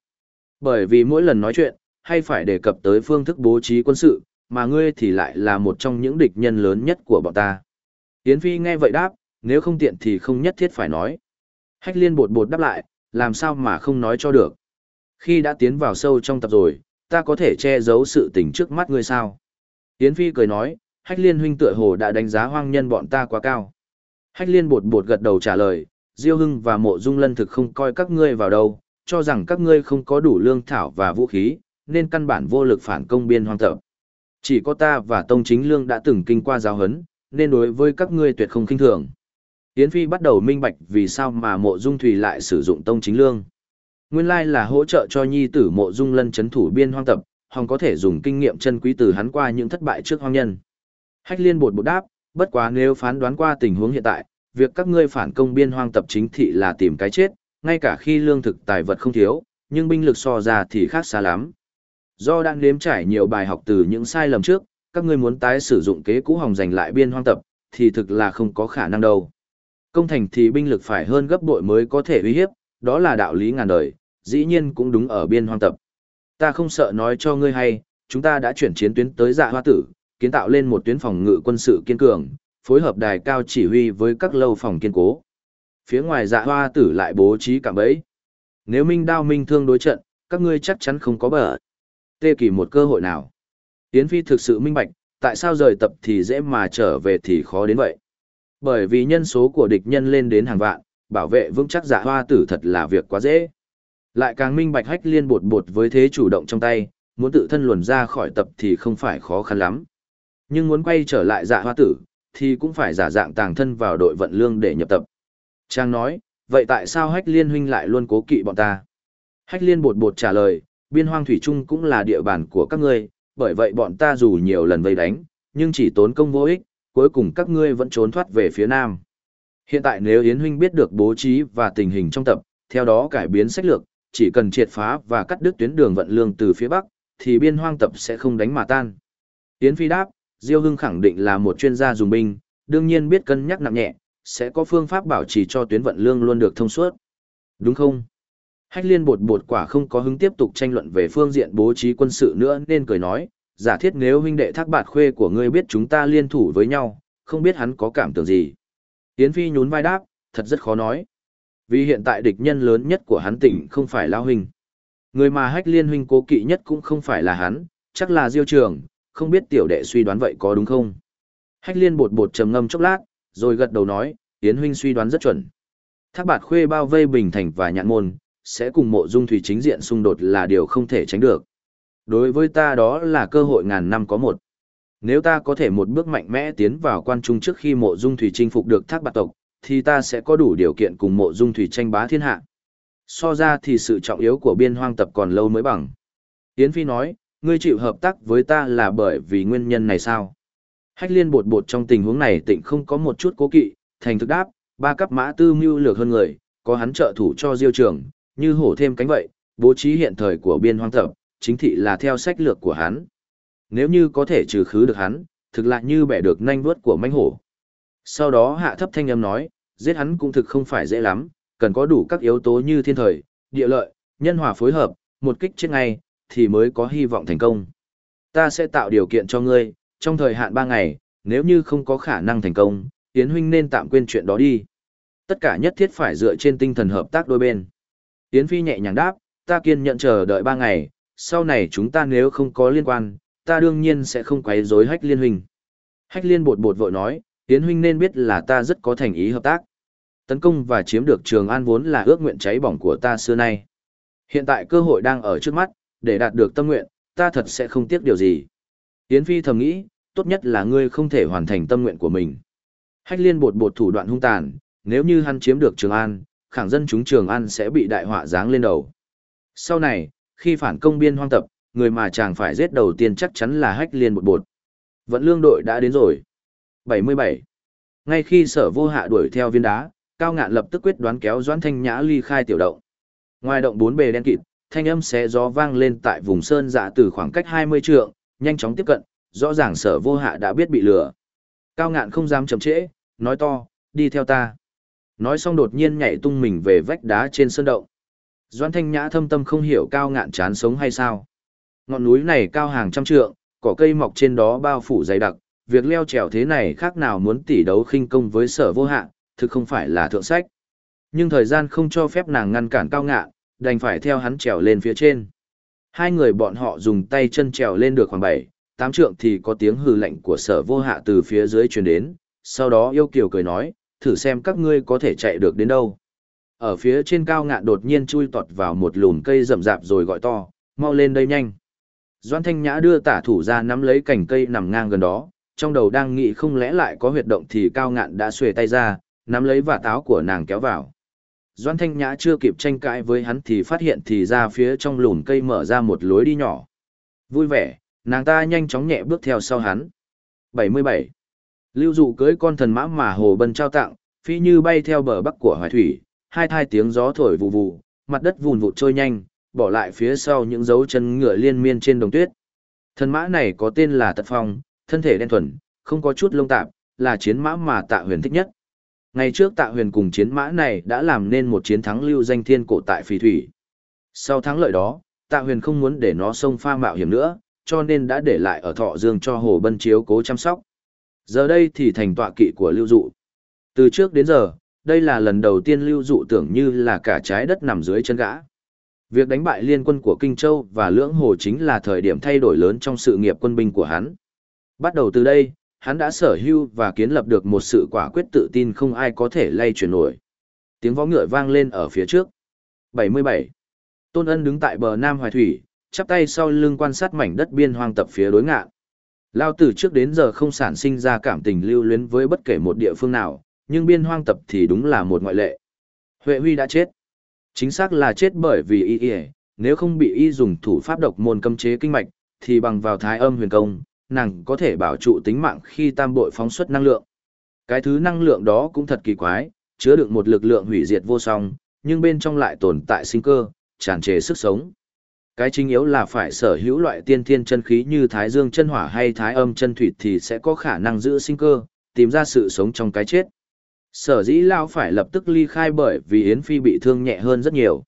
Bởi vì mỗi lần nói chuyện, hay phải đề cập tới phương thức bố trí quân sự, mà ngươi thì lại là một trong những địch nhân lớn nhất của bọn ta. Yến Phi nghe vậy đáp, nếu không tiện thì không nhất thiết phải nói. Hách liên bột bột đáp lại, làm sao mà không nói cho được. Khi đã tiến vào sâu trong tập rồi, ta có thể che giấu sự tình trước mắt ngươi sao? Yến Phi cười nói, Hách liên huynh tựa hồ đã đánh giá hoang nhân bọn ta quá cao. Hách liên bột bột gật đầu trả lời, Diêu Hưng và Mộ Dung Lân thực không coi các ngươi vào đâu, cho rằng các ngươi không có đủ lương thảo và vũ khí, nên căn bản vô lực phản công biên hoang tập. Chỉ có ta và Tông Chính Lương đã từng kinh qua giáo hấn, nên đối với các ngươi tuyệt không kinh thường. Yến Phi bắt đầu minh bạch vì sao mà Mộ Dung Thủy lại sử dụng Tông Chính Lương. Nguyên lai là hỗ trợ cho nhi tử Mộ Dung Lân chấn thủ biên hoang tập, hòng có thể dùng kinh nghiệm chân quý từ hắn qua những thất bại trước hoang nhân. Hách Liên bột bột đáp, bất quá nếu phán đoán qua tình huống hiện tại, việc các ngươi phản công biên hoang tập chính thị là tìm cái chết, ngay cả khi lương thực tài vật không thiếu, nhưng binh lực so ra thì khác xa lắm. Do đang nếm trải nhiều bài học từ những sai lầm trước, các ngươi muốn tái sử dụng kế cũ hòng giành lại biên hoang tập, thì thực là không có khả năng đâu. Công thành thì binh lực phải hơn gấp bội mới có thể uy hiếp, đó là đạo lý ngàn đời, dĩ nhiên cũng đúng ở biên hoang tập. Ta không sợ nói cho ngươi hay, chúng ta đã chuyển chiến tuyến tới dạ hoa tử, kiến tạo lên một tuyến phòng ngự quân sự kiên cường, phối hợp đài cao chỉ huy với các lâu phòng kiên cố. Phía ngoài dạ hoa tử lại bố trí cả bẫy. Nếu minh đao minh thương đối trận, các ngươi chắc chắn không có bờ. Tê kỳ một cơ hội nào. Yến Phi thực sự minh bạch, tại sao rời tập thì dễ mà trở về thì khó đến vậy. Bởi vì nhân số của địch nhân lên đến hàng vạn, bảo vệ vững chắc dạ hoa tử thật là việc quá dễ. Lại càng minh bạch hách liên bột bột với thế chủ động trong tay, muốn tự thân luồn ra khỏi tập thì không phải khó khăn lắm. Nhưng muốn quay trở lại dạ hoa tử, thì cũng phải giả dạng tàng thân vào đội vận lương để nhập tập. Trang nói, vậy tại sao hách liên huynh lại luôn cố kỵ bọn ta? Hách liên bột bột trả lời, biên hoang thủy trung cũng là địa bàn của các ngươi, bởi vậy bọn ta dù nhiều lần vây đánh, nhưng chỉ tốn công vô ích, cuối cùng các ngươi vẫn trốn thoát về phía nam. Hiện tại nếu Yến huynh biết được bố trí và tình hình trong tập, theo đó cải biến sách lược, chỉ cần triệt phá và cắt đứt tuyến đường vận lương từ phía bắc, thì biên hoang tập sẽ không đánh mà tan. Yến Phi đáp, Diêu Hưng khẳng định là một chuyên gia dùng binh, đương nhiên biết cân nhắc nặng nhẹ, sẽ có phương pháp bảo trì cho tuyến vận lương luôn được thông suốt. Đúng không? Hách liên bột bột quả không có hứng tiếp tục tranh luận về phương diện bố trí quân sự nữa nên cười nói, giả thiết nếu huynh đệ thác bạt khuê của ngươi biết chúng ta liên thủ với nhau, không biết hắn có cảm tưởng gì. Yến Phi nhún vai đáp, thật rất khó nói. Vì hiện tại địch nhân lớn nhất của hắn tỉnh không phải Lao Huynh. Người mà hách liên huynh cố kỵ nhất cũng không phải là hắn, chắc là Diêu Trường, không biết tiểu đệ suy đoán vậy có đúng không? Hách liên bột bột trầm ngâm chốc lát, rồi gật đầu nói, Yến huynh suy đoán rất chuẩn. Thác bạt khuê bao vây bình thành và nhạn môn, sẽ cùng mộ dung thủy chính diện xung đột là điều không thể tránh được. Đối với ta đó là cơ hội ngàn năm có một. Nếu ta có thể một bước mạnh mẽ tiến vào quan trung trước khi mộ dung thủy chinh phục được thác bạt tộc, thì ta sẽ có đủ điều kiện cùng mộ dung thủy tranh bá thiên hạ. So ra thì sự trọng yếu của biên hoang tập còn lâu mới bằng. Yến Phi nói, ngươi chịu hợp tác với ta là bởi vì nguyên nhân này sao? Hách liên bột bột trong tình huống này tịnh không có một chút cố kỵ, thành thực đáp, ba cấp mã tư mưu lược hơn người, có hắn trợ thủ cho diêu trường, như hổ thêm cánh vậy, bố trí hiện thời của biên hoang tập, chính thị là theo sách lược của hắn. Nếu như có thể trừ khứ được hắn, thực lại như bẻ được nanh vuốt của manh hổ. Sau đó hạ thấp thanh âm nói, giết hắn cũng thực không phải dễ lắm, cần có đủ các yếu tố như thiên thời, địa lợi, nhân hòa phối hợp, một kích chết ngay, thì mới có hy vọng thành công. Ta sẽ tạo điều kiện cho ngươi, trong thời hạn 3 ngày, nếu như không có khả năng thành công, Yến huynh nên tạm quên chuyện đó đi. Tất cả nhất thiết phải dựa trên tinh thần hợp tác đôi bên. Yến Phi nhẹ nhàng đáp, ta kiên nhận chờ đợi 3 ngày, sau này chúng ta nếu không có liên quan, ta đương nhiên sẽ không quấy rối hách liên huynh. Hách liên bột bột vội nói, Yến huynh nên biết là ta rất có thành ý hợp tác. Tấn công và chiếm được Trường An vốn là ước nguyện cháy bỏng của ta xưa nay. Hiện tại cơ hội đang ở trước mắt, để đạt được tâm nguyện, ta thật sẽ không tiếc điều gì. Yến Phi thầm nghĩ, tốt nhất là ngươi không thể hoàn thành tâm nguyện của mình. Hách liên bột bột thủ đoạn hung tàn, nếu như hắn chiếm được Trường An, khẳng dân chúng Trường An sẽ bị đại họa giáng lên đầu. Sau này, khi phản công biên hoang tập, người mà chàng phải giết đầu tiên chắc chắn là hách liên bột bột. Vận lương đội đã đến rồi. 77. Ngay khi sở vô hạ đuổi theo viên đá, Cao Ngạn lập tức quyết đoán kéo Doãn Thanh Nhã ly khai tiểu động. Ngoài động bốn bề đen kịt, thanh âm xé gió vang lên tại vùng sơn dạ từ khoảng cách 20 trượng, nhanh chóng tiếp cận, rõ ràng sở vô hạ đã biết bị lừa. Cao ngạn không dám chậm trễ, nói to, đi theo ta. Nói xong đột nhiên nhảy tung mình về vách đá trên sơn động. Doan thanh nhã thâm tâm không hiểu cao ngạn chán sống hay sao. Ngọn núi này cao hàng trăm trượng, cỏ cây mọc trên đó bao phủ dày đặc, việc leo trèo thế này khác nào muốn tỉ đấu khinh công với sở vô hạ, thực không phải là thượng sách. Nhưng thời gian không cho phép nàng ngăn cản cao ngạn, đành phải theo hắn trèo lên phía trên. Hai người bọn họ dùng tay chân trèo lên được khoảng 7, 8 trượng thì có tiếng hừ lạnh của sở vô hạ từ phía dưới truyền đến, sau đó yêu kiều cười nói, thử xem các ngươi có thể chạy được đến đâu. Ở phía trên cao ngạn đột nhiên chui tọt vào một lùm cây rậm rạp rồi gọi to, mau lên đây nhanh. Doan Thanh Nhã đưa tả thủ ra nắm lấy cành cây nằm ngang gần đó, trong đầu đang nghĩ không lẽ lại có huyệt động thì cao ngạn đã xuề tay ra, nắm lấy vả táo của nàng kéo vào. Doan Thanh Nhã chưa kịp tranh cãi với hắn thì phát hiện thì ra phía trong lùn cây mở ra một lối đi nhỏ. Vui vẻ, nàng ta nhanh chóng nhẹ bước theo sau hắn. 77. Lưu dụ cưới con thần mã mà Hồ Bân trao tặng, phi như bay theo bờ bắc của hoài thủy, hai thai tiếng gió thổi vụ vụ, mặt đất vùn vụt trôi nhanh, bỏ lại phía sau những dấu chân ngựa liên miên trên đồng tuyết. Thần mã này có tên là Tật Phong, thân thể đen thuần, không có chút lông tạp, là chiến mã mà Tạ Huyền thích nhất. Ngày trước Tạ Huyền cùng chiến mã này đã làm nên một chiến thắng lưu danh thiên cổ tại Phỉ Thủy. Sau thắng lợi đó, Tạ Huyền không muốn để nó xông pha mạo hiểm nữa, cho nên đã để lại ở Thọ Dương cho Hồ Bân chiếu cố chăm sóc. Giờ đây thì thành tọa kỵ của Lưu Dụ. Từ trước đến giờ, đây là lần đầu tiên Lưu Dụ tưởng như là cả trái đất nằm dưới chân gã. Việc đánh bại liên quân của Kinh Châu và Lưỡng Hồ chính là thời điểm thay đổi lớn trong sự nghiệp quân binh của hắn. Bắt đầu từ đây, hắn đã sở hữu và kiến lập được một sự quả quyết tự tin không ai có thể lay chuyển nổi. Tiếng vó ngựa vang lên ở phía trước. 77. Tôn Ân đứng tại bờ Nam Hoài Thủy, chắp tay sau lưng quan sát mảnh đất biên hoang tập phía đối ngạn. Lao từ trước đến giờ không sản sinh ra cảm tình lưu luyến với bất kể một địa phương nào, nhưng biên hoang tập thì đúng là một ngoại lệ. Huệ Huy đã chết. Chính xác là chết bởi vì y y, nếu không bị y dùng thủ pháp độc môn cấm chế kinh mạch, thì bằng vào thái âm huyền công, nàng có thể bảo trụ tính mạng khi tam bội phóng xuất năng lượng. Cái thứ năng lượng đó cũng thật kỳ quái, chứa đựng một lực lượng hủy diệt vô song, nhưng bên trong lại tồn tại sinh cơ, tràn trề sức sống. Cái chính yếu là phải sở hữu loại tiên thiên chân khí như thái dương chân hỏa hay thái âm chân thủy thì sẽ có khả năng giữ sinh cơ, tìm ra sự sống trong cái chết. Sở dĩ Lao phải lập tức ly khai bởi vì Yến Phi bị thương nhẹ hơn rất nhiều.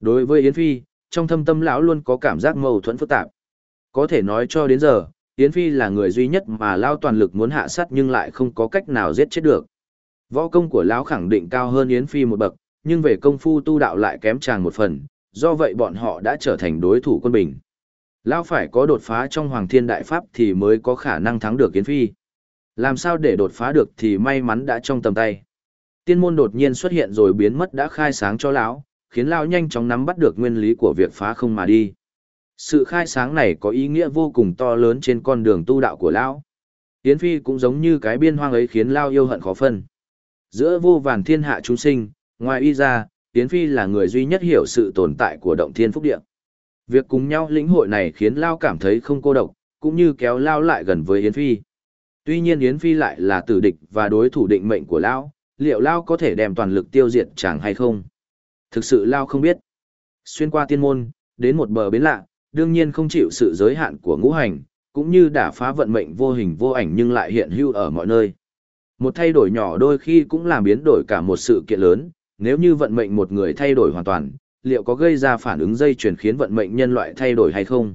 Đối với Yến Phi, trong thâm tâm lão luôn có cảm giác mâu thuẫn phức tạp. Có thể nói cho đến giờ, Yến Phi là người duy nhất mà Lao toàn lực muốn hạ sát nhưng lại không có cách nào giết chết được. Võ công của Lão khẳng định cao hơn Yến Phi một bậc, nhưng về công phu tu đạo lại kém chàng một phần, do vậy bọn họ đã trở thành đối thủ quân bình. Lão phải có đột phá trong Hoàng Thiên Đại Pháp thì mới có khả năng thắng được Yến Phi. Làm sao để đột phá được thì may mắn đã trong tầm tay. Tiên môn đột nhiên xuất hiện rồi biến mất đã khai sáng cho lão, khiến lão nhanh chóng nắm bắt được nguyên lý của việc phá không mà đi. Sự khai sáng này có ý nghĩa vô cùng to lớn trên con đường tu đạo của lão. Yến Phi cũng giống như cái biên hoang ấy khiến lão yêu hận khó phân. Giữa vô vàn thiên hạ chúng sinh, ngoài y ra, Yến Phi là người duy nhất hiểu sự tồn tại của động thiên phúc địa. Việc cùng nhau lĩnh hội này khiến Lao cảm thấy không cô độc, cũng như kéo Lao lại gần với Yến Phi. Tuy nhiên Yến Phi lại là tử địch và đối thủ định mệnh của Lao, liệu Lao có thể đem toàn lực tiêu diệt chàng hay không? Thực sự Lao không biết. Xuyên qua tiên môn, đến một bờ bến lạ, đương nhiên không chịu sự giới hạn của ngũ hành, cũng như đả phá vận mệnh vô hình vô ảnh nhưng lại hiện hữu ở mọi nơi. Một thay đổi nhỏ đôi khi cũng làm biến đổi cả một sự kiện lớn, nếu như vận mệnh một người thay đổi hoàn toàn, liệu có gây ra phản ứng dây chuyển khiến vận mệnh nhân loại thay đổi hay không?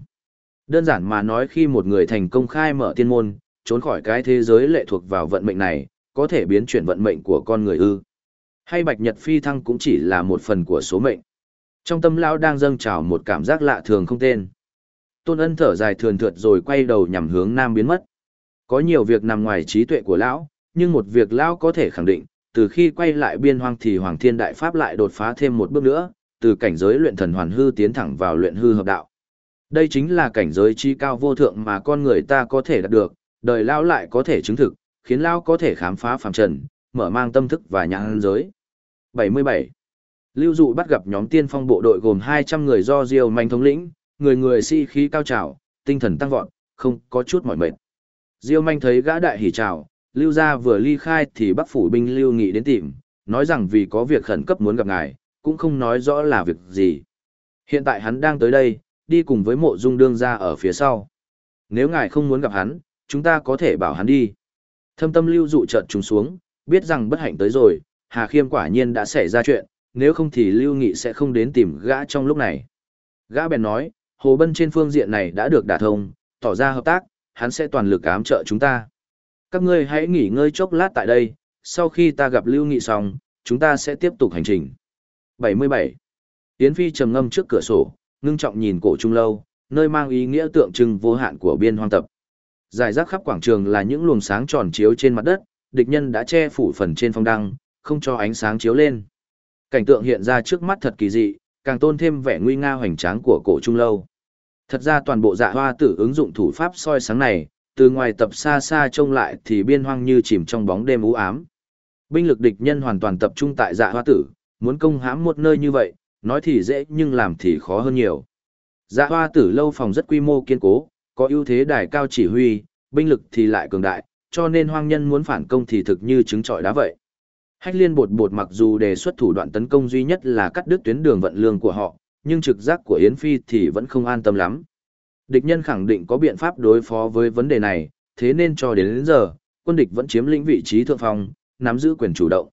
Đơn giản mà nói khi một người thành công khai mở tiên môn, trốn khỏi cái thế giới lệ thuộc vào vận mệnh này, có thể biến chuyển vận mệnh của con người ư. Hay Bạch Nhật Phi Thăng cũng chỉ là một phần của số mệnh. Trong tâm lão đang dâng trào một cảm giác lạ thường không tên. Tôn ân thở dài thường thượt rồi quay đầu nhằm hướng nam biến mất. Có nhiều việc nằm ngoài trí tuệ của lão, nhưng một việc lão có thể khẳng định, từ khi quay lại biên hoang thì Hoàng Thiên Đại Pháp lại đột phá thêm một bước nữa, từ cảnh giới luyện thần hoàn hư tiến thẳng vào luyện hư hợp đạo. Đây chính là cảnh giới chi cao vô thượng mà con người ta có thể đạt được, đời lão lại có thể chứng thực, khiến lão có thể khám phá phàm trần, mở mang tâm thức và nhãn giới. 77. Lưu dụ bắt gặp nhóm tiên phong bộ đội gồm 200 người do Diêu Mạnh thống lĩnh, người người si khí cao trào, tinh thần tăng vọt, không có chút mỏi mệt. Diêu Mạnh thấy gã đại hỉ trào, Lưu gia vừa ly khai thì Bắc phủ binh Lưu Nghị đến tìm, nói rằng vì có việc khẩn cấp muốn gặp ngài, cũng không nói rõ là việc gì. Hiện tại hắn đang tới đây, đi cùng với mộ dung đương gia ở phía sau. Nếu ngài không muốn gặp hắn, chúng ta có thể bảo hắn đi. Thâm tâm lưu dụ chợt trùng xuống, biết rằng bất hạnh tới rồi, Hà Khiêm quả nhiên đã xảy ra chuyện, nếu không thì Lưu Nghị sẽ không đến tìm gã trong lúc này. Gã bèn nói, Hồ Bân trên phương diện này đã được đả thông, tỏ ra hợp tác, hắn sẽ toàn lực ám trợ chúng ta. Các ngươi hãy nghỉ ngơi chốc lát tại đây, sau khi ta gặp Lưu Nghị xong, chúng ta sẽ tiếp tục hành trình. 77. Yến Phi trầm ngâm trước cửa sổ, ngưng trọng nhìn cổ trung lâu, nơi mang ý nghĩa tượng trưng vô hạn của biên hoang tập. Giải rác khắp quảng trường là những luồng sáng tròn chiếu trên mặt đất, địch nhân đã che phủ phần trên phong đăng, không cho ánh sáng chiếu lên. Cảnh tượng hiện ra trước mắt thật kỳ dị, càng tôn thêm vẻ nguy nga hoành tráng của cổ trung lâu. Thật ra toàn bộ dạ hoa tử ứng dụng thủ pháp soi sáng này, từ ngoài tập xa xa trông lại thì biên hoang như chìm trong bóng đêm u ám. Binh lực địch nhân hoàn toàn tập trung tại dạ hoa tử, muốn công hãm một nơi như vậy, nói thì dễ nhưng làm thì khó hơn nhiều. Dạ hoa tử lâu phòng rất quy mô kiên cố, có ưu thế đài cao chỉ huy, binh lực thì lại cường đại, cho nên hoang nhân muốn phản công thì thực như trứng trọi đá vậy. Hách liên bột bột mặc dù đề xuất thủ đoạn tấn công duy nhất là cắt đứt tuyến đường vận lương của họ, nhưng trực giác của Yến Phi thì vẫn không an tâm lắm. Địch nhân khẳng định có biện pháp đối phó với vấn đề này, thế nên cho đến, đến giờ, quân địch vẫn chiếm lĩnh vị trí thượng phong, nắm giữ quyền chủ động.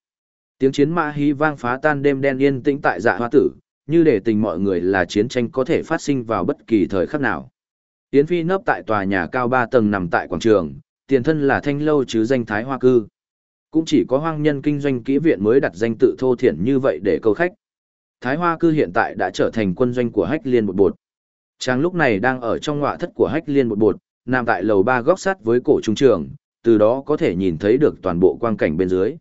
Tiếng chiến mã hí vang phá tan đêm đen yên tĩnh tại dạ hoa tử, như để tình mọi người là chiến tranh có thể phát sinh vào bất kỳ thời khắc nào. Yến Phi nấp tại tòa nhà cao 3 tầng nằm tại quảng trường, tiền thân là thanh lâu chứ danh thái hoa cư. Cũng chỉ có hoang nhân kinh doanh kỹ viện mới đặt danh tự thô thiển như vậy để câu khách. Thái hoa cư hiện tại đã trở thành quân doanh của hách liên bột bột. Trang lúc này đang ở trong ngọa thất của hách liên bột bột, nằm tại lầu ba góc sắt với cổ trung trường, từ đó có thể nhìn thấy được toàn bộ quang cảnh bên dưới.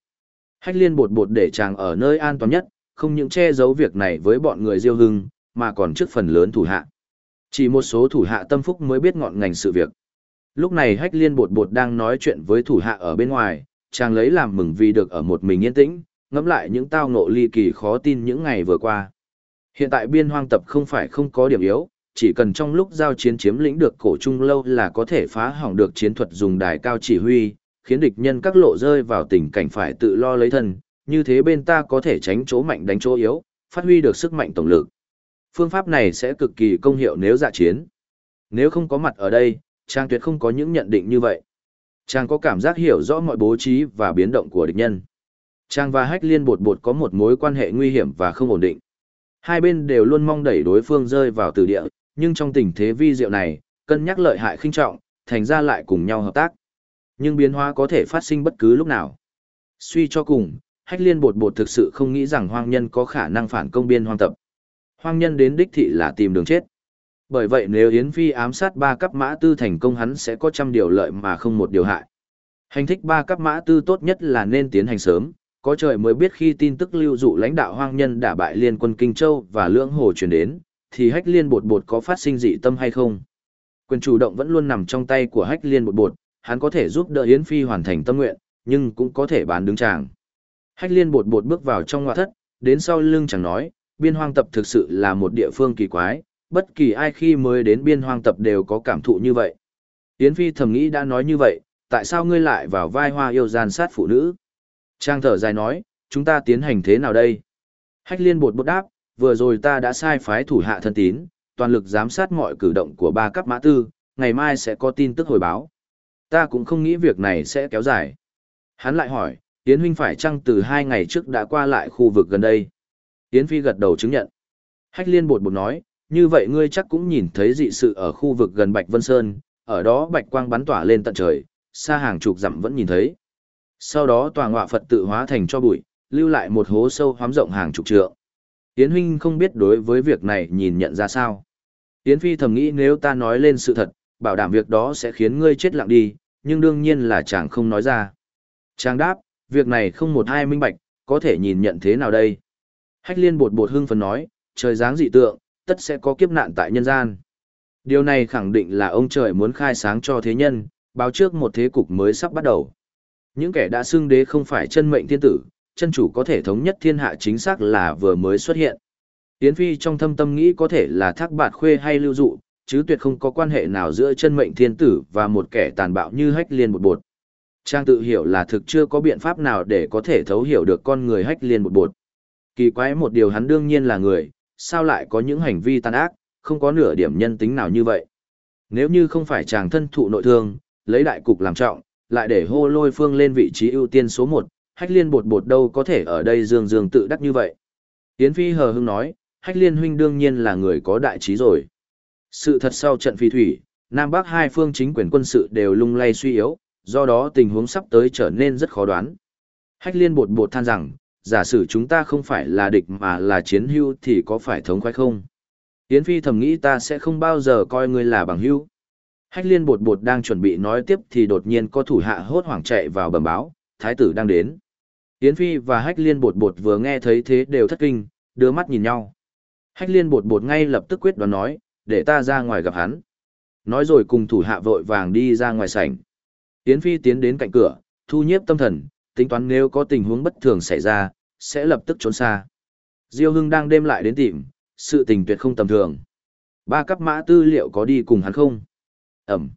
Hách liên bột bột để chàng ở nơi an toàn nhất, không những che giấu việc này với bọn người diêu hưng, mà còn trước phần lớn thủ hạ. Chỉ một số thủ hạ tâm phúc mới biết ngọn ngành sự việc. Lúc này hách liên bột bột đang nói chuyện với thủ hạ ở bên ngoài, chàng lấy làm mừng vì được ở một mình yên tĩnh, ngẫm lại những tao ngộ ly kỳ khó tin những ngày vừa qua. Hiện tại biên hoang tập không phải không có điểm yếu, chỉ cần trong lúc giao chiến chiếm lĩnh được cổ trung lâu là có thể phá hỏng được chiến thuật dùng đài cao chỉ huy, khiến địch nhân các lộ rơi vào tình cảnh phải tự lo lấy thân, như thế bên ta có thể tránh chỗ mạnh đánh chỗ yếu, phát huy được sức mạnh tổng lực. Phương pháp này sẽ cực kỳ công hiệu nếu dạ chiến. Nếu không có mặt ở đây, Trang tuyệt không có những nhận định như vậy. Trang có cảm giác hiểu rõ mọi bố trí và biến động của địch nhân. Trang và Hách Liên bột bột có một mối quan hệ nguy hiểm và không ổn định. Hai bên đều luôn mong đẩy đối phương rơi vào từ địa, nhưng trong tình thế vi diệu này, cân nhắc lợi hại khinh trọng, thành ra lại cùng nhau hợp tác. Nhưng biến hóa có thể phát sinh bất cứ lúc nào. Suy cho cùng, Hách Liên bột bột thực sự không nghĩ rằng hoang nhân có khả năng phản công biên hoang tập. Hoang nhân đến đích thị là tìm đường chết. Bởi vậy nếu Yến Phi ám sát ba cấp mã tư thành công hắn sẽ có trăm điều lợi mà không một điều hại. Hành thích ba cấp mã tư tốt nhất là nên tiến hành sớm, có trời mới biết khi tin tức lưu dụ lãnh đạo hoang nhân đả bại liên quân Kinh Châu và Lưỡng Hồ truyền đến, thì hách liên bột bột có phát sinh dị tâm hay không. Quyền chủ động vẫn luôn nằm trong tay của hách liên bột bột, hắn có thể giúp đỡ Yến Phi hoàn thành tâm nguyện, nhưng cũng có thể bán đứng chàng. Hách liên bột bột bước vào trong ngoại thất, đến sau lưng chẳng nói, biên hoang tập thực sự là một địa phương kỳ quái, bất kỳ ai khi mới đến biên hoang tập đều có cảm thụ như vậy. Yến Phi thầm nghĩ đã nói như vậy, tại sao ngươi lại vào vai hoa yêu gian sát phụ nữ? Trang thở dài nói, chúng ta tiến hành thế nào đây? Hách liên bột bột đáp, vừa rồi ta đã sai phái thủ hạ thân tín, toàn lực giám sát mọi cử động của ba cấp mã tư, ngày mai sẽ có tin tức hồi báo. Ta cũng không nghĩ việc này sẽ kéo dài. Hắn lại hỏi, Yến huynh phải chăng từ hai ngày trước đã qua lại khu vực gần đây? Yến Phi gật đầu chứng nhận. Hách liên bột bột nói, như vậy ngươi chắc cũng nhìn thấy dị sự ở khu vực gần Bạch Vân Sơn, ở đó bạch quang bắn tỏa lên tận trời, xa hàng chục dặm vẫn nhìn thấy. Sau đó tòa ngọa Phật tự hóa thành cho bụi, lưu lại một hố sâu hoắm rộng hàng chục trượng. Yến huynh không biết đối với việc này nhìn nhận ra sao. Yến Phi thầm nghĩ nếu ta nói lên sự thật, bảo đảm việc đó sẽ khiến ngươi chết lặng đi, nhưng đương nhiên là chàng không nói ra. Chàng đáp, việc này không một ai minh bạch, có thể nhìn nhận thế nào đây? Hách liên bột bột hưng phấn nói, trời dáng dị tượng, tất sẽ có kiếp nạn tại nhân gian. Điều này khẳng định là ông trời muốn khai sáng cho thế nhân, báo trước một thế cục mới sắp bắt đầu. Những kẻ đã xưng đế không phải chân mệnh thiên tử, chân chủ có thể thống nhất thiên hạ chính xác là vừa mới xuất hiện. Yến Phi trong thâm tâm nghĩ có thể là thác bạt khuê hay lưu dụ, chứ tuyệt không có quan hệ nào giữa chân mệnh thiên tử và một kẻ tàn bạo như hách liên một bột. Trang tự hiểu là thực chưa có biện pháp nào để có thể thấu hiểu được con người hách liên một bột. Kỳ quái một điều hắn đương nhiên là người, sao lại có những hành vi tàn ác, không có nửa điểm nhân tính nào như vậy. Nếu như không phải chàng thân thụ nội thương, lấy đại cục làm trọng, lại để hô lôi phương lên vị trí ưu tiên số 1, hách liên bột bột đâu có thể ở đây dương dương tự đắc như vậy. Yến Phi hờ hưng nói, hách liên huynh đương nhiên là người có đại trí rồi. Sự thật sau trận phi thủy, Nam Bắc hai phương chính quyền quân sự đều lung lay suy yếu, do đó tình huống sắp tới trở nên rất khó đoán. Hách liên bột bột than rằng, giả sử chúng ta không phải là địch mà là chiến hưu thì có phải thống khoái không? Yến Phi thầm nghĩ ta sẽ không bao giờ coi ngươi là bằng hưu. Hách liên bột bột đang chuẩn bị nói tiếp thì đột nhiên có thủ hạ hốt hoảng chạy vào bẩm báo, thái tử đang đến. Yến Phi và Hách liên bột bột vừa nghe thấy thế đều thất kinh, đưa mắt nhìn nhau. Hách liên bột bột ngay lập tức quyết đoán nói, để ta ra ngoài gặp hắn. Nói rồi cùng thủ hạ vội vàng đi ra ngoài sảnh. Yến Phi tiến đến cạnh cửa, thu nhiếp tâm thần, tính toán nếu có tình huống bất thường xảy ra, sẽ lập tức trốn xa. Diêu Hưng đang đêm lại đến tìm, sự tình tuyệt không tầm thường. Ba cấp mã tư liệu có đi cùng hắn không? Ẩm.